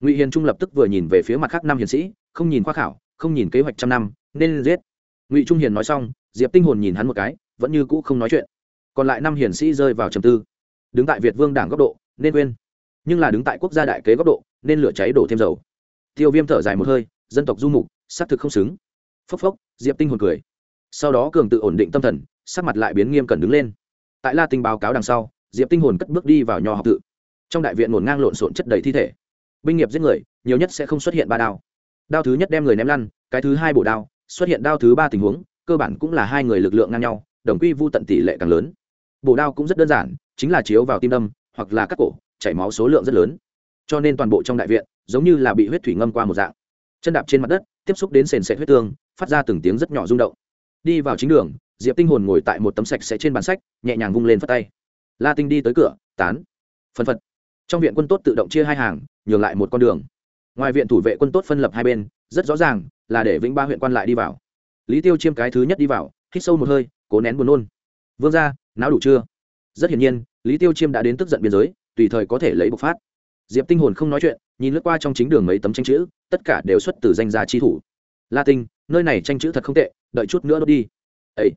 ngụy hiền trung lập tức vừa nhìn về phía mặt khác năm hiền sĩ, không nhìn khoa khảo, không nhìn kế hoạch trăm năm, nên giết. ngụy trung hiền nói xong, diệp tinh hồn nhìn hắn một cái, vẫn như cũ không nói chuyện. còn lại năm hiền sĩ rơi vào trầm tư. đứng tại việt vương đảng góc độ, nên quên. nhưng là đứng tại quốc gia đại kế góc độ, nên lửa cháy đổ thêm dầu. tiêu viêm thở dài một hơi, dân tộc du mục, xác thực không xứng. phốc phốc, diệp tinh hồn cười. sau đó cường tự ổn định tâm thần, sắc mặt lại biến nghiêm cẩn đứng lên. tại la tinh báo cáo đằng sau, diệp tinh hồn cất bước đi vào nho học tự. trong đại viện ngổn ngang lộn xộn chất đầy thi thể binh nghiệp giết người, nhiều nhất sẽ không xuất hiện ba đao. Đao thứ nhất đem người ném lăn, cái thứ hai bổ đao, xuất hiện đao thứ ba tình huống, cơ bản cũng là hai người lực lượng ngang nhau, đồng quy vu tận tỷ lệ càng lớn. Bổ đao cũng rất đơn giản, chính là chiếu vào tim đâm, hoặc là cắt cổ, chảy máu số lượng rất lớn. Cho nên toàn bộ trong đại viện, giống như là bị huyết thủy ngâm qua một dạng. Chân đạp trên mặt đất, tiếp xúc đến sền sệt huyết tương, phát ra từng tiếng rất nhỏ rung động. Đi vào chính đường, diệp tinh hồn ngồi tại một tấm sạch sẽ trên bàn sách, nhẹ nhàng vung lên phất tay. La tinh đi tới cửa, tán. Phân phật trong viện quân tốt tự động chia hai hàng, nhường lại một con đường. Ngoài viện thủ vệ quân tốt phân lập hai bên, rất rõ ràng là để vĩnh ba huyện quan lại đi vào. Lý tiêu chiêm cái thứ nhất đi vào, hít sâu một hơi, cố nén buồn nôn. Vương ra não đủ chưa? Rất hiển nhiên, lý tiêu chiêm đã đến tức giận biên giới, tùy thời có thể lấy bộc phát. Diệp tinh hồn không nói chuyện, nhìn lướt qua trong chính đường mấy tấm tranh chữ, tất cả đều xuất từ danh gia chi thủ. La tinh, nơi này tranh chữ thật không tệ, đợi chút nữa đốt đi. Ấy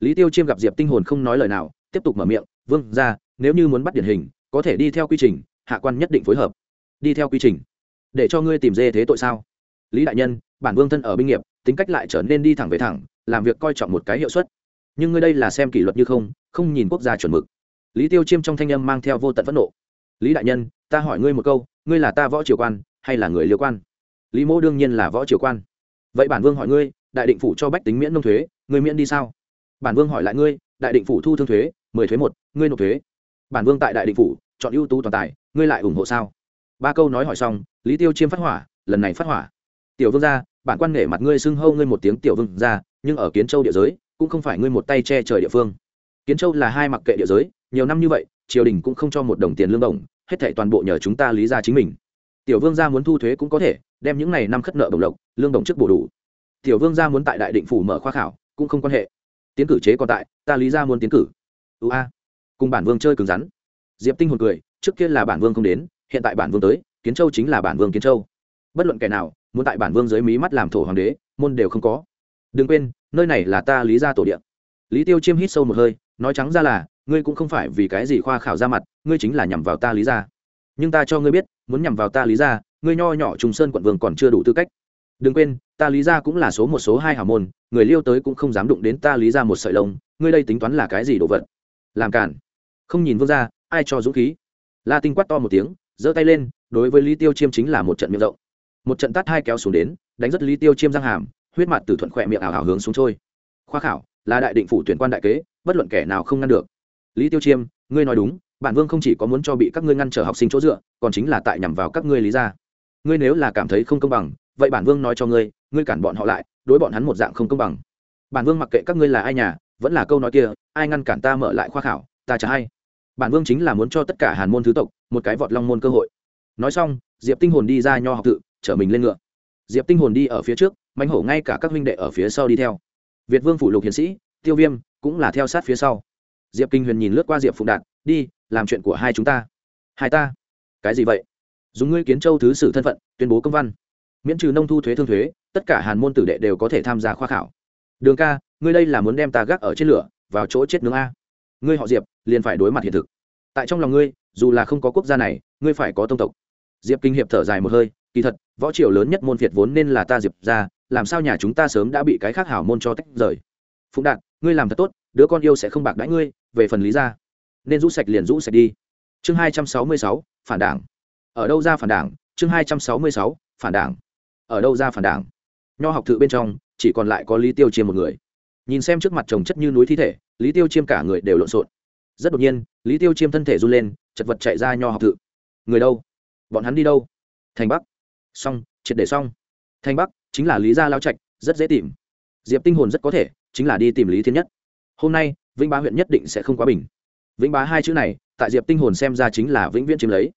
lý tiêu chiêm gặp diệp tinh hồn không nói lời nào, tiếp tục mở miệng, vương ra nếu như muốn bắt điển hình, có thể đi theo quy trình hạ quan nhất định phối hợp. Đi theo quy trình. Để cho ngươi tìm dê thế tội sao? Lý đại nhân, bản vương thân ở binh nghiệp, tính cách lại trở nên đi thẳng về thẳng, làm việc coi trọng một cái hiệu suất. Nhưng ngươi đây là xem kỷ luật như không không nhìn quốc gia chuẩn mực. Lý tiêu chiêm trong thanh âm mang theo vô tận phẫn nộ. Lý đại nhân, ta hỏi ngươi một câu, ngươi là ta võ triều quan, hay là người liêu quan? Lý mô đương nhiên là võ triều quan. Vậy bản vương hỏi ngươi, đại định phủ cho bách tính miễn nông thuế, ngươi miễn đi sao? Bản vương hỏi lại ngươi, đại định phủ thu thương thuế, mười thuế một, ngươi nộp thuế. Bản vương tại đại định phủ, chọn ưu tú toàn tài ngươi lại ủng hộ sao? Ba câu nói hỏi xong, lý tiêu chiêm phát hỏa, lần này phát hỏa. Tiểu vương gia, bản quan nể mặt ngươi xưng hâu ngươi một tiếng tiểu vương gia, nhưng ở kiến châu địa giới, cũng không phải ngươi một tay che trời địa phương. Kiến châu là hai mặc kệ địa giới, nhiều năm như vậy, triều đình cũng không cho một đồng tiền lương đồng, hết thảy toàn bộ nhờ chúng ta lý ra chính mình. Tiểu vương gia muốn thu thuế cũng có thể, đem những này năm khất nợ đồng lộc, lương đồng trước bổ đủ. Tiểu vương gia muốn tại đại định phủ mở khoa khảo, cũng không quan hệ. Tiến cử chế còn tại, ta lý ra muốn tiến cử. Ưu a. Cùng bản vương chơi cứng rắn. Diệp tinh hồn cười trước kia là bản vương không đến, hiện tại bản vương tới, kiến châu chính là bản vương kiến châu. Bất luận kẻ nào, muốn tại bản vương dưới mí mắt làm thổ hoàng đế, môn đều không có. Đừng quên, nơi này là ta lý gia tổ điện. Lý tiêu chiêm hít sâu một hơi, nói trắng ra là, ngươi cũng không phải vì cái gì khoa khảo ra mặt, ngươi chính là nhằm vào ta lý gia. Nhưng ta cho ngươi biết, muốn nhằm vào ta lý gia, ngươi nho nhỏ trùng sơn quận vương còn chưa đủ tư cách. Đừng quên, ta lý gia cũng là số một, số hai hào môn, người liêu tới cũng không dám đụng đến ta lý gia một sợi lông, ngươi đây tính toán là cái gì đồ vật? Làm cản không nhìn vương gia, ai cho dũng khí? La tinh quát to một tiếng, giơ tay lên, đối với lý tiêu chiêm chính là một trận miệng rộng. Một trận tát hai kéo xuống đến, đánh rất lý tiêu chiêm răng hàm, huyết mặt từ thuận khỏe miệng ảo hảo hướng xuống trôi. Khoa khảo, là đại định phủ tuyển quan đại kế, bất luận kẻ nào không ngăn được. Lý tiêu chiêm, ngươi nói đúng, bản vương không chỉ có muốn cho bị các ngươi ngăn trở học sinh chỗ dựa, còn chính là tại nhằm vào các ngươi lý ra ngươi nếu là cảm thấy không công bằng, vậy bản vương nói cho ngươi ngươi cản bọn họ lại, đối bọn hắn một dạng không công bằng. Bản vương mặc kệ các ngươi là ai nhà, vẫn là câu nói kia, ai ngăn cản ta mở lại khoa khảo, ta chả hay bản vương chính là muốn cho tất cả hàn môn thứ tộc một cái vọt long môn cơ hội. Nói xong, diệp tinh hồn đi ra nho học tự, chở mình lên ngựa. Diệp tinh hồn đi ở phía trước mánh hổ ngay cả các huynh đệ ở phía sau đi theo. Việt vương phủ lục hiền sĩ, tiêu viêm cũng là theo sát phía sau. Diệp kinh huyền nhìn lướt qua diệp phụng đạt, đi, làm chuyện của hai chúng ta. Hai ta? Cái gì vậy? Dùng ngươi kiến châu thứ sử thân phận, tuyên bố công văn. Miễn trừ nông thu thuế thương thuế, tất cả hàn môn tử đệ đều có thể tham gia khoa khảo. Đường ca, ngươi đây là muốn đem ta gác ở trên lửa, vào chỗ chết nướng a ngươi họ diệp, liền phải đối mặt hiện thực. Tại trong lòng ngươi, dù là không có quốc gia này, ngươi phải có tông tộc. Diệp kinh hiệp thở dài một hơi, kỳ thật, võ triều lớn nhất môn việt vốn nên là ta diệp ra làm sao nhà chúng ta sớm đã bị cái khác hảo môn cho tách rời. Phụng đạt, ngươi làm thật tốt, đứa con yêu sẽ không bạc đãi ngươi, về phần lý ra nên rũ sạch liền rũ sạch đi. Chương hai trăm sáu mươi sáu, phản đảng. Ở đâu ra phản đảng? Chương hai trăm sáu mươi sáu, phản đảng. Ở đâu ra phản đảng? Nho học thự bên trong, chỉ còn lại có lý tiêu chiêm một người nhìn xem trước mặt chồng chất như núi thi thể, lý tiêu chiêm cả người đều lộn xộn. Rất đột nhiên, lý tiêu chiêm thân thể run lên, chật vật chạy ra nho học thự. Người đâu? Bọn hắn đi đâu? Thành bắc. Xong, triệt để xong. Thành bắc chính là lý gia lao trạch, rất dễ tìm. Diệp tinh hồn rất có thể chính là đi tìm lý thiên nhất. Hôm nay, vĩnh bá huyện nhất định sẽ không quá bình. Vĩnh bá hai chữ này, tại diệp tinh hồn xem ra chính là vĩnh viễn chiếm lấy.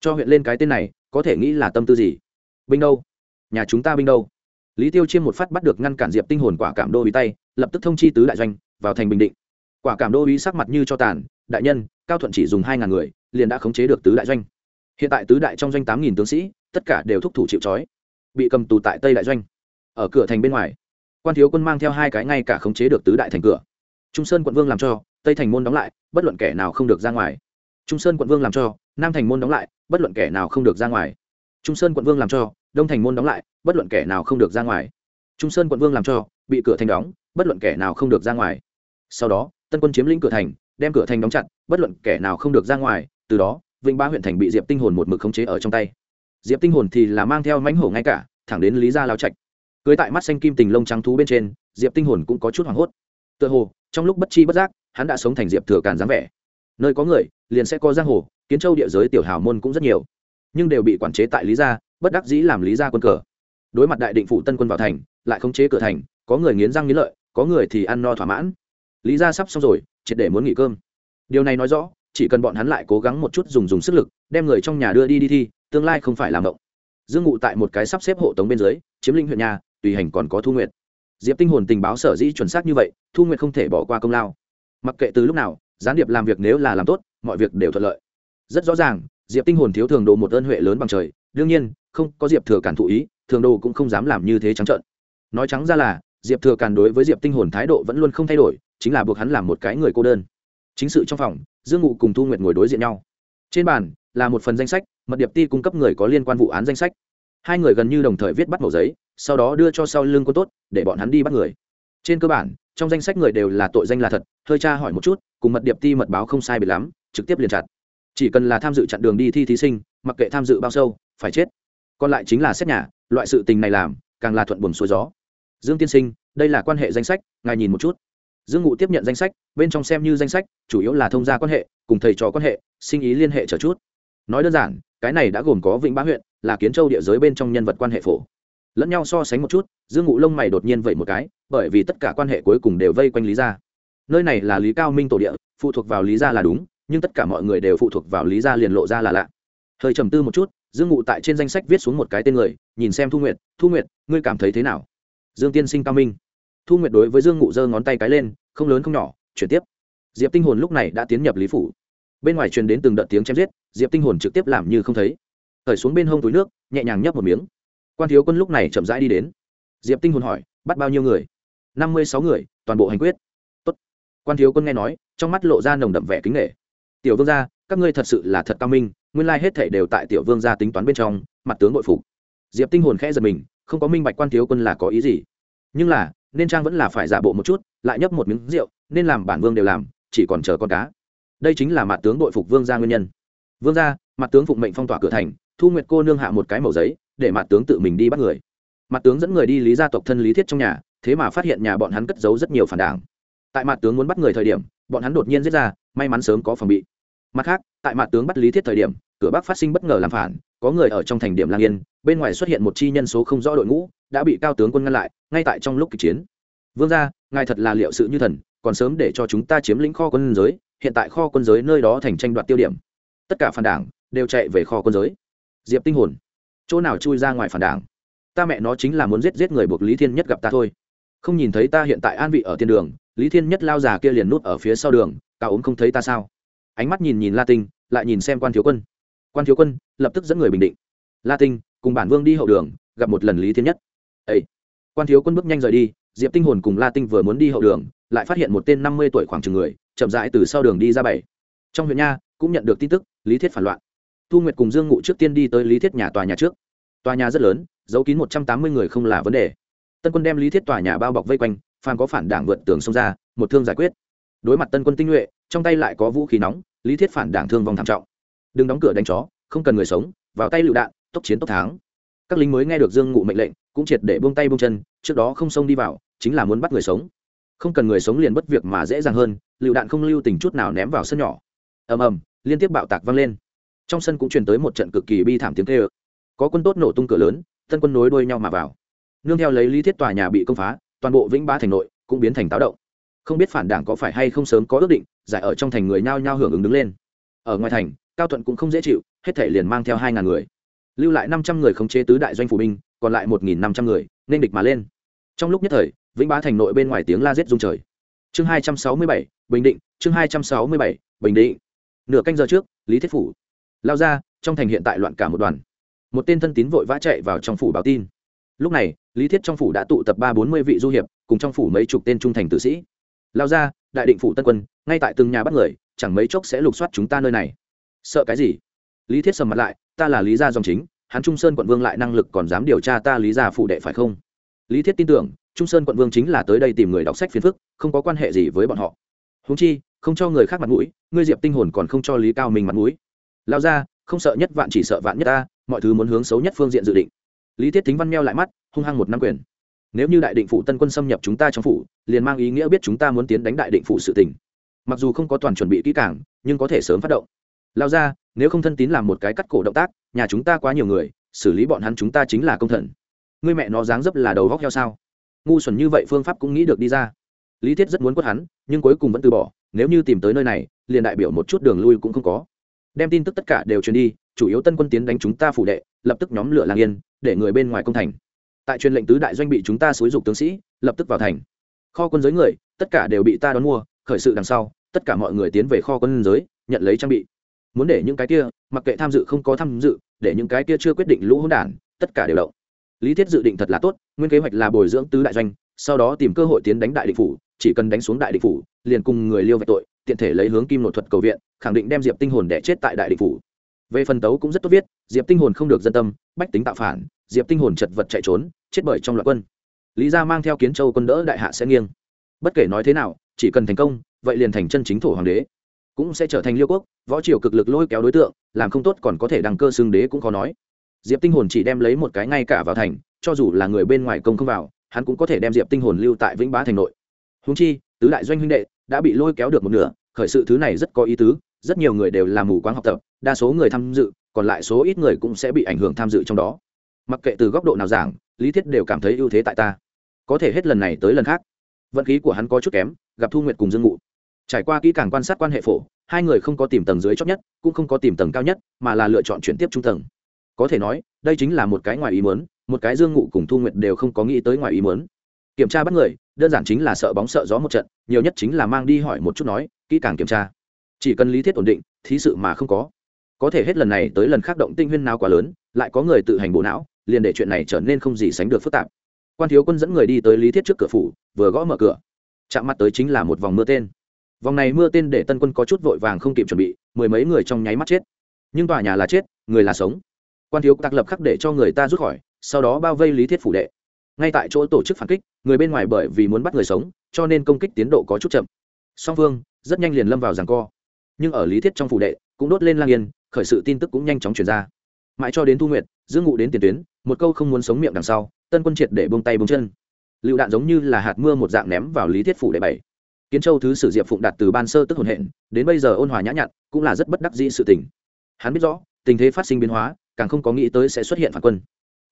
Cho huyện lên cái tên này, có thể nghĩ là tâm tư gì? Binh đâu? Nhà chúng ta binh đâu? Lý tiêu chiêm một phát bắt được ngăn cản diệp tinh hồn quả cảm đô ý tay, lập tức thông chi tứ đại doanh, vào thành bình định. Quả cảm đô ý sắc mặt như cho tàn, đại nhân, cao thuận chỉ dùng hai ngàn người, liền đã khống chế được tứ đại doanh. Hiện tại tứ đại trong doanh tám nghìn tướng sĩ, tất cả đều thúc thủ chịu trói, bị cầm tù tại tây đại doanh. Ở cửa thành bên ngoài, quan thiếu quân mang theo hai cái ngay cả khống chế được tứ đại thành cửa. Trung sơn quận vương làm cho, tây thành môn đóng lại, bất luận kẻ nào không được ra ngoài. Trung sơn quận vương làm cho, nam thành môn đóng lại, bất luận kẻ nào không được ra ngoài. Trung sơn quận vương làm cho đông thành môn đóng lại, bất luận kẻ nào không được ra ngoài. Trung sơn quận vương làm cho, bị cửa thành đóng, bất luận kẻ nào không được ra ngoài. Sau đó, tân quân chiếm lĩnh cửa thành, đem cửa thành đóng chặt, bất luận kẻ nào không được ra ngoài, từ đó, vĩnh ba huyện thành bị diệp tinh hồn một mực khống chế ở trong tay. Diệp tinh hồn thì là mang theo mãnh hổ ngay cả, thẳng đến lý gia lao trạch. Cưới tại mắt xanh kim tình lông trắng thú bên trên, diệp tinh hồn cũng có chút hoảng hốt. Tựa hồ, trong lúc bất chi bất giác, hắn đã sống thành diệp thừa càn dáng vẻ. Nơi có người, liền sẽ có giang hồ, kiến châu địa giới tiểu hào môn cũng rất nhiều. Nhưng đều bị quản chế tại lý gia bất đắc dĩ làm lý gia quân cờ. Đối mặt đại định phủ tân quân vào thành, lại khống chế cửa thành, có người nghiến răng nghiến lợi, có người thì ăn no thỏa mãn. Lý gia sắp xong rồi, triệt để muốn nghỉ cơm. Điều này nói rõ, chỉ cần bọn hắn lại cố gắng một chút dùng dùng sức lực, đem người trong nhà đưa đi đi thi, tương lai không phải làm động dương ngụ tại một cái sắp xếp hộ tống bên dưới, chiếm linh huyện nhà, tùy hành còn có thu nguyệt. Diệp tinh hồn tình báo sở dĩ chuẩn xác như vậy, thu nguyệt không thể bỏ qua công lao. Mặc kệ từ lúc nào, gián điệp làm việc nếu là làm tốt, mọi việc đều thuận lợi. Rất rõ ràng, diệp tinh hồn thiếu thường đồ một ơn huệ lớn bằng trời đương nhiên, không, có diệp thừa cản thụ ý, thường đồ cũng không dám làm như thế trắng trợn. Nói trắng ra là, diệp thừa cản đối với diệp tinh hồn thái độ vẫn luôn không thay đổi, chính là buộc hắn làm một cái người cô đơn. Chính sự trong phòng, dương ngụ cùng thu nguyệt ngồi đối diện nhau. Trên bàn, là một phần danh sách, mật điệp ti cung cấp người có liên quan vụ án danh sách. Hai người gần như đồng thời viết bắt màu giấy, sau đó đưa cho sau lưng quân tốt, để bọn hắn đi bắt người. Trên cơ bản, trong danh sách người đều là tội danh là thật hơi tra hỏi một chút, cùng mật điệp ti mật báo không sai biệt lắm, trực tiếp liền chặt. Chỉ cần là tham dự chặn đường đi thi thí sinh, mặc kệ tham dự bao sâu phải chết. Còn lại chính là xét nhà, loại sự tình này làm, càng là thuận buồm xuôi gió. Dương tiên sinh, đây là quan hệ danh sách, ngài nhìn một chút. Dương ngụ tiếp nhận danh sách, bên trong xem như danh sách, chủ yếu là thông gia quan hệ, cùng thầy trò quan hệ, sinh ý liên hệ trở chút. Nói đơn giản, cái này đã gồm có vĩnh bá huyện, là kiến châu địa giới bên trong nhân vật quan hệ phổ. Lẫn nhau so sánh một chút, dương ngụ lông mày đột nhiên vậy một cái, bởi vì tất cả quan hệ cuối cùng đều vây quanh lý gia. Nơi này là lý cao minh tổ địa, phụ thuộc vào lý gia là đúng, nhưng tất cả mọi người đều phụ thuộc vào lý gia liền lộ ra là lạ. Hơi trầm tư một chút dương ngụ tại trên danh sách viết xuống một cái tên người, nhìn xem thu nguyệt thu nguyệt, ngươi cảm thấy thế nào? Dương tiên sinh cao minh. Thu nguyệt đối với dương ngụ giơ ngón tay cái lên, không lớn không nhỏ, chuyển tiếp. Diệp tinh hồn lúc này đã tiến nhập lý phủ. Bên ngoài truyền đến từng đợt tiếng chém giết, diệp tinh hồn trực tiếp làm như không thấy. Khởi xuống bên hông túi nước, nhẹ nhàng nhấp một miếng. Quan thiếu quân lúc này chậm rãi đi đến. Diệp tinh hồn hỏi, bắt bao nhiêu người? Năm mươi sáu người, toàn bộ hành quyết. Tốt. quan thiếu quân nghe nói, trong mắt lộ ra nồng đậm vẻ kính nghệ tiểu vương gia, các ngươi thật sự là thật cao minh nguyên lai hết thảy đều tại tiểu vương gia tính toán bên trong, mặt tướng nội phục. Diệp tinh hồn khẽ giật mình, không có minh bạch quan thiếu quân là có ý gì. Nhưng là, nên trang vẫn là phải giả bộ một chút, lại nhấp một miếng rượu, nên làm bản vương đều làm, chỉ còn chờ con cá. Đây chính là mặt tướng đội phục vương gia nguyên nhân. Vương gia, mặt tướng phụng mệnh phong tỏa cửa thành, thu nguyệt cô nương hạ một cái màu giấy, để mặt tướng tự mình đi bắt người. Mặt tướng dẫn người đi lý gia tộc thân lý thiết trong nhà, thế mà phát hiện nhà bọn hắn cất giấu rất nhiều phản đảng. Tại mặt tướng muốn bắt người thời điểm, bọn hắn đột nhiên giết ra, may mắn sớm có phòng bị. Mặt khác, tại mặt tướng bắt lý thiết thời điểm cửa bắc phát sinh bất ngờ làm phản, có người ở trong thành điểm lang yên, bên ngoài xuất hiện một chi nhân số không rõ đội ngũ, đã bị cao tướng quân ngăn lại, ngay tại trong lúc kịch chiến. Vương gia, ngài thật là liệu sự như thần, còn sớm để cho chúng ta chiếm lĩnh kho quân giới, hiện tại kho quân giới nơi đó thành tranh đoạt tiêu điểm. Tất cả phản đảng đều chạy về kho quân giới. Diệp tinh hồn, chỗ nào chui ra ngoài phản đảng? Ta mẹ nó chính là muốn giết giết người buộc lý thiên nhất gặp ta thôi. Không nhìn thấy ta hiện tại an vị ở thiên đường, lý thiên nhất lao già kia liền nút ở phía sau đường cao ốm không thấy ta sao? Ánh mắt nhìn nhìn la tinh, lại nhìn xem quan thiếu quân quan thiếu quân, lập tức dẫn người bình định. La tinh, cùng bản vương đi hậu đường, gặp một lần lý thiên nhất. Ấy quan thiếu quân bước nhanh rời đi, diệp tinh hồn cùng la tinh vừa muốn đi hậu đường, lại phát hiện một tên năm mươi tuổi khoảng chừng người, chậm rãi từ sau đường đi ra bảy. Trong huyện nha, cũng nhận được tin tức, lý thiết phản loạn. Thu nguyệt cùng dương ngụ trước tiên đi tới lý thiết nhà tòa nhà trước. Tòa nhà rất lớn, giấu kín một trăm tám mươi người không là vấn đề. Tân quân đem lý thiết tòa nhà bao bọc vây quanh phan có phản đảng vượt tường xông ra, một thương giải quyết. Đối mặt tân quân tinh nhuệ, trong tay lại có vũ khí nóng, lý thiết phản đảng thương vong thảm trọng đừng đóng cửa đánh chó, không cần người sống, vào tay lựu đạn, tốc chiến tốc thắng. Các lính mới nghe được dương ngụ mệnh lệnh, cũng triệt để buông tay buông chân, trước đó không xông đi vào, chính là muốn bắt người sống. Không cần người sống liền bất việc mà dễ dàng hơn, lựu đạn không lưu tình chút nào ném vào sân nhỏ. Ầm ầm, liên tiếp bạo tạc vang lên. Trong sân cũng truyền tới một trận cực kỳ bi thảm tiếng kêu. Có quân tốt nổ tung cửa lớn, tân quân nối đuôi nhau mà vào. Nương theo lấy lý thiết tòa nhà bị công phá, toàn bộ vĩnh ba thành nội cũng biến thành táo động. Không biết phản đảng có phải hay không sớm có ước định, giải ở trong thành người nhao nhao hưởng ứng đứng lên. Ở ngoài thành cao thuận cũng không dễ chịu, hết thể liền mang theo hai ngàn người. Lưu lại năm trăm người khống chế tứ đại doanh phủ binh, còn lại một nghìn năm trăm người, nên địch mà lên. Trong lúc nhất thời, vĩnh bá thành nội bên ngoài tiếng la giết rung trời. Chương hai trăm sáu mươi bảy, bình định, chương hai trăm sáu mươi bảy, bình định. Nửa canh giờ trước, lý thiết phủ. Lao ra, trong thành hiện tại loạn cả một đoàn. Một tên thân tín vội vã chạy vào trong phủ báo tin. Lúc này, lý thiết trong phủ đã tụ tập ba bốn mươi vị du hiệp, cùng trong phủ mấy chục tên trung thành tử sĩ. Lao ra, đại định phủ tân quân, ngay tại từng nhà bắt người, chẳng mấy chốc sẽ lục soát chúng ta nơi này sợ cái gì? Lý thiết sầm mặt lại, ta là lý gia dòng chính, hắn trung sơn quận vương lại năng lực còn dám điều tra ta lý gia phụ đệ phải không? Lý thiết tin tưởng, trung sơn quận vương chính là tới đây tìm người đọc sách phiền phức, không có quan hệ gì với bọn họ. Húng chi, không cho người khác mặt mũi, ngươi diệp tinh hồn còn không cho lý cao mình mặt mũi. Lao ra không sợ nhất vạn chỉ sợ vạn nhất ta, mọi thứ muốn hướng xấu nhất phương diện dự định. Lý thiết thính văn meo lại mắt, hung hăng một năm quyền. Nếu như đại định phủ tân quân xâm nhập chúng ta trong phủ, liền mang ý nghĩa biết chúng ta muốn tiến đánh đại định phủ sự tình. mặc dù không có toàn chuẩn bị kỹ càng, nhưng có thể sớm phát động lao ra, nếu không thân tín làm một cái cắt cổ động tác, nhà chúng ta quá nhiều người, xử lý bọn hắn chúng ta chính là công thần. Người mẹ nó dáng dấp là đầu góc heo sao? Ngu xuẩn như vậy phương pháp cũng nghĩ được đi ra. Lý thiết rất muốn quất hắn, nhưng cuối cùng vẫn từ bỏ, nếu như tìm tới nơi này, liền đại biểu một chút đường lui cũng không có. Đem tin tức tất cả đều truyền đi, chủ yếu tân quân tiến đánh chúng ta phủ đệ, lập tức nhóm lửa làng yên, để người bên ngoài công thành. Tại truyền lệnh tứ đại doanh bị chúng ta xúi dục tướng sĩ, lập tức vào thành. Kho quân giới người, tất cả đều bị ta đón mua, khởi sự đằng sau, tất cả mọi người tiến về kho quân giới, nhận lấy trang bị muốn để những cái kia, mặc kệ tham dự không có tham dự, để những cái kia chưa quyết định lũ hỗn đản, tất cả đều động. Lý thiết dự định thật là tốt, nguyên kế hoạch là bồi dưỡng tứ đại doanh, sau đó tìm cơ hội tiến đánh đại địch phủ, chỉ cần đánh xuống đại địch phủ, liền cùng người liêu vạch tội, tiện thể lấy hướng kim nội thuật cầu viện, khẳng định đem diệp tinh hồn đẻ chết tại đại địch phủ. Về phần tấu cũng rất tốt viết, diệp tinh hồn không được dân tâm, bách tính tạo phản, diệp tinh hồn chật vật chạy trốn, chết bởi trong loạt quân. Lý gia mang theo kiến châu quân đỡ đại hạ sẽ nghiêng. Bất kể nói thế nào, chỉ cần thành công, vậy liền thành chân chính thổ hoàng đế cũng sẽ trở thành liêu quốc, võ triều cực lực lôi kéo đối tượng, làm không tốt còn có thể đăng cơ xưng đế cũng khó nói. Diệp tinh hồn chỉ đem lấy một cái ngay cả vào thành, cho dù là người bên ngoài công không vào, hắn cũng có thể đem diệp tinh hồn lưu tại vĩnh bá thành nội. Húng chi, tứ đại doanh huynh đệ đã bị lôi kéo được một nửa, khởi sự thứ này rất có ý tứ, rất nhiều người đều làm mù quáng học tập, đa số người tham dự, còn lại số ít người cũng sẽ bị ảnh hưởng tham dự trong đó. Mặc kệ từ góc độ nào giảng, lý thiết đều cảm thấy ưu thế tại ta. Có thể hết lần này tới lần khác. Vận khí của hắn có chút kém, gặp thu nguyệt cùng dương ngụ trải qua kỹ càng quan sát quan hệ phổ, hai người không có tìm tầng dưới chót nhất, cũng không có tìm tầng cao nhất, mà là lựa chọn chuyển tiếp trung tầng. Có thể nói, đây chính là một cái ngoài ý mớn một cái dương ngụ cùng thu nguyệt đều không có nghĩ tới ngoài ý mớn kiểm tra bắt người, đơn giản chính là sợ bóng sợ gió một trận, nhiều nhất chính là mang đi hỏi một chút nói, kỹ càng kiểm tra. Chỉ cần lý thiết ổn định, thí sự mà không có. Có thể hết lần này tới lần khác động tinh huyên nào quá lớn, lại có người tự hành bộ não, liền để chuyện này trở nên không gì sánh được phức tạp. Quan thiếu quân dẫn người đi tới lý thiết trước cửa phủ, vừa gõ mở cửa. Chạm mặt tới chính là một vòng mưa tên vòng này mưa tên để tân quân có chút vội vàng không kịp chuẩn bị, mười mấy người trong nháy mắt chết. Nhưng tòa nhà là chết, người là sống. Quan thiếu tạc lập khắc để cho người ta rút khỏi, sau đó bao vây lý thiết phủ đệ. Ngay tại chỗ tổ chức phản kích, người bên ngoài bởi vì muốn bắt người sống, cho nên công kích tiến độ có chút chậm. Song phương, rất nhanh liền lâm vào ràng co. Nhưng ở lý thiết trong phủ đệ, cũng đốt lên lang yên, khởi sự tin tức cũng nhanh chóng chuyển ra. Mãi cho đến thu nguyệt, dương ngụ đến tiền tuyến, một câu không muốn sống miệng đằng sau, tân quân triệt để bông tay bông chân. Lựu đạn giống như là hạt mưa một dạng ném vào lý thiết phủ đệ bảy kiến châu thứ sử diệp phụng đạt từ ban sơ tức hồn hện, đến bây giờ ôn hòa nhã nhặn, cũng là rất bất đắc dĩ sự tình. Hắn biết rõ, tình thế phát sinh biến hóa, càng không có nghĩ tới sẽ xuất hiện phản quân.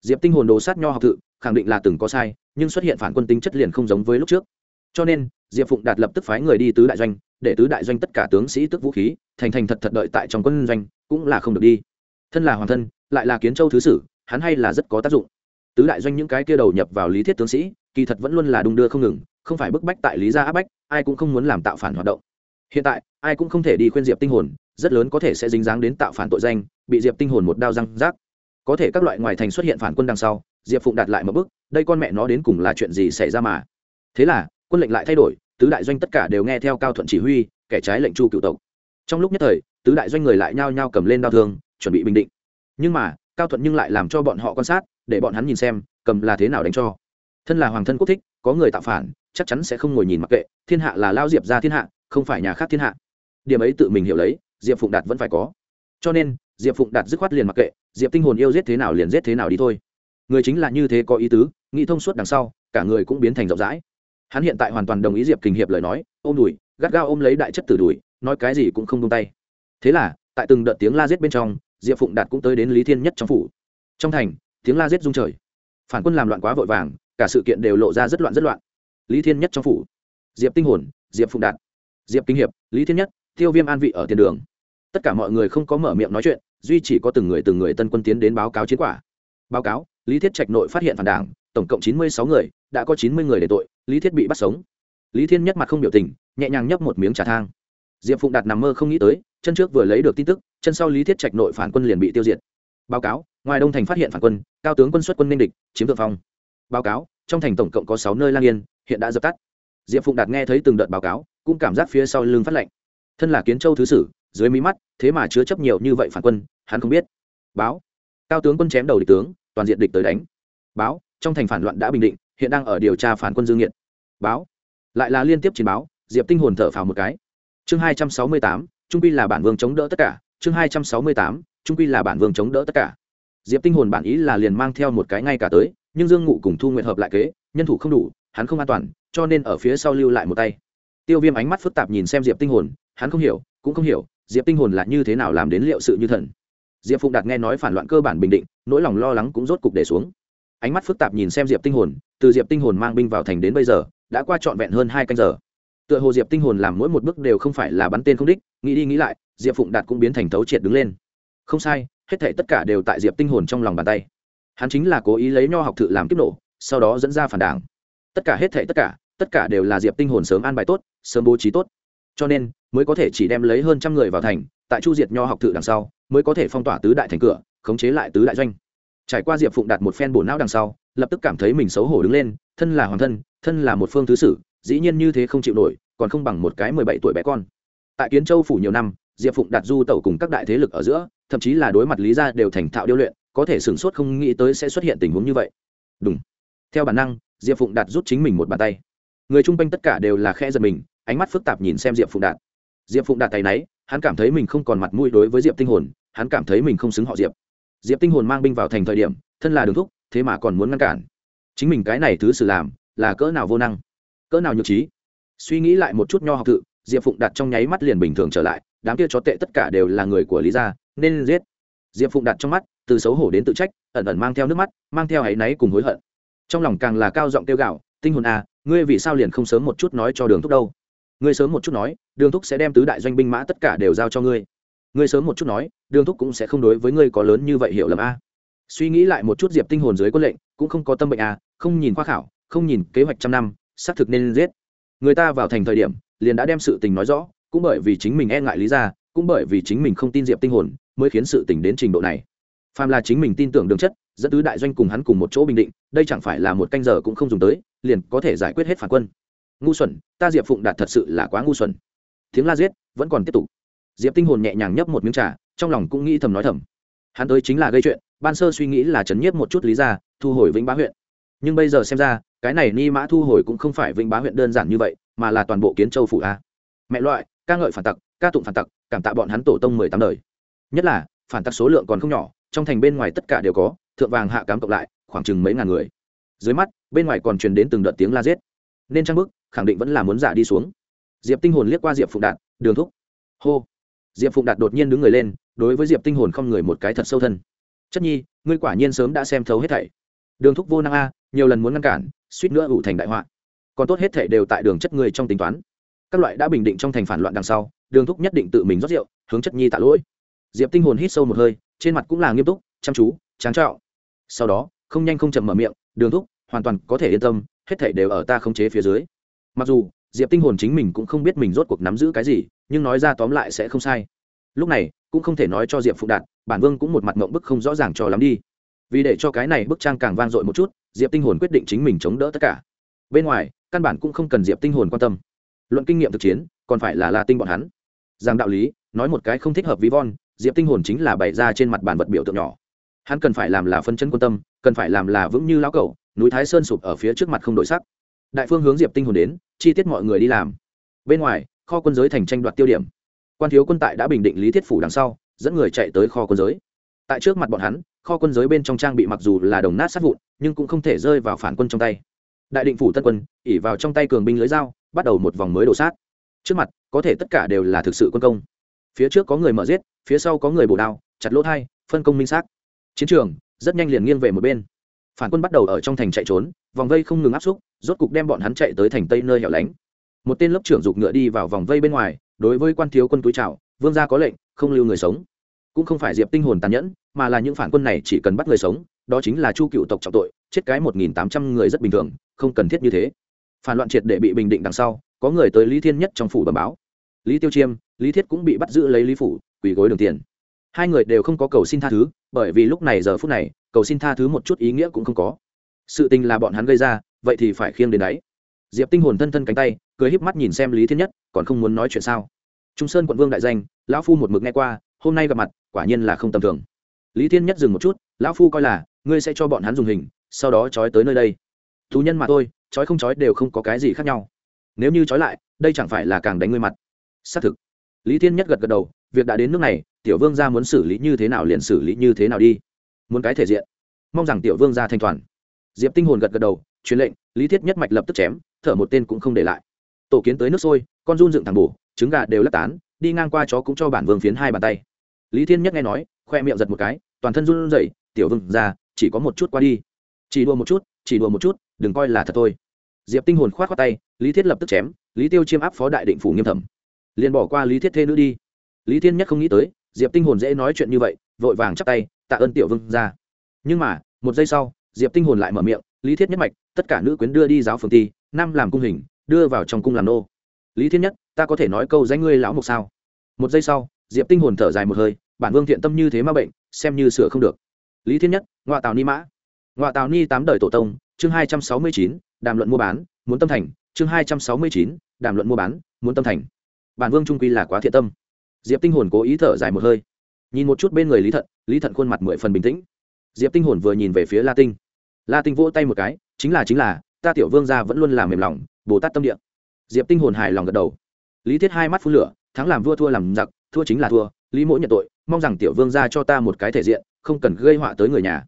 Diệp tinh hồn đồ sát nho học tự khẳng định là từng có sai, nhưng xuất hiện phản quân tính chất liền không giống với lúc trước. Cho nên, diệp phụng đạt lập tức phái người đi tứ đại doanh, để tứ đại doanh tất cả tướng sĩ tức vũ khí, thành thành thật thật đợi tại trong quân doanh, cũng là không được đi. Thân là hoàng thân, lại là kiến châu thứ sử, hắn hay là rất có tác dụng. Tứ đại doanh những cái kia đầu nhập vào lý thiết tướng sĩ, kỳ thật vẫn luôn là đung đưa không ngừng không phải bức bách tại lý gia áp bách, ai cũng không muốn làm tạo phản hoạt động. Hiện tại, ai cũng không thể đi khuyên diệp tinh hồn, rất lớn có thể sẽ dính dáng đến tạo phản tội danh, bị diệp tinh hồn một đao răng rác. Có thể các loại ngoài thành xuất hiện phản quân đằng sau, diệp phụng đặt lại một bước đây con mẹ nó đến cùng là chuyện gì xảy ra mà? Thế là, quân lệnh lại thay đổi, tứ đại doanh tất cả đều nghe theo cao thuận chỉ huy, kẻ trái lệnh chu cựu tộc. Trong lúc nhất thời, tứ đại doanh người lại nhao nhao cầm lên đao thương, chuẩn bị bình định. Nhưng mà, cao thuận nhưng lại làm cho bọn họ quan sát, để bọn hắn nhìn xem, cầm là thế nào đánh cho. Thân là hoàng thân quốc thích, có người tạo phản chắc chắn sẽ không ngồi nhìn mặc kệ, thiên hạ là lao diệp ra thiên hạ, không phải nhà khác thiên hạ. Điểm ấy tự mình hiểu lấy, diệp phụng đạt vẫn phải có. Cho nên, diệp phụng đạt dứt khoát liền mặc kệ, diệp tinh hồn yêu giết thế nào liền giết thế nào đi thôi. Người chính là như thế có ý tứ, nghĩ thông suốt đằng sau, cả người cũng biến thành rộng rãi. Hắn hiện tại hoàn toàn đồng ý diệp kình hiệp lời nói, ôm đùi, gắt gao ôm lấy đại chất tử đùi, nói cái gì cũng không tung tay. Thế là, tại từng đợt tiếng la giết bên trong, diệp phụng đạt cũng tới đến lý thiên nhất trong phủ. Trong thành, tiếng la giết rung trời. Phản quân làm loạn quá vội vàng, cả sự kiện đều lộ ra rất loạn rất loạn lý thiên nhất trong phủ. Diệp tinh hồn, diệp phụng đạt. Diệp kinh hiệp, lý thiên nhất, tiêu viêm an vị ở tiền đường. Tất cả mọi người không có mở miệng nói chuyện, duy chỉ có từng người từng người tân quân tiến đến báo cáo chiến quả. Báo cáo, lý thiết trạch nội phát hiện phản đảng, tổng cộng chín mươi sáu người, đã có chín mươi người để tội, lý thiết bị bắt sống. Lý thiên nhất mặt không biểu tình, nhẹ nhàng nhấp một miếng trà thang. Diệp phụng đạt nằm mơ không nghĩ tới, chân trước vừa lấy được tin tức, chân sau lý thiết trạch nội phản quân liền bị tiêu diệt. Báo cáo, ngoài đông thành phát hiện phản quân, cao tướng quân xuất quân ninh địch, chiếm thượng phong. Báo cáo, trong thành tổng cộng có sáu nơi lang yên hiện đã dập tắt. Diệp phụng đạt nghe thấy từng đợt báo cáo, cũng cảm giác phía sau lưng phát lạnh. Thân là kiến châu thứ sử, dưới mí mắt, thế mà chứa chấp nhiều như vậy phản quân, hắn không biết. Báo. Cao tướng quân chém đầu địch tướng, toàn diện địch tới đánh. Báo, trong thành phản loạn đã bình định, hiện đang ở điều tra phản quân dương nghiện báo. Lại là liên tiếp chiến báo, diệp tinh hồn thở phào một cái. Chương hai trăm sáu mươi tám, trung quy là bản vương chống đỡ tất cả. Chương hai trăm sáu mươi tám, trung quy là bản vương chống đỡ tất cả. Diệp tinh hồn bản ý là liền mang theo một cái ngay cả tới, nhưng dương ngụ cùng thu nguyện hợp lại kế, nhân thủ không đủ hắn không an toàn, cho nên ở phía sau lưu lại một tay. Tiêu viêm ánh mắt phức tạp nhìn xem diệp tinh hồn, hắn không hiểu, cũng không hiểu, diệp tinh hồn là như thế nào làm đến liệu sự như thần. Diệp phụng đạt nghe nói phản loạn cơ bản bình định, nỗi lòng lo lắng cũng rốt cục để xuống. Ánh mắt phức tạp nhìn xem diệp tinh hồn, từ diệp tinh hồn mang binh vào thành đến bây giờ, đã qua trọn vẹn hơn hai canh giờ. Tựa hồ diệp tinh hồn làm mỗi một bước đều không phải là bắn tên không đích, nghĩ đi nghĩ lại, diệp phụng đạt cũng biến thành thấu triệt đứng lên. Không sai, hết thảy tất cả đều tại diệp tinh hồn trong lòng bàn tay. Hắn chính là cố ý lấy nho học thự làm kiếp nổ, sau đó dẫn ra phản đảng tất cả hết thể tất cả tất cả đều là diệp tinh hồn sớm an bài tốt, sớm bố trí tốt. Cho nên, mới có thể chỉ đem lấy hơn trăm người vào thành, tại chu diệt nho học thự đằng sau, mới có thể phong tỏa tứ đại thành cửa, khống chế lại tứ đại doanh. Trải qua diệp phụng đặt một phen bổ não đằng sau, lập tức cảm thấy mình xấu hổ đứng lên, thân là hoàng thân thân là một phương thứ sử, dĩ nhiên như thế không chịu nổi, còn không bằng một cái mười bảy tuổi bé con. Tại kiến châu phủ nhiều năm, diệp phụng đặt du tẩu cùng các đại thế lực ở giữa, thậm chí là đối mặt lý gia đều thành thạo điêu luyện, có thể sửng sốt không nghĩ tới sẽ xuất hiện tình huống như vậy. Đúng. Theo bản năng diệp phụng đạt rút chính mình một bàn tay. Người chung quanh tất cả đều là khe giật mình, ánh mắt phức tạp nhìn xem diệp phụng đạt. Diệp phụng đạt tay náy, hắn cảm thấy mình không còn mặt mũi đối với diệp tinh hồn, hắn cảm thấy mình không xứng họ diệp. Diệp tinh hồn mang binh vào thành thời điểm, thân là đường thúc, thế mà còn muốn ngăn cản. Chính mình cái này thứ xử làm, là cỡ nào vô năng, cỡ nào nhược trí. Suy nghĩ lại một chút nho học tự, diệp phụng Đạt trong nháy mắt liền bình thường trở lại, đám kia chó tệ tất cả đều là người của lý gia, nên giết. Diệp phụng Đạt trong mắt, từ xấu hổ đến tự trách, ẩn ẩn mang theo nước mắt, mang theo áy náy cùng hối hận trong lòng càng là cao giọng kêu gạo tinh hồn à ngươi vì sao liền không sớm một chút nói cho đường thúc đâu? Ngươi sớm một chút nói, đường thúc sẽ đem tứ đại doanh binh mã tất cả đều giao cho ngươi. Ngươi sớm một chút nói, đường thúc cũng sẽ không đối với ngươi có lớn như vậy hiểu lầm a. Suy nghĩ lại một chút diệp tinh hồn dưới quân lệnh, cũng không có tâm bệnh à không nhìn khoa khảo, không nhìn kế hoạch trăm năm, xác thực nên giết. Người ta vào thành thời điểm, liền đã đem sự tình nói rõ, cũng bởi vì chính mình e ngại lý ra, cũng bởi vì chính mình không tin diệp tinh hồn, mới khiến sự tình đến trình độ này. Phàm là chính mình tin tưởng đường chất dẫn tứ đại doanh cùng hắn cùng một chỗ bình định, đây chẳng phải là một canh giờ cũng không dùng tới, liền có thể giải quyết hết phản quân. Ngu xuẩn, ta diệp phụng đạt thật sự là quá ngu xuẩn. Tiếng la giết vẫn còn tiếp tục. Diệp tinh hồn nhẹ nhàng nhấp một miếng trà, trong lòng cũng nghĩ thầm nói thầm. Hắn tới chính là gây chuyện, ban sơ suy nghĩ là chấn nhiếp một chút lý ra thu hồi vĩnh bá huyện. Nhưng bây giờ xem ra, cái này ni mã thu hồi cũng không phải vĩnh bá huyện đơn giản như vậy, mà là toàn bộ kiến châu phủ a. Mẹ loại, ca ngợi phản tặc, ca tụng phản tặc, cảm tạ bọn hắn tổ tông mười tám đời. Nhất là, phản tặc số lượng còn không nhỏ, trong thành bên ngoài tất cả đều có thượng vàng hạ cám cộng lại, khoảng chừng mấy ngàn người. Dưới mắt, bên ngoài còn truyền đến từng đợt tiếng la giết. Nên trang bức khẳng định vẫn là muốn giả đi xuống. Diệp tinh hồn liếc qua diệp phụng đạt, đường thúc. Hô. Diệp phụng đạt đột nhiên đứng người lên, đối với diệp tinh hồn không người một cái thật sâu thân. Chất nhi, ngươi quả nhiên sớm đã xem thấu hết thảy. Đường thúc vô năng a, nhiều lần muốn ngăn cản, suýt nữa ủ thành đại họa. Còn tốt hết thảy đều tại đường chất ngươi trong tính toán. Các loại đã bình định trong thành phản loạn đằng sau, đường thúc nhất định tự mình rót rượu, hướng chất nhi tạ lỗi. Diệp tinh hồn hít sâu một hơi, trên mặt cũng là nghiêm túc, chăm chú, tráng trạo sau đó, không nhanh không chậm mở miệng, đường thúc, hoàn toàn có thể yên tâm, hết thảy đều ở ta khống chế phía dưới. Mặc dù, diệp tinh hồn chính mình cũng không biết mình rốt cuộc nắm giữ cái gì, nhưng nói ra tóm lại sẽ không sai. Lúc này, cũng không thể nói cho diệp phụng đạt, bản vương cũng một mặt mộng bức không rõ ràng cho lắm đi. Vì để cho cái này bức trang càng vang dội một chút, diệp tinh hồn quyết định chính mình chống đỡ tất cả. Bên ngoài, căn bản cũng không cần diệp tinh hồn quan tâm. Luận kinh nghiệm thực chiến, còn phải là la tinh bọn hắn. Rằng đạo lý, nói một cái không thích hợp ví von, diệp tinh hồn chính là bày ra trên mặt bản vật biểu tượng nhỏ hắn cần phải làm là phân chân quan tâm, cần phải làm là vững như lão cẩu, núi thái sơn sụp ở phía trước mặt không đổi sắc. Đại phương hướng diệp tinh hồn đến, chi tiết mọi người đi làm. Bên ngoài, kho quân giới thành tranh đoạt tiêu điểm. Quan thiếu quân tại đã bình định lý thiết phủ đằng sau, dẫn người chạy tới kho quân giới. Tại trước mặt bọn hắn, kho quân giới bên trong trang bị mặc dù là đồng nát sát vụn, nhưng cũng không thể rơi vào phản quân trong tay. Đại định phủ tân quân, ỉ vào trong tay cường binh lưới dao, bắt đầu một vòng mới đổ sát. Trước mặt, có thể tất cả đều là thực sự quân công. Phía trước có người mở giết, phía sau có người bổ đao, chặt lỗ thai, phân công minh xác chiến trường rất nhanh liền nghiêng về một bên. Phản quân bắt đầu ở trong thành chạy trốn, vòng vây không ngừng áp xúc, rốt cục đem bọn hắn chạy tới thành tây nơi hẻo lánh. Một tên lớp trưởng giục ngựa đi vào vòng vây bên ngoài, đối với quan thiếu quân túi trào vương gia có lệnh, không lưu người sống. Cũng không phải diệp tinh hồn tàn nhẫn, mà là những phản quân này chỉ cần bắt người sống, đó chính là chu cựu tộc trọng tội, chết cái một nghìn tám trăm người rất bình thường, không cần thiết như thế. Phản loạn triệt để bị bình định đằng sau, có người tới lý thiên nhất trong phủ bẩm báo. Lý tiêu chiêm, lý thiết cũng bị bắt giữ lấy lý phủ, quỳ gối đường tiền hai người đều không có cầu xin tha thứ, bởi vì lúc này giờ phút này, cầu xin tha thứ một chút ý nghĩa cũng không có. Sự tình là bọn hắn gây ra, vậy thì phải khiêng đến đáy. Diệp tinh hồn thân thân cánh tay, cười híp mắt nhìn xem lý thiên nhất, còn không muốn nói chuyện sao? Trung sơn quận vương đại danh, lão phu một mực nghe qua, hôm nay gặp mặt, quả nhiên là không tầm thường. Lý thiên nhất dừng một chút, lão phu coi là, ngươi sẽ cho bọn hắn dùng hình, sau đó trói tới nơi đây. Thú nhân mà thôi, trói không trói đều không có cái gì khác nhau. Nếu như trói lại, đây chẳng phải là càng đánh ngươi mặt. Xác thực. Lý thiên nhất gật gật đầu, việc đã đến nước này tiểu vương gia muốn xử lý như thế nào liền xử lý như thế nào đi. Muốn cái thể diện. Mong rằng tiểu vương gia thanh toàn. Diệp tinh hồn gật gật đầu, truyền lệnh, lý thiết nhất mạch lập tức chém, thở một tên cũng không để lại. Tổ kiến tới nước sôi, con run dựng thẳng bổ, trứng gà đều lắc tán, đi ngang qua chó cũng cho bản vương phiến hai bàn tay. Lý thiên nhất nghe nói, khoe miệng giật một cái, toàn thân run rẩy, tiểu vương ra chỉ có một chút qua đi. Chỉ đùa một chút, chỉ đùa một chút, đừng coi là thật thôi. Diệp tinh hồn khoát qua tay, lý thiết lập tức chém, lý tiêu chiêm áp phó đại định phủ nghiêm thẩm. Liền bỏ qua lý thiết thê nữ đi. Lý thiên nhất không nghĩ tới diệp tinh hồn dễ nói chuyện như vậy, vội vàng chắp tay, tạ ơn tiểu vương ra nhưng mà, một giây sau, diệp tinh hồn lại mở miệng, lý thiết nhất mạch, tất cả nữ quyến đưa đi giáo phường ti nam làm cung hình, đưa vào trong cung làm nô. Lý Thiết nhất, ta có thể nói câu danh ngươi lão mục sao? Một giây sau, diệp tinh hồn thở dài một hơi, bản vương thiện tâm như thế ma bệnh, xem như sửa không được. Lý Thiết nhất ngoại tào ni mã. Ngoại tào ni tám đời tổ tông, chương hai trăm sáu mươi chín, đàm luận mua bán, muốn tâm thành, chương hai trăm sáu mươi chín, đàm luận mua bán, muốn tâm thành. Bản vương trung quy là quá thiện tâm diệp tinh hồn cố ý thở dài một hơi. Nhìn một chút bên người lý thận lý thận khuôn mặt mười phần bình tĩnh. Diệp tinh hồn vừa nhìn về phía la tinh. La tinh vỗ tay một cái, chính là chính là, ta tiểu vương gia vẫn luôn làm mềm lòng, bồ tát tâm địa. Diệp tinh hồn hài lòng gật đầu. Lý thiết hai mắt phun lửa, thắng làm vua thua làm giặc, thua chính là thua, lý mỗ nhận tội, mong rằng tiểu vương gia cho ta một cái thể diện, không cần gây họa tới người nhà.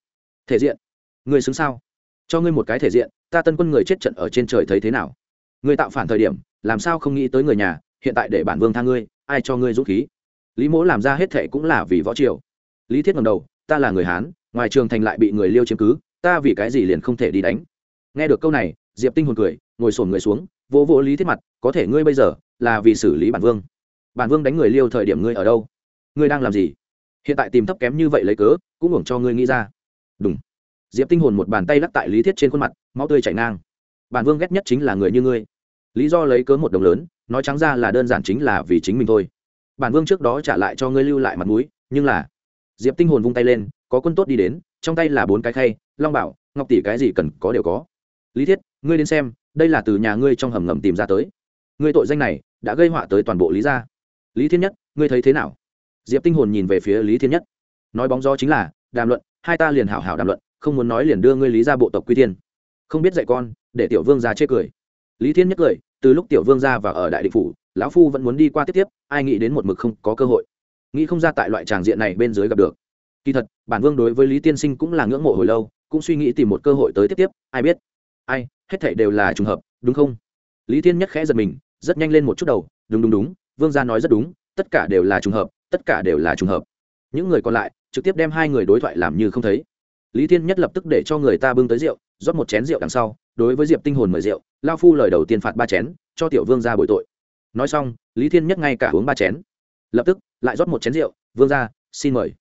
Thể diện? Người xứng sao? Cho ngươi một cái thể diện, ta tân quân người chết trận ở trên trời thấy thế nào? Ngươi tạo phản thời điểm, làm sao không nghĩ tới người nhà, hiện tại để bản vương tha ngươi? Ai cho ngươi dũng khí? Lý mỗ làm ra hết thệ cũng là vì võ triều. Lý thiết ngầm đầu, ta là người hán, ngoài trường thành lại bị người liêu chiếm cứ, ta vì cái gì liền không thể đi đánh? Nghe được câu này, diệp tinh hồn cười, ngồi sổn người xuống, vỗ vỗ lý thiết mặt, có thể ngươi bây giờ là vì xử lý bản vương. Bản vương đánh người liêu thời điểm ngươi ở đâu? Ngươi đang làm gì? Hiện tại tìm thấp kém như vậy lấy cớ, cũng hưởng cho ngươi nghĩ ra. Đúng diệp tinh hồn một bàn tay lắc tại lý thiết trên khuôn mặt, máu tươi chảy ngang. Bản vương ghét nhất chính là người như ngươi. Lý do lấy cớ một đồng lớn nói trắng ra là đơn giản chính là vì chính mình thôi. Bản vương trước đó trả lại cho ngươi lưu lại mặt mũi, nhưng là, diệp tinh hồn vung tay lên, có quân tốt đi đến, trong tay là bốn cái khay, long bảo, ngọc tỷ cái gì cần có đều có. Lý thiết, ngươi đến xem, đây là từ nhà ngươi trong hầm ngầm tìm ra tới. Ngươi tội danh này đã gây họa tới toàn bộ lý gia. Lý thiên nhất, ngươi thấy thế nào? Diệp tinh hồn nhìn về phía lý thiên nhất. Nói bóng gió chính là, đàm luận, hai ta liền hảo hảo đàm luận, không muốn nói liền đưa ngươi lý ra bộ tộc quy tiên không biết dạy con, để tiểu vương ra chê cười. Lý thiên nhất cười từ lúc tiểu vương ra và ở đại định phủ, lão phu vẫn muốn đi qua tiếp tiếp, ai nghĩ đến một mực không có cơ hội. Nghĩ không ra tại loại tràng diện này bên dưới gặp được. Kỳ thật, bản vương đối với lý tiên sinh cũng là ngưỡng mộ hồi lâu, cũng suy nghĩ tìm một cơ hội tới tiếp tiếp, ai biết. Ai, hết thảy đều là trùng hợp, đúng không? Lý thiên nhất khẽ giật mình, rất nhanh lên một chút đầu, đúng đúng đúng, vương gia nói rất đúng, tất cả đều là trùng hợp, tất cả đều là trùng hợp. Những người còn lại trực tiếp đem hai người đối thoại làm như không thấy. Lý thiên nhất lập tức để cho người ta bưng tới rượu, rót một chén rượu đằng sau, đối với diệp tinh hồn mời rượu lao phu lời đầu tiên phạt ba chén, cho tiểu vương ra bồi tội. Nói xong, lý thiên nhất ngay cả uống ba chén. Lập tức, lại rót một chén rượu, vương ra xin mời.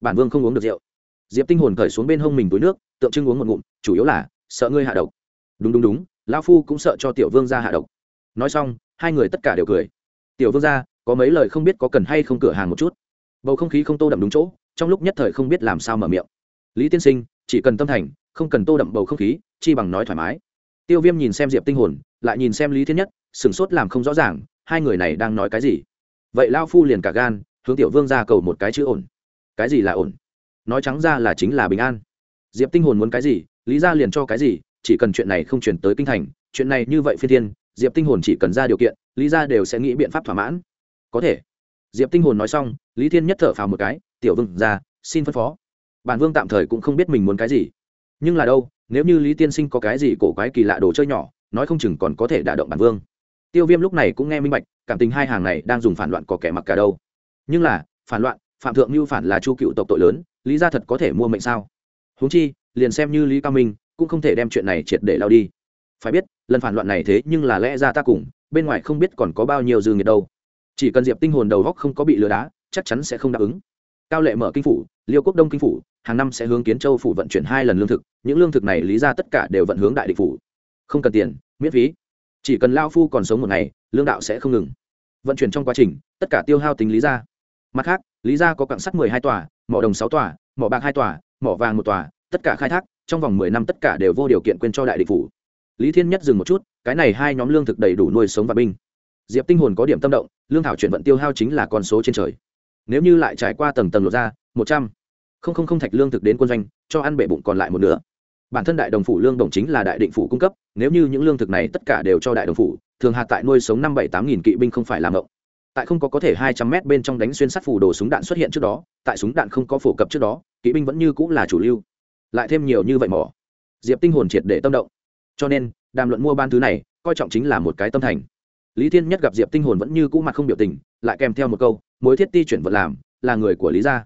Bản vương không uống được rượu. Diệp tinh hồn cởi xuống bên hông mình túi nước, tượng trưng uống một ngụm, chủ yếu là, sợ ngươi hạ độc. Đúng đúng đúng, lao phu cũng sợ cho tiểu vương ra hạ độc. Nói xong, hai người tất cả đều cười. Tiểu vương ra có mấy lời không biết có cần hay không cửa hàng một chút? Bầu không khí không tô đậm đúng chỗ, trong lúc nhất thời không biết làm sao mở miệng. Lý tiên sinh, chỉ cần tâm thành, không cần tô đậm bầu không khí, chi bằng nói thoải mái tiêu viêm nhìn xem diệp tinh hồn, lại nhìn xem lý thiên nhất, sửng sốt làm không rõ ràng, hai người này đang nói cái gì? Vậy lao phu liền cả gan, hướng tiểu vương ra cầu một cái chữ ổn. Cái gì là ổn? Nói trắng ra là chính là bình an. Diệp tinh hồn muốn cái gì, lý ra liền cho cái gì, chỉ cần chuyện này không chuyển tới kinh thành, chuyện này như vậy phi thiên, diệp tinh hồn chỉ cần ra điều kiện, lý ra đều sẽ nghĩ biện pháp thỏa mãn. Có thể. Diệp tinh hồn nói xong, lý thiên nhất thở phào một cái, tiểu vương ra, xin phân phó. Bản vương tạm thời cũng không biết mình muốn cái gì nhưng là đâu, nếu như lý tiên sinh có cái gì cổ quái kỳ lạ đồ chơi nhỏ, nói không chừng còn có thể đả động bản vương. Tiêu viêm lúc này cũng nghe minh bạch, cảm tình hai hàng này đang dùng phản loạn có kẻ mặc cả đâu. Nhưng là, phản loạn, phạm thượng mưu phản là chu cựu tộc tội lớn, lý ra thật có thể mua mệnh sao? Huống chi, liền xem như lý cao minh, cũng không thể đem chuyện này triệt để lao đi. Phải biết, lần phản loạn này thế nhưng là lẽ ra ta cùng, bên ngoài không biết còn có bao nhiêu dư nghiệt đâu. Chỉ cần diệp tinh hồn đầu góc không có bị lừa đá, chắc chắn sẽ không đáp ứng. Cao lệ mở kinh phủ, liêu quốc đông kinh phủ hàng năm sẽ hướng kiến châu phủ vận chuyển hai lần lương thực, những lương thực này lý ra tất cả đều vận hướng đại địch phủ. Không cần tiền, miễn phí. Chỉ cần lao phu còn sống một ngày, lương đạo sẽ không ngừng. Vận chuyển trong quá trình, tất cả tiêu hao tính lý ra. Mặt khác, lý ra có cặng sắt mười hai tòa, mỏ đồng sáu tòa, mỏ bạc hai tòa, mỏ vàng một tòa, tất cả khai thác, trong vòng mười năm tất cả đều vô điều kiện quên cho đại địch phủ. Lý thiên nhất dừng một chút, cái này hai nhóm lương thực đầy đủ nuôi sống và binh. Diệp tinh hồn có điểm tâm động, lương thảo chuyển vận tiêu hao chính là con số trên trời. Nếu như lại trải qua tầng tầng lột ra, một trăm không không không thạch lương thực đến quân doanh, cho ăn bể bụng còn lại một nửa. Bản thân đại đồng phủ lương đồng chính là đại định phủ cung cấp, nếu như những lương thực này tất cả đều cho đại đồng phủ, thường hạt tại nuôi sống năm bảy tám nghìn kỵ binh không phải làm ngộng tại không có có thể hai trăm mét bên trong đánh xuyên sắt phủ đồ súng đạn xuất hiện trước đó, tại súng đạn không có phổ cập trước đó, kỵ binh vẫn như cũng là chủ lưu. Lại thêm nhiều như vậy mỏ. Diệp tinh hồn triệt để tâm động. Cho nên, đàm luận mua ban thứ này, coi trọng chính là một cái tâm thành. Lý thiên nhất gặp diệp tinh hồn vẫn như cũ mặt không biểu tình, lại kèm theo một câu, mối thiết ti chuyển vật làm, là người của lý gia.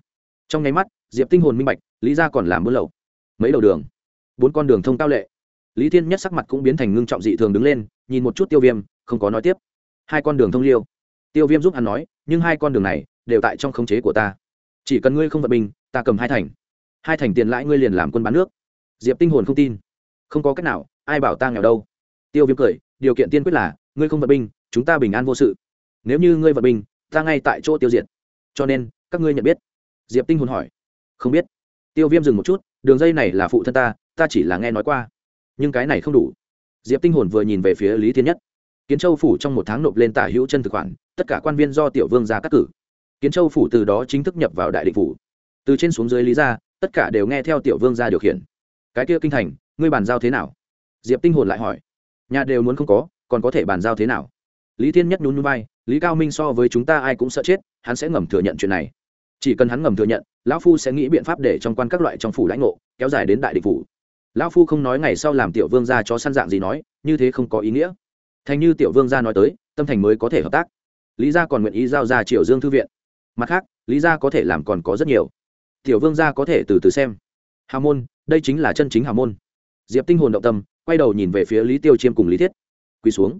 Trong nháy mắt diệp tinh hồn minh bạch, lý gia còn làm buôn lậu mấy đầu đường? Bốn con đường thông cao lệ. Lý thiên nhất sắc mặt cũng biến thành ngưng trọng dị thường đứng lên, nhìn một chút tiêu viêm, không có nói tiếp. Hai con đường thông liêu. Tiêu viêm giúp hắn nói, nhưng hai con đường này đều tại trong khống chế của ta. Chỉ cần ngươi không vận binh, ta cầm hai thành. Hai thành tiền lãi ngươi liền làm quân bán nước. Diệp tinh hồn không tin. Không có cách nào, ai bảo ta nghèo đâu. Tiêu viêm cười, điều kiện tiên quyết là, ngươi không vận binh, chúng ta bình an vô sự. Nếu như ngươi vận binh, ta ngay tại chỗ tiêu diệt. Cho nên, các ngươi nhận biết. Diệp tinh hồn hỏi không biết. Tiêu viêm dừng một chút, đường dây này là phụ thân ta ta chỉ là nghe nói qua. Nhưng cái này không đủ. Diệp tinh hồn vừa nhìn về phía lý thiên nhất. Kiến châu phủ trong một tháng nộp lên tả hữu chân thực khoản, tất cả quan viên do tiểu vương ra cắt cử. Kiến châu phủ từ đó chính thức nhập vào đại định phủ. Từ trên xuống dưới lý ra tất cả đều nghe theo tiểu vương ra điều khiển. Cái kia kinh thành, ngươi bàn giao thế nào? Diệp tinh hồn lại hỏi. Nhà đều muốn không có, còn có thể bàn giao thế nào? Lý thiên nhất nhún nhún vai, lý cao minh so với chúng ta ai cũng sợ chết, hắn sẽ ngầm thừa nhận chuyện này chỉ cần hắn ngầm thừa nhận, lão phu sẽ nghĩ biện pháp để trong quan các loại trong phủ lãnh ngộ, kéo dài đến đại địch phủ. Lão phu không nói ngày sau làm tiểu vương gia cho săn dạng gì nói, như thế không có ý nghĩa. Thành như tiểu vương gia nói tới, tâm thành mới có thể hợp tác. Lý gia còn nguyện ý giao ra triều dương thư viện. Mặt khác, lý gia có thể làm còn có rất nhiều. Tiểu vương gia có thể từ từ xem. Hào môn, đây chính là chân chính hào môn. Diệp tinh hồn động tâm, quay đầu nhìn về phía lý tiêu chiêm cùng lý thiết. Quỳ xuống.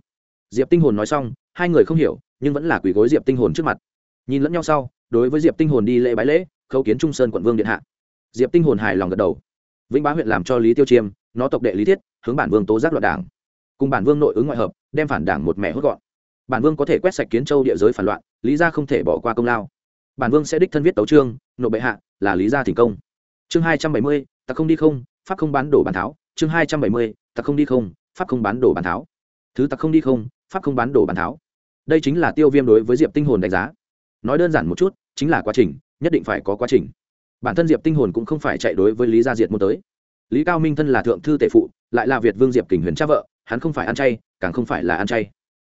Diệp tinh hồn nói xong, hai người không hiểu, nhưng vẫn là quỳ gối diệp tinh hồn trước mặt. Nhìn lẫn nhau sau đối với diệp tinh hồn đi lễ bái lễ, khấu kiến trung sơn quận vương điện hạ. Diệp tinh hồn hài lòng gật đầu. Vĩnh bá huyện làm cho lý tiêu chiêm, nó tộc đệ lý thiết, hướng bản vương tố giác loạn đảng. Cùng bản vương nội ứng ngoại hợp, đem phản đảng một mẹ hốt gọn. Bản vương có thể quét sạch kiến châu địa giới phản loạn, lý Gia không thể bỏ qua công lao. Bản vương sẽ đích thân viết tấu trương nộp bệ hạ, là lý gia thành công. Chương hai trăm bảy mươi, ta không đi không, pháp không bán đổ bản tháo. Chương hai trăm bảy mươi, ta không đi không, pháp không bán đổ bản tháo. Thứ ta không đi không, pháp không bán đổ bản tháo. Đây chính là tiêu viêm đối với diệp tinh hồn đánh giá nói đơn giản một chút, chính là quá trình, nhất định phải có quá trình. Bản thân diệp tinh hồn cũng không phải chạy đối với lý gia diệt môn tới. Lý cao minh thân là thượng thư tể phụ, lại là việt vương diệp kình huyền cha vợ, hắn không phải ăn chay, càng không phải là ăn chay.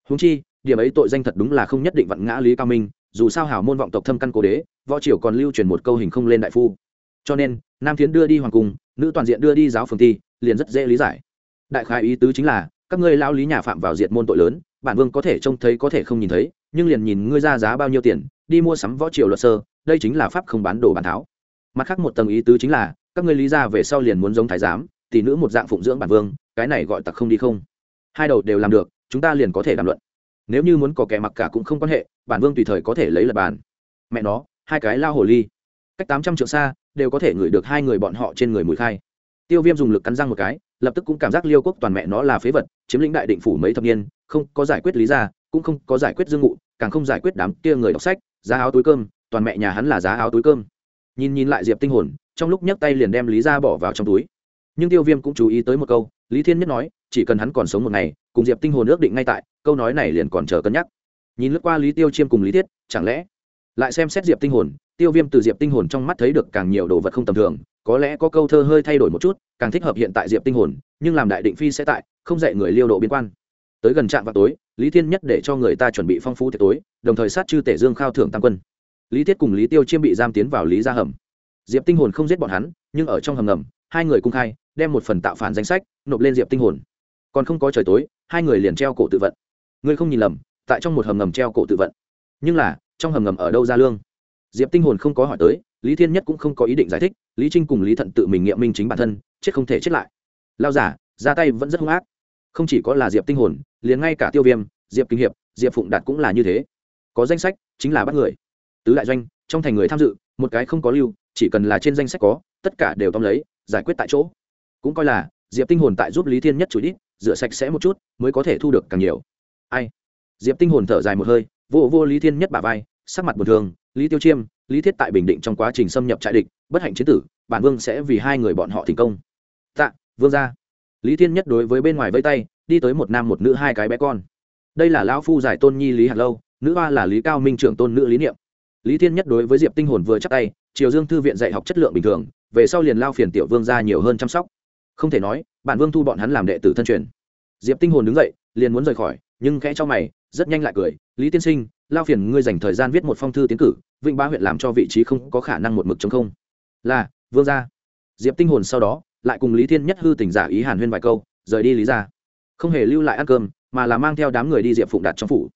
Huống chi, điểm ấy tội danh thật đúng là không nhất định vặn ngã lý cao minh, dù sao hào môn vọng tộc thâm căn cố đế, võ triều còn lưu truyền một câu hình không lên đại phu. Cho nên, nam thiến đưa đi hoàng cung, nữ toàn diện đưa đi giáo phường thi, liền rất dễ lý giải. Đại khái ý tứ chính là, các ngươi lao lý nhà phạm vào diệt môn tội lớn, bản vương có thể trông thấy có thể không nhìn thấy, nhưng liền nhìn ngươi ra giá bao nhiêu tiền đi mua sắm võ triều luật sơ, đây chính là pháp không bán đồ bàn tháo mặt khác một tầng ý tứ chính là, các ngươi lý ra về sau liền muốn giống thái giám, tỷ nữ một dạng phụng dưỡng bản vương, cái này gọi tặc không đi không. Hai đầu đều làm được, chúng ta liền có thể đàm luận. Nếu như muốn có kẻ mặc cả cũng không quan hệ, bản vương tùy thời có thể lấy lật bàn. Mẹ nó, hai cái lao hồ ly. Cách tám trăm triệu xa, đều có thể ngửi được hai người bọn họ trên người mùi khai. Tiêu viêm dùng lực cắn răng một cái, lập tức cũng cảm giác liêu quốc toàn mẹ nó là phế vật, chiếm lĩnh đại định phủ mấy thập niên, không có giải quyết lý ra, cũng không có giải quyết dương ngụ, càng không giải quyết đám kia người đọc sách giá áo túi cơm, toàn mẹ nhà hắn là giá áo túi cơm. Nhìn nhìn lại diệp tinh hồn, trong lúc nhấc tay liền đem lý ra bỏ vào trong túi. Nhưng tiêu viêm cũng chú ý tới một câu, lý thiên nhất nói, chỉ cần hắn còn sống một ngày, cùng diệp tinh hồn ước định ngay tại, câu nói này liền còn chờ cân nhắc. Nhìn lướt qua lý tiêu chiêm cùng lý thiết, chẳng lẽ lại xem xét diệp tinh hồn, tiêu viêm từ diệp tinh hồn trong mắt thấy được càng nhiều đồ vật không tầm thường, có lẽ có câu thơ hơi thay đổi một chút, càng thích hợp hiện tại diệp tinh hồn, nhưng làm đại định phi sẽ tại, không dạy người liêu độ biên quan. Tới gần trạm vào tối lý thiên nhất để cho người ta chuẩn bị phong phú tiệc tối, đồng thời sát chư tể dương khao thưởng tam quân. Lý thiết cùng lý tiêu chiêm bị giam tiến vào lý gia hầm diệp tinh hồn không giết bọn hắn, nhưng ở trong hầm ngầm, hai người cung khai, đem một phần tạo phản danh sách, nộp lên diệp tinh hồn. Còn không có trời tối, hai người liền treo cổ tự vận. Ngươi không nhìn lầm, tại trong một hầm ngầm treo cổ tự vận. Nhưng là, trong hầm ngầm ở đâu ra lương? Diệp tinh hồn không có hỏi tới, lý thiên nhất cũng không có ý định giải thích, lý trinh cùng lý thận tự mình nghiệm minh chính bản thân, chết không thể chết lại. Lao giả, ra tay vẫn rất hung ác. Không chỉ có là diệp tinh hồn liền ngay cả tiêu viêm, diệp kinh hiệp, diệp phụng đạt cũng là như thế. Có danh sách chính là bắt người. Tứ đại doanh, trong thành người tham dự, một cái không có lưu, chỉ cần là trên danh sách có, tất cả đều tóm lấy, giải quyết tại chỗ. Cũng coi là, diệp tinh hồn tại giúp lý thiên nhất chủ đít, rửa sạch sẽ một chút, mới có thể thu được càng nhiều. Ai? Diệp tinh hồn thở dài một hơi, vô vô lý thiên nhất bả vai, sắc mặt buồn thường, lý tiêu chiêm, lý thiết tại bình định trong quá trình xâm nhập trại địch, bất hạnh chiến tử, bản vương sẽ vì hai người bọn họ thành công. Tạ, vương gia lý thiên nhất đối với bên ngoài vây tay, đi tới một nam một nữ hai cái bé con. Đây là lão phu giải tôn nhi lý hạt lâu, nữ hoa là lý cao minh trưởng tôn nữ lý niệm. Lý thiên nhất đối với diệp tinh hồn vừa chắc tay, triều dương thư viện dạy học chất lượng bình thường, về sau liền lao phiền tiểu vương ra nhiều hơn chăm sóc. Không thể nói, bản vương thu bọn hắn làm đệ tử thân truyền. Diệp tinh hồn đứng dậy, liền muốn rời khỏi, nhưng khẽ cho mày, rất nhanh lại cười, lý tiên sinh, lao phiền ngươi dành thời gian viết một phong thư tiến cử, vịnh ba huyện làm cho vị trí không có khả năng một mực chống không. Là, vương gia. Diệp tinh hồn sau đó lại cùng lý thiên nhất hư tình giả ý hàn huyên vài câu, rời đi lý ra không hề lưu lại ăn cơm, mà là mang theo đám người đi diệp phụng đạt trong phủ.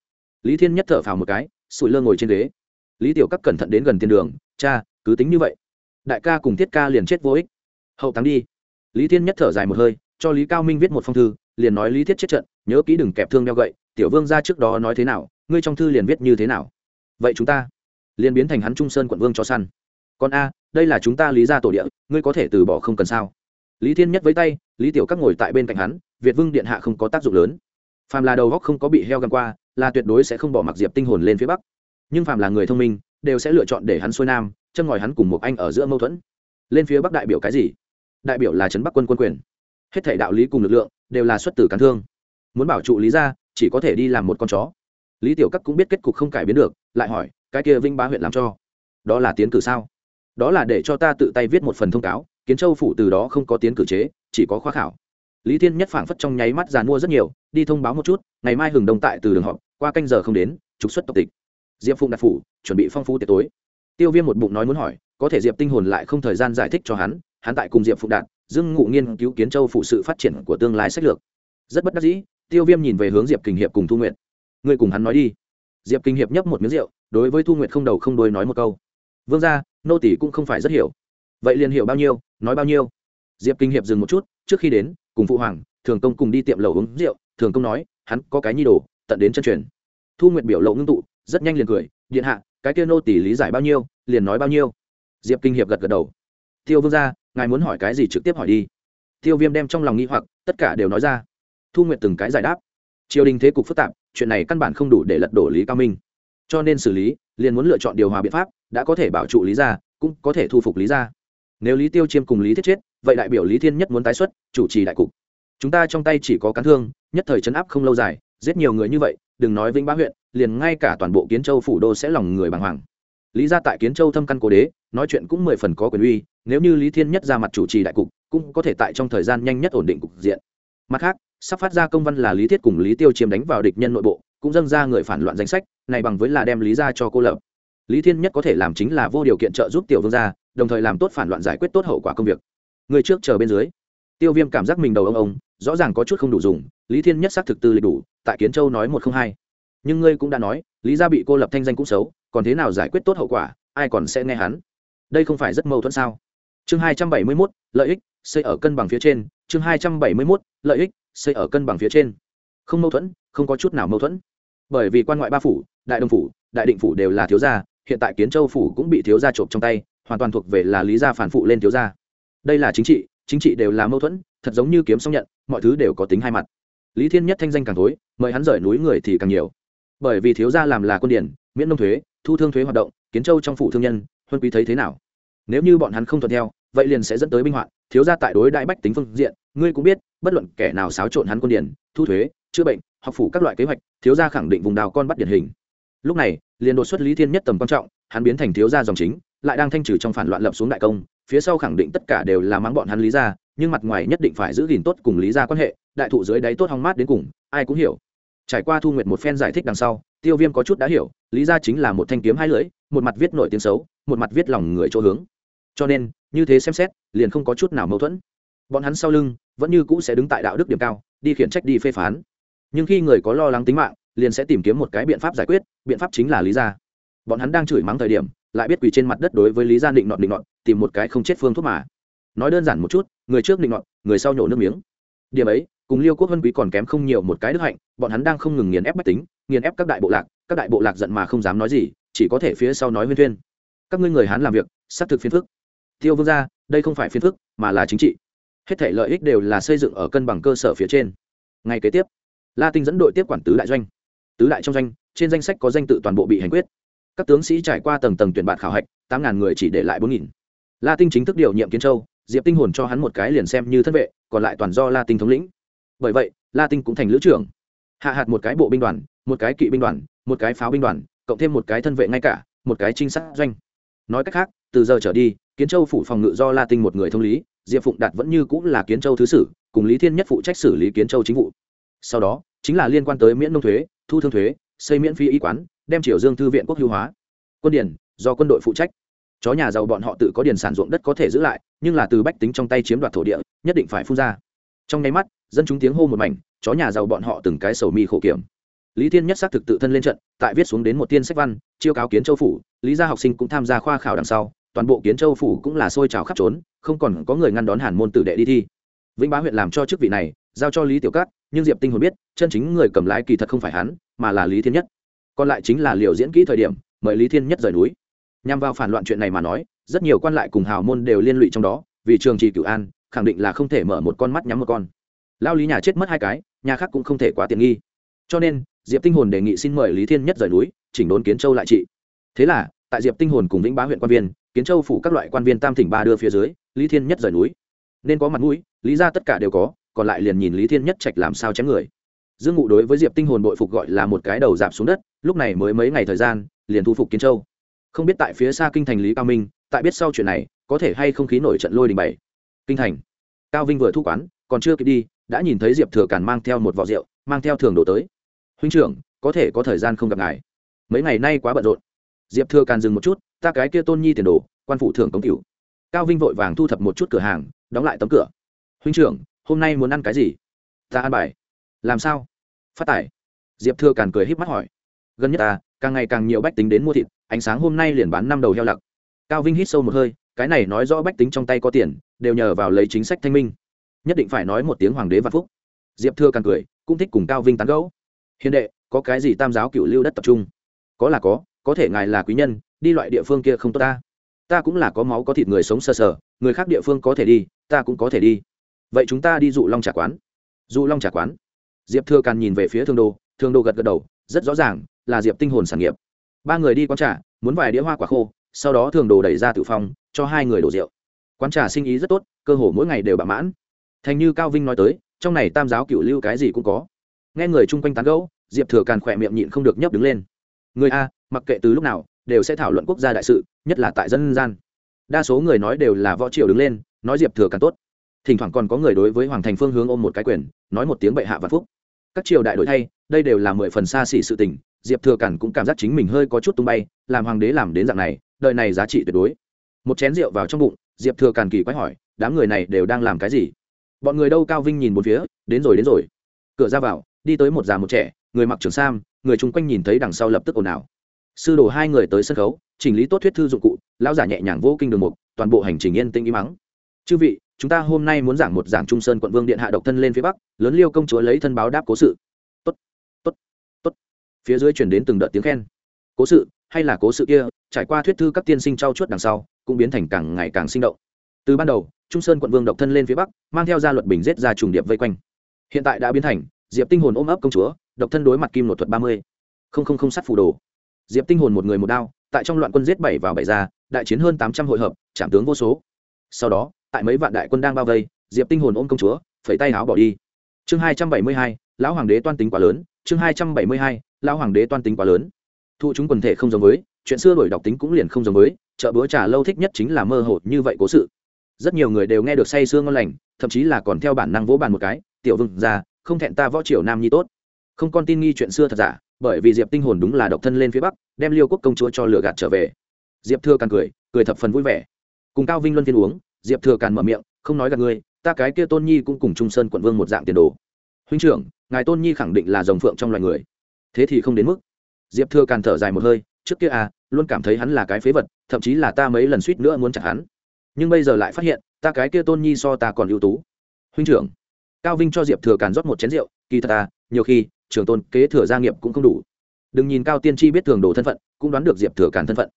Lý thiên nhất thở phào một cái sụi lơ ngồi trên ghế. Lý tiểu các cẩn thận đến gần thiên đường, cha, cứ tính như vậy. Đại ca cùng thiết ca liền chết vô ích. Hậu thắng đi. Lý thiên nhất thở dài một hơi, cho lý cao minh viết một phong thư, liền nói, lý thiết chết trận, nhớ kỹ đừng kẹp thương đeo gậy, tiểu vương ra trước đó nói thế nào, ngươi trong thư liền viết như thế nào. Vậy chúng ta liền biến thành hắn trung sơn quận vương cho săn. Còn a, đây là chúng ta lý ra tổ địa, ngươi có thể từ bỏ không cần sao? Lý thiên nhất với tay, lý tiểu các ngồi tại bên cạnh hắn, việt vương điện hạ không có tác dụng lớn. Phàm là đầu góc không có bị heo găm qua, là tuyệt đối sẽ không bỏ mặc diệp tinh hồn lên phía bắc. Nhưng phàm là người thông minh, đều sẽ lựa chọn để hắn xuôi nam, chân ngòi hắn cùng một anh ở giữa mâu thuẫn. Lên phía bắc đại biểu cái gì? Đại biểu là trấn bắc quân quân quyền. Hết thể đạo lý cùng lực lượng đều là xuất tử cán thương. Muốn bảo trụ lý ra chỉ có thể đi làm một con chó. Lý tiểu các cũng biết kết cục không cải biến được, lại hỏi, cái kia vinh bá huyện làm cho, đó là tiến cử sao? Đó là để cho ta tự tay viết một phần thông cáo kiến châu phủ từ đó không có tiến cử chế, chỉ có khoa khảo. Lý thiên nhất phảng phất trong nháy mắt giàn mua rất nhiều, đi thông báo một chút, ngày mai hừng đông tại từ đường họp, qua canh giờ không đến, trục xuất tộc tịch. Diệp phụng đặt phủ, chuẩn bị phong phú tiệc tối. Tiêu viêm một bụng nói muốn hỏi, có thể diệp tinh hồn lại không thời gian giải thích cho hắn hắn tại cùng diệp phụng đạt dương ngụ nghiên cứu kiến châu phụ sự phát triển của tương lai sách lược. Rất bất đắc dĩ, tiêu viêm nhìn về hướng diệp kình hiệp cùng thu nguyện người cùng hắn nói đi. Diệp kinh hiệp nhấp một miếng rượu, đối với thu nguyệt không đầu không đuôi nói một câu. Vương ra nô tỷ cũng không phải rất hiểu vậy liền hiểu bao nhiêu, nói bao nhiêu. Diệp kinh hiệp dừng một chút, trước khi đến, cùng phụ hoàng, thường công cùng đi tiệm lầu uống rượu, thường công nói, hắn có cái nhi đồ, tận đến chân truyền. Thu nguyệt biểu lộ ngưng tụ, rất nhanh liền cười, điện hạ, cái kia nô tỷ lý giải bao nhiêu, liền nói bao nhiêu. Diệp kinh hiệp gật gật đầu. Tiêu vương ra ngài muốn hỏi cái gì trực tiếp hỏi đi. Tiêu viêm đem trong lòng nghi hoặc, tất cả đều nói ra. Thu nguyệt từng cái giải đáp. Triều đình thế cục phức tạp, chuyện này căn bản không đủ để lật đổ lý cao minh. Cho nên xử lý, liền muốn lựa chọn điều hòa biện pháp, đã có thể bảo trụ lý gia, cũng có thể thu phục lý gia nếu lý tiêu chiêm cùng lý thiết chết, vậy đại biểu lý thiên nhất muốn tái xuất, chủ trì đại cục. Chúng ta trong tay chỉ có cán thương, nhất thời chấn áp không lâu dài, giết nhiều người như vậy, đừng nói vĩnh bá huyện, liền ngay cả toàn bộ kiến châu phủ đô sẽ lòng người bàng hoàng. Lý gia tại kiến châu thâm căn cố đế, nói chuyện cũng mười phần có quyền uy, nếu như lý thiên nhất ra mặt chủ trì đại cục, cũng có thể tại trong thời gian nhanh nhất ổn định cục diện. Mặt khác, sắp phát ra công văn là lý thiết cùng lý tiêu chiếm đánh vào địch nhân nội bộ, cũng dâng ra người phản loạn danh sách, này bằng với là đem lý ra cho cô lập lý thiên nhất có thể làm chính là vô điều kiện trợ giúp tiểu vương gia, đồng thời làm tốt phản loạn giải quyết tốt hậu quả công việc. Người trước chờ bên dưới. Tiêu viêm cảm giác mình đầu ông ông, rõ ràng có chút không đủ dùng, lý thiên nhất xác thực tư lịch đủ, tại kiến châu nói một không hai. Nhưng ngươi cũng đã nói, lý gia bị cô lập thanh danh cũng xấu, còn thế nào giải quyết tốt hậu quả, ai còn sẽ nghe hắn? Đây không phải rất mâu thuẫn sao? Chương hai trăm bảy mươi mốt, lợi ích, xây ở cân bằng phía trên. Chương hai trăm bảy mươi mốt, lợi ích, xây ở cân bằng phía trên. Không mâu thuẫn, không có chút nào mâu thuẫn. Bởi vì quan ngoại ba phủ, đại đồng phủ, đại định phủ đều là thiếu gia hiện tại kiến châu phủ cũng bị thiếu gia trộm trong tay, hoàn toàn thuộc về là lý gia phản phụ lên thiếu gia. Đây là chính trị chính trị đều là mâu thuẫn, thật giống như kiếm xong nhận, mọi thứ đều có tính hai mặt. Lý thiên nhất thanh danh càng tối mời hắn rời núi người thì càng nhiều. Bởi vì thiếu gia làm là quân điển, miễn nông thuế, thu thương thuế hoạt động, kiến châu trong phủ thương nhân, huân quý thấy thế nào? Nếu như bọn hắn không thuận theo, vậy liền sẽ dẫn tới binh hoạn, thiếu gia tại đối đại bách tính phương diện, ngươi cũng biết, bất luận kẻ nào xáo trộn hắn quân điển, thu thuế, chữa bệnh, học phủ các loại kế hoạch, thiếu gia khẳng định vùng đào con bắt điển hình. Lúc này liền đột xuất lý thiên nhất tầm quan trọng, hắn biến thành thiếu gia dòng chính, lại đang thanh trừ trong phản loạn lập xuống đại công, phía sau khẳng định tất cả đều là mắng bọn hắn lý gia, nhưng mặt ngoài nhất định phải giữ gìn tốt cùng lý gia quan hệ, đại thụ dưới đáy tốt hong mát đến cùng, ai cũng hiểu. Trải qua thu nguyệt một phen giải thích đằng sau, tiêu viêm có chút đã hiểu, lý gia chính là một thanh kiếm hai lưỡi, một mặt viết nổi tiếng xấu, một mặt viết lòng người chỗ hướng. Cho nên, như thế xem xét, liền không có chút nào mâu thuẫn. Bọn hắn sau lưng vẫn như cũ sẽ đứng tại đạo đức điểm cao, đi khiển trách đi phê phán. Nhưng khi người có lo lắng tính mạng liền sẽ tìm kiếm một cái biện pháp giải quyết, biện pháp chính là lý gia. Bọn hắn đang chửi mắng thời điểm, lại biết quỳ trên mặt đất đối với lý gia định nọt định nọt, tìm một cái không chết phương thuốc mà. Nói đơn giản một chút, người trước định nọt, người sau nhổ nước miếng. Điểm ấy, cùng liêu quốc vân quý còn kém không nhiều một cái đức hạnh, bọn hắn đang không ngừng nghiền ép bách tính, nghiền ép các đại bộ lạc, các đại bộ lạc giận mà không dám nói gì, chỉ có thể phía sau nói huyên thuyên. Các ngươi người hán làm việc, xác thực phiền phức. Tiêu vương gia, đây không phải phiền phức, mà là chính trị. Hết thể lợi ích đều là xây dựng ở cân bằng cơ sở phía trên. Ngay kế tiếp, la tinh dẫn đội tiếp quản tứ đại doanh tứ đại trong danh, trên danh sách có danh tự toàn bộ bị hành quyết. Các tướng sĩ trải qua tầng tầng tuyển bạn khảo hạch tám ngàn người chỉ để lại bốn nghìn. La tinh chính thức điều nhiệm kiến châu diệp tinh hồn cho hắn một cái liền xem như thân vệ còn lại toàn do la tinh thống lĩnh. Bởi vậy la tinh cũng thành lữ trưởng. Hạ hạt một cái bộ binh đoàn một cái kỵ binh đoàn một cái pháo binh đoàn cộng thêm một cái thân vệ ngay cả một cái trinh sát doanh. Nói cách khác từ giờ trở đi kiến châu phủ phòng ngự do la tinh một người thông lý diệp phụng đạt vẫn như cũng là kiến châu thứ sử cùng lý thiên nhất phụ trách xử lý kiến châu chính vụ. Sau đó chính là liên quan tới miễn nông thuế thu thương thuế, xây miễn phí y quán, đem triều dương thư viện quốc hữu hóa. Quân điển do quân đội phụ trách. Chó nhà giàu bọn họ tự có điền sản ruộng đất có thể giữ lại, nhưng là từ bách tính trong tay chiếm đoạt thổ địa, nhất định phải phun ra. Trong nháy mắt, dân chúng tiếng hô một mảnh, chó nhà giàu bọn họ từng cái sầu mi khổ kiểm. Lý thiên nhất xác thực tự thân lên trận, tại viết xuống đến một tiên sách văn, chiêu cáo kiến châu phủ, lý gia học sinh cũng tham gia khoa khảo đằng sau, toàn bộ kiến châu phủ cũng là sôi trào khắp trốn, không còn có người ngăn đón hàn môn tử đệ đi thi. Vĩnh bá huyện làm cho chức vị này, giao cho lý tiểu cát nhưng diệp tinh hồn biết, chân chính người cầm lái kỳ thật không phải hắn, mà là lý thiên nhất. Còn lại chính là liều diễn kỹ thời điểm, mời lý thiên nhất rời núi. Nhằm vào phản loạn chuyện này mà nói, rất nhiều quan lại cùng hào môn đều liên lụy trong đó, vì trường trì cửu an, khẳng định là không thể mở một con mắt nhắm một con. Lao lý nhà chết mất hai cái, nhà khác cũng không thể quá tiện nghi. Cho nên, diệp tinh hồn đề nghị xin mời lý thiên nhất rời núi, chỉnh đốn kiến châu lại trị. Thế là, tại diệp tinh hồn cùng vĩnh bá huyện quan viên, kiến châu phủ các loại quan viên tam thỉnh ba đưa phía dưới, lý thiên nhất rời núi. Nên có mặt mũi, lý ra tất cả đều có còn lại liền nhìn lý thiên nhất trạch làm sao chém người. Dương ngụ đối với diệp tinh hồn bội phục gọi là một cái đầu giảm xuống đất, lúc này mới mấy ngày thời gian, liền thu phục kiến châu. Không biết tại phía xa kinh thành lý cao minh, tại biết sau chuyện này, có thể hay không khí nổi trận lôi đình bảy. Kinh thành. Cao vinh vừa thu quán, còn chưa kịp đi, đã nhìn thấy diệp thừa càn mang theo một vỏ rượu, mang theo thường đồ tới. Huynh trưởng, có thể có thời gian không gặp ngài. Mấy ngày nay quá bận rộn. Diệp thừa càn dừng một chút, ta cái kia tôn nhi tiền đồ, quan phụ thưởng công cửu. Cao vinh vội vàng thu thập một chút cửa hàng, đóng lại tấm cửa. Huynh trưởng hôm nay muốn ăn cái gì? Ta ăn bài. Làm sao? Phát tải. Diệp thừa càn cười híp mắt hỏi. Gần nhất ta, càng ngày càng nhiều bách tính đến mua thịt, ánh sáng hôm nay liền bán năm đầu heo lặc. Cao vinh hít sâu một hơi, cái này nói rõ bách tính trong tay có tiền, đều nhờ vào lấy chính sách thanh minh. Nhất định phải nói một tiếng hoàng đế vạn phúc. Diệp thừa càn cười, cũng thích cùng cao vinh tán gẫu. Hiền đệ, có cái gì tam giáo cựu lưu đất tập trung? Có là có có thể ngài là quý nhân, đi loại địa phương kia không tốt ta. Ta cũng là có máu có thịt người sống sờ sờ, người khác địa phương có thể đi, ta cũng có thể đi vậy chúng ta đi dụ long trà quán. Dụ long trà quán. Diệp thừa càn nhìn về phía thương đô thương đô gật gật đầu, rất rõ ràng, là diệp tinh hồn sản nghiệp. Ba người đi quán trà, muốn vài đĩa hoa quả khô, sau đó thường đồ đẩy ra tự phong, cho hai người đổ rượu. Quán trà sinh ý rất tốt, cơ hồ mỗi ngày đều bạ mãn. Thành như cao vinh nói tới, trong này tam giáo cựu lưu cái gì cũng có. Nghe người chung quanh tán gẫu, diệp thừa càn khỏe miệng nhịn không được nhấp đứng lên. Người a, mặc kệ từ lúc nào, đều sẽ thảo luận quốc gia đại sự, nhất là tại dân gian. Đa số người nói đều là võ triều đứng lên, nói diệp thừa càn tốt thỉnh thoảng còn có người đối với hoàng thành phương hướng ôm một cái quyền, nói một tiếng bệ hạ vạn phúc. Các triều đại đổi thay, đây đều là mười phần xa xỉ sự tình, diệp thừa cản cũng cảm giác chính mình hơi có chút tung bay, làm hoàng đế làm đến dạng này, đời này giá trị tuyệt đối. Một chén rượu vào trong bụng, diệp thừa cản kỳ quái hỏi, đám người này đều đang làm cái gì? Bọn người đâu cao vinh nhìn một phía, đến rồi đến rồi. Cửa ra vào, đi tới một già một trẻ, người mặc trường sam, người chung quanh nhìn thấy đằng sau lập tức ồn ào. Sư đồ hai người tới sân khấu, chỉnh lý tốt thuyết thư dụng cụ, lão giả nhẹ nhàng vô kinh đường mục, toàn bộ hành trình yên tĩnh im mắng chư vị chúng ta hôm nay muốn giảng một giảng trung sơn quận vương điện hạ độc thân lên phía bắc, lớn liêu công chúa lấy thân báo đáp cố sự. Tốt tốt tốt. Phía dưới chuyển đến từng đợt tiếng khen. Cố sự, hay là cố sự kia, trải qua thuyết thư các tiên sinh trau chuốt đằng sau, cũng biến thành càng ngày càng sinh động. Từ ban đầu, trung sơn quận vương độc thân lên phía bắc, mang theo gia luật bình giết ra trùng điệp vây quanh. Hiện tại đã biến thành, diệp tinh hồn ôm ấp công chúa, độc thân đối mặt kim nội thuật ba mươi. Không không không sát phù đồ. Diệp tinh hồn một người một đao, tại trong loạn quân giết bảy vào bảy ra, đại chiến hơn tám trăm hội hợp trảm tướng vô số sau đó, tại mấy vạn đại quân đang bao vây, diệp tinh hồn ôm công chúa, phẩy tay áo bỏ đi. Chương hai trăm bảy mươi hai, lão hoàng đế toan tính quá lớn. Chương hai trăm bảy mươi hai, lão hoàng đế toan tính quá lớn. Thu chúng quần thể không giống với, chuyện xưa đổi đọc tính cũng liền không giống với, chợ búa trà lâu thích nhất chính là mơ hồ như vậy cố sự. Rất nhiều người đều nghe được say sương ngon lành, thậm chí là còn theo bản năng vỗ bàn một cái, tiểu vương ra không thẹn ta võ triều nam nhi tốt. Không con tin nghi chuyện xưa thật giả, bởi vì diệp tinh hồn đúng là độc thân lên phía bắc, đem liêu quốc công chúa cho lửa gạt trở về. Diệp thừa càng cười cười thập phần vui vẻ cùng cao vinh luân phiên uống, diệp thừa càn mở miệng, không nói gặp ngươi, ta cái kia tôn nhi cũng cùng trung sơn quận vương một dạng tiền đồ. Huynh trưởng, ngài tôn nhi khẳng định là dòng phượng trong loài người. Thế thì không đến mức. Diệp thừa càn thở dài một hơi, trước kia à luôn cảm thấy hắn là cái phế vật, thậm chí là ta mấy lần suýt nữa muốn chặt hắn. Nhưng bây giờ lại phát hiện, ta cái kia tôn nhi so ta còn ưu tú. Huynh trưởng, cao vinh cho diệp thừa càn rót một chén rượu, kỳ thật ta nhiều khi trường tôn kế thừa gia nghiệp cũng không đủ. Đừng nhìn cao tiên tri biết thường đồ thân phận, cũng đoán được diệp thừa càn thân phận.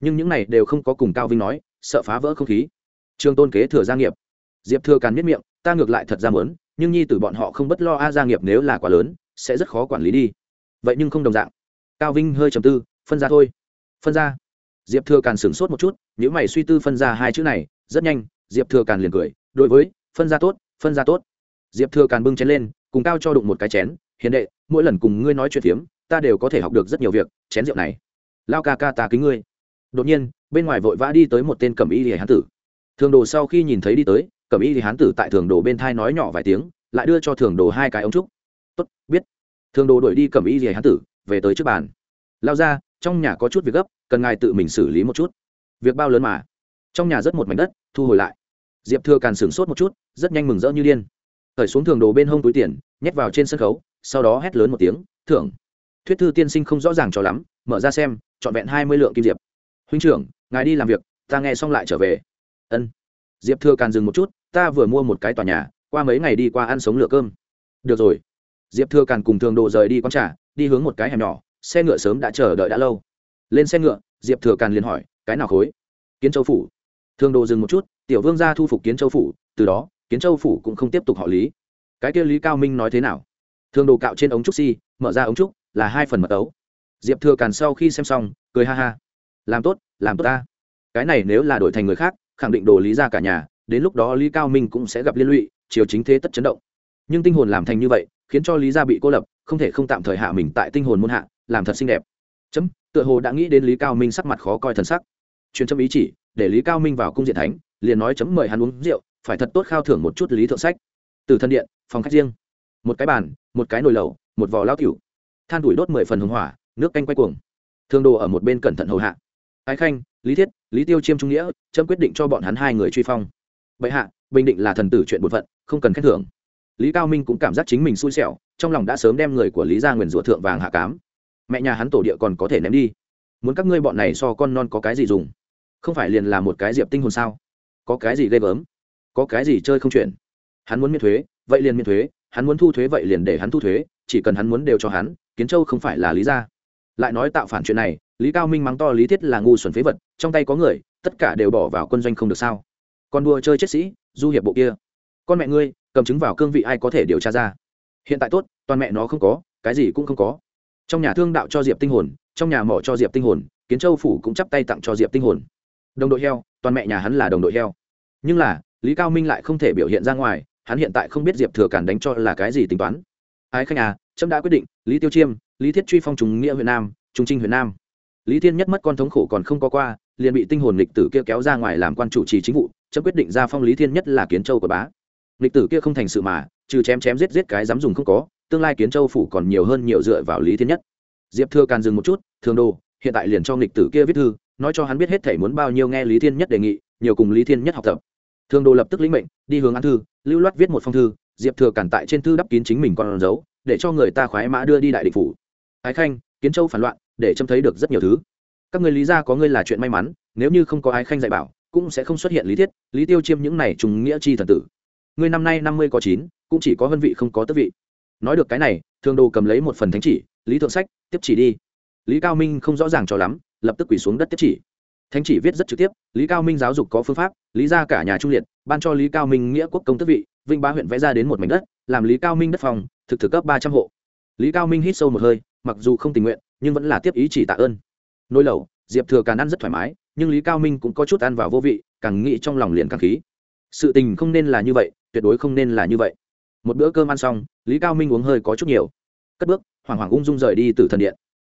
Nhưng những này đều không có cùng cao vinh nói sợ phá vỡ không khí. Trường tôn kế thừa gia nghiệp. Diệp thừa càn miết miệng, ta ngược lại thật ra mớn nhưng nhi tử bọn họ không bất lo a, gia nghiệp nếu là quá lớn, sẽ rất khó quản lý đi. Vậy nhưng không đồng dạng. Cao vinh hơi trầm tư, phân ra thôi. Phân ra? Diệp thừa càn sửng sốt một chút nếu mày suy tư phân ra hai chữ này, rất nhanh, diệp thừa càn liền cười, đối với, phân ra tốt, phân ra tốt. Diệp thừa càn bưng chén lên, cùng cao cho đụng một cái chén, hiền đệ, mỗi lần cùng ngươi nói chuyện phiếm, ta đều có thể học được rất nhiều việc, chén rượu này, lao ca ca ta kính ngươi. Đột nhiên bên ngoài vội vã đi tới một tên cẩm y hán tử. Thường đồ sau khi nhìn thấy đi tới cẩm y hán tử tại thường đồ bên thai nói nhỏ vài tiếng, lại đưa cho thường đồ hai cái ống trúc. Tốt, biết. Thường đồ đuổi đi cẩm y hán tử, về tới trước bàn. Lao ra, trong nhà có chút việc gấp, cần ngài tự mình xử lý một chút. Việc bao lớn mà? Trong nhà rất một mảnh đất, thu hồi lại. Diệp thừa càn sửng sốt một chút, rất nhanh mừng rỡ như điên. Khởi xuống thường đồ bên hông túi tiền, nhét vào trên sân khấu, sau đó hét lớn một tiếng, thưởng. Thuyết thư tiên sinh không rõ ràng cho lắm, mở ra xem, trọn vẹn hai mươi lượng kim diệp. Huynh trưởng ngài đi làm việc, ta nghe xong lại trở về. Ân. Diệp thừa càn dừng một chút, ta vừa mua một cái tòa nhà, qua mấy ngày đi qua ăn sống lửa cơm. Được rồi. Diệp thừa càn cùng thường đồ rời đi con trả đi hướng một cái hẻm nhỏ, xe ngựa sớm đã chờ đợi đã lâu. Lên xe ngựa, diệp thừa càn liền hỏi, cái nào khối? Kiến châu phủ. Thường đồ dừng một chút, tiểu vương gia thu phục kiến châu phủ, từ đó, kiến châu phủ cũng không tiếp tục họ lý. Cái kia lý cao minh nói thế nào? Thường đồ cạo trên ống trúc si, mở ra ống trúc, là hai phần mật ấu. Diệp thừa càn sau khi xem xong, cười ha ha làm tốt làm tốt ta. Cái này nếu là đổi thành người khác, khẳng định đồ lý ra cả nhà, đến lúc đó lý cao minh cũng sẽ gặp liên lụy chiều chính thế tất chấn động. Nhưng tinh hồn làm thành như vậy, khiến cho lý gia bị cô lập, không thể không tạm thời hạ mình tại tinh hồn môn hạ, làm thật xinh đẹp. Chấm, tựa hồ đã nghĩ đến lý cao minh sắc mặt khó coi thần sắc. Truyền chấm ý chỉ, để lý cao minh vào cung diện thánh, liền nói chấm mời hắn uống rượu, phải thật tốt khao thưởng một chút lý thượng sách. Từ thân điện, phòng khách riêng. Một cái bàn, một cái nồi lẩu, một vò lao cửu than đuổi đốt mười phần hồng hỏa, nước canh quay cuồng. Thương đồ ở một bên cẩn thận hầu hạ ái khanh, lý thiết, lý tiêu chiêm trung nghĩa trâm quyết định cho bọn hắn hai người truy phong. Bệ hạ, bình định là thần tử chuyện bột phận, không cần khen thưởng. Lý cao minh cũng cảm giác chính mình xui xẻo, trong lòng đã sớm đem người của lý gia nguyền rủa thượng vàng hạ cám. Mẹ nhà hắn tổ địa còn có thể ném đi. Muốn các ngươi bọn này so con non có cái gì dùng? Không phải liền là một cái diệp tinh hồn sao? Có cái gì ghê gớm? Có cái gì chơi không chuyện? hắn muốn miễn thuế, vậy liền miễn thuế, hắn muốn thu thuế vậy liền để hắn thu thuế, chỉ cần hắn muốn đều cho hắn, kiến châu không phải là lý gia. Lại nói tạo phản chuyện này lý cao minh mắng to lý thiết là ngu xuẩn phế vật, trong tay có người, tất cả đều bỏ vào quân doanh không được sao? Con đua chơi chết sĩ, du hiệp bộ kia. Con mẹ ngươi, cầm chứng vào cương vị ai có thể điều tra ra? Hiện tại tốt, toàn mẹ nó không có, cái gì cũng không có. Trong nhà thương đạo cho diệp tinh hồn, trong nhà mỏ cho diệp tinh hồn, kiến châu phủ cũng chắp tay tặng cho diệp tinh hồn. Đồng đội heo, toàn mẹ nhà hắn là đồng đội heo. Nhưng là, lý cao minh lại không thể biểu hiện ra ngoài, hắn hiện tại không biết diệp thừa cản đánh cho là cái gì tính toán. Ái khanh à trâm đã quyết định, lý tiêu chiêm, lý thiết truy phong trùng nghĩa huyện nam trung trinh huyện nam lý thiên nhất mất con thống khổ còn không có qua, liền bị tinh hồn lịch tử kia kéo ra ngoài làm quan chủ trì chính vụ trâm quyết định ra phong lý thiên nhất là kiến châu của bá. Lịch tử kia không thành sự mà, trừ chém chém giết giết cái dám dùng không có, tương lai kiến châu phủ còn nhiều hơn nhiều dựa vào lý thiên nhất. Diệp thừa càn dừng một chút, thường đồ, hiện tại liền cho lịch tử kia viết thư, nói cho hắn biết hết thể muốn bao nhiêu nghe lý thiên nhất đề nghị, nhiều cùng lý thiên nhất học tập. Thường đồ lập tức lĩnh mệnh, đi hướng ăn thư, lưu loát viết một phong thư, diệp thừa cản tại trên thư đắp kín chính mình con dấu, để cho người ta khoái mã đưa đi đại địch phủ. Ái khanh, kiến châu phản loạn để trâm thấy được rất nhiều thứ. Các người lý ra có ngươi là chuyện may mắn, nếu như không có ai khanh dạy bảo, cũng sẽ không xuất hiện lý thiết, lý tiêu chiêm những này trùng nghĩa chi thần tử. Ngươi năm nay năm mươi có chín, cũng chỉ có vân vị không có tước vị. Nói được cái này thường đồ cầm lấy một phần thánh chỉ, lý thượng sách, tiếp chỉ đi. Lý cao minh không rõ ràng cho lắm, lập tức quỳ xuống đất tiếp chỉ. Thánh chỉ viết rất trực tiếp, lý cao minh giáo dục có phương pháp, lý ra cả nhà trung liệt, ban cho lý cao minh nghĩa quốc công tước vị, vinh ba huyện vẽ ra đến một mảnh đất, làm lý cao minh đất phòng, thực thực cấp ba trăm hộ. Lý cao minh hít sâu một hơi, mặc dù không tình nguyện nhưng vẫn là tiếp ý chỉ tạ ơn. Nồi lẩu, diệp thừa càn ăn rất thoải mái, nhưng lý cao minh cũng có chút ăn vào vô vị, càng nghĩ trong lòng liền càng khí. Sự tình không nên là như vậy, tuyệt đối không nên là như vậy. Một bữa cơm ăn xong, lý cao minh uống hơi có chút nhiều. Cất bước, hoảng hoảng ung dung rời đi từ thần điện.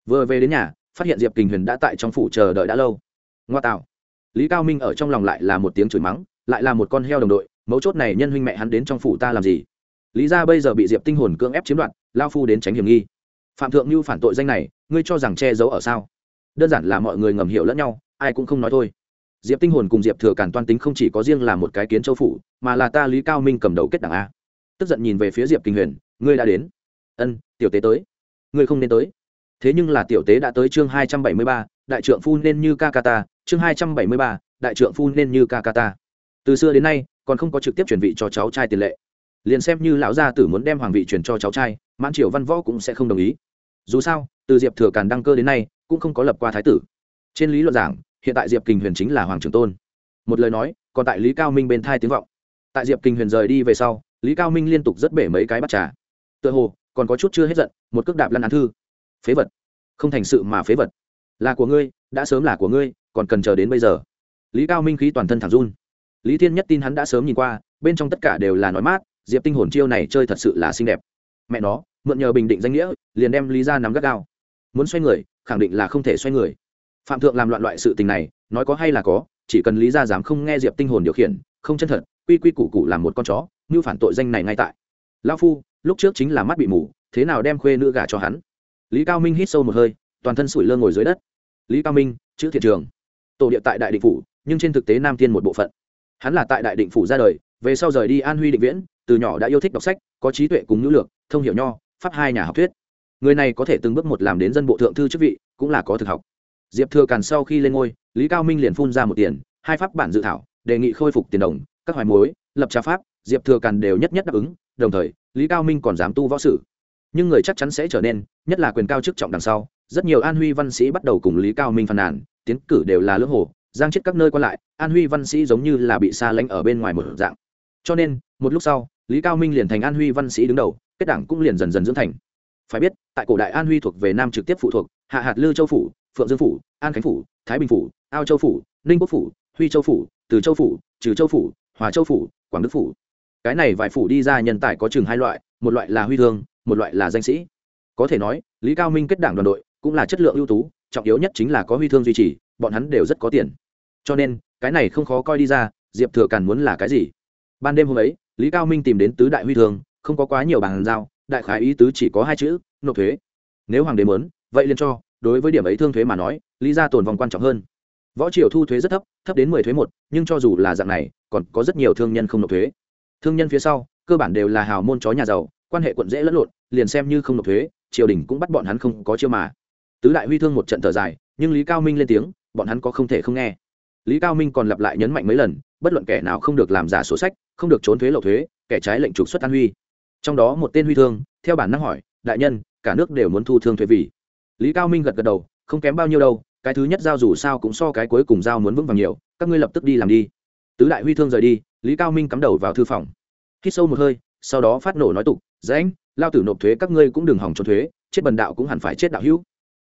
Vừa về đến nhà, phát hiện diệp kình huyền đã tại trong phủ chờ đợi đã lâu. Ngoa tạo. Lý cao minh ở trong lòng lại là một tiếng chửi mắng, lại là một con heo đồng đội, mấu chốt này nhân huynh mẹ hắn đến trong phủ ta làm gì? Lý ra bây giờ bị diệp tinh hồn cưỡng ép chiếm đoạt, lao phu đến tránh hiểm nghi. Phạm thượng như phản tội danh này ngươi cho rằng che giấu ở sao? Đơn giản là mọi người ngầm hiểu lẫn nhau, ai cũng không nói thôi. Diệp tinh hồn cùng diệp thừa cản toan tính không chỉ có riêng là một cái kiến châu phủ, mà là ta lý cao minh cầm đầu kết đảng a. Tức giận nhìn về phía diệp kinh huyền, ngươi đã đến. Ân, tiểu tế tới. Ngươi không nên tới. Thế nhưng là tiểu tế đã tới chương hai trăm bảy mươi ba, đại trượng phu nên như ca ca ta, chương hai trăm bảy mươi ba, đại trượng phu nên như ca ca ta. Từ xưa đến nay, còn không có trực tiếp chuyển vị cho cháu trai tiền lệ. Liền xem như lão gia tử muốn đem hoàng vị truyền cho cháu trai, mãn triều văn võ cũng sẽ không đồng ý dù sao, từ diệp thừa càn đăng cơ đến nay, cũng không có lập qua thái tử. Trên lý luận giảng, hiện tại diệp kình huyền chính là hoàng trưởng tôn. Một lời nói, còn tại lý cao minh bên thai tiếng vọng. Tại diệp kình huyền rời đi về sau, lý cao minh liên tục rất bể mấy cái bắt trà. Tựa hồ, còn có chút chưa hết giận, một cước đạp lăn án thư. Phế vật. Không thành sự mà phế vật. Là của ngươi, đã sớm là của ngươi, còn cần chờ đến bây giờ. Lý cao minh khí toàn thân thẳng run. Lý thiên nhất tin hắn đã sớm nhìn qua, bên trong tất cả đều là nói mát, diệp tinh hồn chiêu này chơi thật sự là xinh đẹp. Mẹ nó mượn nhờ bình định danh nghĩa, liền đem lý ra nắm gắt gao. Muốn xoay người, khẳng định là không thể xoay người. Phạm thượng làm loạn loại sự tình này, nói có hay là có, chỉ cần lý ra dám không nghe diệp tinh hồn điều khiển, không chân thật, quy quy củ cụ làm một con chó, như phản tội danh này ngay tại. Lao phu, lúc trước chính là mắt bị mù, thế nào đem khuê nữ gà cho hắn? Lý cao minh hít sâu một hơi, toàn thân sủi lơ ngồi dưới đất. Lý cao minh, chữ thiện trường. Tổ địa tại đại định phủ, nhưng trên thực tế nam thiên một bộ phận. Hắn là tại đại định phủ ra đời, về sau rời đi an huy định viễn, từ nhỏ đã yêu thích đọc sách, có trí tuệ cùng nữ lược, thông hiểu nho pháp hai nhà học thuyết. Người này có thể từng bước một làm đến dân bộ thượng thư chức vị, cũng là có thực học. Diệp thừa càn sau khi lên ngôi, lý cao minh liền phun ra một tiền, hai pháp bản dự thảo, đề nghị khôi phục tiền đồng, các hoài mối lập trà pháp, diệp thừa càn đều nhất nhất đáp ứng, đồng thời, lý cao minh còn dám tu võ sử. Nhưng người chắc chắn sẽ trở nên, nhất là quyền cao chức trọng đằng sau, rất nhiều an huy văn sĩ bắt đầu cùng lý cao minh phàn nàn, tiến cử đều là lưỡng hồ, giang chết các nơi qua lại, an huy văn sĩ giống như là bị xa lánh ở bên ngoài một dạng. Cho nên, một lúc sau, lý cao minh liền thành an huy văn sĩ đứng đầu kết đảng cũng liền dần dần dưỡng thành. Phải biết, tại cổ đại an huy thuộc về nam trực tiếp phụ thuộc, hạ hạt lư châu phủ, phượng dương phủ, an khánh phủ, thái bình phủ, ao châu phủ, ninh quốc phủ, huy châu phủ, từ châu phủ, trừ châu phủ, hòa châu phủ, quảng đức phủ. Cái này vài phủ đi ra nhân tài có chừng hai loại, một loại là huy thương, một loại là danh sĩ. Có thể nói, lý cao minh kết đảng đoàn đội cũng là chất lượng ưu tú, trọng yếu nhất chính là có huy thương duy trì, bọn hắn đều rất có tiền. Cho nên, cái này không khó coi đi ra, diệp thừa càn muốn là cái gì? Ban đêm hôm ấy, lý cao minh tìm đến tứ đại huy thương không có quá nhiều bàn giao, đại khái ý tứ chỉ có hai chữ, nộp thuế. Nếu hoàng đế muốn, vậy liền cho, đối với điểm ấy thương thuế mà nói, lý ra tồn vòng quan trọng hơn. Võ triều thu thuế rất thấp thấp đến mười thuế một, nhưng cho dù là dạng này, còn có rất nhiều thương nhân không nộp thuế. Thương nhân phía sau, cơ bản đều là hào môn chó nhà giàu, quan hệ quận dễ lẫn lộn, liền xem như không nộp thuế, triều đình cũng bắt bọn hắn không có chiêu mà. Tứ đại huy thương một trận thở dài, nhưng lý cao minh lên tiếng, bọn hắn có không thể không nghe. Lý cao minh còn lặp lại nhấn mạnh mấy lần, bất luận kẻ nào không được làm giả sổ sách, không được trốn thuế lậu thuế, kẻ trái lệnh trục xuất an huy trong đó một tên huy thương, theo bản năng hỏi, đại nhân, cả nước đều muốn thu thương thuế vì? Lý cao minh gật gật đầu, không kém bao nhiêu đâu, cái thứ nhất giao dù sao cũng so cái cuối cùng giao muốn vững vàng nhiều, các ngươi lập tức đi làm đi. Tứ đại huy thương rời đi, lý cao minh cắm đầu vào thư phòng. Hít sâu một hơi, sau đó phát nổ nói tục, rãnh, lao tử nộp thuế các ngươi cũng đừng hỏng trốn thuế, chết bần đạo cũng hẳn phải chết đạo hữu.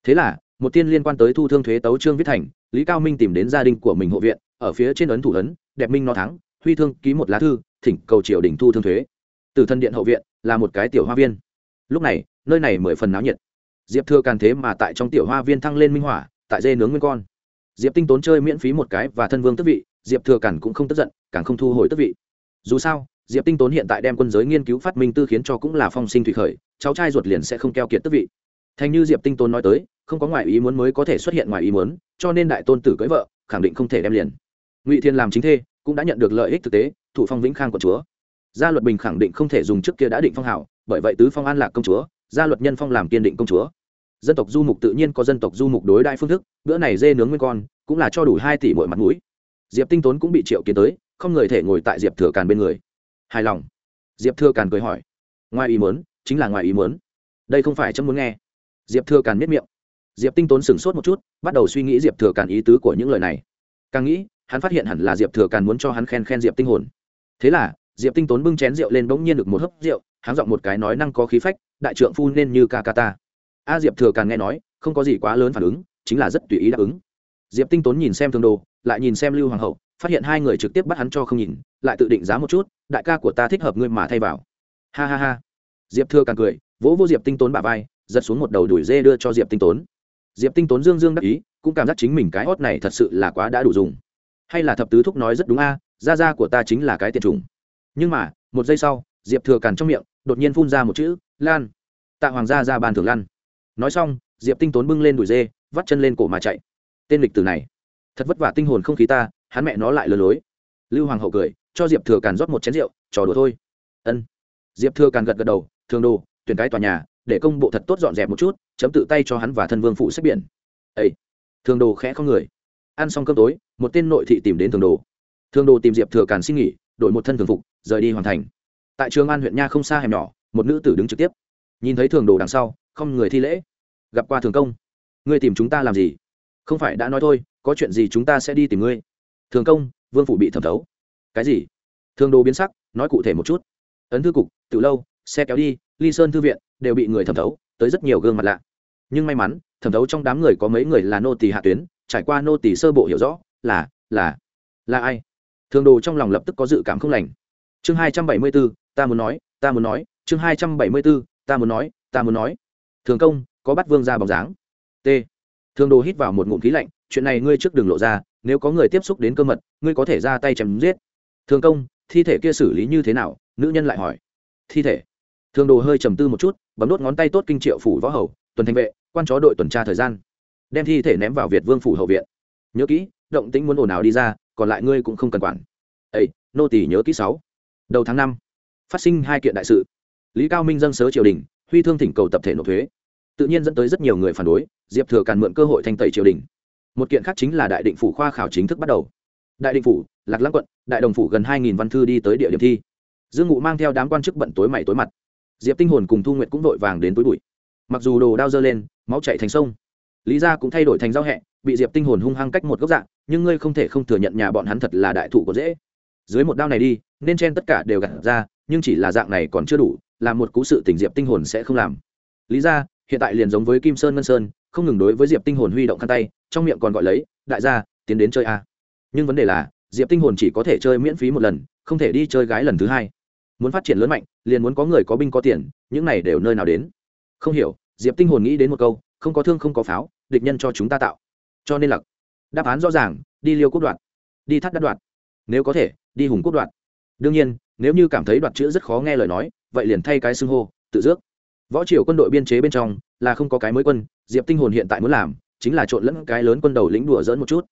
Thế là, một tiên liên quan tới thu thương thuế tấu trương viết thành, lý cao minh tìm đến gia đình của mình hộ viện, ở phía trên ấn thủ ấn, đẹp minh nó thắng, huy thương ký một lá thư, thỉnh cầu triều đình thu thương thuế từ thân điện hậu viện, là một cái tiểu hoa viên. Lúc này, nơi này mười phần náo nhiệt. Diệp thừa càn thế mà tại trong tiểu hoa viên thăng lên minh hỏa tại dê nướng nguyên con. Diệp tinh tốn chơi miễn phí một cái và thân vương tức vị, diệp thừa càn cũng không tức giận, càng không thu hồi tức vị. Dù sao, diệp tinh tốn hiện tại đem quân giới nghiên cứu phát minh tư khiến cho cũng là phong sinh thủy khởi, cháu trai ruột liền sẽ không keo kiệt tức vị. Thành như diệp tinh tốn nói tới, không có ngoại ý muốn mới có thể xuất hiện ngoài ý muốn, cho nên đại tôn tử cưới vợ, khẳng định không thể đem liền. Ngụy thiên làm chính thê, cũng đã nhận được lợi ích thực tế, thủ phong vĩnh khang của chúa gia luật bình khẳng định không thể dùng trước kia đã định phong hảo bởi vậy tứ phong an lạc công chúa, gia luật nhân phong làm kiên định công chúa. Dân tộc du mục tự nhiên có dân tộc du mục đối đại phương thức, bữa này dê nướng nguyên con, cũng là cho đủ hai tỷ mỗi mặt mũi. Diệp tinh tốn cũng bị triệu kiến tới, không người thể ngồi tại diệp thừa càn bên người. Hài lòng. Diệp thừa càn cười hỏi. Ngoài ý muốn, chính là ngoài ý muốn. Đây không phải chấm muốn nghe. Diệp thừa càn miết miệng. Diệp tinh tốn sửng sốt một chút, bắt đầu suy nghĩ diệp thừa càn ý tứ của những lời này. Càng nghĩ, hắn phát hiện hẳn là diệp thừa càn muốn cho hắn khen khen diệp tinh hồn. Thế là diệp tinh tốn bưng chén rượu lên bỗng nhiên được một hớp rượu hắn giọng một cái nói năng có khí phách, đại trượng phu nên như ca ca ta. A diệp thừa càng nghe nói, không có gì quá lớn phản ứng, chính là rất tùy ý đáp ứng. Diệp tinh tốn nhìn xem thương đồ, lại nhìn xem lưu hoàng hậu, phát hiện hai người trực tiếp bắt hắn cho không nhìn, lại tự định giá một chút, đại ca của ta thích hợp ngươi mà thay vào. Ha ha ha. Diệp thừa càng cười, vỗ vô diệp tinh tốn bả vai, giật xuống một đầu đuổi dê đưa cho diệp tinh tốn. Diệp tinh tốn dương dương đắc ý, cũng cảm giác chính mình cái hót này thật sự là quá đã đủ dùng. Hay là thập tứ thúc nói rất đúng a, gia gia của ta chính là cái tiệt trùng nhưng mà, một giây sau, diệp thừa càn trong miệng đột nhiên phun ra một chữ, lan. Tạ hoàng gia ra bàn thưởng lăn. Nói xong, diệp tinh tốn bưng lên đùi dê, vắt chân lên cổ mà chạy. Tên lịch tử này, thật vất vả tinh hồn không khí ta, hắn mẹ nó lại lừa lối. Lưu hoàng hậu cười, cho diệp thừa càn rót một chén rượu, trò đùa thôi. Ân. Diệp thừa càn gật gật đầu, thường đồ, tuyển cái tòa nhà, để công bộ thật tốt dọn dẹp một chút, chấm tự tay cho hắn và thân vương phụ xếp biển. Ây thường đồ khẽ không người. Ăn xong cơm tối, một tên nội thị tìm đến thường đồ. Thường đồ tìm diệp thừa càn xin nghỉ đổi một thân thường phục, rời đi hoàn thành. Tại trường an huyện nha không xa hẻm nhỏ, một nữ tử đứng trực tiếp. Nhìn thấy thường đồ đằng sau, không người thi lễ. Gặp qua thường công. Ngươi tìm chúng ta làm gì? Không phải đã nói thôi, có chuyện gì chúng ta sẽ đi tìm ngươi. Thường công, vương phủ bị thẩm thấu. Cái gì? Thường đồ biến sắc, nói cụ thể một chút. Ấn thư cục, từ lâu, xe kéo đi, ly sơn thư viện, đều bị người thẩm thấu, tới rất nhiều gương mặt lạ. Nhưng may mắn, thẩm thấu trong đám người có mấy người là nô tỳ hạ tuyến, trải qua nô tỳ sơ bộ hiểu rõ, là là là ai? Thường đồ trong lòng lập tức có dự cảm không lành. Chương hai trăm bảy mươi bốn ta muốn nói, ta muốn nói, chương hai trăm bảy mươi bốn ta muốn nói, ta muốn nói. Thường công, có bắt vương ra bóng dáng. T. Thường đồ hít vào một ngụm khí lạnh, chuyện này ngươi trước đường lộ ra, nếu có người tiếp xúc đến cơ mật, ngươi có thể ra tay chém giết. Thường công, thi thể kia xử lý như thế nào? Nữ nhân lại hỏi. Thi thể. Thường đồ hơi trầm tư một chút, bấm đốt ngón tay tốt kinh triệu phủ võ hầu, tuần thanh vệ, quan chó đội tuần tra thời gian. Đem thi thể ném vào việt vương phủ hậu viện. Nhớ kỹ, động tĩnh muốn ồn ào đi ra còn lại ngươi cũng không cần quản. Ấy nô tỷ nhớ kỹ sáu. Đầu tháng năm, phát sinh hai kiện đại sự. Lý cao minh dâng sớ triều đình, huy thương thỉnh cầu tập thể nộp thuế. Tự nhiên dẫn tới rất nhiều người phản đối, diệp thừa càn mượn cơ hội thanh tẩy triều đình. Một kiện khác chính là đại định phủ khoa khảo chính thức bắt đầu. Đại định phủ, lạc lãng quận, đại đồng phủ gần hai nghìn văn thư đi tới địa điểm thi. Dương ngụ mang theo đám quan chức bận tối mày tối mặt. Diệp tinh hồn cùng thu nguyện cũng vội vàng đến túi bụi. Mặc dù đồ đao dơ lên, máu chạy thành sông lý gia cũng thay đổi thành giao hẹ, bị diệp tinh hồn hung hăng cách một góc dạng, nhưng ngươi không thể không thừa nhận nhà bọn hắn thật là đại thụ có dễ. Dưới một đao này đi, nên chen tất cả đều gặt ra, nhưng chỉ là dạng này còn chưa đủ làm một cú sự tình diệp tinh hồn sẽ không làm. Lý ra hiện tại liền giống với kim sơn ngân sơn, không ngừng đối với diệp tinh hồn huy động khăn tay, trong miệng còn gọi lấy, đại gia, tiến đến chơi a. Nhưng vấn đề là, diệp tinh hồn chỉ có thể chơi miễn phí một lần, không thể đi chơi gái lần thứ hai. Muốn phát triển lớn mạnh, liền muốn có người có binh có tiền, những này đều nơi nào đến? Không hiểu, diệp tinh hồn nghĩ đến một câu, không có thương không có pháo địch nhân cho chúng ta tạo. Cho nên là đáp án rõ ràng, đi liêu quốc đoạn, đi thắt đắt đoạn. Nếu có thể, đi hùng quốc đoạn. Đương nhiên, nếu như cảm thấy đoạt chữ rất khó nghe lời nói, vậy liền thay cái xưng hô, tự dước. Võ triều quân đội biên chế bên trong là không có cái mới quân, diệp tinh hồn hiện tại muốn làm chính là trộn lẫn cái lớn quân đầu lĩnh đùa dỡn một chút.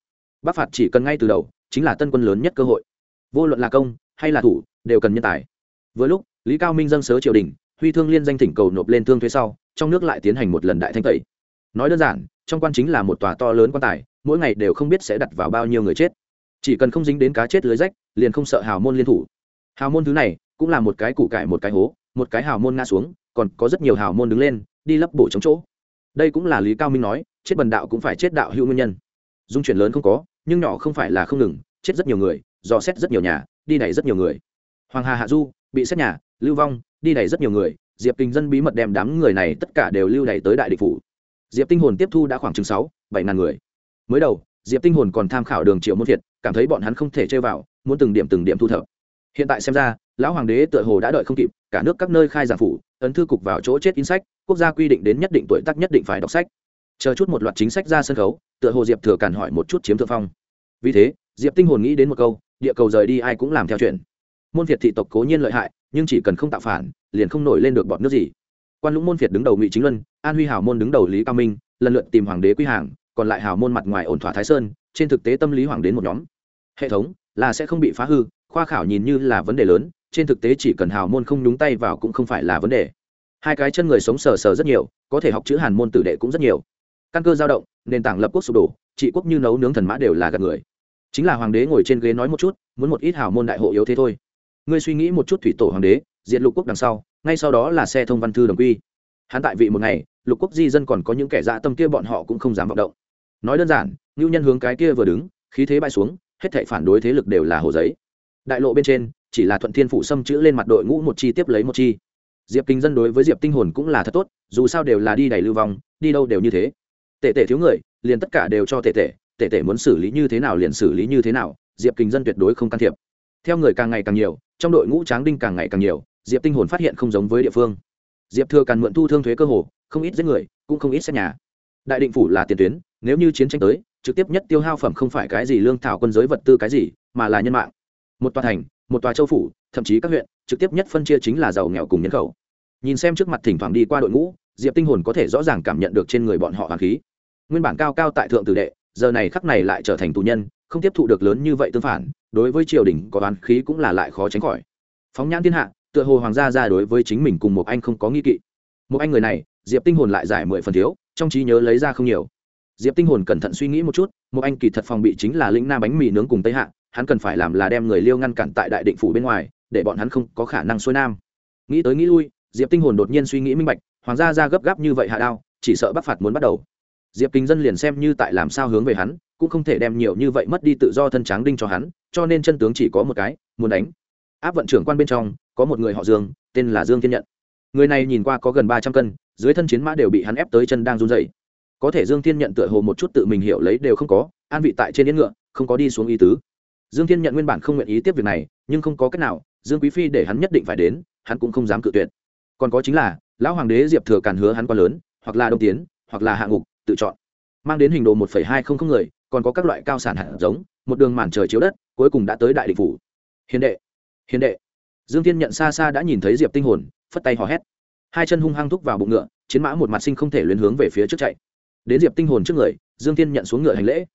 Bắc phạt chỉ cần ngay từ đầu, chính là tân quân lớn nhất cơ hội. Vô luận là công hay là thủ, đều cần nhân tài. Vừa lúc, lý cao minh dâng sớ triều đình, huy thương liên danh thỉnh cầu nộp lên thương thuế sau, trong nước lại tiến hành một lần đại thanh tẩy. Nói đơn giản trong quan chính là một tòa to lớn quan tài, mỗi ngày đều không biết sẽ đặt vào bao nhiêu người chết. Chỉ cần không dính đến cá chết lưới rách, liền không sợ hào môn liên thủ. Hào môn thứ này, cũng là một cái củ cải một cái hố, một cái hào môn ngã xuống, còn có rất nhiều hào môn đứng lên, đi lấp bổ chống chỗ. Đây cũng là lý cao minh nói, chết bần đạo cũng phải chết đạo hữu nguyên nhân. Dung chuyển lớn không có, nhưng nhỏ không phải là không ngừng, chết rất nhiều người, dò xét rất nhiều nhà, đi đẩy rất nhiều người. Hoàng hà hạ du, bị xét nhà, lưu vong, đi đẩy rất nhiều người, diệp kinh dân bí mật đem đám người này tất cả đều lưu đẩy tới đại địch phủ diệp tinh hồn tiếp thu đã khoảng chừng sáu, bảy ngàn người. Mới đầu, diệp tinh hồn còn tham khảo đường triệu môn thiệt cảm thấy bọn hắn không thể chơi vào, muốn từng điểm từng điểm thu thập. Hiện tại xem ra, lão hoàng đế tựa hồ đã đợi không kịp, cả nước các nơi khai giảng phủ, ấn thư cục vào chỗ chết in sách, quốc gia quy định đến nhất định tuổi tác nhất định phải đọc sách. Chờ chút một loạt chính sách ra sân khấu, tựa hồ diệp thừa cản hỏi một chút chiếm thượng phong. Vì thế, diệp tinh hồn nghĩ đến một câu, địa cầu rời đi ai cũng làm theo chuyện. Môn việt thị tộc cố nhiên lợi hại, nhưng chỉ cần không tạo phản, liền không nổi lên được bọn nước gì quan lũng môn việt đứng đầu ngụy chính luân, an huy Hào môn đứng đầu lý cao minh, lần lượt tìm hoàng đế quy hàng, còn lại Hào môn mặt ngoài ổn thỏa thái sơn, trên thực tế tâm lý hoàng đến một nhóm. Hệ thống, là sẽ không bị phá hư, khoa khảo nhìn như là vấn đề lớn, trên thực tế chỉ cần hào môn không nhúng tay vào cũng không phải là vấn đề. Hai cái chân người sống sờ sờ rất nhiều, có thể học chữ hàn môn tử đệ cũng rất nhiều. Căn cơ dao động, nền tảng lập quốc sụp đổ, trị quốc như nấu nướng thần mã đều là gạt người. Chính là hoàng đế ngồi trên ghế nói một chút, muốn một ít hào môn đại hộ yếu thế thôi. Ngươi suy nghĩ một chút thủy tổ hoàng đế, diệt lục quốc đằng sau ngay sau đó là xe thông văn thư đồng quy. Hắn tại vị một ngày, lục quốc di dân còn có những kẻ dạ tâm kia bọn họ cũng không dám vọng động. Nói đơn giản, ngưu nhân hướng cái kia vừa đứng, khí thế bay xuống, hết thảy phản đối thế lực đều là hồ giấy. Đại lộ bên trên, chỉ là thuận thiên phủ xâm chữ lên mặt đội ngũ một chi tiếp lấy một chi. Diệp kinh dân đối với diệp tinh hồn cũng là thật tốt, dù sao đều là đi đầy lưu vong, đi đâu đều như thế. Tệ tệ thiếu người, liền tất cả đều cho tệ tệ tệ tệ muốn xử lý như thế nào liền xử lý như thế nào, diệp kinh dân tuyệt đối không can thiệp. Theo người càng ngày càng nhiều, trong đội ngũ tráng đinh càng ngày càng nhiều diệp tinh hồn phát hiện không giống với địa phương diệp thừa càn mượn thu thương thuế cơ hồ không ít giết người cũng không ít xét nhà đại định phủ là tiền tuyến nếu như chiến tranh tới trực tiếp nhất tiêu hao phẩm không phải cái gì lương thảo quân giới vật tư cái gì mà là nhân mạng một tòa thành một tòa châu phủ thậm chí các huyện trực tiếp nhất phân chia chính là giàu nghèo cùng nhân khẩu nhìn xem trước mặt thỉnh thoảng đi qua đội ngũ diệp tinh hồn có thể rõ ràng cảm nhận được trên người bọn họ hoàng khí nguyên bản cao cao tại thượng tử đệ giờ này khắc này lại trở thành tù nhân không tiếp thụ được lớn như vậy tương phản đối với triều đình có đoán khí cũng là lại khó tránh khỏi phóng nhãn thiên hạ tựa hồ hoàng gia ra đối với chính mình cùng một anh không có nghi kỵ. Một anh người này, diệp tinh hồn lại giải mười phần thiếu, trong trí nhớ lấy ra không nhiều. Diệp tinh hồn cẩn thận suy nghĩ một chút một anh kỳ thật phòng bị chính là lĩnh nam bánh mì nướng cùng tây hạ, hắn cần phải làm là đem người liêu ngăn cản tại đại định phủ bên ngoài, để bọn hắn không có khả năng xuôi nam. Nghĩ tới nghĩ lui, diệp tinh hồn đột nhiên suy nghĩ minh bạch, hoàng gia ra gấp gáp như vậy hạ đao, chỉ sợ bắc phạt muốn bắt đầu. Diệp kính dân liền xem như tại làm sao hướng về hắn, cũng không thể đem nhiều như vậy mất đi tự do thân tráng đinh cho hắn, cho nên chân tướng chỉ có một cái, muốn đánh. Áp vận trưởng quan bên trong có một người họ dương, tên là dương thiên nhận. Người này nhìn qua có gần ba trăm cân, dưới thân chiến mã đều bị hắn ép tới chân đang run dày có thể dương thiên nhận tựa hồ một chút tự mình hiểu lấy đều không có, an vị tại trên yên ngựa, không có đi xuống ý tứ. Dương thiên nhận nguyên bản không nguyện ý tiếp việc này, nhưng không có cách nào, dương quý phi để hắn nhất định phải đến, hắn cũng không dám cự tuyệt. Còn có chính là, lão hoàng đế diệp thừa càn hứa hắn quá lớn, hoặc là đông tiến, hoặc là hạ ngục, tự chọn. Mang đến hình đồ một hai không không người, còn có các loại cao sản hạt giống, một đường màn trời chiếu đất, cuối cùng đã tới đại địch phủ. Hiền đệ hiền đệ dương Thiên nhận xa xa đã nhìn thấy diệp tinh hồn, phất tay hò hét. Hai chân hung hăng thúc vào bụng ngựa, chiến mã một mặt sinh không thể luyến hướng về phía trước chạy. Đến diệp tinh hồn trước người, dương Thiên nhận xuống ngựa hành lễ.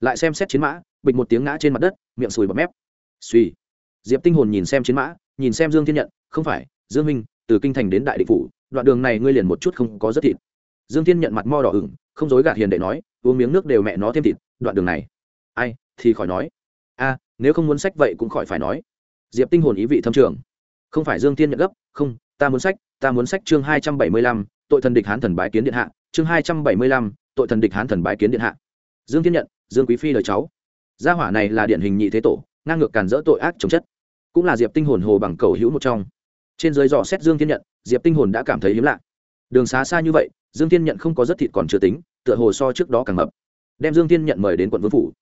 Lại xem xét chiến mã, bịch một tiếng ngã trên mặt đất, miệng sùi bọt mép. Suy diệp tinh hồn nhìn xem chiến mã, nhìn xem dương thiên nhận, không phải, dương minh, từ kinh thành đến đại định phủ, đoạn đường này ngươi liền một chút không có rất thịt. Dương thiên nhận mặt mo đỏ ửng, không dối gạt hiền để nói, uống miếng nước đều mẹ nó thêm thịt, đoạn đường này. Ai, thì khỏi nói. A, nếu không muốn sách vậy cũng khỏi phải nói diệp tinh hồn ý vị thâm trường. Không phải dương thiên nhận gấp, không, ta muốn sách, ta muốn sách chương hai trăm bảy mươi lăm, tội thần địch hán thần bái kiến điện hạ. Chương hai trăm bảy mươi lăm, tội thần địch hán thần bái kiến điện hạ. Dương thiên nhận, dương quý phi lời cháu. Gia hỏa này là điển hình nhị thế tổ, ngang ngược càn dỡ tội ác chống chất. Cũng là diệp tinh hồn hồ bằng cầu hữu một trong. Trên dưới dò xét dương thiên nhận, diệp tinh hồn đã cảm thấy hiếm lạ. Đường xá xa như vậy, dương thiên nhận không có rất thịt còn chưa tính, tựa hồ so trước đó càng mập. Đem dương thiên nhận mời đến quận vương phủ.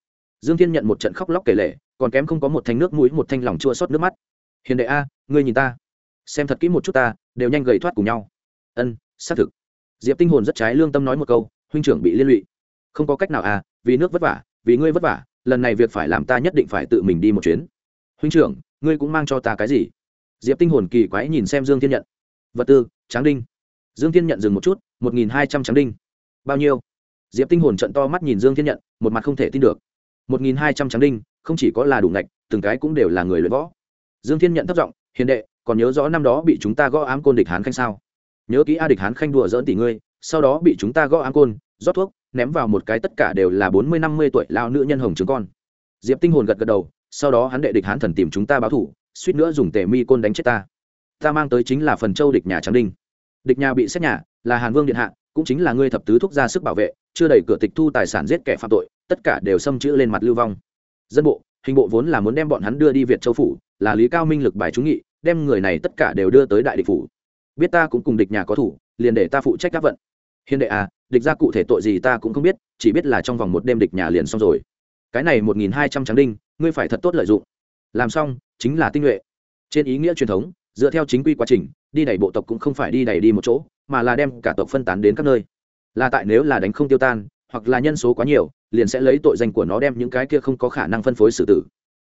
Dương thiên nhận một trận khóc lóc kể lể còn kém không có một thanh nước mũi, một thanh lòng chua xót nước mắt. Hiền đệ a, ngươi nhìn ta. Xem thật kỹ một chút ta, đều nhanh gầy thoát cùng nhau. Ân, xác thực. Diệp tinh hồn rất trái lương tâm nói một câu, huynh trưởng bị liên lụy. Không có cách nào à vì nước vất vả, vì ngươi vất vả, lần này việc phải làm ta nhất định phải tự mình đi một chuyến. Huynh trưởng, ngươi cũng mang cho ta cái gì? Diệp tinh hồn kỳ quái nhìn xem dương thiên nhận. Vật tư, tráng đinh. Dương thiên nhận dừng một chút, một nghìn hai trăm tráng đinh. Bao nhiêu? Diệp tinh hồn trận to mắt nhìn dương thiên nhận, một mặt không thể tin được một nghìn hai trăm tráng đinh, không chỉ có là đủ ngạch, từng cái cũng đều là người luyện võ. Dương thiên nhận thất giọng, hiền đệ, còn nhớ rõ năm đó bị chúng ta gõ ám côn địch hán khanh sao? Nhớ kỹ a địch hán khanh đùa dỡn tỷ ngươi, sau đó bị chúng ta gõ ám côn, rót thuốc, ném vào một cái tất cả đều là bốn mươi năm mươi tuổi lao nữ nhân hồng trứng con. Diệp tinh hồn gật gật đầu, sau đó hắn đệ địch hán thần tìm chúng ta báo thủ, suýt nữa dùng tề mi côn đánh chết ta. Ta mang tới chính là phần châu địch nhà tráng đinh. Địch nhà bị xét nhà, là hàn vương điện hạ, cũng chính là ngươi thập tứ thúc ra sức bảo vệ chưa đẩy cửa tịch thu tài sản giết kẻ phạm tội, tất cả đều xâm chữ lên mặt lưu vong. Dân bộ, hình bộ vốn là muốn đem bọn hắn đưa đi việt châu phủ, là lý cao minh lực bài trúng nghị, đem người này tất cả đều đưa tới đại địch phủ. Biết ta cũng cùng địch nhà có thủ, liền để ta phụ trách các vận. Hiền đệ à địch ra cụ thể tội gì ta cũng không biết, chỉ biết là trong vòng một đêm địch nhà liền xong rồi. Cái này một nghìn hai trăm tráng đinh, ngươi phải thật tốt lợi dụng. Làm xong, chính là tinh nhuệ. Trên ý nghĩa truyền thống, dựa theo chính quy quá trình, đi đẩy bộ tộc cũng không phải đi đẩy đi một chỗ, mà là đem cả tộc phân tán đến các nơi là tại nếu là đánh không tiêu tan, hoặc là nhân số quá nhiều, liền sẽ lấy tội danh của nó đem những cái kia không có khả năng phân phối xử tử.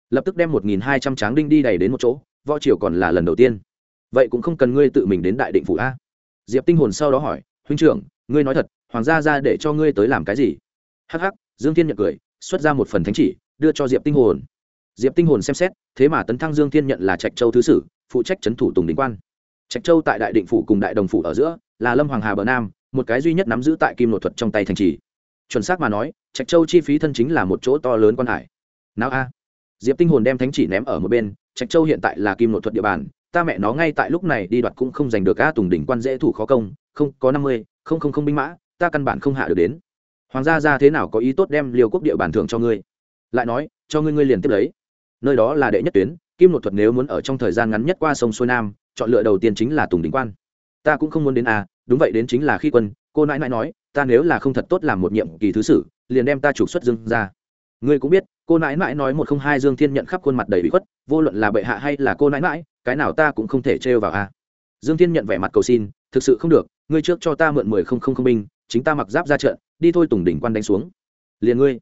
Lập tức đem một nghìn hai trăm tráng đinh đi đầy đến một chỗ, võ triều còn là lần đầu tiên. Vậy cũng không cần ngươi tự mình đến đại định phủ a. Diệp tinh hồn sau đó hỏi, huynh trưởng, ngươi nói thật, hoàng gia ra để cho ngươi tới làm cái gì? Hh dương thiên nhận cười, xuất ra một phần thánh chỉ, đưa cho diệp tinh hồn. Diệp tinh hồn xem xét, thế mà tấn thăng dương thiên nhận là trạch châu thứ sử, phụ trách trấn thủ tùng đình quan. Trạch châu tại đại định phủ cùng đại đồng phủ ở giữa, là lâm hoàng hà bờ nam một cái duy nhất nắm giữ tại kim nội thuật trong tay thành trì. Chuẩn xác mà nói, trạch châu chi phí thân chính là một chỗ to lớn quan hải. Nào a? Diệp tinh hồn đem thánh chỉ ném ở một bên, trạch châu hiện tại là kim nội thuật địa bàn, ta mẹ nó ngay tại lúc này đi đoạt cũng không giành được a tùng đỉnh quan dễ thủ khó công, không, có năm mươi, không không không binh mã, ta căn bản không hạ được đến. Hoàng gia ra thế nào có ý tốt đem liều quốc địa bàn thưởng cho ngươi? Lại nói, cho ngươi ngươi liền tiếp lấy. Nơi đó là đệ nhất tuyến, kim nội thuật nếu muốn ở trong thời gian ngắn nhất qua sông xuôi nam, chọn lựa đầu tiên chính là tùng đỉnh quan. Ta cũng không muốn đến a đúng vậy, đến chính là khi quân, cô nãi nãi nói, ta nếu là không thật tốt làm một nhiệm kỳ thứ sử, liền đem ta trục xuất dương ra ngươi cũng biết, cô nãi nãi nói một không hai dương thiên nhận khắp khuôn mặt đầy bị khuất, vô luận là bệ hạ hay là cô nãi nãi, cái nào ta cũng không thể trêu vào a. Dương thiên nhận vẻ mặt cầu xin, thực sự không được, ngươi trước cho ta mượn mười không không không binh, chính ta mặc giáp ra trận, đi thôi tùng đỉnh quan đánh xuống. Liền ngươi.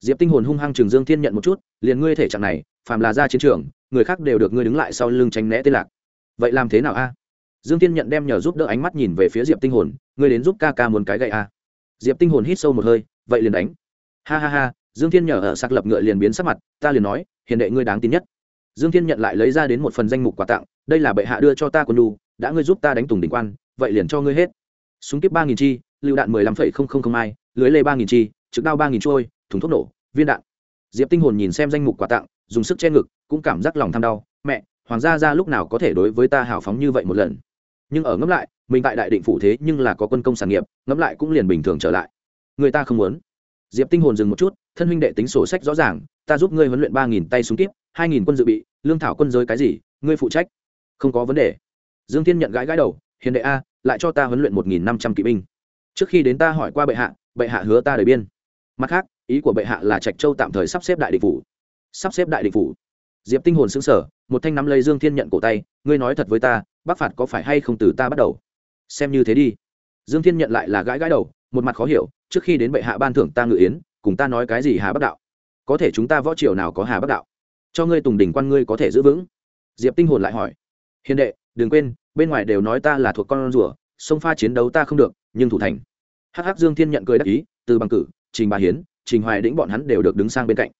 Diệp tinh hồn hung hăng trường dương thiên nhận một chút, liền ngươi thể trạng này, phàm là ra chiến trường, người khác đều được ngươi đứng lại sau lưng tránh né tê lạc. Vậy làm thế nào a? Dương thiên nhận đem nhờ giúp đỡ ánh mắt nhìn về phía diệp tinh hồn, ngươi đến giúp ca ca muốn cái gậy a diệp tinh hồn hít sâu một hơi, vậy liền đánh. Ha ha ha, dương thiên nhờ ở sạc lập ngựa liền biến sắc mặt, ta liền nói, hiền đệ ngươi đáng tin nhất. Dương thiên nhận lại lấy ra đến một phần danh mục quà tặng, đây là bệ hạ đưa cho ta quân đu đã ngươi giúp ta đánh tùng đỉnh quan, vậy liền cho ngươi hết. Súng kíp ba nghìn chi lựu đạn mười lăm phẩy không không không ai lưới lê ba nghìn chi, trực đao ba nghìn trôi, thùng thuốc nổ, viên đạn. Diệp tinh hồn nhìn xem danh mục quà tặng, dùng sức che ngực, cũng cảm giác lòng tham đau, mẹ, hoàng gia ra lúc nào có thể đối với ta hào phóng như vậy một lần? Nhưng ở ngẫm lại, mình tại đại định phủ thế nhưng là có quân công sản nghiệp, ngẫm lại cũng liền bình thường trở lại. Người ta không muốn. Diệp tinh hồn dừng một chút, thân huynh đệ tính sổ sách rõ ràng, ta giúp ngươi huấn luyện ba nghìn tay súng kíp, hai nghìn quân dự bị, lương thảo quân giới cái gì, ngươi phụ trách. Không có vấn đề. Dương thiên nhận gãi gãi đầu, hiền đệ a, lại cho ta huấn luyện một nghìn năm trăm kỵ binh. Trước khi đến ta hỏi qua bệ hạ bệ hạ hứa ta đời biên. Mặt khác, ý của bệ hạ là trạch châu tạm thời sắp xếp đại định phủ. Sắp xếp đại định phủ. Diệp tinh hồn xứng sở một thanh nắm lấy dương thiên nhận cổ tay, ngươi nói thật với ta bắc phạt có phải hay không từ ta bắt đầu? Xem như thế đi. Dương thiên nhận lại là gãi gãi đầu, một mặt khó hiểu, trước khi đến bệ hạ ban thưởng ta ngự yến, cùng ta nói cái gì hà bắc đạo? Có thể chúng ta võ triều nào có hà bắc đạo? Cho ngươi tùng đỉnh quan ngươi có thể giữ vững. Diệp tinh hồn lại hỏi. Hiền đệ, đừng quên, bên ngoài đều nói ta là thuộc con rùa, sông pha chiến đấu ta không được, nhưng thủ thành. Hắc hắc dương thiên nhận cười đắc ý, từ bằng cử, trình bà hiến, trình hoài đĩnh bọn hắn đều được đứng sang bên cạnh.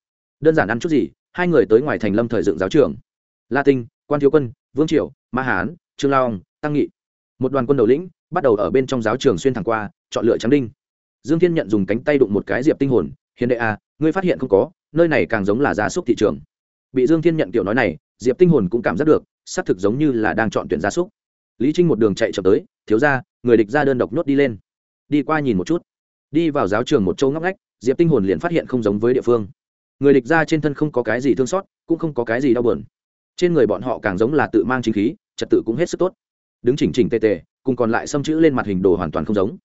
Đơn giản ăn chút gì, hai người tới ngoài thành lâm thời dựng giáo trường. La tinh, quan thiếu quân, vương triều, ma hán trương Long, tăng nghị. Một đoàn quân đầu lĩnh bắt đầu ở bên trong giáo trường xuyên thẳng qua chọn lựa trắng đinh. Dương thiên nhận dùng cánh tay đụng một cái diệp tinh hồn hiền đệ à ngươi phát hiện không có nơi này càng giống là gia súc thị trường. Bị dương thiên nhận kiểu nói này diệp tinh hồn cũng cảm giác được xác thực giống như là đang chọn tuyển gia súc. Lý trinh một đường chạy chậm tới thiếu ra người địch ra đơn độc nhốt đi lên. Đi qua nhìn một chút. Đi vào giáo trường một châu ngóc ngách diệp tinh hồn liền phát hiện không giống với địa phương. Người địch ra trên thân không có cái gì thương xót cũng không có cái gì đau buồn, trên người bọn họ càng giống là tự mang chính khí trật tự cũng hết sức tốt. Đứng chỉnh chỉnh tề tề, cùng còn lại xâm chữ lên mặt hình đồ hoàn toàn không giống.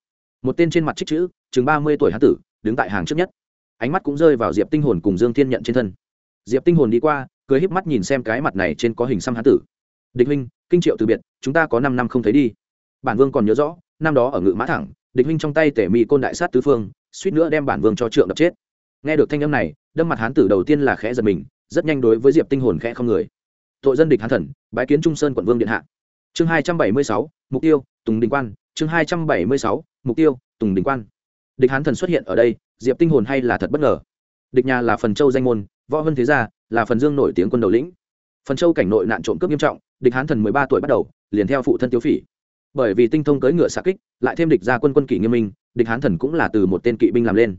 Một tên trên mặt trích chữ, chừng ba mươi tuổi hán tử, đứng tại hàng trước nhất. Ánh mắt cũng rơi vào diệp tinh hồn cùng dương thiên nhận trên thân. Diệp tinh hồn đi qua, cười híp mắt nhìn xem cái mặt này trên có hình xăm hán tử. Địch huynh, kinh triệu từ biệt, chúng ta có năm năm không thấy đi. Bản vương còn nhớ rõ, năm đó ở ngự mã thẳng, địch huynh trong tay tể mỹ côn đại sát tứ phương, suýt nữa đem bản vương cho trượng đập chết. Nghe được thanh âm này, đâm mặt hán tử đầu tiên là khẽ giật mình, rất nhanh đối với diệp tinh hồn khẽ không người tội dân địch hán thần, bái kiến trung sơn quận vương điện hạ. Chương hai trăm bảy mươi sáu, mục tiêu, tùng đình quan. Chương hai trăm bảy mươi sáu, mục tiêu, tùng đình quan. Địch hán thần xuất hiện ở đây, diệp tinh hồn hay là thật bất ngờ? Địch nhà là phần châu danh môn, võ vân thế gia là phần dương nổi tiếng quân đầu lĩnh. Phần châu cảnh nội nạn trộm cướp nghiêm trọng, địch hán thần mười ba tuổi bắt đầu, liền theo phụ thân tiêu phỉ. Bởi vì tinh thông cưỡi ngựa xạ kích, lại thêm địch gia quân quân kỷ nghiêm minh, địch hán thần cũng là từ một tên kỵ binh làm lên.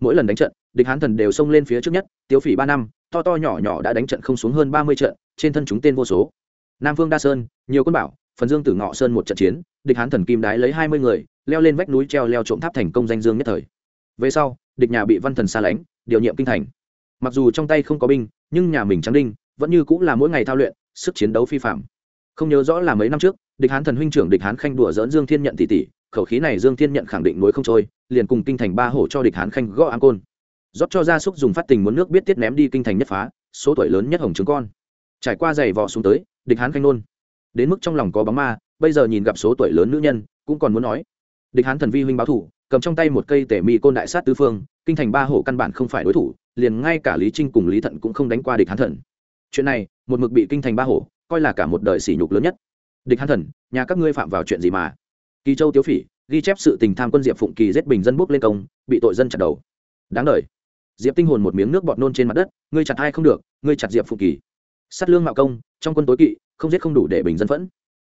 Mỗi lần đánh trận, địch hán thần đều xông lên phía trước nhất tiêu phỉ ba năm to to nhỏ nhỏ đã đánh trận không xuống hơn ba mươi trận, trên thân chúng tên vô số. Nam phương đa sơn, nhiều quân bảo, phần dương tử ngọ sơn một trận chiến, địch hán thần kim đái lấy hai mươi người, leo lên vách núi treo leo trộm tháp thành công danh dương nhất thời. Về sau, địch nhà bị văn thần xa lánh, điều nhiệm kinh thành. Mặc dù trong tay không có binh, nhưng nhà mình trắng đinh, vẫn như cũng là mỗi ngày thao luyện, sức chiến đấu phi phạm. Không nhớ rõ là mấy năm trước, địch hán thần huynh trưởng địch hán khanh đùa dỡn dương thiên nhận tỷ tỷ khẩu khí này dương thiên nhận khẳng định nối không trôi, liền cùng kinh thành ba hổ cho địch hán khanh gõ an côn rót cho gia súc dùng phát tình muốn nước biết tiết ném đi kinh thành nhất phá, số tuổi lớn nhất hồng trứng con. Trải qua giày vò xuống tới, địch hán khanh nôn. Đến mức trong lòng có bóng ma, bây giờ nhìn gặp số tuổi lớn nữ nhân, cũng còn muốn nói. Địch hán thần vi huynh báo thủ, cầm trong tay một cây tể mỹ côn đại sát tứ phương, kinh thành ba hổ căn bản không phải đối thủ, liền ngay cả lý trinh cùng lý thận cũng không đánh qua địch hán thần. Chuyện này, một mực bị kinh thành ba hổ, coi là cả một đời sỉ nhục lớn nhất. Địch hán thần, nhà các ngươi phạm vào chuyện gì mà? Kỳ châu tiếu phỉ ghi chép sự tình tham quân diệp phụng kỳ giết bình dân bốc lên công, bị tội dân chặt đầu. Đáng đời diệp tinh hồn một miếng nước bọt nôn trên mặt đất, ngươi chặt hai không được, ngươi chặt diệp phụ kỳ. Sát lương mạo công, trong quân tối kỵ, không giết không đủ để bình dân phẫn.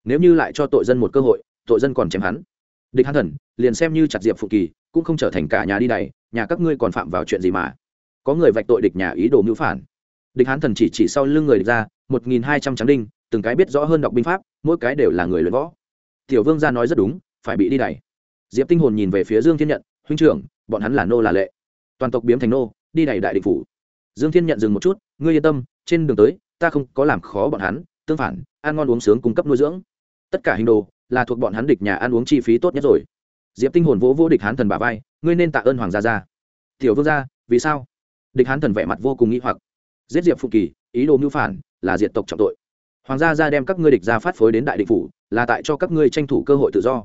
Nếu như lại cho tội dân một cơ hội, tội dân còn chém hắn. Địch hán thần, liền xem như chặt diệp phụ kỳ, cũng không trở thành cả nhà đi đầy nhà các ngươi còn phạm vào chuyện gì mà? Có người vạch tội địch nhà ý đồ mưu phản. Địch hán thần chỉ chỉ sau lưng người địch ra, một nghìn hai trăm tráng đinh, từng cái biết rõ hơn đọc binh pháp, mỗi cái đều là người luyện võ. Tiểu vương gia nói rất đúng, phải bị đi đẩy diệp tinh hồn nhìn về phía dương thiên nhận, huynh trưởng, bọn hắn là nô là lệ toàn tộc biếm thành nô, đi đẩy đại định phủ. Dương thiên nhận dừng một chút, ngươi yên tâm, trên đường tới, ta không có làm khó bọn hắn, tương phản, ăn ngon uống sướng cung cấp nuôi dưỡng. Tất cả hình đồ là thuộc bọn hắn địch nhà ăn uống chi phí tốt nhất rồi. Diệp tinh hồn vỗ vỗ địch hán thần bà vai, ngươi nên tạ ơn hoàng gia gia. Tiểu vương gia, vì sao? Địch hán thần vẻ mặt vô cùng nghĩ hoặc. Giết diệp phụ kỳ, ý đồ mưu phản, là diệt tộc trọng tội. Hoàng gia gia đem các ngươi địch ra phát phối đến đại địch phủ, là tại cho các ngươi tranh thủ cơ hội tự do.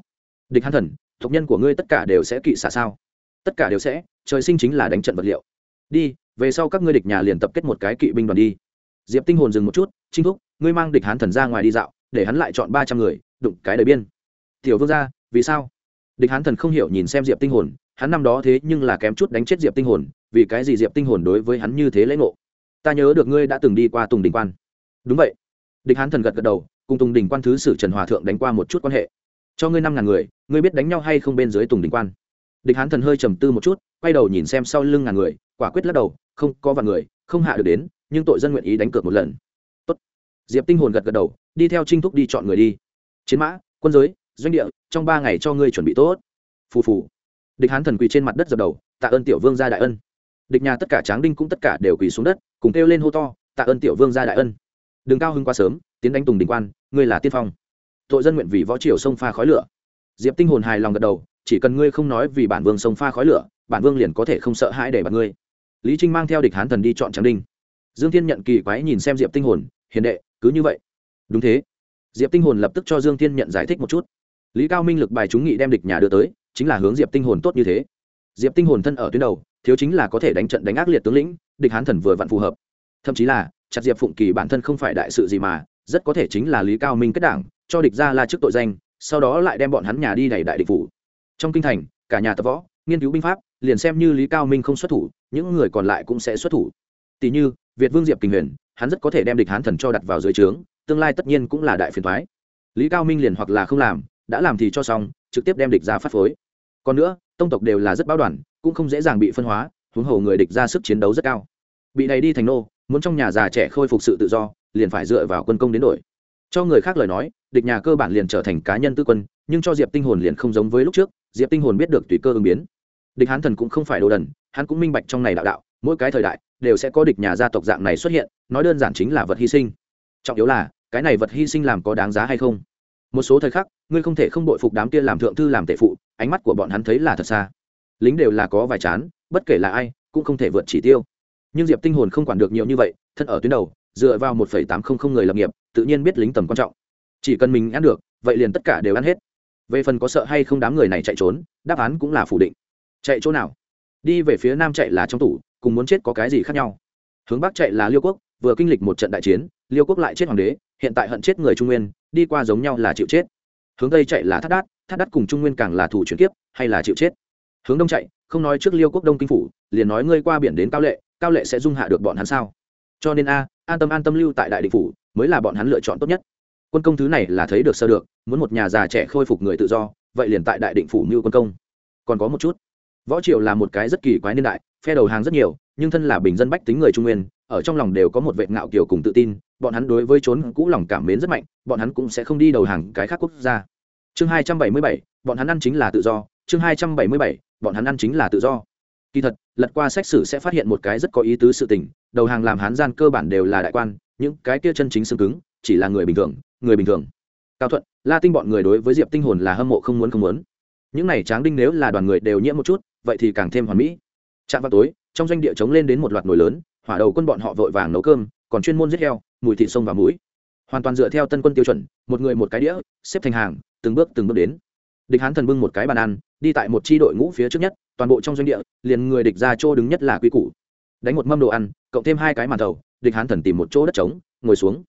Địch hán thần, tộc nhân của ngươi tất cả đều sẽ kỵ xả sao? Tất cả đều sẽ, trời sinh chính là đánh trận vật liệu. Đi, về sau các ngươi địch nhà liền tập kết một cái kỵ binh đoàn đi. Diệp tinh hồn dừng một chút chinh thúc, ngươi mang địch hán thần ra ngoài đi dạo, để hắn lại chọn ba trăm người, đụng cái đời biên. Tiểu vương gia, vì sao? Địch hán thần không hiểu nhìn xem diệp tinh hồn, hắn năm đó thế nhưng là kém chút đánh chết diệp tinh hồn, vì cái gì diệp tinh hồn đối với hắn như thế lễ ngộ? Ta nhớ được ngươi đã từng đi qua tùng đình quan. Đúng vậy. Địch hán thần gật gật đầu, cùng tùng đình quan thứ sử trần hòa thượng đánh qua một chút quan hệ. Cho ngươi năm ngàn người, ngươi biết đánh nhau hay không bên dưới tùng đình quan? Địch hán thần hơi trầm tư một chút, quay đầu nhìn xem sau lưng ngàn người, quả quyết lắc đầu, không, có vạn người, không hạ được đến, nhưng tội dân nguyện ý đánh cược một lần. Tốt. diệp tinh hồn gật gật đầu, đi theo trinh thúc đi chọn người đi. Chiến mã, quân giới, doanh địa, trong ba ngày cho ngươi chuẩn bị tốt. Phù phù. Địch hán thần quỳ trên mặt đất dập đầu, tạ ơn tiểu vương gia đại ân. Địch nhà tất cả tráng đinh cũng tất cả đều quỳ xuống đất, cùng kêu lên hô to, tạ ơn tiểu vương gia đại ân. Đừng cao hưng quá sớm, tiến đánh tùng đình quan, ngươi là tiên phong. Tội dân nguyện vì võ triều sông pha khói lửa. Diệp tinh hồn hài lòng gật đầu chỉ cần ngươi không nói vì bản vương sông pha khói lửa, bản vương liền có thể không sợ hãi để bạt ngươi. Lý trinh mang theo địch hán thần đi chọn tráng đinh. Dương thiên nhận kỳ quái nhìn xem diệp tinh hồn, hiền đệ, cứ như vậy. Đúng thế. Diệp tinh hồn lập tức cho dương thiên nhận giải thích một chút. Lý cao minh lực bài chúng nghị đem địch nhà đưa tới, chính là hướng diệp tinh hồn tốt như thế. Diệp tinh hồn thân ở tuyến đầu, thiếu chính là có thể đánh trận đánh ác liệt tướng lĩnh, địch hán thần vừa vặn phù hợp. Thậm chí là, chặt diệp phụng kỳ bản thân không phải đại sự gì mà, rất có thể chính là lý cao minh kết đảng, cho địch ra là chức tội danh, sau đó lại đem bọn hắn nhà đi đẩy đại địch phủ trong kinh thành, cả nhà tập võ, nghiên cứu binh pháp, liền xem như lý cao minh không xuất thủ, những người còn lại cũng sẽ xuất thủ. Tỷ như, việt vương diệp kinh huyền, hắn rất có thể đem địch hán thần cho đặt vào dưới trướng, tương lai tất nhiên cũng là đại phiền thoái lý cao minh liền hoặc là không làm, đã làm thì cho xong, trực tiếp đem địch ra phát phối. Còn nữa, tông tộc đều là rất báo đoàn, cũng không dễ dàng bị phân hóa, huống hồ người địch ra sức chiến đấu rất cao. Bị đầy đi thành nô, muốn trong nhà già trẻ khôi phục sự tự do, liền phải dựa vào quân công đến đổi. Cho người khác lời nói, địch nhà cơ bản liền trở thành cá nhân tư quân, nhưng cho diệp tinh hồn liền không giống với lúc trước diệp tinh hồn biết được tùy cơ ứng biến. Địch hán thần cũng không phải đồ đần, hắn cũng minh bạch trong này đạo đạo, mỗi cái thời đại đều sẽ có địch nhà gia tộc dạng này xuất hiện, nói đơn giản chính là vật hy sinh. Trọng yếu là, cái này vật hy sinh làm có đáng giá hay không? Một số thời khắc, ngươi không thể không bội phục đám kia làm thượng thư làm tệ phụ, ánh mắt của bọn hắn thấy là thật xa. Lính đều là có vài chán, bất kể là ai, cũng không thể vượt chỉ tiêu. Nhưng diệp tinh hồn không quản được nhiều như vậy, thân ở tuyến đầu, dựa vào một tám trăm linh người lập nghiệp, tự nhiên biết lính tầm quan trọng. Chỉ cần mình ăn được, vậy liền tất cả đều ăn hết về phần có sợ hay không đám người này chạy trốn, đáp án cũng là phủ định. Chạy chỗ nào? Đi về phía nam chạy là trong tủ, cùng muốn chết có cái gì khác nhau? Hướng bắc chạy là liêu quốc, vừa kinh lịch một trận đại chiến, liêu quốc lại chết hoàng đế, hiện tại hận chết người trung nguyên, đi qua giống nhau là chịu chết. Hướng tây chạy là thắt đát thắt đát cùng trung nguyên càng là thủ chuyển kiếp, hay là chịu chết? Hướng đông chạy, không nói trước liêu quốc đông kinh phủ, liền nói ngươi qua biển đến cao lệ cao lệ sẽ dung hạ được bọn hắn sao? Cho nên a, an tâm an tâm lưu tại đại định phủ, mới là bọn hắn lựa chọn tốt nhất quân công thứ này là thấy được sơ được, muốn một nhà già trẻ khôi phục người tự do, vậy liền tại đại định phủ mưu quân công. Còn có một chút. Võ triều là một cái rất kỳ quái niên đại, phe đầu hàng rất nhiều, nhưng thân là bình dân bách tính người trung nguyên, ở trong lòng đều có một vệ ngạo kiều cùng tự tin, bọn hắn đối với trốn cũ lòng cảm mến rất mạnh, bọn hắn cũng sẽ không đi đầu hàng cái khác quốc gia. Chương hai trăm bảy mươi bảy, bọn hắn ăn chính là tự do. Chương hai trăm bảy mươi bảy, bọn hắn ăn chính là tự do. Kỳ thật, lật qua sách sử sẽ phát hiện một cái rất có ý tứ sự tình, đầu hàng làm hán gian cơ bản đều là đại quan, những cái kia chân chính xương cứng, chỉ là người bình thường người bình thường. Cao thuận la tinh bọn người đối với diệp tinh hồn là hâm mộ không muốn không muốn. Những này tráng đinh nếu là đoàn người đều nhiễm một chút, vậy thì càng thêm hoàn mỹ. Chạm vào tối, trong doanh địa chống lên đến một loạt nồi lớn, hỏa đầu quân bọn họ vội vàng nấu cơm, còn chuyên môn giết heo, mùi thịt sông và mũi hoàn toàn dựa theo tân quân tiêu chuẩn, một người một cái đĩa, xếp thành hàng, từng bước từng bước đến. Địch hán thần bưng một cái bàn ăn, đi tại một chi đội ngũ phía trước nhất, toàn bộ trong doanh địa, liền người địch ra chỗ đứng nhất là quy củ. Đánh một mâm đồ ăn, cộng thêm hai cái màn thầu, địch hán thần tìm một chỗ đất trống, ngồi xuống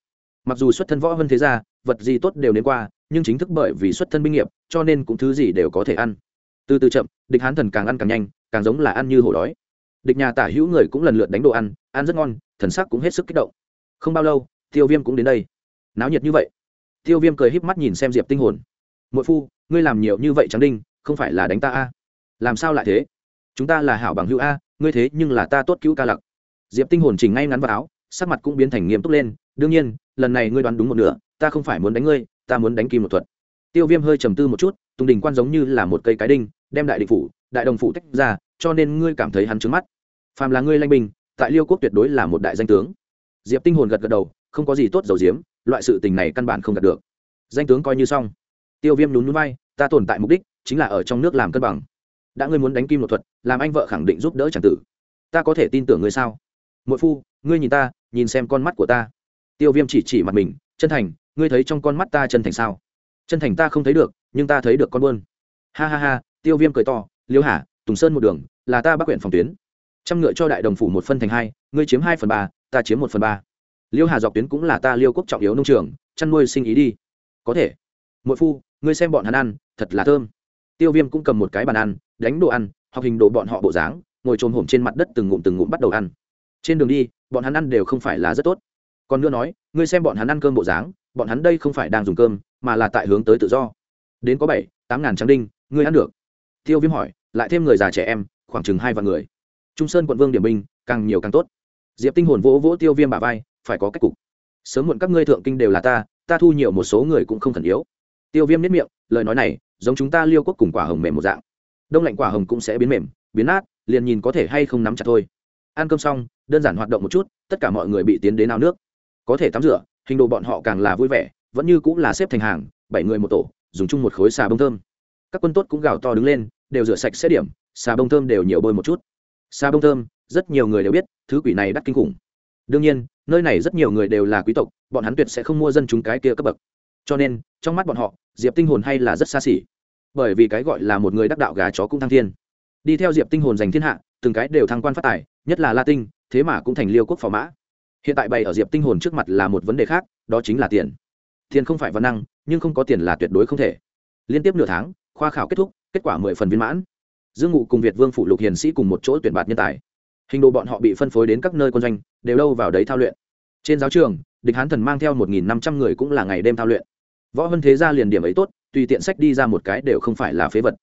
mặc dù xuất thân võ hơn thế gia, vật gì tốt đều đến qua, nhưng chính thức bởi vì xuất thân binh nghiệp, cho nên cũng thứ gì đều có thể ăn. Từ từ chậm, địch hán thần càng ăn càng nhanh, càng giống là ăn như hổ đói. Địch nhà tả hữu người cũng lần lượt đánh đồ ăn ăn rất ngon, thần sắc cũng hết sức kích động. Không bao lâu, tiêu viêm cũng đến đây. Náo nhiệt như vậy. Tiêu viêm cười híp mắt nhìn xem diệp tinh hồn. Mỗi phu, ngươi làm nhiều như vậy trắng đinh, không phải là đánh ta a? Làm sao lại thế? Chúng ta là hảo bằng hữu a, ngươi thế nhưng là ta tốt cứu ca lặc. Diệp tinh hồn chỉnh ngay ngắn vào áo sắc mặt cũng biến thành nghiêm túc lên, đương nhiên, lần này ngươi đoán đúng một nửa, ta không phải muốn đánh ngươi, ta muốn đánh kim một thuật. Tiêu viêm hơi trầm tư một chút, tùng đình quan giống như là một cây cái đinh, đem đại định phủ, đại đồng phủ tách ra, cho nên ngươi cảm thấy hắn trứng mắt. Phàm là ngươi lanh bình tại liêu quốc tuyệt đối là một đại danh tướng. Diệp tinh hồn gật gật đầu, không có gì tốt dầu diếm loại sự tình này căn bản không đạt được. Danh tướng coi như xong. Tiêu viêm nhún nhún vai, ta tồn tại mục đích chính là ở trong nước làm cân bằng. Đã ngươi muốn đánh kim một thuật, làm anh vợ khẳng định giúp đỡ c tử. Ta có thể tin tưởng ngươi sao? Mỗi phu, ngươi nhìn ta nhìn xem con mắt của ta. Tiêu viêm chỉ chỉ mặt mình, chân thành, ngươi thấy trong con mắt ta chân thành sao? Chân thành ta không thấy được, nhưng ta thấy được con buôn. Ha ha ha, tiêu viêm cười to, liêu hả tùng sơn một đường, là ta bắc quyển phòng tuyến. Trăm ngựa cho đại đồng phủ một phân thành hai, ngươi chiếm hai phần ba, ta chiếm một phần ba. Liêu hà dọc tuyến cũng là ta liêu quốc trọng yếu nông trường, chăn nuôi sinh ý đi. Có thể. Mỗi phu, ngươi xem bọn hắn ăn, thật là thơm. Tiêu viêm cũng cầm một cái bàn ăn, đánh đồ ăn, học hình đồ bọn họ bộ dáng, ngồi trồm hổm trên mặt đất từng ngụm từng ngụm bắt đầu ăn. Trên đường đi bọn hắn ăn đều không phải là rất tốt. Còn nữa nói, ngươi xem bọn hắn ăn cơm bộ dáng, bọn hắn đây không phải đang dùng cơm, mà là tại hướng tới tự do. Đến có bảy, tám ngàn trắng đinh, ngươi ăn được. Tiêu viêm hỏi, lại thêm người già trẻ em, khoảng chừng hai vạn người. Trung sơn quận vương điểm binh, càng nhiều càng tốt. Diệp tinh hồn vỗ vỗ tiêu viêm bà vai, phải có cách cục. Sớm muộn các ngươi thượng kinh đều là ta ta thu nhiều một số người cũng không khẩn yếu. Tiêu viêm nếp miệng, lời nói này, giống chúng ta liêu quốc cùng quả hồng mềm một dạng. Đông lạnh quả hồng cũng sẽ biến mềm, biến nát, liền nhìn có thể hay không nắm chặt thôi ăn cơm xong, đơn giản hoạt động một chút, tất cả mọi người bị tiến đến ao nước. Có thể tắm rửa, hình đồ bọn họ càng là vui vẻ, vẫn như cũng là xếp thành hàng, bảy người một tổ, dùng chung một khối xà bông thơm. Các quân tốt cũng gào to đứng lên, đều rửa sạch xét điểm, xà bông thơm đều nhiều bôi một chút. Xà bông thơm, rất nhiều người đều biết, thứ quỷ này đắt kinh khủng. Đương nhiên, nơi này rất nhiều người đều là quý tộc, bọn hắn tuyệt sẽ không mua dân chúng cái kia cấp bậc. Cho nên, trong mắt bọn họ, diệp tinh hồn hay là rất xa xỉ. Bởi vì cái gọi là một người đắc đạo gà chó cũng thăng thiên. Đi theo diệp tinh hồn giành thiên hạ, từng cái đều thăng quan phát tài nhất là la tinh, thế mà cũng thành liêu quốc phò mã. Hiện tại bày ở diệp tinh hồn trước mặt là một vấn đề khác, đó chính là tiền. Tiền không phải văn năng, nhưng không có tiền là tuyệt đối không thể. Liên tiếp nửa tháng, khoa khảo kết thúc, kết quả mười phần viên mãn. Dương ngụ cùng việt vương phụ lục hiền sĩ cùng một chỗ tuyển bạt nhân tài. Hình đồ bọn họ bị phân phối đến các nơi quân doanh, đều đâu vào đấy thao luyện. Trên giáo trường, địch hán thần mang theo một nghìn năm trăm người cũng là ngày đêm thao luyện. Võ vân thế gia liền điểm ấy tốt, tùy tiện sách đi ra một cái đều không phải là phế vật.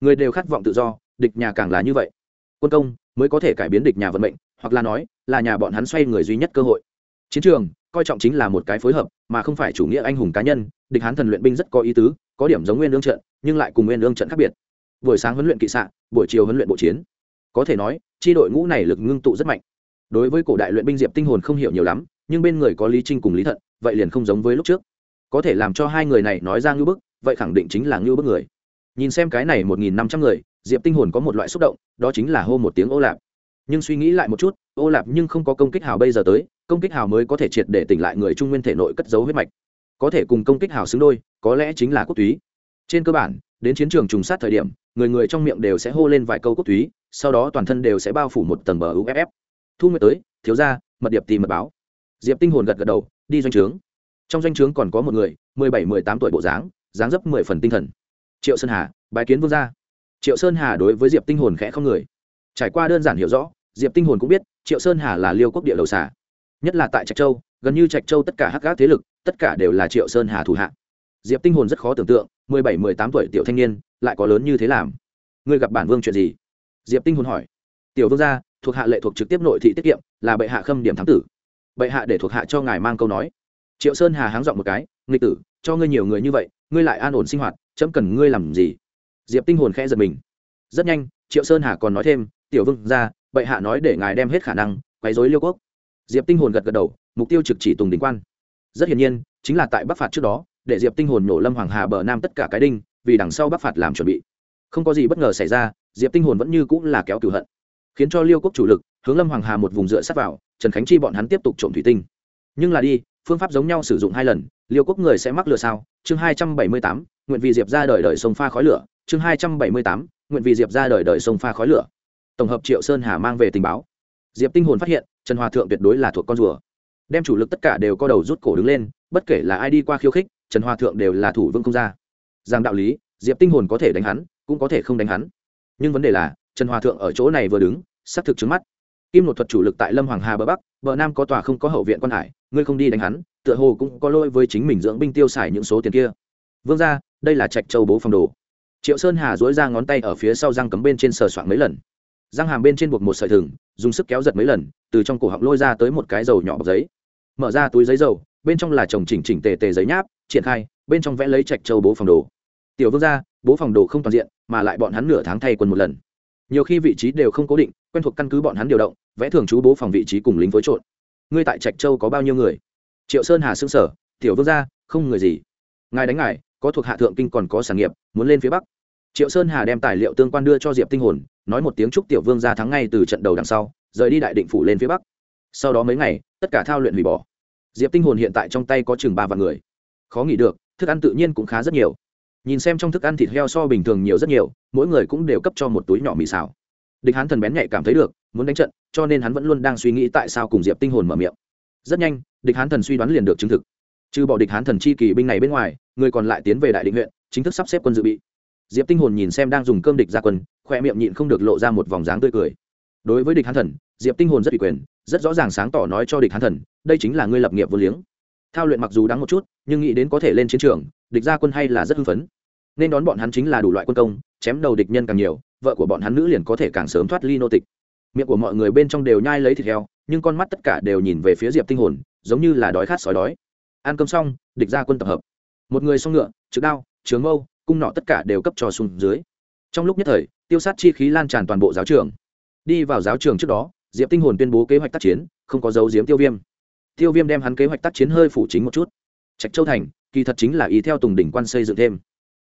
Người đều khát vọng tự do, địch nhà càng là như vậy quân công mới có thể cải biến địch nhà vận mệnh, hoặc là nói, là nhà bọn hắn xoay người duy nhất cơ hội. Chiến trường, coi trọng chính là một cái phối hợp, mà không phải chủ nghĩa anh hùng cá nhân, địch hán thần luyện binh rất có ý tứ, có điểm giống nguyên lương trận, nhưng lại cùng nguyên lương trận khác biệt. Buổi sáng huấn luyện kỵ xạ, buổi chiều huấn luyện bộ chiến. Có thể nói, chi đội ngũ này lực ngưng tụ rất mạnh. Đối với cổ đại luyện binh diệp tinh hồn không hiểu nhiều lắm, nhưng bên người có lý trinh cùng lý thận, vậy liền không giống với lúc trước. Có thể làm cho hai người này nói ra ngưu bức, vậy khẳng định chính là ngưu bức người. Nhìn xem cái này một nghìn năm trăm người diệp tinh hồn có một loại xúc động, đó chính là hô một tiếng ô lạp. Nhưng suy nghĩ lại một chút, ô lạp nhưng không có công kích hào bây giờ tới, công kích hào mới có thể triệt để tỉnh lại người trung nguyên thể nội cất giấu huyết mạch. Có thể cùng công kích hào xứng đôi, có lẽ chính là quốc túy. Trên cơ bản, đến chiến trường trùng sát thời điểm, người người trong miệng đều sẽ hô lên vài câu quốc túy, sau đó toàn thân đều sẽ bao phủ một tầng bờ uff thu nguyệt tới, thiếu ra mật điệp tìm mật báo. Diệp tinh hồn gật gật đầu, đi doanh trướng. Trong doanh trướng còn có một người, mười bảy, mười tám tuổi bộ dáng dáng dấp mười phần tinh thần. Triệu sơn hà bài kiến vương gia triệu sơn hà đối với diệp tinh hồn khẽ không người. Trải qua đơn giản hiểu rõ diệp tinh hồn cũng biết triệu sơn hà là liêu quốc địa đầu xà, nhất là tại trạch châu gần như trạch châu tất cả hắc gác thế lực tất cả đều là triệu sơn hà thủ hạ. Diệp tinh hồn rất khó tưởng tượng mười bảy mười tám tuổi tiểu thanh niên lại có lớn như thế làm. Ngươi gặp bản vương chuyện gì? Diệp tinh hồn hỏi. Tiểu vương gia thuộc hạ lệ thuộc trực tiếp nội thị tiết kiệm là bệ hạ khâm điểm thám tử. Bệ hạ để thuộc hạ cho ngài mang câu nói. Triệu sơn hà háng dọn một cái nghịch tử cho ngươi nhiều người như vậy ngươi lại an ổn sinh hoạt chấm cần ngươi làm gì? Diệp tinh hồn khẽ giật mình. Rất nhanh, triệu sơn hà còn nói thêm, tiểu vương ra, bệ hạ nói để ngài đem hết khả năng, quấy dối liêu quốc. Diệp tinh hồn gật gật đầu, mục tiêu trực chỉ tùng đình quan. Rất hiển nhiên, chính là tại bắc phạt trước đó, để diệp tinh hồn nổ lâm hoàng hà bờ nam tất cả cái đinh, vì đằng sau bắc phạt làm chuẩn bị. Không có gì bất ngờ xảy ra, diệp tinh hồn vẫn như cũng là kéo cửu hận, khiến cho liêu quốc chủ lực hướng lâm hoàng hà một vùng dựa sát vào, trần khánh chi bọn hắn tiếp tục trộm thủy tinh. Nhưng là đi, phương pháp giống nhau sử dụng hai lần, liêu quốc người sẽ mắc lừa sao? Chương hai trăm bảy mươi tám, nguyện vì diệp ra đời đời sông pha khói lửa chương hai trăm bảy mươi tám, nguyện vì diệp ra đời đời sông pha khói lửa. Tổng hợp triệu sơn hà mang về tình báo. Diệp tinh hồn phát hiện, trần hòa thượng tuyệt đối là thuộc con rùa. Đem chủ lực tất cả đều co đầu rút cổ đứng lên, bất kể là ai đi qua khiêu khích, trần hòa thượng đều là thủ vương không ra. Rằng đạo lý, diệp tinh hồn có thể đánh hắn, cũng có thể không đánh hắn. Nhưng vấn đề là, trần hòa thượng ở chỗ này vừa đứng xác thực trước mắt. Kim một thuật chủ lực tại lâm hoàng hà bờ bắc, bờ nam có tòa không có hậu viện quan hải, ngươi không đi đánh hắn, tựa hồ cũng có lỗi với chính mình dưỡng binh tiêu xài những số tiền kia. Vương ra đây là trạch châu bố phòng đồ triệu sơn hà dối ra ngón tay ở phía sau răng cấm bên trên sờ soạn mấy lần. Răng hàm bên trên buộc một sợi thừng, dùng sức kéo giật mấy lần, từ trong cổ họng lôi ra tới một cái dầu nhỏ bọc giấy. Mở ra túi giấy dầu, bên trong là chồng chỉnh chỉnh tề tề giấy nháp, triển khai, bên trong vẽ lấy trạch châu bố phòng đồ. Tiểu vương gia, bố phòng đồ không toàn diện, mà lại bọn hắn nửa tháng thay quân một lần. Nhiều khi vị trí đều không cố định, quen thuộc căn cứ bọn hắn điều động, vẽ thường chú bố phòng vị trí cùng lính phối trộn. Ngươi tại trạch châu có bao nhiêu người? Triệu sơn hà xương sở tiểu vương gia, không người gì. Ngài đánh ngài, có thuộc hạ thượng kinh còn có sản nghiệp, muốn lên phía bắc triệu sơn hà đem tài liệu tương quan đưa cho diệp tinh hồn, nói một tiếng chúc tiểu vương ra thắng ngay từ trận đầu đằng sau, rời đi đại định phủ lên phía bắc. Sau đó mấy ngày, tất cả thao luyện hủy bỏ. Diệp tinh hồn hiện tại trong tay có chừng ba vạn người. Khó nghĩ được, thức ăn tự nhiên cũng khá rất nhiều. Nhìn xem trong thức ăn thịt heo so bình thường nhiều rất nhiều, mỗi người cũng đều cấp cho một túi nhỏ mì xào. Địch hán thần bén nhạy cảm thấy được, muốn đánh trận, cho nên hắn vẫn luôn đang suy nghĩ tại sao cùng diệp tinh hồn mở miệng. Rất nhanh, địch hán thần suy đoán liền được chứng thực. Trừ bỏ địch hán thần chi kỳ binh này bên ngoài, người còn lại tiến về đại định huyện, chính thức sắp xếp quân dự bị diệp tinh hồn nhìn xem đang dùng cơm địch ra quân khoe miệng nhịn không được lộ ra một vòng dáng tươi cười. Đối với địch hán thần, diệp tinh hồn rất ủy quyền, rất rõ ràng sáng tỏ nói cho địch hán thần, đây chính là ngươi lập nghiệp vô liếng. Thao luyện mặc dù đáng một chút, nhưng nghĩ đến có thể lên chiến trường, địch ra quân hay là rất hưng phấn. Nên đón bọn hắn chính là đủ loại quân công, chém đầu địch nhân càng nhiều, vợ của bọn hắn nữ liền có thể càng sớm thoát ly nô tịch. Miệng của mọi người bên trong đều nhai lấy thịt heo, nhưng con mắt tất cả đều nhìn về phía diệp tinh hồn, giống như là đói khát sói đói. Ăn cơm xong, địch ra quân tập hợp. Một người xong ngựa, trực đao, trường mâu cung nọ tất cả đều cấp cho xuống dưới. Trong lúc nhất thời, tiêu sát chi khí lan tràn toàn bộ giáo trường. Đi vào giáo trường trước đó, diệp tinh hồn tuyên bố kế hoạch tác chiến, không có dấu diếm tiêu viêm. Tiêu viêm đem hắn kế hoạch tác chiến hơi phủ chính một chút. Trạch châu thành, kỳ thật chính là ý theo tùng đỉnh quan xây dựng thêm.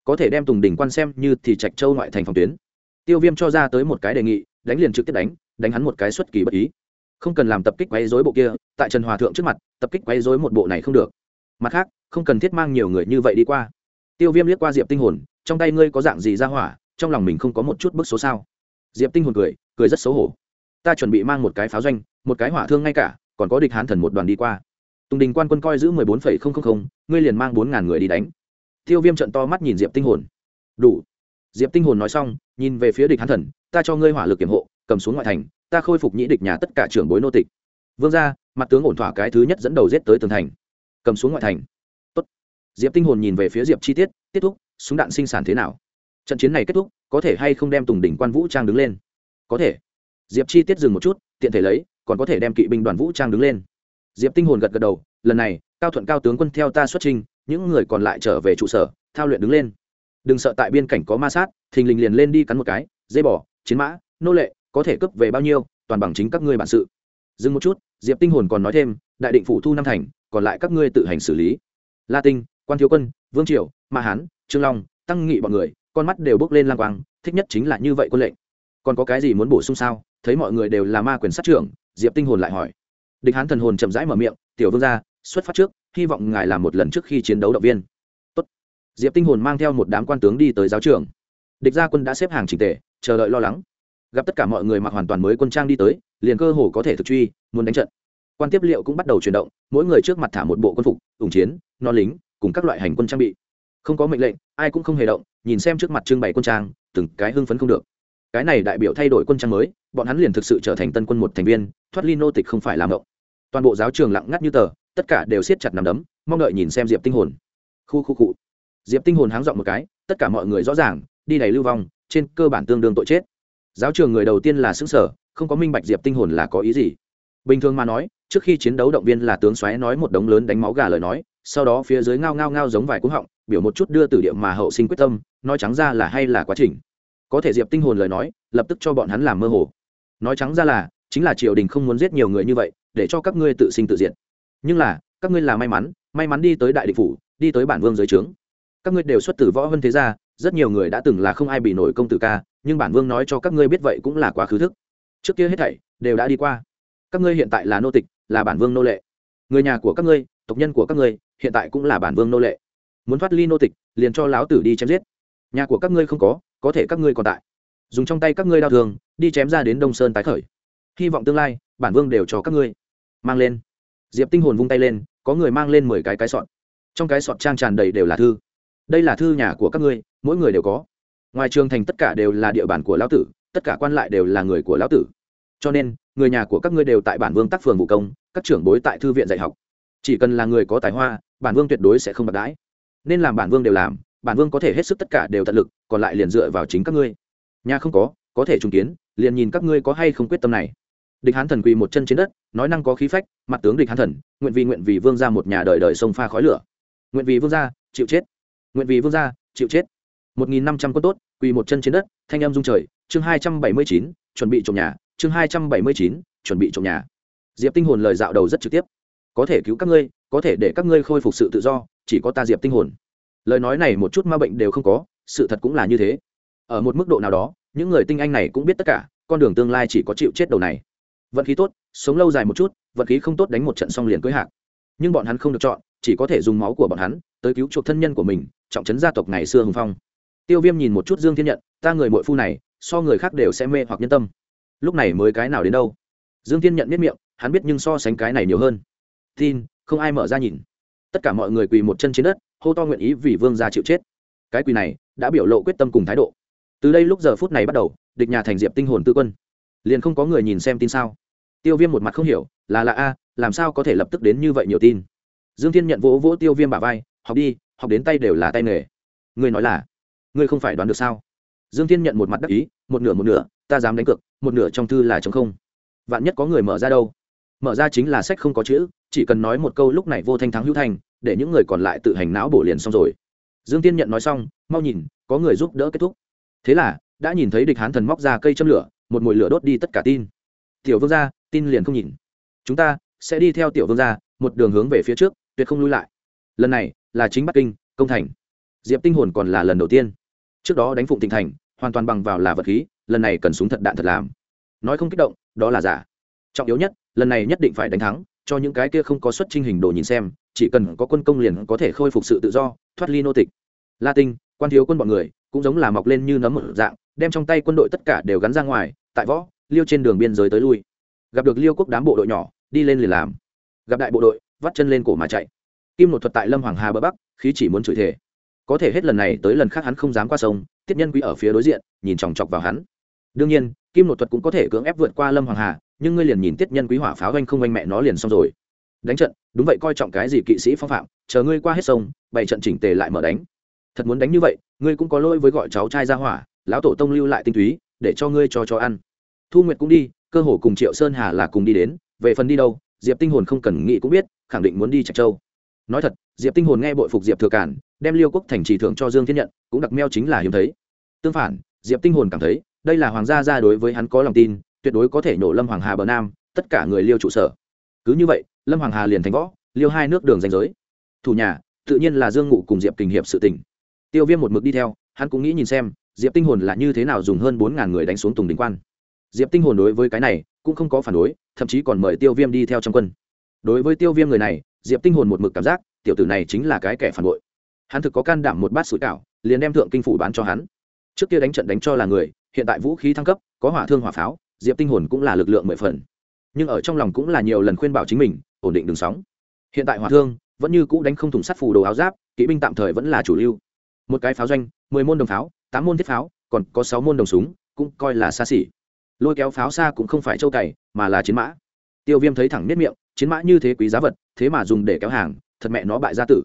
Có thể đem tùng đỉnh quan xem như thì trạch châu ngoại thành phòng tuyến. Tiêu viêm cho ra tới một cái đề nghị, đánh liền trực tiếp đánh đánh hắn một cái xuất kỳ bất ý. Không cần làm tập kích quấy dối bộ kia, tại trần hòa thượng trước mặt, tập kích quấy dối một bộ này không được. Mặt khác, không cần thiết mang nhiều người như vậy đi qua tiêu viêm liếc qua diệp tinh hồn, trong tay ngươi có dạng gì ra hỏa, trong lòng mình không có một chút bức số sao? Diệp tinh hồn cười cười rất xấu hổ. Ta chuẩn bị mang một cái pháo doanh, một cái hỏa thương ngay cả, còn có địch hán thần một đoàn đi qua. Tùng đình quan quân coi giữ mười bốn phẩy không không không, ngươi liền mang bốn ngàn người đi đánh. Tiêu viêm trận to mắt nhìn diệp tinh hồn. Đủ. Diệp tinh hồn nói xong, nhìn về phía địch hán thần, ta cho ngươi hỏa lực kiểm hộ, cầm xuống ngoại thành, ta khôi phục nhĩ địch nhà tất cả trưởng bối nô tịch. Vương ra mặt tướng ổn thỏa cái thứ nhất dẫn đầu giết tới tường thành. Cầm xuống ngoại thành diệp tinh hồn nhìn về phía diệp chi tiết kết thúc, súng đạn sinh sản thế nào? Trận chiến này kết thúc, có thể hay không đem tùng đỉnh quan vũ trang đứng lên? Có thể. Diệp chi tiết dừng một chút, tiện thể lấy, còn có thể đem kỵ binh đoàn vũ trang đứng lên. Diệp tinh hồn gật gật đầu, lần này, cao thuận cao tướng quân theo ta xuất trình, những người còn lại trở về trụ sở, thao luyện đứng lên. Đừng sợ tại biên cảnh có ma sát, thình lình liền lên đi cắn một cái dây bỏ chiến mã, nô lệ, có thể cấp về bao nhiêu, toàn bằng chính các ngươi bản sự. Dừng một chút, diệp tinh hồn còn nói thêm, đại định phủ thu năm thành, còn lại các ngươi tự hành xử lý. La tinh quan thiếu quân, vương triều, ma hán, trương long, tăng nghị bọn người, con mắt đều bước lên lang quang, thích nhất chính là như vậy quân lệnh. Còn có cái gì muốn bổ sung sao? Thấy mọi người đều là ma quyền sát trưởng, diệp tinh hồn lại hỏi. Địch hán thần hồn chậm rãi mở miệng, tiểu vương gia, xuất phát trước, hy vọng ngài làm một lần trước khi chiến đấu động viên. Tốt. diệp tinh hồn mang theo một đám quan tướng đi tới giáo trường. Địch gia quân đã xếp hàng chỉnh tề, chờ đợi lo lắng. Gặp tất cả mọi người mặc hoàn toàn mới quân trang đi tới, liền cơ hồ có thể thực truy, muốn đánh trận. Quan tiếp liệu cũng bắt đầu chuyển động, mỗi người trước mặt thả một bộ quân phục, ủng chiến, non lính cùng các loại hành quân trang bị. Không có mệnh lệnh, ai cũng không hề động, nhìn xem trước mặt trưng bày quân trang, từng cái hưng phấn không được. Cái này đại biểu thay đổi quân trang mới, bọn hắn liền thực sự trở thành tân quân một thành viên, thoát ly nô tịch không phải làm động toàn bộ giáo trường lặng ngắt như tờ, tất cả đều siết chặt nằm đấm, mong đợi nhìn xem diệp tinh hồn. Khu khu cụ diệp tinh hồn háng dọn một cái, tất cả mọi người rõ ràng, đi đầy lưu vong, trên cơ bản tương đương tội chết. Giáo trường người đầu tiên là xứng sở, không có minh bạch diệp tinh hồn là có ý gì. Bình thường mà nói, trước khi chiến đấu động viên là tướng xoáy nói một đống lớn đánh máu gà lời nói sau đó phía dưới ngao ngao ngao giống vài cú họng, biểu một chút đưa từ địa mà hậu sinh quyết tâm, nói trắng ra là hay là quá trình. Có thể diệp tinh hồn lời nói, lập tức cho bọn hắn làm mơ hồ. Nói trắng ra là, chính là triều đình không muốn giết nhiều người như vậy, để cho các ngươi tự sinh tự diệt. Nhưng là, các ngươi là may mắn may mắn đi tới đại địch phủ, đi tới bản vương dưới trướng. Các ngươi đều xuất từ võ vân thế gia, rất nhiều người đã từng là không ai bị nổi công tử ca, nhưng bản vương nói cho các ngươi biết vậy cũng là quá khứ thức. Trước kia hết thảy, đều đã đi qua. Các ngươi hiện tại là nô tịch, là bản vương nô lệ. Người nhà của các ngươi, tộc nhân của các ngươi hiện tại cũng là bản vương nô lệ. Muốn thoát ly nô tịch, liền cho lão tử đi chém giết. Nhà của các ngươi không có có thể các ngươi còn tại. Dùng trong tay các ngươi đau thường đi chém ra đến đông sơn tái khởi. Hy vọng tương lai, bản vương đều cho các ngươi. Mang lên. Diệp tinh hồn vung tay lên, có người mang lên mười cái cái sọt. Trong cái sọt trang tràn đầy đều là thư. Đây là thư nhà của các ngươi, mỗi người đều có. Ngoài trường thành tất cả đều là địa bàn của lão tử, tất cả quan lại đều là người của lão tử. Cho nên, người nhà của các ngươi đều tại bản vương tác phường vụ công, các trưởng bối tại thư viện dạy học chỉ cần là người có tài hoa, bản vương tuyệt đối sẽ không bạc đãi. Nên làm bản vương đều làm, bản vương có thể hết sức tất cả đều tận lực, còn lại liền dựa vào chính các ngươi. Nhà không có có thể trùng kiến, liền nhìn các ngươi có hay không quyết tâm này. Địch hán thần quỳ một chân trên đất, nói năng có khí phách, mặt tướng địch hán thần, nguyện vì nguyện vì vương ra một nhà đời đời sông pha khói lửa. Nguyện vì vương gia, chịu chết. Nguyện vì vương gia, chịu chết. Một nghìn năm trăm quân tốt, quỳ một chân trên đất, thanh em dung trời, chương hai trăm bảy mươi chín, chuẩn bị trộm nhà, chương hai trăm bảy mươi chín, chuẩn bị trộm nhà. Diệp tinh hồn lời dạo đầu rất trực tiếp có thể cứu các ngươi, có thể để các ngươi khôi phục sự tự do, chỉ có ta diệp tinh hồn. Lời nói này một chút ma bệnh đều không có, sự thật cũng là như thế. Ở một mức độ nào đó, những người tinh anh này cũng biết tất cả, con đường tương lai chỉ có chịu chết đầu này. Vận khí tốt, sống lâu dài một chút, vận khí không tốt đánh một trận xong liền cưới hạc. Nhưng bọn hắn không được chọn, chỉ có thể dùng máu của bọn hắn tới cứu chuộc thân nhân của mình, trọng trấn gia tộc ngày xưa hùng phong. Tiêu viêm nhìn một chút dương thiên nhận, ta người mội phu này, so người khác đều sẽ mê hoặc nhân tâm. Lúc này mới cái nào đến đâu? Dương thiên nhận biết miệng, hắn biết nhưng so sánh cái này nhiều hơn tin, không ai mở ra nhìn. Tất cả mọi người quỳ một chân trên đất, hô to nguyện ý vì vương gia chịu chết. Cái quỳ này đã biểu lộ quyết tâm cùng thái độ. Từ đây lúc giờ phút này bắt đầu, địch nhà thành diệp tinh hồn tư quân. Liền không có người nhìn xem tin sao? Tiêu viêm một mặt không hiểu, là là a, làm sao có thể lập tức đến như vậy nhiều tin? Dương thiên nhận vỗ vỗ tiêu viêm bả vai, học đi, học đến tay đều là tay nghề. Ngươi nói là, ngươi không phải đoán được sao? Dương thiên nhận một mặt đắc ý, một nửa một nửa, ta dám đánh cược, một nửa trong thư là chống không. Vạn nhất có người mở ra đâu? Mở ra chính là sách không có chữ chỉ cần nói một câu lúc này vô thanh thắng hữu thành, để những người còn lại tự hành não bổ liền xong rồi. Dương tiên nhận nói xong mau nhìn có người giúp đỡ kết thúc. Thế là đã nhìn thấy địch hán thần móc ra cây châm lửa một mồi lửa đốt đi tất cả tin. Tiểu vương gia tin liền không nhìn. Chúng ta sẽ đi theo tiểu vương gia một đường hướng về phía trước tuyệt không lui lại. Lần này là chính bắc kinh công thành. Diệp tinh hồn còn là lần đầu tiên. Trước đó đánh phụng tỉnh thành hoàn toàn bằng vào là vật khí lần này cần súng thật đạn thật làm. Nói không kích động đó là giả trọng yếu nhất, lần này nhất định phải đánh thắng, cho những cái kia không có xuất trình hình đồ nhìn xem, chỉ cần có quân công liền có thể khôi phục sự tự do, thoát ly nô tịch. La tinh quan thiếu quân bọn người, cũng giống là mọc lên như nấm một dạng, đem trong tay quân đội tất cả đều gắn ra ngoài, tại võ, liêu trên đường biên giới tới lui. Gặp được liêu quốc đám bộ đội nhỏ, đi lên liền làm. Gặp đại bộ đội, vắt chân lên cổ mà chạy. Kim một thuật tại lâm hoàng hà bờ bắc, khí chỉ muốn chửi thể có thể hết lần này tới lần khác hắn không dám qua sông, tiết nhân quý ở phía đối diện, nhìn chòng chọc vào hắn. Đương nhiên, kim một thuật cũng có thể cưỡng ép vượt qua lâm hoàng hà nhưng ngươi liền nhìn tiết nhân quý hỏa pháo anh không anh mẹ nó liền xong rồi. Đánh trận, đúng vậy, coi trọng cái gì kỵ sĩ phong phạm, chờ ngươi qua hết sông bảy trận chỉnh tề lại mở đánh. Thật muốn đánh như vậy, ngươi cũng có lỗi với gọi cháu trai ra hỏa, lão tổ tông lưu lại tinh túy, để cho ngươi cho cho ăn. Thu nguyệt cũng đi, cơ hồ cùng triệu sơn hà là cùng đi đến, về phần đi đâu, diệp tinh hồn không cần nghĩ cũng biết, khẳng định muốn đi trạch châu. Nói thật, diệp tinh hồn nghe bội phục diệp thừa cản, đem liêu quốc thành trì thưởng cho dương thiên nhận, cũng đặc meo chính là hiếm thấy. Tương phản, diệp tinh hồn cảm thấy, đây là hoàng gia gia đối với hắn có lòng tin tuyệt đối có thể nổ lâm hoàng hà bờ nam, tất cả người liêu trụ sở. Cứ như vậy, lâm hoàng hà liền thành võ, liêu hai nước đường danh giới. Thủ nhà, tự nhiên là dương ngụ cùng diệp kình hiệp sự tình. Tiêu viêm một mực đi theo, hắn cũng nghĩ nhìn xem, diệp tinh hồn là như thế nào dùng hơn bốn ngàn người đánh xuống tùng đình quan. Diệp tinh hồn đối với cái này, cũng không có phản đối, thậm chí còn mời tiêu viêm đi theo trong quân. Đối với tiêu viêm người này, diệp tinh hồn một mực cảm giác, tiểu tử này chính là cái kẻ phản bội. Hắn thực có can đảm một bát sủi cảo, liền đem thượng kinh phủ bán cho hắn. Trước kia đánh trận đánh cho là người, hiện tại vũ khí thăng cấp, có hỏa thương hỏa pháo diệp tinh hồn cũng là lực lượng mười phần. Nhưng ở trong lòng cũng là nhiều lần khuyên bảo chính mình, ổn định đường sóng. Hiện tại hỏa thương vẫn như cũ đánh không thủng sắt phù đồ áo giáp, kỵ binh tạm thời vẫn là chủ lưu. Một cái pháo doanh, mười môn đồng pháo, tám môn thiết pháo, còn có sáu môn đồng súng, cũng coi là xa xỉ. Lôi kéo pháo xa cũng không phải châu cày, mà là chiến mã. Tiêu viêm thấy thẳng nếp miệng, chiến mã như thế quý giá vật, thế mà dùng để kéo hàng, thật mẹ nó bại gia tử.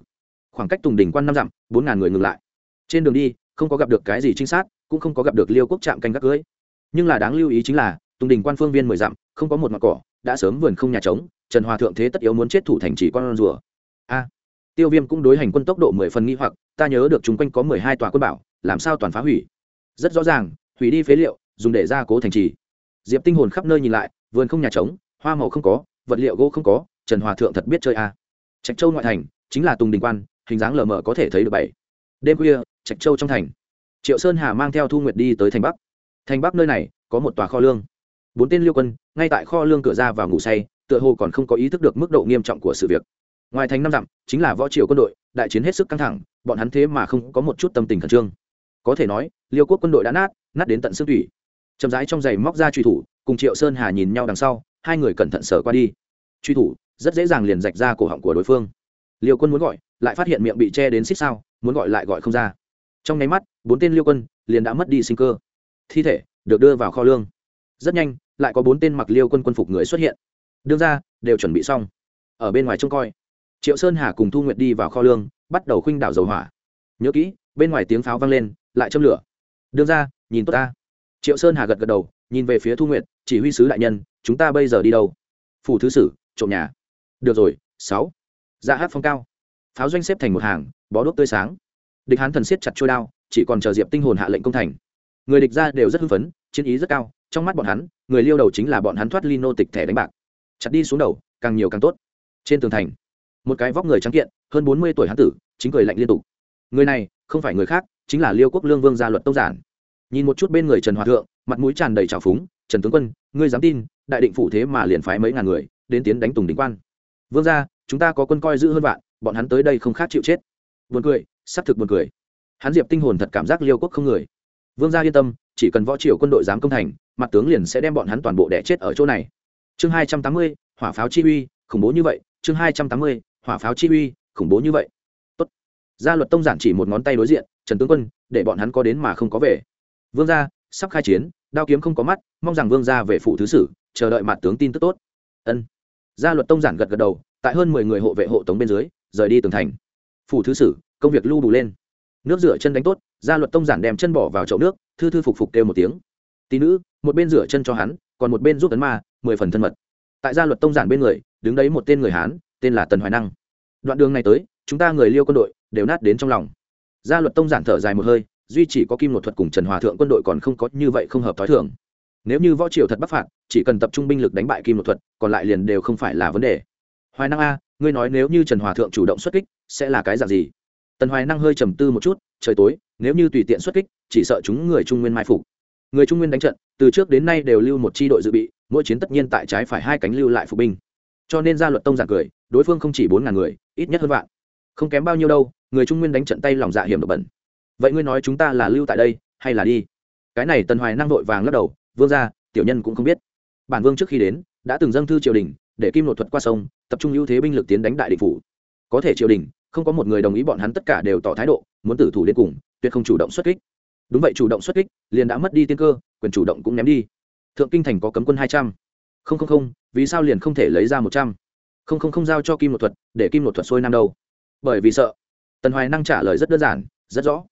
Khoảng cách tùng đỉnh quan năm dặm, bốn ngàn người ngừng lại. Trên đường đi, không có gặp được cái gì trinh sát, cũng không có gặp được liêu quốc trạm canh gác cưới. Nhưng là đáng lưu ý chính là tùng đình quan phương viên mười dặm, không có một mặt cỏ, đã sớm vườn không nhà trống, trần hòa thượng thế tất yếu muốn chết thủ thành chỉ con rùa. A. Tiêu viêm cũng đối hành quân tốc độ mười phần nghi hoặc, ta nhớ được chung quanh có mười hai tòa quân bảo, làm sao toàn phá hủy? Rất rõ ràng, hủy đi phế liệu, dùng để gia cố thành trì. Diệp tinh hồn khắp nơi nhìn lại, vườn không nhà trống, hoa màu không có, vật liệu gỗ không có, trần hòa thượng thật biết chơi a. Trạch châu ngoại thành, chính là tùng đình quan, hình dáng lờ mờ có thể thấy được bảy. Đêm khuya, trạch châu trong thành. Triệu sơn hà mang theo thu nguyệt đi tới thành bắc. Thành bắc nơi này có một tòa kho lương bốn tên liêu quân ngay tại kho lương cửa ra vào ngủ say, tựa hồ còn không có ý thức được mức độ nghiêm trọng của sự việc. Ngoài thành năm dặm, chính là võ triều quân đội, đại chiến hết sức căng thẳng, bọn hắn thế mà không có một chút tâm tình khẩn trương. Có thể nói, liêu quốc quân đội đã nát nát đến tận xương thủy. Chậm rãi trong giày móc ra truy thủ, cùng triệu sơn hà nhìn nhau đằng sau, hai người cẩn thận sở qua đi. Truy thủ, rất dễ dàng liền rạch ra cổ họng của đối phương. Liêu quân muốn gọi, lại phát hiện miệng bị che đến xích sao, muốn gọi lại gọi không ra. Trong nháy mắt, bốn tên liêu quân liền đã mất đi sinh cơ. Thi thể, được đưa vào kho lương. Rất nhanh lại có bốn tên mặc liêu quân quân phục người xuất hiện. Đương ra đều chuẩn bị xong. Ở bên ngoài trông coi triệu sơn hà cùng thu nguyệt đi vào kho lương bắt đầu khuynh đảo dầu hỏa. Nhớ kỹ bên ngoài tiếng pháo vang lên lại châm lửa. Đương ra nhìn tốt ta. Triệu sơn hà gật gật đầu nhìn về phía thu nguyệt, chỉ huy sứ đại nhân chúng ta bây giờ đi đâu? Phủ thứ sử trộm nhà. Được rồi sáu. Ra hát phong cao. Pháo doanh xếp thành một hàng bó đốt tươi sáng. Địch hán thần siết chặt trôi đao chỉ còn chờ diệp tinh hồn hạ lệnh công thành. Người địch ra đều rất hưng phấn chiến ý rất cao trong mắt bọn hắn, người liêu đầu chính là bọn hắn thoát ly nô tịch thẻ đánh bạc. Chặt đi xuống đầu, càng nhiều càng tốt. Trên tường thành, một cái vóc người trắng kiện, hơn bốn mươi tuổi hán tử, chính cười lạnh liên tục. Người này, không phải người khác, chính là liêu quốc lương vương gia luật tông giản. Nhìn một chút bên người trần hòa thượng, mặt mũi tràn đầy trào phúng, trần tướng quân, ngươi dám tin, đại định phủ thế mà liền phái mấy ngàn người, đến tiến đánh tùng đình quan. Vương gia, chúng ta có quân coi giữ hơn vạn, bọn hắn tới đây không khác chịu chết. Buồn cười xác thực buồn cười. Hắn diệp tinh hồn thật cảm giác liêu quốc không người. Vương gia yên tâm, chỉ cần võ triều quân đội dám công thành mặt tướng liền sẽ đem bọn hắn toàn bộ đẻ chết ở chỗ này. Chương hai trăm tám mươi, hỏa pháo chi uy, khủng bố như vậy. Chương hai trăm tám mươi, hỏa pháo chi uy, khủng bố như vậy. Tốt. gia luật tông giản chỉ một ngón tay đối diện, trần tướng quân, để bọn hắn có đến mà không có về. Vương gia, sắp khai chiến, đao kiếm không có mắt, mong rằng vương gia về phủ thứ sử, chờ đợi mặt tướng tin tức tốt. Ân. Gia luật tông giản gật gật đầu, tại hơn mười người hộ vệ hộ tống bên dưới, rời đi tường thành. Phủ thứ sử, công việc lưu đủ lên. Nước rửa chân đánh tốt, gia luật tông giản đem chân bỏ vào chậu nước, thư thư phục phục kêu một tiếng tí nữ, một bên rửa chân cho hắn, còn một bên giúp tấn ma, mười phần thân mật. Tại gia luật tông giản bên người, đứng đấy một tên người hán, tên là tần hoài năng. Đoạn đường này tới, chúng ta người liêu quân đội đều nát đến trong lòng. Gia luật tông giản thở dài một hơi, duy chỉ có kim một thuật cùng trần hòa thượng quân đội còn không có như vậy không hợp t h o i thường. Nếu như võ triều thật bắc phạt, chỉ cần tập trung binh lực đánh bại kim một thuật, còn lại liền đều không phải là vấn đề. Hoài năng a, ngươi nói nếu như trần hòa thượng chủ động xuất kích, sẽ là cái dạng gì? Tần hoài năng hơi trầm tư một chút, trời tối, nếu như tùy tiện xuất kích, chỉ sợ chúng người trung nguyên mai phục người trung nguyên đánh trận, từ trước đến nay đều lưu một c h i đội dự bị, mỗi chiến tất nhiên tại trái phải hai cánh lưu lại phục binh. Cho nên gia luật tông giảng cười, đối phương không chỉ bốn ngàn người, ít nhất hơn vạn. Không kém bao nhiêu đâu, người trung nguyên đánh trận tay lòng dạ hiểm độc bẩn. Vậy ngươi nói chúng ta là lưu tại đây, hay là đi? Cái này tần hoài năng vội vàng lắc đầu, vương ra tiểu nhân cũng không biết. Bản vương trước khi đến, đã từng dâng thư triều đình, để kim nội thuật qua sông, tập trung ưu thế binh lực tiến đánh đại địch phủ. Có thể triều đình, không có một người đồng ý bọn hắn tất cả đều tỏ thái độ, muốn tử thủ đến cùng, tuyệt không chủ động xuất kích đúng vậy, chủ động xuất kích, liền đã mất đi tiên cơ, quyền chủ động cũng ném đi. Thượng kinh thành có cấm quân hai trăm. Không không không, vì sao liền không thể lấy ra một trăm? Không không không giao cho kim nội thuật, để kim nội thuật sôi nam đâu. Bởi vì sợ, tần hoài năng trả lời rất đơn giản, rất rõ.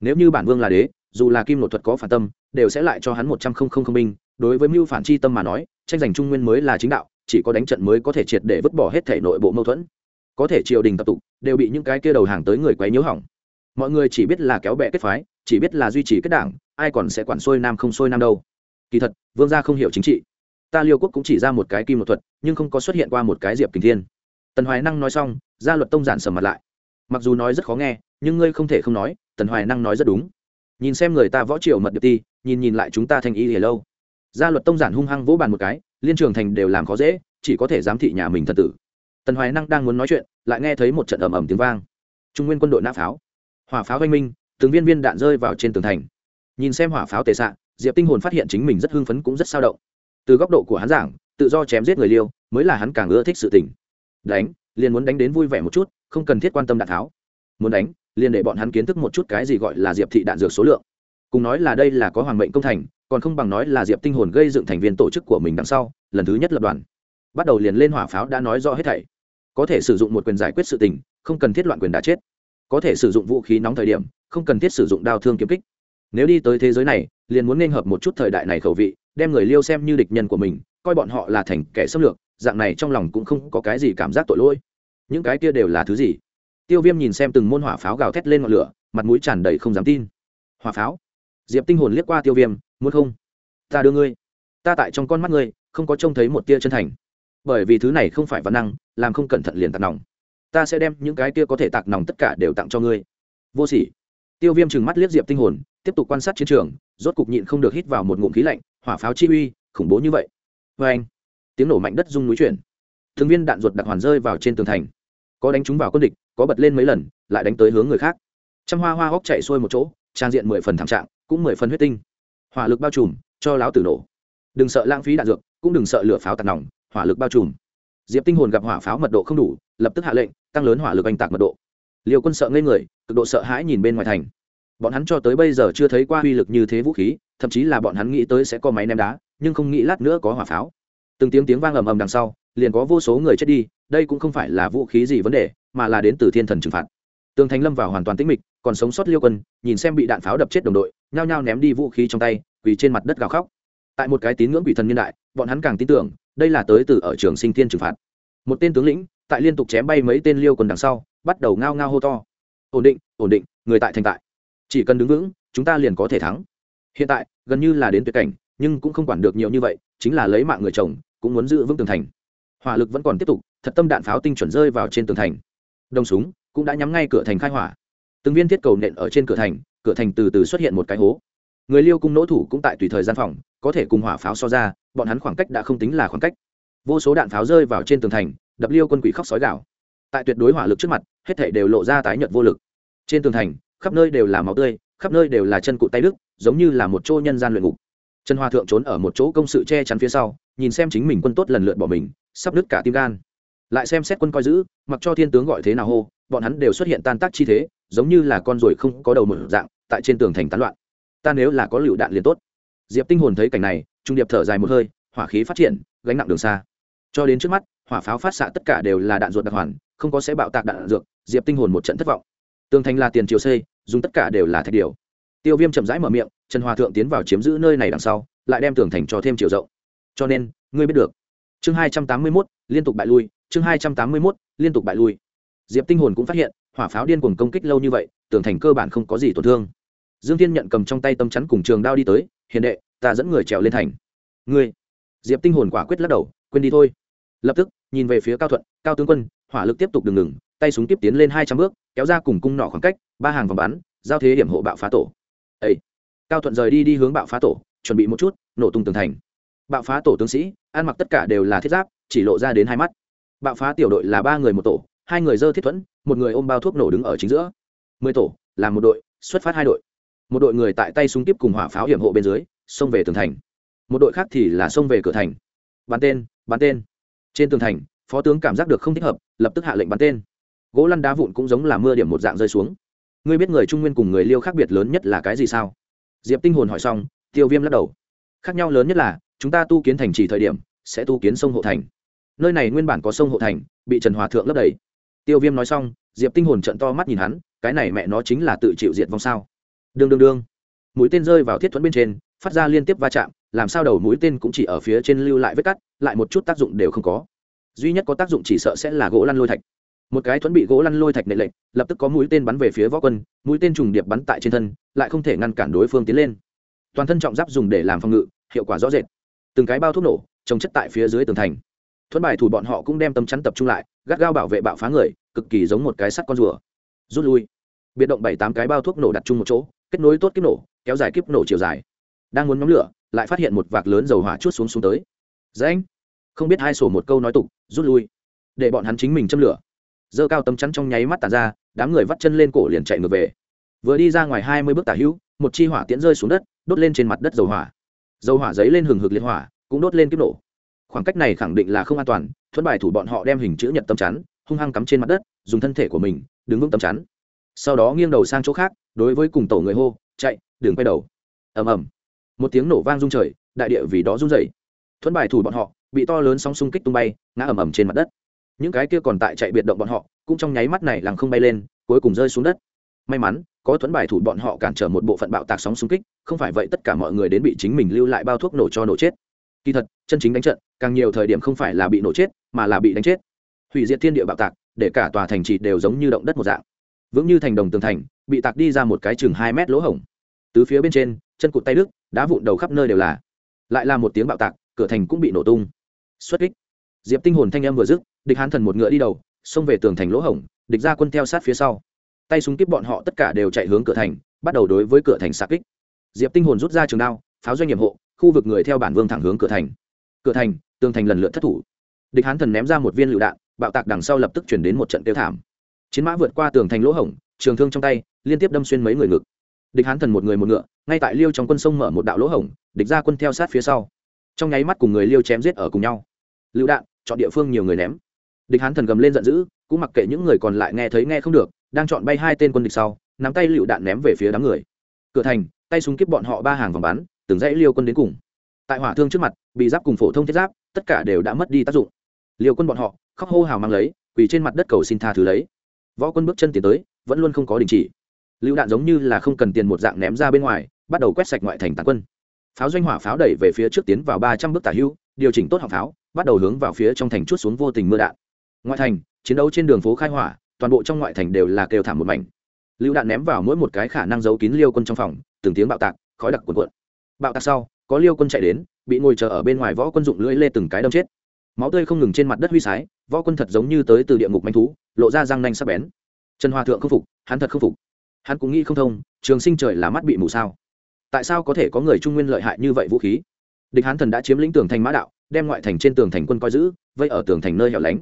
Nếu như bản vương là đế, dù là kim nội thuật có phản tâm, đều sẽ lại cho hắn một trăm không không không binh. Đối với mưu phản chi tâm mà nói, tranh giành trung nguyên mới là chính đạo, chỉ có đánh trận mới có thể triệt để vứt bỏ hết thể nội bộ mâu thuẫn. Có thể triều đình tập tục đều bị những cái kia đầu hàng tới người quấy nhiễu hỏng. Mọi người chỉ biết là kéo bè kết phái chỉ biết là duy trì kết đảng, ai còn sẽ quản xuôi nam không xuôi nam đâu. Kỳ thật, vương gia không hiểu chính trị. Ta liêu quốc cũng chỉ ra một cái kim một thuật, nhưng không có xuất hiện qua một cái diệp kình thiên. Tần hoài năng nói xong, gia luật tông giản sầm mặt lại. Mặc dù nói rất khó nghe, nhưng ngươi không thể không nói, tần hoài năng nói rất đúng. Nhìn xem người ta võ triều mật điệp ti, nhìn nhìn lại chúng ta thành y hề lâu. Gia luật tông giản hung hăng vỗ bàn một cái, liên trường thành đều làm khó dễ, chỉ có thể giám thị nhà mình thật tử. Tần hoài năng đang muốn nói chuyện, lại nghe thấy một trận ầm ầm tiếng vang. Trung nguyên quân đội nã pháo. Hỏa pháo oanh minh từng viên viên đạn rơi vào trên tường thành. Nhìn xem hỏa pháo tệ xạ, diệp tinh hồn phát hiện chính mình rất hưng phấn cũng rất sao động. Từ góc độ của hắn giảng, tự do chém giết người liêu, mới là hắn càng ưa thích sự tình. Đánh, liền muốn đánh đến vui vẻ một chút, không cần thiết quan tâm đạn tháo. Muốn đánh, liền để bọn hắn kiến thức một chút cái gì gọi là diệp thị đạn dược số lượng. Cùng nói là đây là có hoàng mệnh công thành, còn không bằng nói là diệp tinh hồn gây dựng thành viên tổ chức của mình đằng sau, lần thứ nhất lập đoàn. Bắt đầu liền lên hỏa pháo đã nói rõ hết thảy. Có thể sử dụng một quyền giải quyết sự tình, không cần thiết loạn quyền đã chết. Có thể sử dụng vũ khí nóng thời điểm không cần thiết sử dụng đao thương kiếm kích. Nếu đi tới thế giới này, liền muốn nên hợp một chút thời đại này khẩu vị, đem người liêu xem như địch nhân của mình, coi bọn họ là thành kẻ xâm lược, dạng này trong lòng cũng không có cái gì cảm giác tội lỗi. Những cái kia đều là thứ gì? Tiêu viêm nhìn xem từng môn hỏa pháo gào thét lên ngọn lửa, mặt mũi tràn đầy không dám tin. Hỏa pháo? Diệp tinh hồn liếc qua tiêu viêm, muốn không? Ta đưa ngươi. Ta tại trong con mắt ngươi, không có trông thấy một tia chân thành. Bởi vì thứ này không phải văn năng, làm không cẩn thận liền tạc nòng. Ta sẽ đem những cái tia có thể tạc nòng tất cả đều tặng cho ngươi. Vô sỉ tiêu viêm trừng mắt liếc diệp tinh hồn, tiếp tục quan sát chiến trường, rốt cục nhịn không được hít vào một ngụm khí lạnh, hỏa pháo chi uy, khủng bố như vậy. Vê anh, tiếng nổ mạnh đất rung núi chuyển. Thường viên đạn ruột đặc hoàn rơi vào trên tường thành. Có đánh trúng vào quân địch, có bật lên mấy lần, lại đánh tới hướng người khác. Trăm hoa hoa hóc chạy xuôi một chỗ, trang diện mười phần thảm trạng, cũng mười phần huyết tinh. Hỏa lực bao trùm, cho láo tử nổ. Đừng sợ lãng phí đạn dược, cũng đừng sợ lửa pháo tạt nòng, hỏa lực bao trùm. Diệp tinh hồn gặp hỏa pháo mật độ không đủ, lập tức hạ lệnh, tăng lớn hỏa lực oanh tạc mật độ liều quân sợ ngây người, cực độ sợ hãi nhìn bên ngoài thành. Bọn hắn cho tới bây giờ chưa thấy qua uy lực như thế vũ khí, thậm chí là bọn hắn nghĩ tới sẽ có máy ném đá, nhưng không nghĩ lát nữa có hỏa pháo. Từng tiếng tiếng vang ầm ầm đằng sau, liền có vô số người chết đi, đây cũng không phải là vũ khí gì vấn đề, mà là đến từ thiên thần trừng phạt. Tường thành lâm vào hoàn toàn tĩnh mịch, còn sống sót liêu quân, nhìn xem bị đạn pháo đập chết đồng đội, nhao nhao ném đi vũ khí trong tay, quỳ trên mặt đất gào khóc. Tại một cái tín ngưỡng quỷ thần niên đại, bọn hắn càng tin tưởng, đây là tới từ ở trường sinh thiên trừng phạt. Một tên tướng lĩnh, tại liên tục chém bay mấy tên liêu quân đằng sau bắt đầu ngao ngao hô to. Ổn định ổn định, người tại thành tại. Chỉ cần đứng vững, chúng ta liền có thể thắng. Hiện tại, gần như là đến tuyệt cảnh, nhưng cũng không quản được nhiều như vậy, chính là lấy mạng người chồng, cũng muốn giữ vững tường thành. Hỏa lực vẫn còn tiếp tục, thật tâm đạn pháo tinh chuẩn rơi vào trên tường thành. Đồng súng cũng đã nhắm ngay cửa thành khai hỏa. Từng viên thiết cầu nện ở trên cửa thành cửa thành từ từ xuất hiện một cái hố. Người liêu cung nỗ thủ cũng tại tùy thời gian phòng, có thể cùng hỏa pháo so ra, bọn hắn khoảng cách đã không tính là khoảng cách. Vô số đạn pháo rơi vào trên tường thành, đập liêu quân quỷ khóc sói gạo tại tuyệt đối hỏa lực trước mặt, hết thể đều lộ ra tái nhợt vô lực. Trên tường thành, khắp nơi đều là máu tươi, khắp nơi đều là chân cụ tay đức, giống như là một chỗ nhân gian luyện ngục. Trần hoa thượng trốn ở một chỗ công sự che chắn phía sau, nhìn xem chính mình quân tốt lần lượt bỏ mình, sắp đứt cả tim gan. Lại xem xét quân coi giữ, mặc cho thiên tướng gọi thế nào hô, bọn hắn đều xuất hiện tan tác chi thế, giống như là con ruồi không có đầu một dạng, tại trên tường thành tán loạn. Ta nếu là có lựu đạn liền tốt. Diệp tinh hồn thấy cảnh này, trung điệp thở dài một hơi, hỏa khí phát triển, gánh nặng đường xa. Cho đến trước mắt hỏa pháo phát xạ tất cả đều là đạn ruột đặc hoàn, không có sẽ bạo tạc đạn dược, diệp tinh hồn một trận thất vọng. Tường thành là tiền triều xây, dùng tất cả đều là thạch điều. Tiêu viêm chậm rãi mở miệng, trần hòa thượng tiến vào chiếm giữ nơi này đằng sau, lại đem tường thành cho thêm chiều rộng. Cho nên, ngươi biết được. Chương hai trăm tám mươi mốt, liên tục bại lui, chương hai trăm tám mươi mốt, liên tục bại lui. Diệp tinh hồn cũng phát hiện, hỏa pháo điên cuồng công kích lâu như vậy, tường thành cơ bản không có gì tổn thương. Dương Thiên nhận cầm trong tay tâm chắn cùng trường đao đi tới, hiền đệ, ta dẫn người trèo lên thành. Ngươi? Diệp tinh hồn quả quyết lắc đầu, quên đi thôi. Lập tức nhìn về phía cao thuận, cao tướng quân, hỏa lực tiếp tục đừng ngừng, tay súng tiếp tiến lên hai trăm bước, kéo ra cùng cung nỏ khoảng cách, ba hàng vòng bắn, giao thế điểm hộ bạo phá tổ. Ấy cao thuận rời đi đi hướng bạo phá tổ, chuẩn bị một chút, nổ tung tường thành. Bạo phá tổ tướng sĩ, ăn mặc tất cả đều là thiết giáp, chỉ lộ ra đến hai mắt. Bạo phá tiểu đội là ba người một tổ, hai người dơ thiết thuẫn, một người ôm bao thuốc nổ đứng ở chính giữa. Mười tổ là một đội, xuất phát hai đội. Một đội người tại tay súng tiếp cùng hỏa pháo hiểm hộ bên dưới, xông về tường thành. Một đội khác thì là xông về cửa thành. Bắn tên bắn tên trên tường thành, phó tướng cảm giác được không thích hợp, lập tức hạ lệnh bắn tên. Gỗ lăn đá vụn cũng giống là mưa điểm một dạng rơi xuống. Ngươi biết người trung nguyên cùng người liêu khác biệt lớn nhất là cái gì sao? Diệp tinh hồn hỏi xong, tiêu viêm lắc đầu. Khác nhau lớn nhất là, chúng ta tu kiến thành trì thời điểm, sẽ tu kiến sông hộ thành. Nơi này nguyên bản có sông hộ thành, bị trần hòa thượng lấp đầy. Tiêu viêm nói xong, diệp tinh hồn trận to mắt nhìn hắn, cái này mẹ nó chính là tự chịu diệt vong sao? Đương đương đương. Mũi tên rơi vào thiết thuẫn bên trên, phát ra liên tiếp va chạm, làm sao đầu mũi tên cũng chỉ ở phía trên lưu lại vết cắt? Lại một chút tác dụng đều không có. Duy nhất có tác dụng chỉ sợ sẽ là gỗ lăn lôi thạch. Một cái thuẫn bị gỗ lăn lôi thạch nệ lệnh lập tức có mũi tên bắn về phía võ quân, mũi tên trùng điệp bắn tại trên thân, lại không thể ngăn cản đối phương tiến lên. Toàn thân trọng giáp dùng để làm phòng ngự, hiệu quả rõ rệt. Từng cái bao thuốc nổ, trồng chất tại phía dưới tường thành. Thuẫn bài thủ bọn họ cũng đem tâm chắn tập trung lại, gắt gao bảo vệ bạo phá người, cực kỳ giống một cái sắt con rùa. Rút lui. Biệt động bảy tám cái bao thuốc nổ đặt chung một chỗ, kết nối tốt kiếp nổ, kéo dài kiếp nổ chiều dài. Đang muốn nhóm lửa, lại phát hiện một vạc lớn dầu hỏa chút xuống xuống tới. Dạ dãnh không biết hai sổ một câu nói tục, rút lui. Để bọn hắn chính mình châm lửa. Dơ cao tấm chắn trong nháy mắt tàn ra, đám người vắt chân lên cổ liền chạy ngược về. Vừa đi ra ngoài hai mươi bước tả hữu, một chi hỏa tiễn rơi xuống đất, đốt lên trên mặt đất dầu hỏa. Dầu hỏa giấy lên hừng hực liên hỏa, cũng đốt lên kiếp nổ. Khoảng cách này khẳng định là không an toàn, thuẫn bài thủ bọn họ đem hình chữ nhật tấm chắn, hung hăng cắm trên mặt đất, dùng thân thể của mình, đứng vững tấm chắn. Sau đó nghiêng đầu sang chỗ khác, đối với cùng tổ người hô, chạy, đừng quay đầu. Ầm ầm. Một tiếng nổ vang rung trời, đại địa vì đó rung rẩy thuẫn bài thủ bọn họ, bị to lớn sóng xung kích tung bay, ngã ầm ầm trên mặt đất. Những cái kia còn tại chạy biệt động bọn họ, cũng trong nháy mắt này lằng không bay lên, cuối cùng rơi xuống đất. May mắn, có thuẫn bài thủ bọn họ cản trở một bộ phận bạo tạc sóng xung kích, không phải vậy tất cả mọi người đến bị chính mình lưu lại bao thuốc nổ cho nổ chết. Kỳ thật, chân chính đánh trận, càng nhiều thời điểm không phải là bị nổ chết, mà là bị đánh chết. Hủy diệt thiên địa bạo tạc, để cả tòa thành trì đều giống như động đất một dạng. Vững như thành đồng tường thành, bị tạc đi ra một cái chừng hai mét lỗ hổng. Tứ phía bên trên, chân cụt tay đức đá vụn đầu khắp nơi đều là. Lại là một tiếng bạo tạc cửa thành cũng bị nổ tung. Xuất kích. Diệp tinh hồn thanh em vừa dứt, địch hán thần một ngựa đi đầu, xông về tường thành lỗ hổng, địch ra quân theo sát phía sau. Tay súng kíp bọn họ tất cả đều chạy hướng cửa thành, bắt đầu đối với cửa thành xạ kích. Diệp tinh hồn rút ra trường đao, pháo doanh nghiệp hộ, khu vực người theo bản vương thẳng hướng cửa thành. Cửa thành, tường thành lần lượt thất thủ. Địch hán thần ném ra một viên lựu đạn, bạo tạc đằng sau lập tức chuyển đến một trận tiêu thảm. Chiến mã vượt qua tường thành lỗ hổng, trường thương trong tay, liên tiếp đâm xuyên mấy người ngực. Địch hán thần một người một ngựa, ngay tại liêu trong quân sông mở một đạo lỗ hổng, địch ra quân theo sát phía sau trong nháy mắt cùng người liêu chém giết ở cùng nhau. Lựu đạn, chọn địa phương nhiều người ném. Địch hán thần gầm lên giận dữ, cũng mặc kệ những người còn lại nghe thấy nghe không được, đang chọn bay hai tên quân địch sau, nắm tay lựu đạn ném về phía đám người. Cửa thành, tay súng kiếp bọn họ ba hàng vòng bắn, từng dãy liêu quân đến cùng. Tại hỏa thương trước mặt, bị giáp cùng phổ thông thiết giáp, tất cả đều đã mất đi tác dụng. Liều quân bọn họ, khóc hô hào mang lấy, quỳ trên mặt đất cầu xin tha thứ lấy. Võ quân bước chân tiến tới, vẫn luôn không có đình chỉ. Lựu đạn giống như là không cần tiền một dạng ném ra bên ngoài, bắt đầu quét sạch ngoại thành tàn quân pháo doanh hỏa pháo đẩy về phía trước tiến vào ba trăm bước tả hưu, điều chỉnh tốt họng pháo, bắt đầu hướng vào phía trong thành chút xuống vô tình mưa đạn. Ngoại thành, chiến đấu trên đường phố khai hỏa, toàn bộ trong ngoại thành đều là kêu thảm một mảnh. Lựu đạn ném vào mỗi một cái khả năng giấu kín liêu quân trong phòng, từng tiếng bạo tạc, khói đặc cuồn cuộn. Bạo tạc sau, có liêu quân chạy đến, bị ngồi chờ ở bên ngoài võ quân dụng lưỡi lê từng cái đâm chết. Máu tươi không ngừng trên mặt đất huy sái, võ quân thật giống như tới từ địa ngục manh thú, lộ ra răng nanh sắc bén. Trần hòa thượng không phục, hắn thật không phục. Hắn cũng nghĩ không thông, trường sinh trời là mắt bị mù sao tại sao có thể có người trung nguyên lợi hại như vậy vũ khí? Địch hán thần đã chiếm lĩnh tường thành mã đạo, đem ngoại thành trên tường thành quân coi giữ, vây ở tường thành nơi hẻo lánh.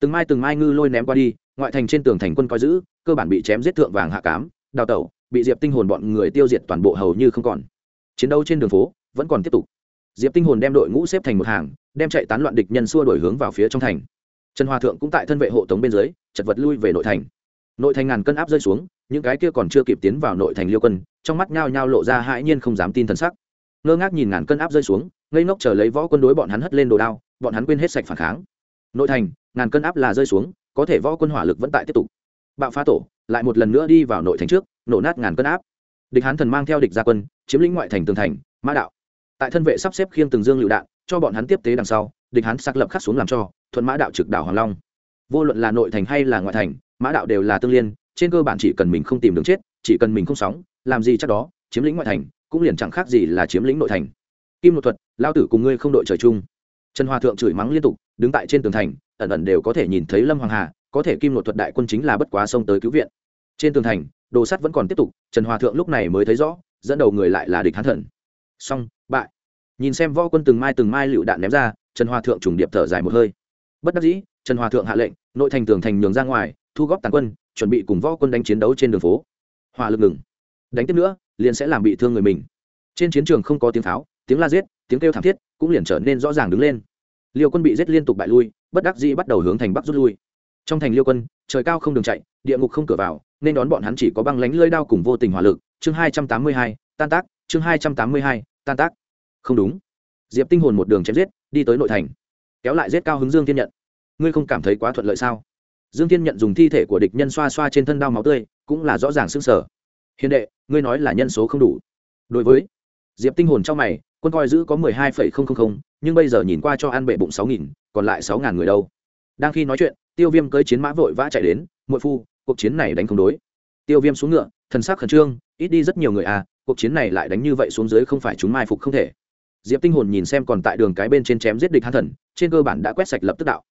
Từng mai từng mai ngư lôi ném qua đi, ngoại thành trên tường thành quân coi giữ, cơ bản bị chém giết thượng vàng hạ cám, đào tẩu, bị diệp tinh hồn bọn người tiêu diệt toàn bộ hầu như không còn. Chiến đấu trên đường phố, vẫn còn tiếp tục. Diệp tinh hồn đem đội ngũ xếp thành một hàng, đem chạy tán loạn địch nhân xua đổi hướng vào phía trong thành. Trần hòa thượng cũng tại thân vệ hộ tống bên dưới, chật vật lui về nội thành. Nội thành ngàn cân áp rơi xuống những cái kia còn chưa kịp tiến vào nội thành liêu quân, trong mắt nhao nhao lộ ra hãi nhiên không dám tin thần sắc. Ngơ ngác nhìn ngàn cân áp rơi xuống, ngây ngốc chờ lấy võ quân đối bọn hắn hất lên đồ đao, bọn hắn quên hết sạch phản kháng. Nội thành, ngàn cân áp là rơi xuống, có thể võ quân hỏa lực vẫn tại tiếp tục. Bạo phá tổ, lại một lần nữa đi vào nội thành trước, nổ nát ngàn cân áp. Địch hán thần mang theo địch gia quân, chiếm lĩnh ngoại thành tường thành, mã đạo. Tại thân vệ sắp xếp khiêng từng dương lựu đạn, cho bọn hắn tiếp tế đằng sau, địch hán sạc lập khắc xuống làm cho, thuận mã đạo trực đảo hoàng long. Vô luận là nội thành hay là ngoại thành, mã đạo đều là tương liên trên cơ bản chỉ cần mình không tìm đường chết, chỉ cần mình không sóng, làm gì chắc đó, chiếm lĩnh ngoại thành, cũng liền chẳng khác gì là chiếm lĩnh nội thành. Kim một thuật, lao tử cùng ngươi không đội trời chung. Trần hòa thượng chửi mắng liên tục, đứng tại trên tường thành, ẩn ẩn đều có thể nhìn thấy lâm hoàng hà, có thể kim nội thuật đại quân chính là bất quá sông tới cứu viện. Trên tường thành, đồ sắt vẫn còn tiếp tục, trần hòa thượng lúc này mới thấy rõ, dẫn đầu người lại là địch hán thần. Xong, bại. Nhìn xem võ quân từng mai từng mai lựu đạn ném ra, trần hòa thượng trùng điệp thở dài một hơi. Bất đắc dĩ, trần hòa thượng hạ lệnh, nội thành tường thành nhường ra ngoài, thu góp tàn quân chuẩn bị cùng võ quân đánh chiến đấu trên đường phố. Hỏa lực ngừng. Đánh tiếp nữa, liền sẽ làm bị thương người mình. Trên chiến trường không có tiếng pháo tiếng la giết, tiếng kêu thảm thiết cũng liền trở nên rõ ràng đứng lên. Liêu quân bị giết liên tục bại lui, bất đắc dĩ bắt đầu hướng thành bắc rút lui. Trong thành liêu quân, trời cao không đường chạy, địa ngục không cửa vào, nên đón bọn hắn chỉ có băng lánh lơi đao cùng vô tình hỏa lực. Chương hai trăm tám mươi hai, tan tác. Chương hai trăm tám mươi hai, tan tác. Không đúng. Diệp tinh hồn một đường chém giết, đi tới nội thành. Kéo lại giết cao hứng dương thiên nhận. Ngươi không cảm thấy quá thuận lợi sao? Dương thiên nhận dùng thi thể của địch nhân xoa xoa trên thân đao máu tươi, cũng là rõ ràng s sở hiền đệ, ngươi nói là nhân số không đủ. Đối với diệp tinh hồn trong mày, quân coi giữ có mười hai phẩy không không không, nhưng bây giờ nhìn qua cho ăn bệ bụng sáu nghìn, còn lại sáu ngàn người đâu? Đang khi nói chuyện, tiêu viêm cưới chiến mã vội vã chạy đến, muội phu, cuộc chiến này đánh không đối. Tiêu viêm xuống ngựa, thần sắc khẩn trương, ít đi rất nhiều người à cuộc chiến này lại đánh như vậy xuống dưới không phải chúng mai phục không thể. Diệp tinh hồn nhìn xem còn tại đường cái bên trên chém giết địch hán thần, trên cơ bản đã quét sạch lập tức đạo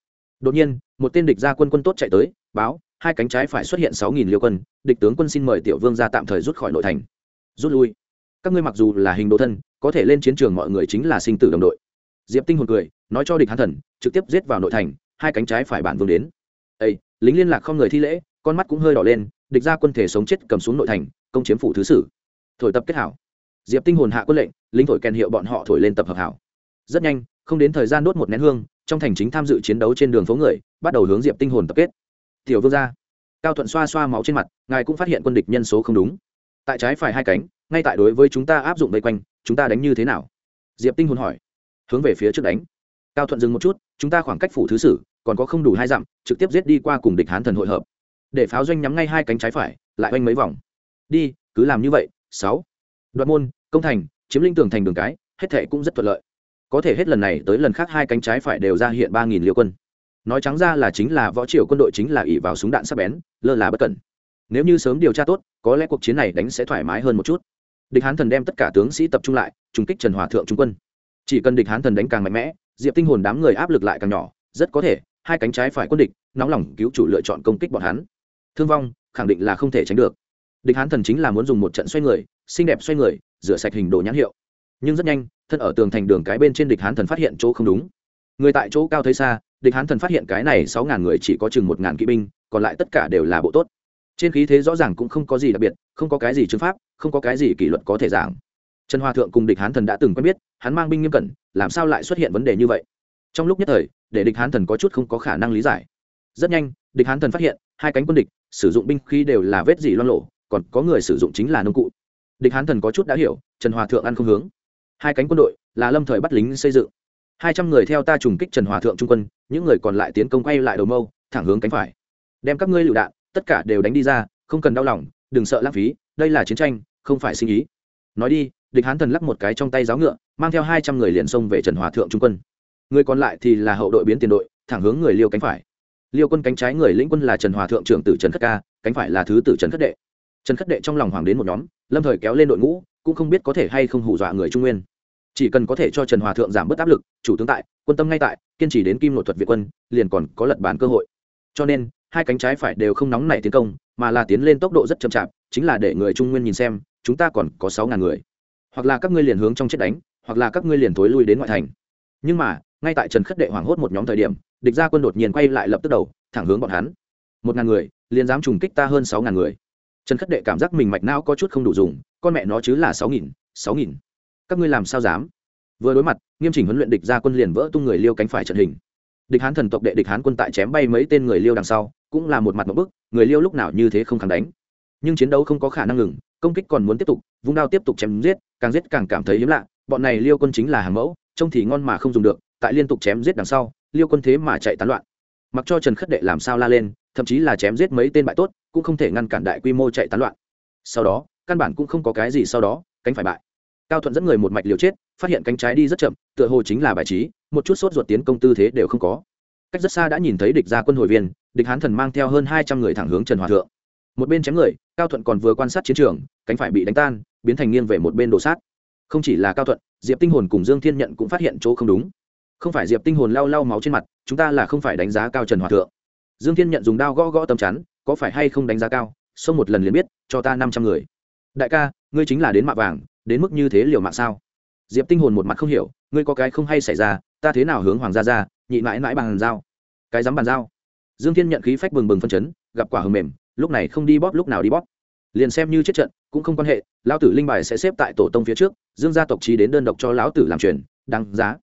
đột nhiên, một tên địch gia quân quân tốt chạy tới, báo, hai cánh trái phải xuất hiện sáu nghìn liêu quân, địch tướng quân xin mời tiểu vương ra tạm thời rút khỏi nội thành. Rút lui. Các ngươi mặc dù là hình đồ thân, có thể lên chiến trường mọi người chính là sinh tử đồng đội. Diệp tinh hồn cười, nói cho địch hán thần, trực tiếp giết vào nội thành, hai cánh trái phải bản vương đến. Ây lính liên lạc không người thi lễ, con mắt cũng hơi đỏ lên, địch ra quân thể sống chết cầm xuống nội thành, công chiếm phủ thứ sử. Thổi tập kết hảo. Diệp tinh hồn hạ quân lệnh, lính thổi kèn hiệu bọn họ thổi lên tập hợp hảo. Rất nhanh, không đến thời gian đốt một nén hương trong thành chính tham dự chiến đấu trên đường phố người, bắt đầu hướng diệp tinh hồn tập kết. Tiểu vương gia, cao thuận xoa xoa máu trên mặt, ngài cũng phát hiện quân địch nhân số không đúng. Tại trái phải hai cánh, ngay tại đối với chúng ta áp dụng vây quanh, chúng ta đánh như thế nào? Diệp tinh hồn hỏi. Hướng về phía trước đánh. Cao thuận dừng một chút, chúng ta khoảng cách phủ thứ sử, còn có không đủ hai dặm, trực tiếp giết đi qua cùng địch hán thần hội hợp. Để pháo doanh nhắm ngay hai cánh trái phải, lại oanh mấy vòng. Đi, cứ làm như vậy, sáu. Đoạt môn, công thành, chiếm linh tường thành đường cái, hết thệ cũng rất thuận lợi có thể hết lần này tới lần khác hai cánh trái phải đều ra hiện ba nghìn liêu quân. Nói trắng ra là chính là võ triều quân đội chính là ỉ vào súng đạn sắp bén, lơ là bất cẩn. Nếu như sớm điều tra tốt, có lẽ cuộc chiến này đánh sẽ thoải mái hơn một chút. Địch hán thần đem tất cả tướng sĩ tập trung lại, trùng kích trần hòa thượng trung quân. Chỉ cần địch hán thần đánh càng mạnh mẽ, diệp tinh hồn đám người áp lực lại càng nhỏ, rất có thể, hai cánh trái phải quân địch, nóng lòng cứu chủ lựa chọn công kích bọn hắn. Thương vong, khẳng định là không thể tránh được. Địch hán thần chính là muốn dùng một trận xoay người, xinh đẹp xoay người, rửa sạch hình đồ nhãn hiệu nhưng rất nhanh, thân ở tường thành đường cái bên trên địch hán thần phát hiện chỗ không đúng. Người tại chỗ cao thấy xa, địch hán thần phát hiện cái này sáu ngàn người chỉ có chừng một ngàn kỵ binh, còn lại tất cả đều là bộ tốt. Trên khí thế rõ ràng cũng không có gì đặc biệt, không có cái gì chứng pháp, không có cái gì kỷ luật có thể giảng. Trần hòa thượng cùng địch hán thần đã từng quen biết, hắn mang binh nghiêm cẩn, làm sao lại xuất hiện vấn đề như vậy? Trong lúc nhất thời, để địch hán thần có chút không có khả năng lý giải. Rất nhanh, địch hán thần phát hiện, hai cánh quân địch, sử dụng binh khí đều là vết dỉ loan lộ còn có người sử dụng chính là nông cụ. Địch hán thần có chút đã hiểu, trần hòa thượng ăn không hướng hai cánh quân đội là lâm thời bắt lính xây dựng. Hai trăm người theo ta trùng kích trần hòa thượng trung quân, những người còn lại tiến công quay lại đầu mâu, thẳng hướng cánh phải. Đem các ngươi lựu đạn, tất cả đều đánh đi ra, không cần đau lòng, đừng sợ lãng phí, đây là chiến tranh, không phải sinh ý. Nói đi, địch hán thần lắc một cái trong tay giáo ngựa, mang theo hai trăm người liền xông về trần hòa thượng trung quân. Người còn lại thì là hậu đội biến tiền đội, thẳng hướng người liêu cánh phải. Liêu quân cánh trái người lĩnh quân là trần hòa thượng trưởng tử trần khất ca, cánh phải là thứ tử trần khất đệ. Trần khất đệ trong lòng hoàng đến một nhóm, lâm thời kéo lên đội ngũ cũng không biết có thể hay không hù dọa người trung nguyên. Chỉ cần có thể cho trần hòa thượng giảm bớt áp lực, chủ tướng tại, quân tâm ngay tại, kiên trì đến kim nội thuật việt quân, liền còn có lật bàn cơ hội. Cho nên, hai cánh trái phải đều không nóng nảy tiến công, mà là tiến lên tốc độ rất chậm chạp, chính là để người trung nguyên nhìn xem, chúng ta còn có sáu ngàn người. Hoặc là các ngươi liền hướng trong chết đánh, hoặc là các ngươi liền thối lui đến ngoại thành. Nhưng mà, ngay tại trần khất đệ hoảng hốt một nhóm thời điểm, địch gia quân đột nhiên quay lại lập tức đầu, thẳng hướng bọn hắn. Một ngàn người, liền dám trùng kích ta hơn sáu ngàn người. Trần khất đệ cảm giác mình mạch não có chút không đủ dùng con mẹ nó chứ là sáu nghìn sáu nghìn. Các ngươi làm sao dám? Vừa đối mặt, nghiêm chỉnh huấn luyện địch ra quân liền vỡ tung người liêu cánh phải trận hình. Địch hán thần tộc đệ địch hán quân tại chém bay mấy tên người liêu đằng sau, cũng là một mặt một bức, người liêu lúc nào như thế không kháng đánh. Nhưng chiến đấu không có khả năng ngừng, công kích còn muốn tiếp tục, vung đao tiếp tục chém giết, càng giết càng cảm thấy hiếm lạ, bọn này liêu quân chính là hàng mẫu, trông thì ngon mà không dùng được, tại liên tục chém giết đằng sau, liêu quân thế mà chạy tán loạn. Mặc cho trần khất đệ làm sao la lên, thậm chí là chém giết mấy tên bại tốt, cũng không thể ngăn cản đại quy mô chạy tán loạn. Sau đó căn bản cũng không có cái gì sau đó, cánh phải bại. Cao thuận dẫn người một mạch liều chết, phát hiện cánh trái đi rất chậm, tựa hồ chính là bài trí, một chút sốt ruột tiến công tư thế đều không có. Cách rất xa đã nhìn thấy địch gia quân hồi viên, địch hán thần mang theo hơn hai trăm người thẳng hướng trần hòa thượng. Một bên chém người, cao thuận còn vừa quan sát chiến trường, cánh phải bị đánh tan, biến thành nghiêng về một bên đổ sát. Không chỉ là cao thuận, diệp tinh hồn cùng dương thiên nhận cũng phát hiện chỗ không đúng. Không phải diệp tinh hồn lau lau máu trên mặt, chúng ta là không phải đánh giá cao trần hòa thượng. Dương thiên nhận dùng đao gõ gõ tầm chắn, có phải hay không đánh giá cao? Xông một lần liền biết, cho ta năm trăm người đại ca, ngươi chính là đến mạ vàng, đến mức như thế liều mạng sao? Diệp tinh hồn một mặt không hiểu, ngươi có cái không hay xảy ra, ta thế nào hướng hoàng gia ra, nhị mãi mãi bàn giao? Cái dám bàn giao? Dương thiên nhận khí phách bừng bừng phân chấn, gặp quả hầm mềm, lúc này không đi bóp, lúc nào đi bóp. Liền xem như chết trận, cũng không quan hệ, lão tử linh bài sẽ xếp tại tổ tông phía trước, dương gia tộc trí đến đơn độc cho lão tử làm truyền, đáng giá.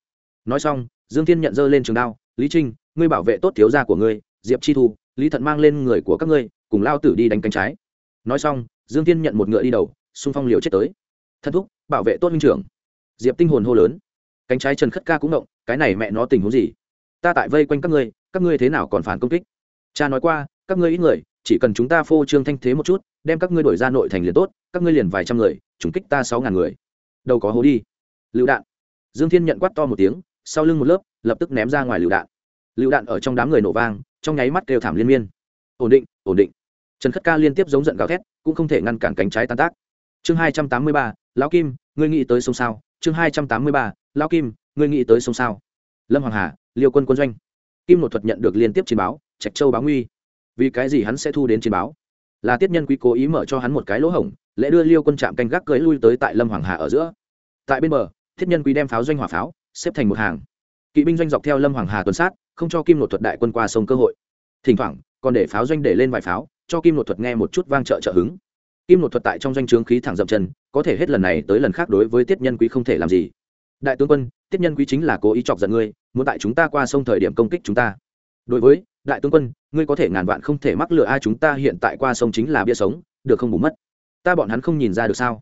Nói xong, dương thiên nhận dơ lên trường đao, lý trinh, ngươi bảo vệ tốt thiếu gia của ngươi, diệp chi thu, lý thận mang lên người của các ngươi, cùng lao tử đi đánh cánh trái. Nói xong dương thiên nhận một ngựa đi đầu, xung phong liều chết tới. Thân thúc, bảo vệ tốt minh trưởng. Diệp tinh hồn hô lớn. Cánh trái trần khất ca cũng động, cái này mẹ nó tình huống gì? Ta tại vây quanh các ngươi các ngươi thế nào còn phản công kích? Cha nói qua, các ngươi ít người, chỉ cần chúng ta phô trương thanh thế một chút, đem các ngươi đổi ra nội thành liền tốt, các ngươi liền vài trăm người trúng kích ta sáu ngàn người. Đâu có hố đi. Lựu đạn. Dương thiên nhận quát to một tiếng, sau lưng một lớp, lập tức ném ra ngoài lựu đạn. Lựu đạn ở trong đám người nổ vang, trong nháy mắt kêu thảm liên miên. Ổn định ổn định trần khất ca liên tiếp giống giận gào thét, cũng không thể ngăn cản cánh trái tan tác. Chương hai trăm tám mươi ba, lão kim, ngươi nghĩ tới sông sao? Chương hai trăm tám mươi ba, lão kim, ngươi nghĩ tới sông sao? Lâm hoàng hà, liêu quân quân doanh. Kim một thuật nhận được liên tiếp chiến báo, trạch châu báo nguy. Vì cái gì hắn sẽ thu đến chiến báo? Là tiết nhân quý cố ý mở cho hắn một cái lỗ hổng, lễ đưa liêu quân trạm canh gác cưới lui tới tại lâm hoàng hà ở giữa. Tại bên bờ, thiết nhân quý đem pháo doanh hỏa pháo, xếp thành một hàng. Kỵ binh doanh dọc theo lâm hoàng hà tuần sát, không cho kim nội thuật đại quân qua sông cơ hội. Thỉnh thoảng, còn để pháo doanh để lên vài pháo cho kim nội thuật nghe một chút vang trợ trợ hứng. Kim nội thuật tại trong doanh trướng khí thẳng dậm chân, có thể hết lần này tới lần khác đối với tiết nhân quý không thể làm gì. Đại tướng quân, tiết nhân quý chính là cố ý chọc giận ngươi, muốn tại chúng ta qua sông thời điểm công kích chúng ta. Đối với, đại tướng quân, ngươi có thể ngàn vạn không thể mắc lừa ai chúng ta hiện tại qua sông chính là bia sống, được không bù mất? Ta bọn hắn không nhìn ra được sao?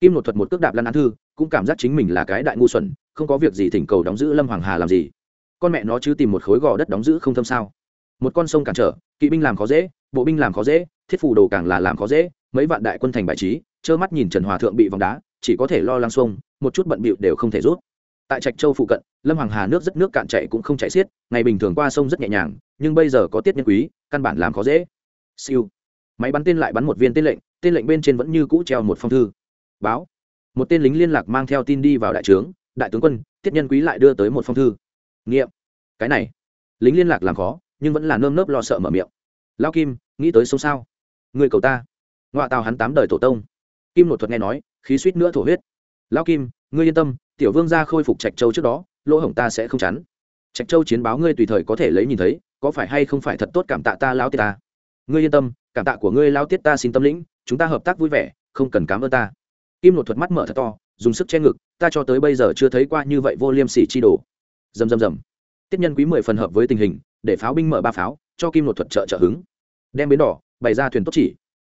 Kim nội thuật một cước đạp lăn án thư, cũng cảm giác chính mình là cái đại ngu xuẩn, không có việc gì thỉnh cầu đóng giữ lâm hoàng hà làm gì. Con mẹ nó chứ tìm một khối gò đất đóng giữ không thâm sao? Một con sông cản trở, kỵ binh làm khó dễ bộ binh làm khó dễ, thiết phù đồ càng là làm khó dễ, mấy vạn đại quân thành bài trí, trơ mắt nhìn trần hòa thượng bị vòng đá, chỉ có thể lo lắng xuông, một chút bận bịu đều không thể rút. Tại trạch châu phụ cận, lâm hoàng hà nước rất nước cạn chạy cũng không chạy xiết, ngày bình thường qua sông rất nhẹ nhàng, nhưng bây giờ có tiết nhân quý, căn bản làm khó dễ. Siêu. Máy bắn tên lại bắn một viên tên lệnh tên lệnh bên trên vẫn như cũ treo một phong thư. Báo. Một tên lính liên lạc mang theo tin đi vào đại trướng, đại tướng quân, tiết nhân quý lại đưa tới một phong thư. Nghiệm. Cái này. Lính liên lạc làm khó, nhưng vẫn là nơm nớp lo sợ mở miệng lao kim, nghĩ tới sông sao? Người cầu ta. Ngoại tàu hắn tám đời tổ tông. Kim nội thuật nghe nói, khí suýt nữa thổ huyết. Lao kim, ngươi yên tâm, tiểu vương gia khôi phục trạch châu trước đó, lỗ hổng ta sẽ không chắn. Trạch châu chiến báo ngươi tùy thời có thể lấy nhìn thấy, có phải hay không phải thật tốt cảm tạ ta lao tiết ta? Ngươi yên tâm, cảm tạ của ngươi lao tiết ta xin tâm lĩnh, chúng ta hợp tác vui vẻ, không cần cám ơn ta. Kim nội thuật mắt mở thật to, dùng sức che ngực, ta cho tới bây giờ chưa thấy qua như vậy vô liêm sỉ chi đồ. Dầm dầm dầm tiết nhân quý mười phần hợp với tình hình, để pháo binh mở ba pháo, cho kim nội thuật trợ trợ hứng đem bến đỏ, bày ra thuyền tốt chỉ.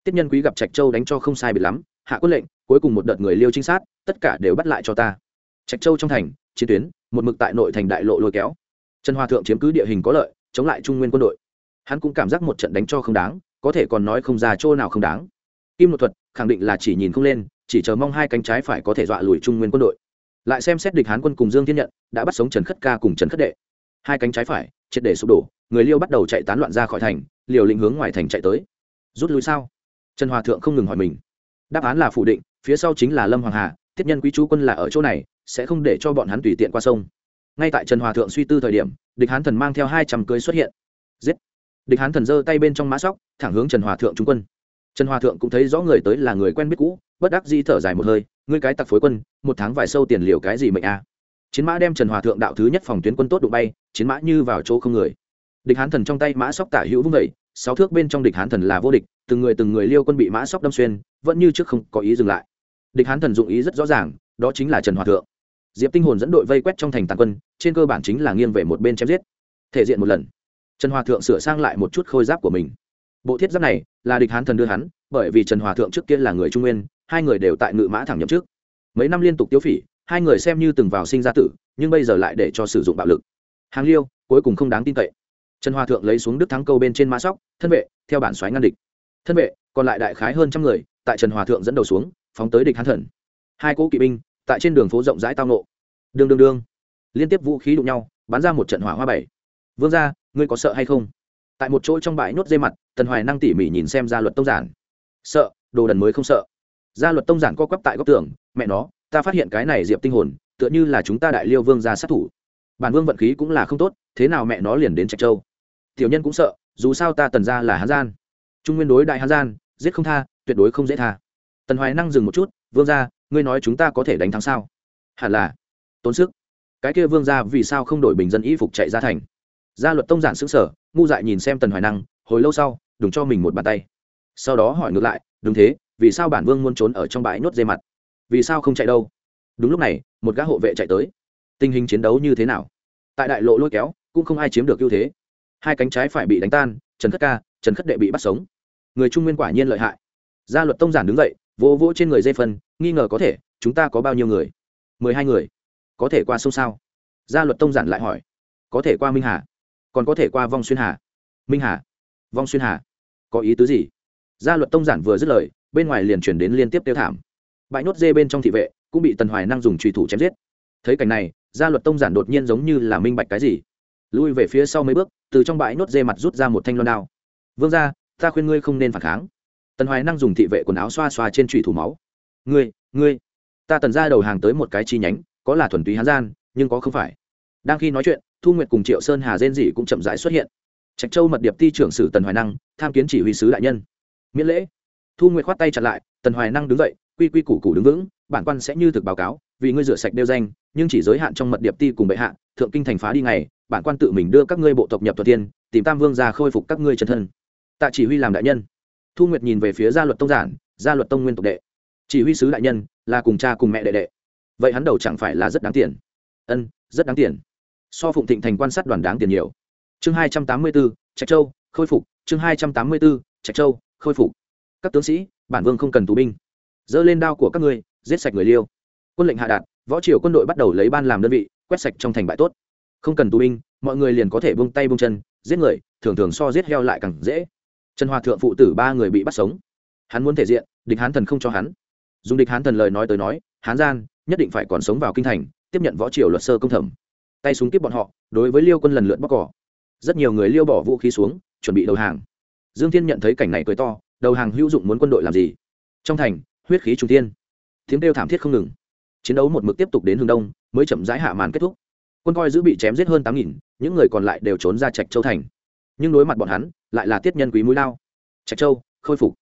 Tiết nhân quý gặp trạch châu đánh cho không sai biệt lắm, hạ quân lệnh, cuối cùng một đợt người liêu trinh sát, tất cả đều bắt lại cho ta. Trạch châu trong thành, chiến tuyến, một mực tại nội thành đại lộ lôi kéo. Trần hòa thượng chiếm cứ địa hình có lợi, chống lại trung nguyên quân đội. Hắn cũng cảm giác một trận đánh cho không đáng, có thể còn nói không ra chỗ nào không đáng. Kim một thuật, khẳng định là chỉ nhìn không lên, chỉ chờ mong hai cánh trái phải có thể dọa lùi trung nguyên quân đội. Lại xem xét địch hán quân cùng dương thiên nhận, đã bắt sống trần khất ca cùng trần khất đệ. Hai cánh trái phải, triệt để sụp đổ, người liêu bắt đầu chạy tán loạn ra khỏi thành liều lĩnh hướng ngoài thành chạy tới. Rút lui sao? Trần hòa thượng không ngừng hỏi mình. Đáp án là phủ định, phía sau chính là lâm hoàng hà, tiết nhân quý chú quân là ở chỗ này, sẽ không để cho bọn hắn tùy tiện qua sông. Ngay tại trần hòa thượng suy tư thời điểm, địch hán thần mang theo hai trăm cưới xuất hiện. Giết! Địch hán thần giơ tay bên trong mã sóc, thẳng hướng trần hòa thượng trung quân. Trần hòa thượng cũng thấy rõ người tới là người quen biết cũ, bất đắc di thở dài một hơi, ngươi cái tặc phối quân, một tháng vài sâu tiền liều cái gì mệnh a? Chiến mã đem trần hòa thượng đạo thứ nhất phòng tuyến quân tốt đụng bay, chiến mã như vào chỗ không người địch hán thần trong tay mã sóc tả hữu vung vẩy sáu thước bên trong địch hán thần là vô địch, từng người từng người liêu quân bị mã sóc đâm xuyên, vẫn như trước không có ý dừng lại. Địch hán thần dụng ý rất rõ ràng, đó chính là trần hòa thượng. Diệp tinh hồn dẫn đội vây quét trong thành tàn quân, trên cơ bản chính là nghiêng về một bên chém giết. Thể diện một lần. Trần hòa thượng sửa sang lại một chút khôi giáp của mình. Bộ thiết giáp này là địch hán thần đưa hắn, bởi vì trần hòa thượng trước kia là người trung nguyên, hai người đều tại ngự mã thẳng nhậm trước mấy năm liên tục tiêu phỉ, hai người xem như từng vào sinh ra tử, nhưng bây giờ lại để cho sử dụng bạo lực. Hàng liêu, cuối cùng không đáng tin cậy trần hòa thượng lấy xuống đức thắng câu bên trên mã sóc, thân vệ, theo bản xoáy ngăn địch. Thân vệ, còn lại đại khái hơn trăm người, tại trần hòa thượng dẫn đầu xuống, phóng tới địch hán thần. Hai cỗ kỵ binh, tại trên đường phố rộng rãi tao nộ. Đương đương đương liên tiếp vũ khí đụng nhau, bắn ra một trận hỏa hoa bảy. Vương ra ngươi có sợ hay không? Tại một chỗ trong bãi nốt dây mặt, tần hoài năng tỉ mỉ nhìn xem gia luật tông giản. Sợ, đồ đần mới không sợ. Gia luật tông giản co quắp tại góc tường, mẹ nó, ta phát hiện cái này diệp tinh hồn, tựa như là chúng ta đại liêu vương ra sát thủ. Bản vương vận khí cũng là không tốt, thế nào mẹ nó liền đến trạch châu? Tiểu nhân cũng sợ, dù sao ta tần ra là hán gian. Trung nguyên đối đại hán gian, giết không tha, tuyệt đối không dễ tha. Tần hoài năng dừng một chút, vương ra ngươi nói chúng ta có thể đánh thắng sao? Hẳn là. Tốn sức. Cái kia vương ra vì sao không đổi bình dân y phục chạy ra thành? Gia luật tông giản xứng sở ngu dại nhìn xem tần hoài năng, hồi lâu sau đừng cho mình một bàn tay. Sau đó hỏi ngược lại, đúng thế, vì sao bản vương muốn trốn ở trong bãi nốt dây mặt? Vì sao không chạy đâu? Đúng lúc này, một gã hộ vệ chạy tới. Tình hình chiến đấu như thế nào? Tại đại lộ lôi kéo, cũng không ai chiếm được ưu thế hai cánh trái phải bị đánh tan, trần khất ca, trần khất đệ bị bắt sống. Người trung nguyên quả nhiên lợi hại. Gia luật tông giản đứng dậy, vỗ vỗ trên người dây phân, nghi ngờ có thể, chúng ta có bao nhiêu người? Mười hai người. Có thể qua sông sao? Gia luật tông giản lại hỏi. Có thể qua minh hà. Còn có thể qua vong xuyên hà. Minh hà. Vong xuyên hà. Có ý tứ gì? Gia luật tông giản vừa dứt lời, bên ngoài liền chuyển đến liên tiếp tiêu thảm. Bãi nốt dê bên trong thị vệ cũng bị tần hoài năng dùng trùy thủ chém giết. Thấy cảnh này, gia luật tông giản đột nhiên giống như là minh bạch cái gì lui về phía sau mấy bước, từ trong bãi nốt dê mặt rút ra một thanh loan đao. Vương ra ta khuyên ngươi không nên phản kháng. Tần hoài năng dùng thị vệ quần áo xoa xoa trên trụy thủ máu. Ngươi ngươi, ta tần ra đầu hàng tới một cái chi nhánh, có là thuần túy hán gian, nhưng có không phải. Đang khi nói chuyện, thu nguyệt cùng triệu sơn hà rên dị cũng chậm rãi xuất hiện. Trạch châu mật điệp ti trưởng sử tần hoài năng, tham kiến chỉ huy sứ đại nhân. Miễn lễ. Thu nguyệt khoát tay chặt lại, tần hoài năng đứng dậy, quy quy củ củ đứng vững, bản quan sẽ như thực báo cáo, vì ngươi rửa sạch đeo danh, nhưng chỉ giới hạn trong mật điệp ti cùng bệ hạ, thượng kinh thành phá đi ngày bản quan tự mình đưa các ngươi bộ tộc nhập thuật thiên, tìm tam vương ra khôi phục các ngươi chân thân. Tạ chỉ huy làm đại nhân. Thu nguyệt nhìn về phía gia luật tông giản gia luật tông nguyên tộc đệ. Chỉ huy sứ đại nhân là cùng cha cùng mẹ đệ đệ. Vậy hắn đầu chẳng phải là rất đáng tiền? Ân rất đáng tiền. So phụng thịnh thành quan sát đoàn đáng tiền nhiều. Chương hai trăm tám mươi bốn trạch châu khôi phục. Chương hai trăm tám mươi bốn trạch châu khôi phục. Các tướng sĩ bản vương không cần tù binh. Dỡ lên đao của các ngươi giết sạch người liêu. Quân lệnh hạ đạt võ triều quân đội bắt đầu lấy ban làm đơn vị quét sạch trong thành bãi tốt không cần tù binh, mọi người liền có thể buông tay buông chân, giết người, thường thường so giết heo lại càng dễ. Trần hòa thượng phụ tử ba người bị bắt sống. Hắn muốn thể diện, địch hán thần không cho hắn. Dùng địch hán thần lời nói tới nói, hán gian nhất định phải còn sống vào kinh thành, tiếp nhận võ triều luật sơ công thẩm. Tay súng tiếp bọn họ, đối với liêu quân lần lượt bóc cỏ. Rất nhiều người liêu bỏ vũ khí xuống, chuẩn bị đầu hàng. Dương thiên nhận thấy cảnh này cười to, đầu hàng hữu dụng muốn quân đội làm gì? Trong thành, huyết khí trung thiên. Tiếng kêu thảm thiết không ngừng. Chiến đấu một mực tiếp tục đến hướng đông, mới chậm rãi hạ màn kết thúc quân coi giữ bị chém giết hơn tám nghìn, những người còn lại đều trốn ra trạch châu thành. Nhưng đối mặt bọn hắn, lại là tiết nhân quý mũi lao. Trạch châu, khôi phục.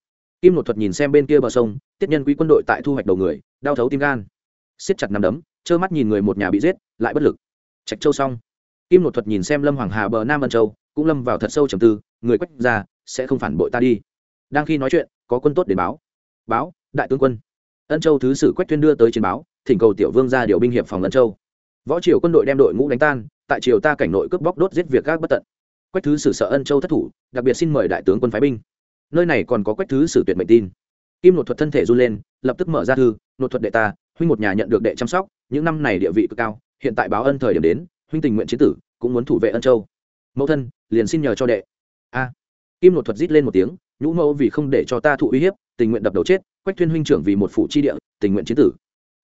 Kim một thuật nhìn xem bên kia bờ sông, tiết nhân quý quân đội tại thu hoạch đầu người, đau thấu tim gan. Siết chặt nằm đấm, trơ mắt nhìn người một nhà bị giết, lại bất lực. Trạch châu xong. Kim một thuật nhìn xem lâm hoàng hà bờ nam ân châu, cũng lâm vào thật sâu trầm tư, người quách ra, sẽ không phản bội ta đi. Đang khi nói chuyện, có quân tốt đến báo. Báo, đại tướng quân. Ân châu thứ sử quách tuyên đưa tới chiến báo, thỉnh cầu tiểu vương ra điều binh hiệp phòng ân châu võ triều quân đội đem đội ngũ đánh tan, tại triều ta cảnh nội cướp bóc đốt giết việc các bất tận. Quách thứ sử sợ ân châu thất thủ, đặc biệt xin mời đại tướng quân phái binh. Nơi này còn có quách thứ sử tuyệt mệnh tin. Kim nội thuật thân thể run lên, lập tức mở ra thư nội thuật đệ ta, huynh một nhà nhận được đệ chăm sóc, những năm này địa vị cực cao, hiện tại báo ân thời điểm đến, huynh tình nguyện chiến tử, cũng muốn thủ vệ ân châu. Mẫu thân, liền xin nhờ cho đệ. A. Kim nội thuật rít lên một tiếng, nhũ mẫu vì không để cho ta thụ uy hiếp, tình nguyện đập đầu chết, quách thuyên huynh trưởng vì một phủ chi địa, tình nguyện chiến tử.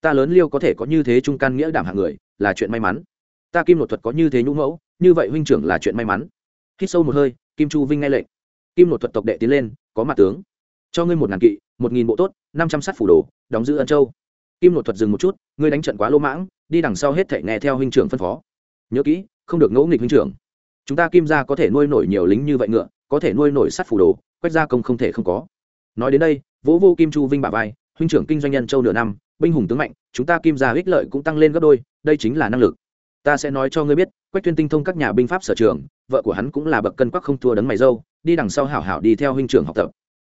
Ta lớn liêu có thể có như thế trung căn nghĩa đảm hạng người là chuyện may mắn. Ta kim nội thuật có như thế nhũ mẫu, như vậy huynh trưởng là chuyện may mắn. Hít sâu một hơi, kim chu vinh nghe lệnh. Kim nội thuật tộc đệ tiến lên, có mặt tướng. Cho ngươi một ngàn kỵ, một nghìn bộ tốt, năm trăm sát phủ đồ, đóng giữ ân châu. Kim nội thuật dừng một chút, ngươi đánh trận quá lỗ mãng, đi đằng sau hết thể nghe theo huynh trưởng phân phó. Nhớ kỹ, không được ngẫu nghịch huynh trưởng. Chúng ta kim gia có thể nuôi nổi nhiều lính như vậy ngựa, có thể nuôi nổi sát phủ đồ, quét gia công không thể không có. Nói đến đây, vỗ vô kim chu vinh bà vai, huynh trưởng kinh doanh nhân châu nửa năm binh hùng tướng mạnh, chúng ta kim gia ích lợi cũng tăng lên gấp đôi, đây chính là năng lực. Ta sẽ nói cho ngươi biết, quách tuyên tinh thông các nhà binh pháp sở trường, vợ của hắn cũng là bậc cân quắc không thua đấng mày dâu, đi đằng sau hảo hảo đi theo huynh trưởng học tập.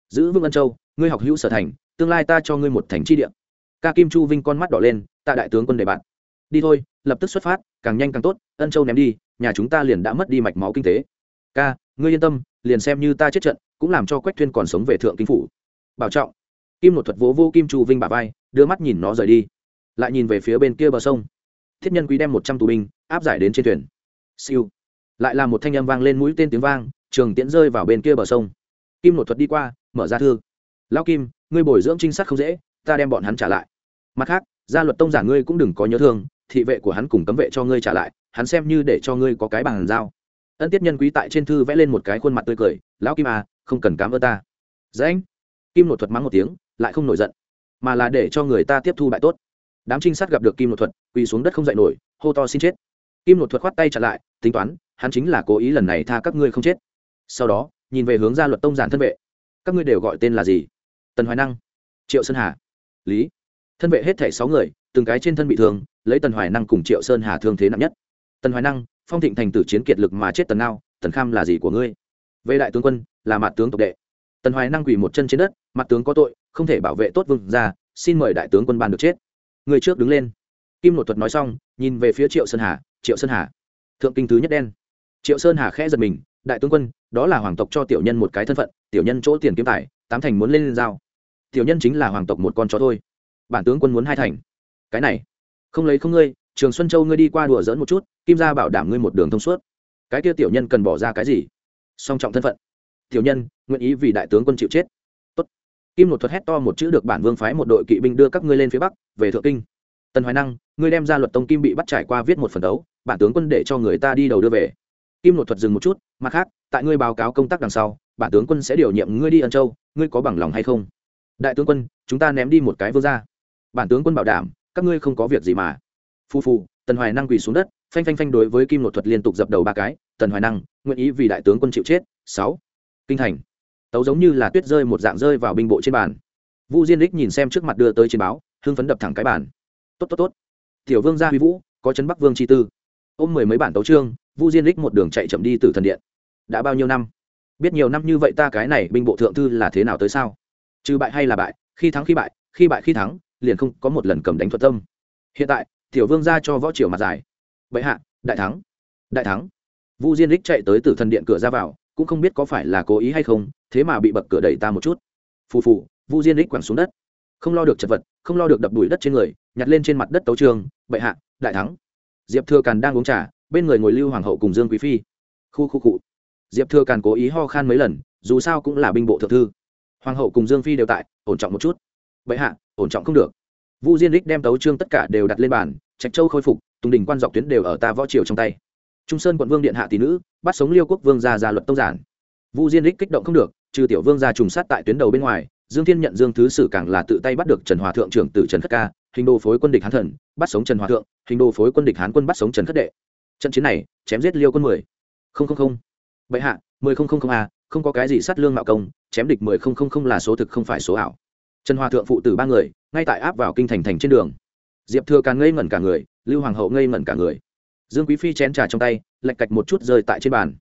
Giữ vương ân châu, ngươi học hữu sở thành, tương lai ta cho ngươi một thành chi địa. Ca kim chu vinh con mắt đỏ lên, tạ đại tướng quân đề bạn. Đi thôi, lập tức xuất phát, càng nhanh càng tốt, ân châu ném đi, nhà chúng ta liền đã mất đi mạch máu kinh tế. Ca, ngươi yên tâm, liền xem như ta chết trận, cũng làm cho quách thuyên còn sống về thượng kinh phủ. Bảo trọng kim một thuật vỗ vô kim chu vinh bà vai, đưa mắt nhìn nó rời đi. Lại nhìn về phía bên kia bờ sông. Thiết nhân quý đem một trăm tù binh áp giải đến trên thuyền. Siêu. Lại là một thanh âm vang lên mũi tên tiếng vang, trường tiễn rơi vào bên kia bờ sông. Kim một thuật đi qua, mở ra thư. Lao kim, ngươi bồi dưỡng trinh sát không dễ, ta đem bọn hắn trả lại. Mặt khác, gia luật tông giả ngươi cũng đừng có nhớ thương, thị vệ của hắn cùng cấm vệ cho ngươi trả lại, hắn xem như để cho ngươi có cái bàn giao. Ân tiết nhân quý tại trên thư vẽ lên một cái khuôn mặt tươi cười, lão kim à không cần cám ơn ta. Dễ anh kim nội thuật mắng một tiếng lại không nổi giận, mà là để cho người ta tiếp thu bại tốt. Đám trinh sát gặp được kim nội thuật, quỳ xuống đất không dậy nổi, hô to xin chết. Kim nội thuật khoát tay trả lại, tính toán, hắn chính là cố ý lần này tha các ngươi không chết. Sau đó, nhìn về hướng gia luật tông giản thân vệ. Các ngươi đều gọi tên là gì? Tần hoài năng, triệu sơn hà, lý. Thân vệ hết thảy sáu người, từng cái trên thân bị thương, lấy tần hoài năng cùng triệu sơn hà thương thế nặng nhất. Tần hoài năng, phong thịnh thành tử chiến kiệt lực mà chết tần ngao, tần kham là gì của ngươi? Về đại tướng quân, là mặt tướng tộc đệ. Tần hoài năng quỳ một chân trên đất, mặt tướng có tội không thể bảo vệ tốt vương ra xin mời đại tướng quân ban được chết. Người trước đứng lên. Kim nội thuật nói xong, nhìn về phía triệu sơn hà, triệu sơn hà. Thượng kinh thứ nhất đen. Triệu sơn hà khẽ giật mình, đại tướng quân, đó là hoàng tộc cho tiểu nhân một cái thân phận, tiểu nhân chỗ tiền kiếm tài, tám thành muốn lên lên giao. Tiểu nhân chính là hoàng tộc một con chó thôi. Bản tướng quân muốn hai thành. Cái này, không lấy không ngươi, trường xuân châu ngươi đi qua đùa dỡn một chút, kim gia bảo đảm ngươi một đường thông suốt. Cái kia tiểu nhân cần bỏ ra cái gì? Song trọng thân phận. Tiểu nhân, nguyện ý vì đại tướng quân chịu chết kim một thuật hét to một chữ được bản vương phái một đội kỵ binh đưa các ngươi lên phía bắc, về thượng kinh. Tần hoài năng, ngươi đem ra luật tông kim bị bắt trải qua viết một phần đấu, bản tướng quân để cho người ta đi đầu đưa về. Kim một thuật dừng một chút, mặt khác, tại ngươi báo cáo công tác đằng sau, bản tướng quân sẽ điều nhiệm ngươi đi ân châu, ngươi có bằng lòng hay không? Đại tướng quân, chúng ta ném đi một cái vương ra bản tướng quân bảo đảm, các ngươi không có việc gì mà. Phu phu tần hoài năng quỳ xuống đất, phanh phanh phanh đối với kim nội thuật liên tục dập đầu ba cái. Tần hoài năng, nguyện ý vì đại tướng quân chịu chết. Sáu. Kinh thành tấu giống như là tuyết rơi một dạng rơi vào binh bộ trên bàn. Vu diên đích nhìn xem trước mặt đưa tới trên báo, hưng phấn đập thẳng cái bàn. Tốt tốt tốt. Tiểu vương gia huy vũ, có chấn bắc vương chi tư. Ôm mười mấy bản tấu trương vu diên đích một đường chạy chậm đi từ thần điện. Đã bao nhiêu năm? Biết nhiều năm như vậy ta cái này binh bộ thượng thư là thế nào tới sao? Trừ bại hay là bại, khi thắng khi bại khi bại khi thắng, liền không có một lần cầm đánh thuật tâm. Hiện tại, tiểu vương ra cho võ triều mặt dài bệ hạ, đại thắng đại thắng. Vu diên đích chạy tới từ thần điện cửa ra vào cũng không biết có phải là cố ý hay không, thế mà bị bậc cửa đẩy ta một chút. Phù phù, vu diên đích quẳng xuống đất. Không lo được chật vật, không lo được đập đùi đất trên người, nhặt lên trên mặt đất tấu trường, bệ hạ, đại thắng. Diệp thừa càn đang uống trà, bên người ngồi lưu hoàng hậu cùng dương quý phi. Khu khu cụ diệp thừa càn cố ý ho khan mấy lần, dù sao cũng là binh bộ thượng thư. Hoàng hậu cùng dương phi đều tại, ổn trọng một chút. Bệ hạ, ổn trọng không được. Vu diên đích đem tấu trương tất cả đều đặt lên bàn, trạch châu khôi phục, tùng đình quan dọc tuyến đều ở ta võ triều trong tay trung sơn quận vương điện hạ tỷ nữ, bắt sống liêu quốc vương gia ra luật tông giản. Vu diên đích kích động không được, trừ tiểu vương gia trùng sát tại tuyến đầu bên ngoài, dương thiên nhận dương thứ sử càng là tự tay bắt được trần hòa thượng trưởng tử trần khất ca, hình đồ phối quân địch hán thần, bắt sống trần hòa thượng, hình đồ phối quân địch hán quân bắt sống trần khất đệ. Trận chiến này, chém giết liêu quân mười. Không không không. Bệ hạ, mười không không không a, không có cái gì sát lương mạo công, chém địch mười không không không là số thực không phải số ảo. Trần hòa thượng phụ tử ba người, ngay tại áp vào kinh thành thành trên đường. Diệp thừa càng ngây ngẩn cả người, lưu hoàng hậu ngây ngẩn cả người dương quý phi chén trà trong tay, lạch cạch một chút rơi tại trên bàn.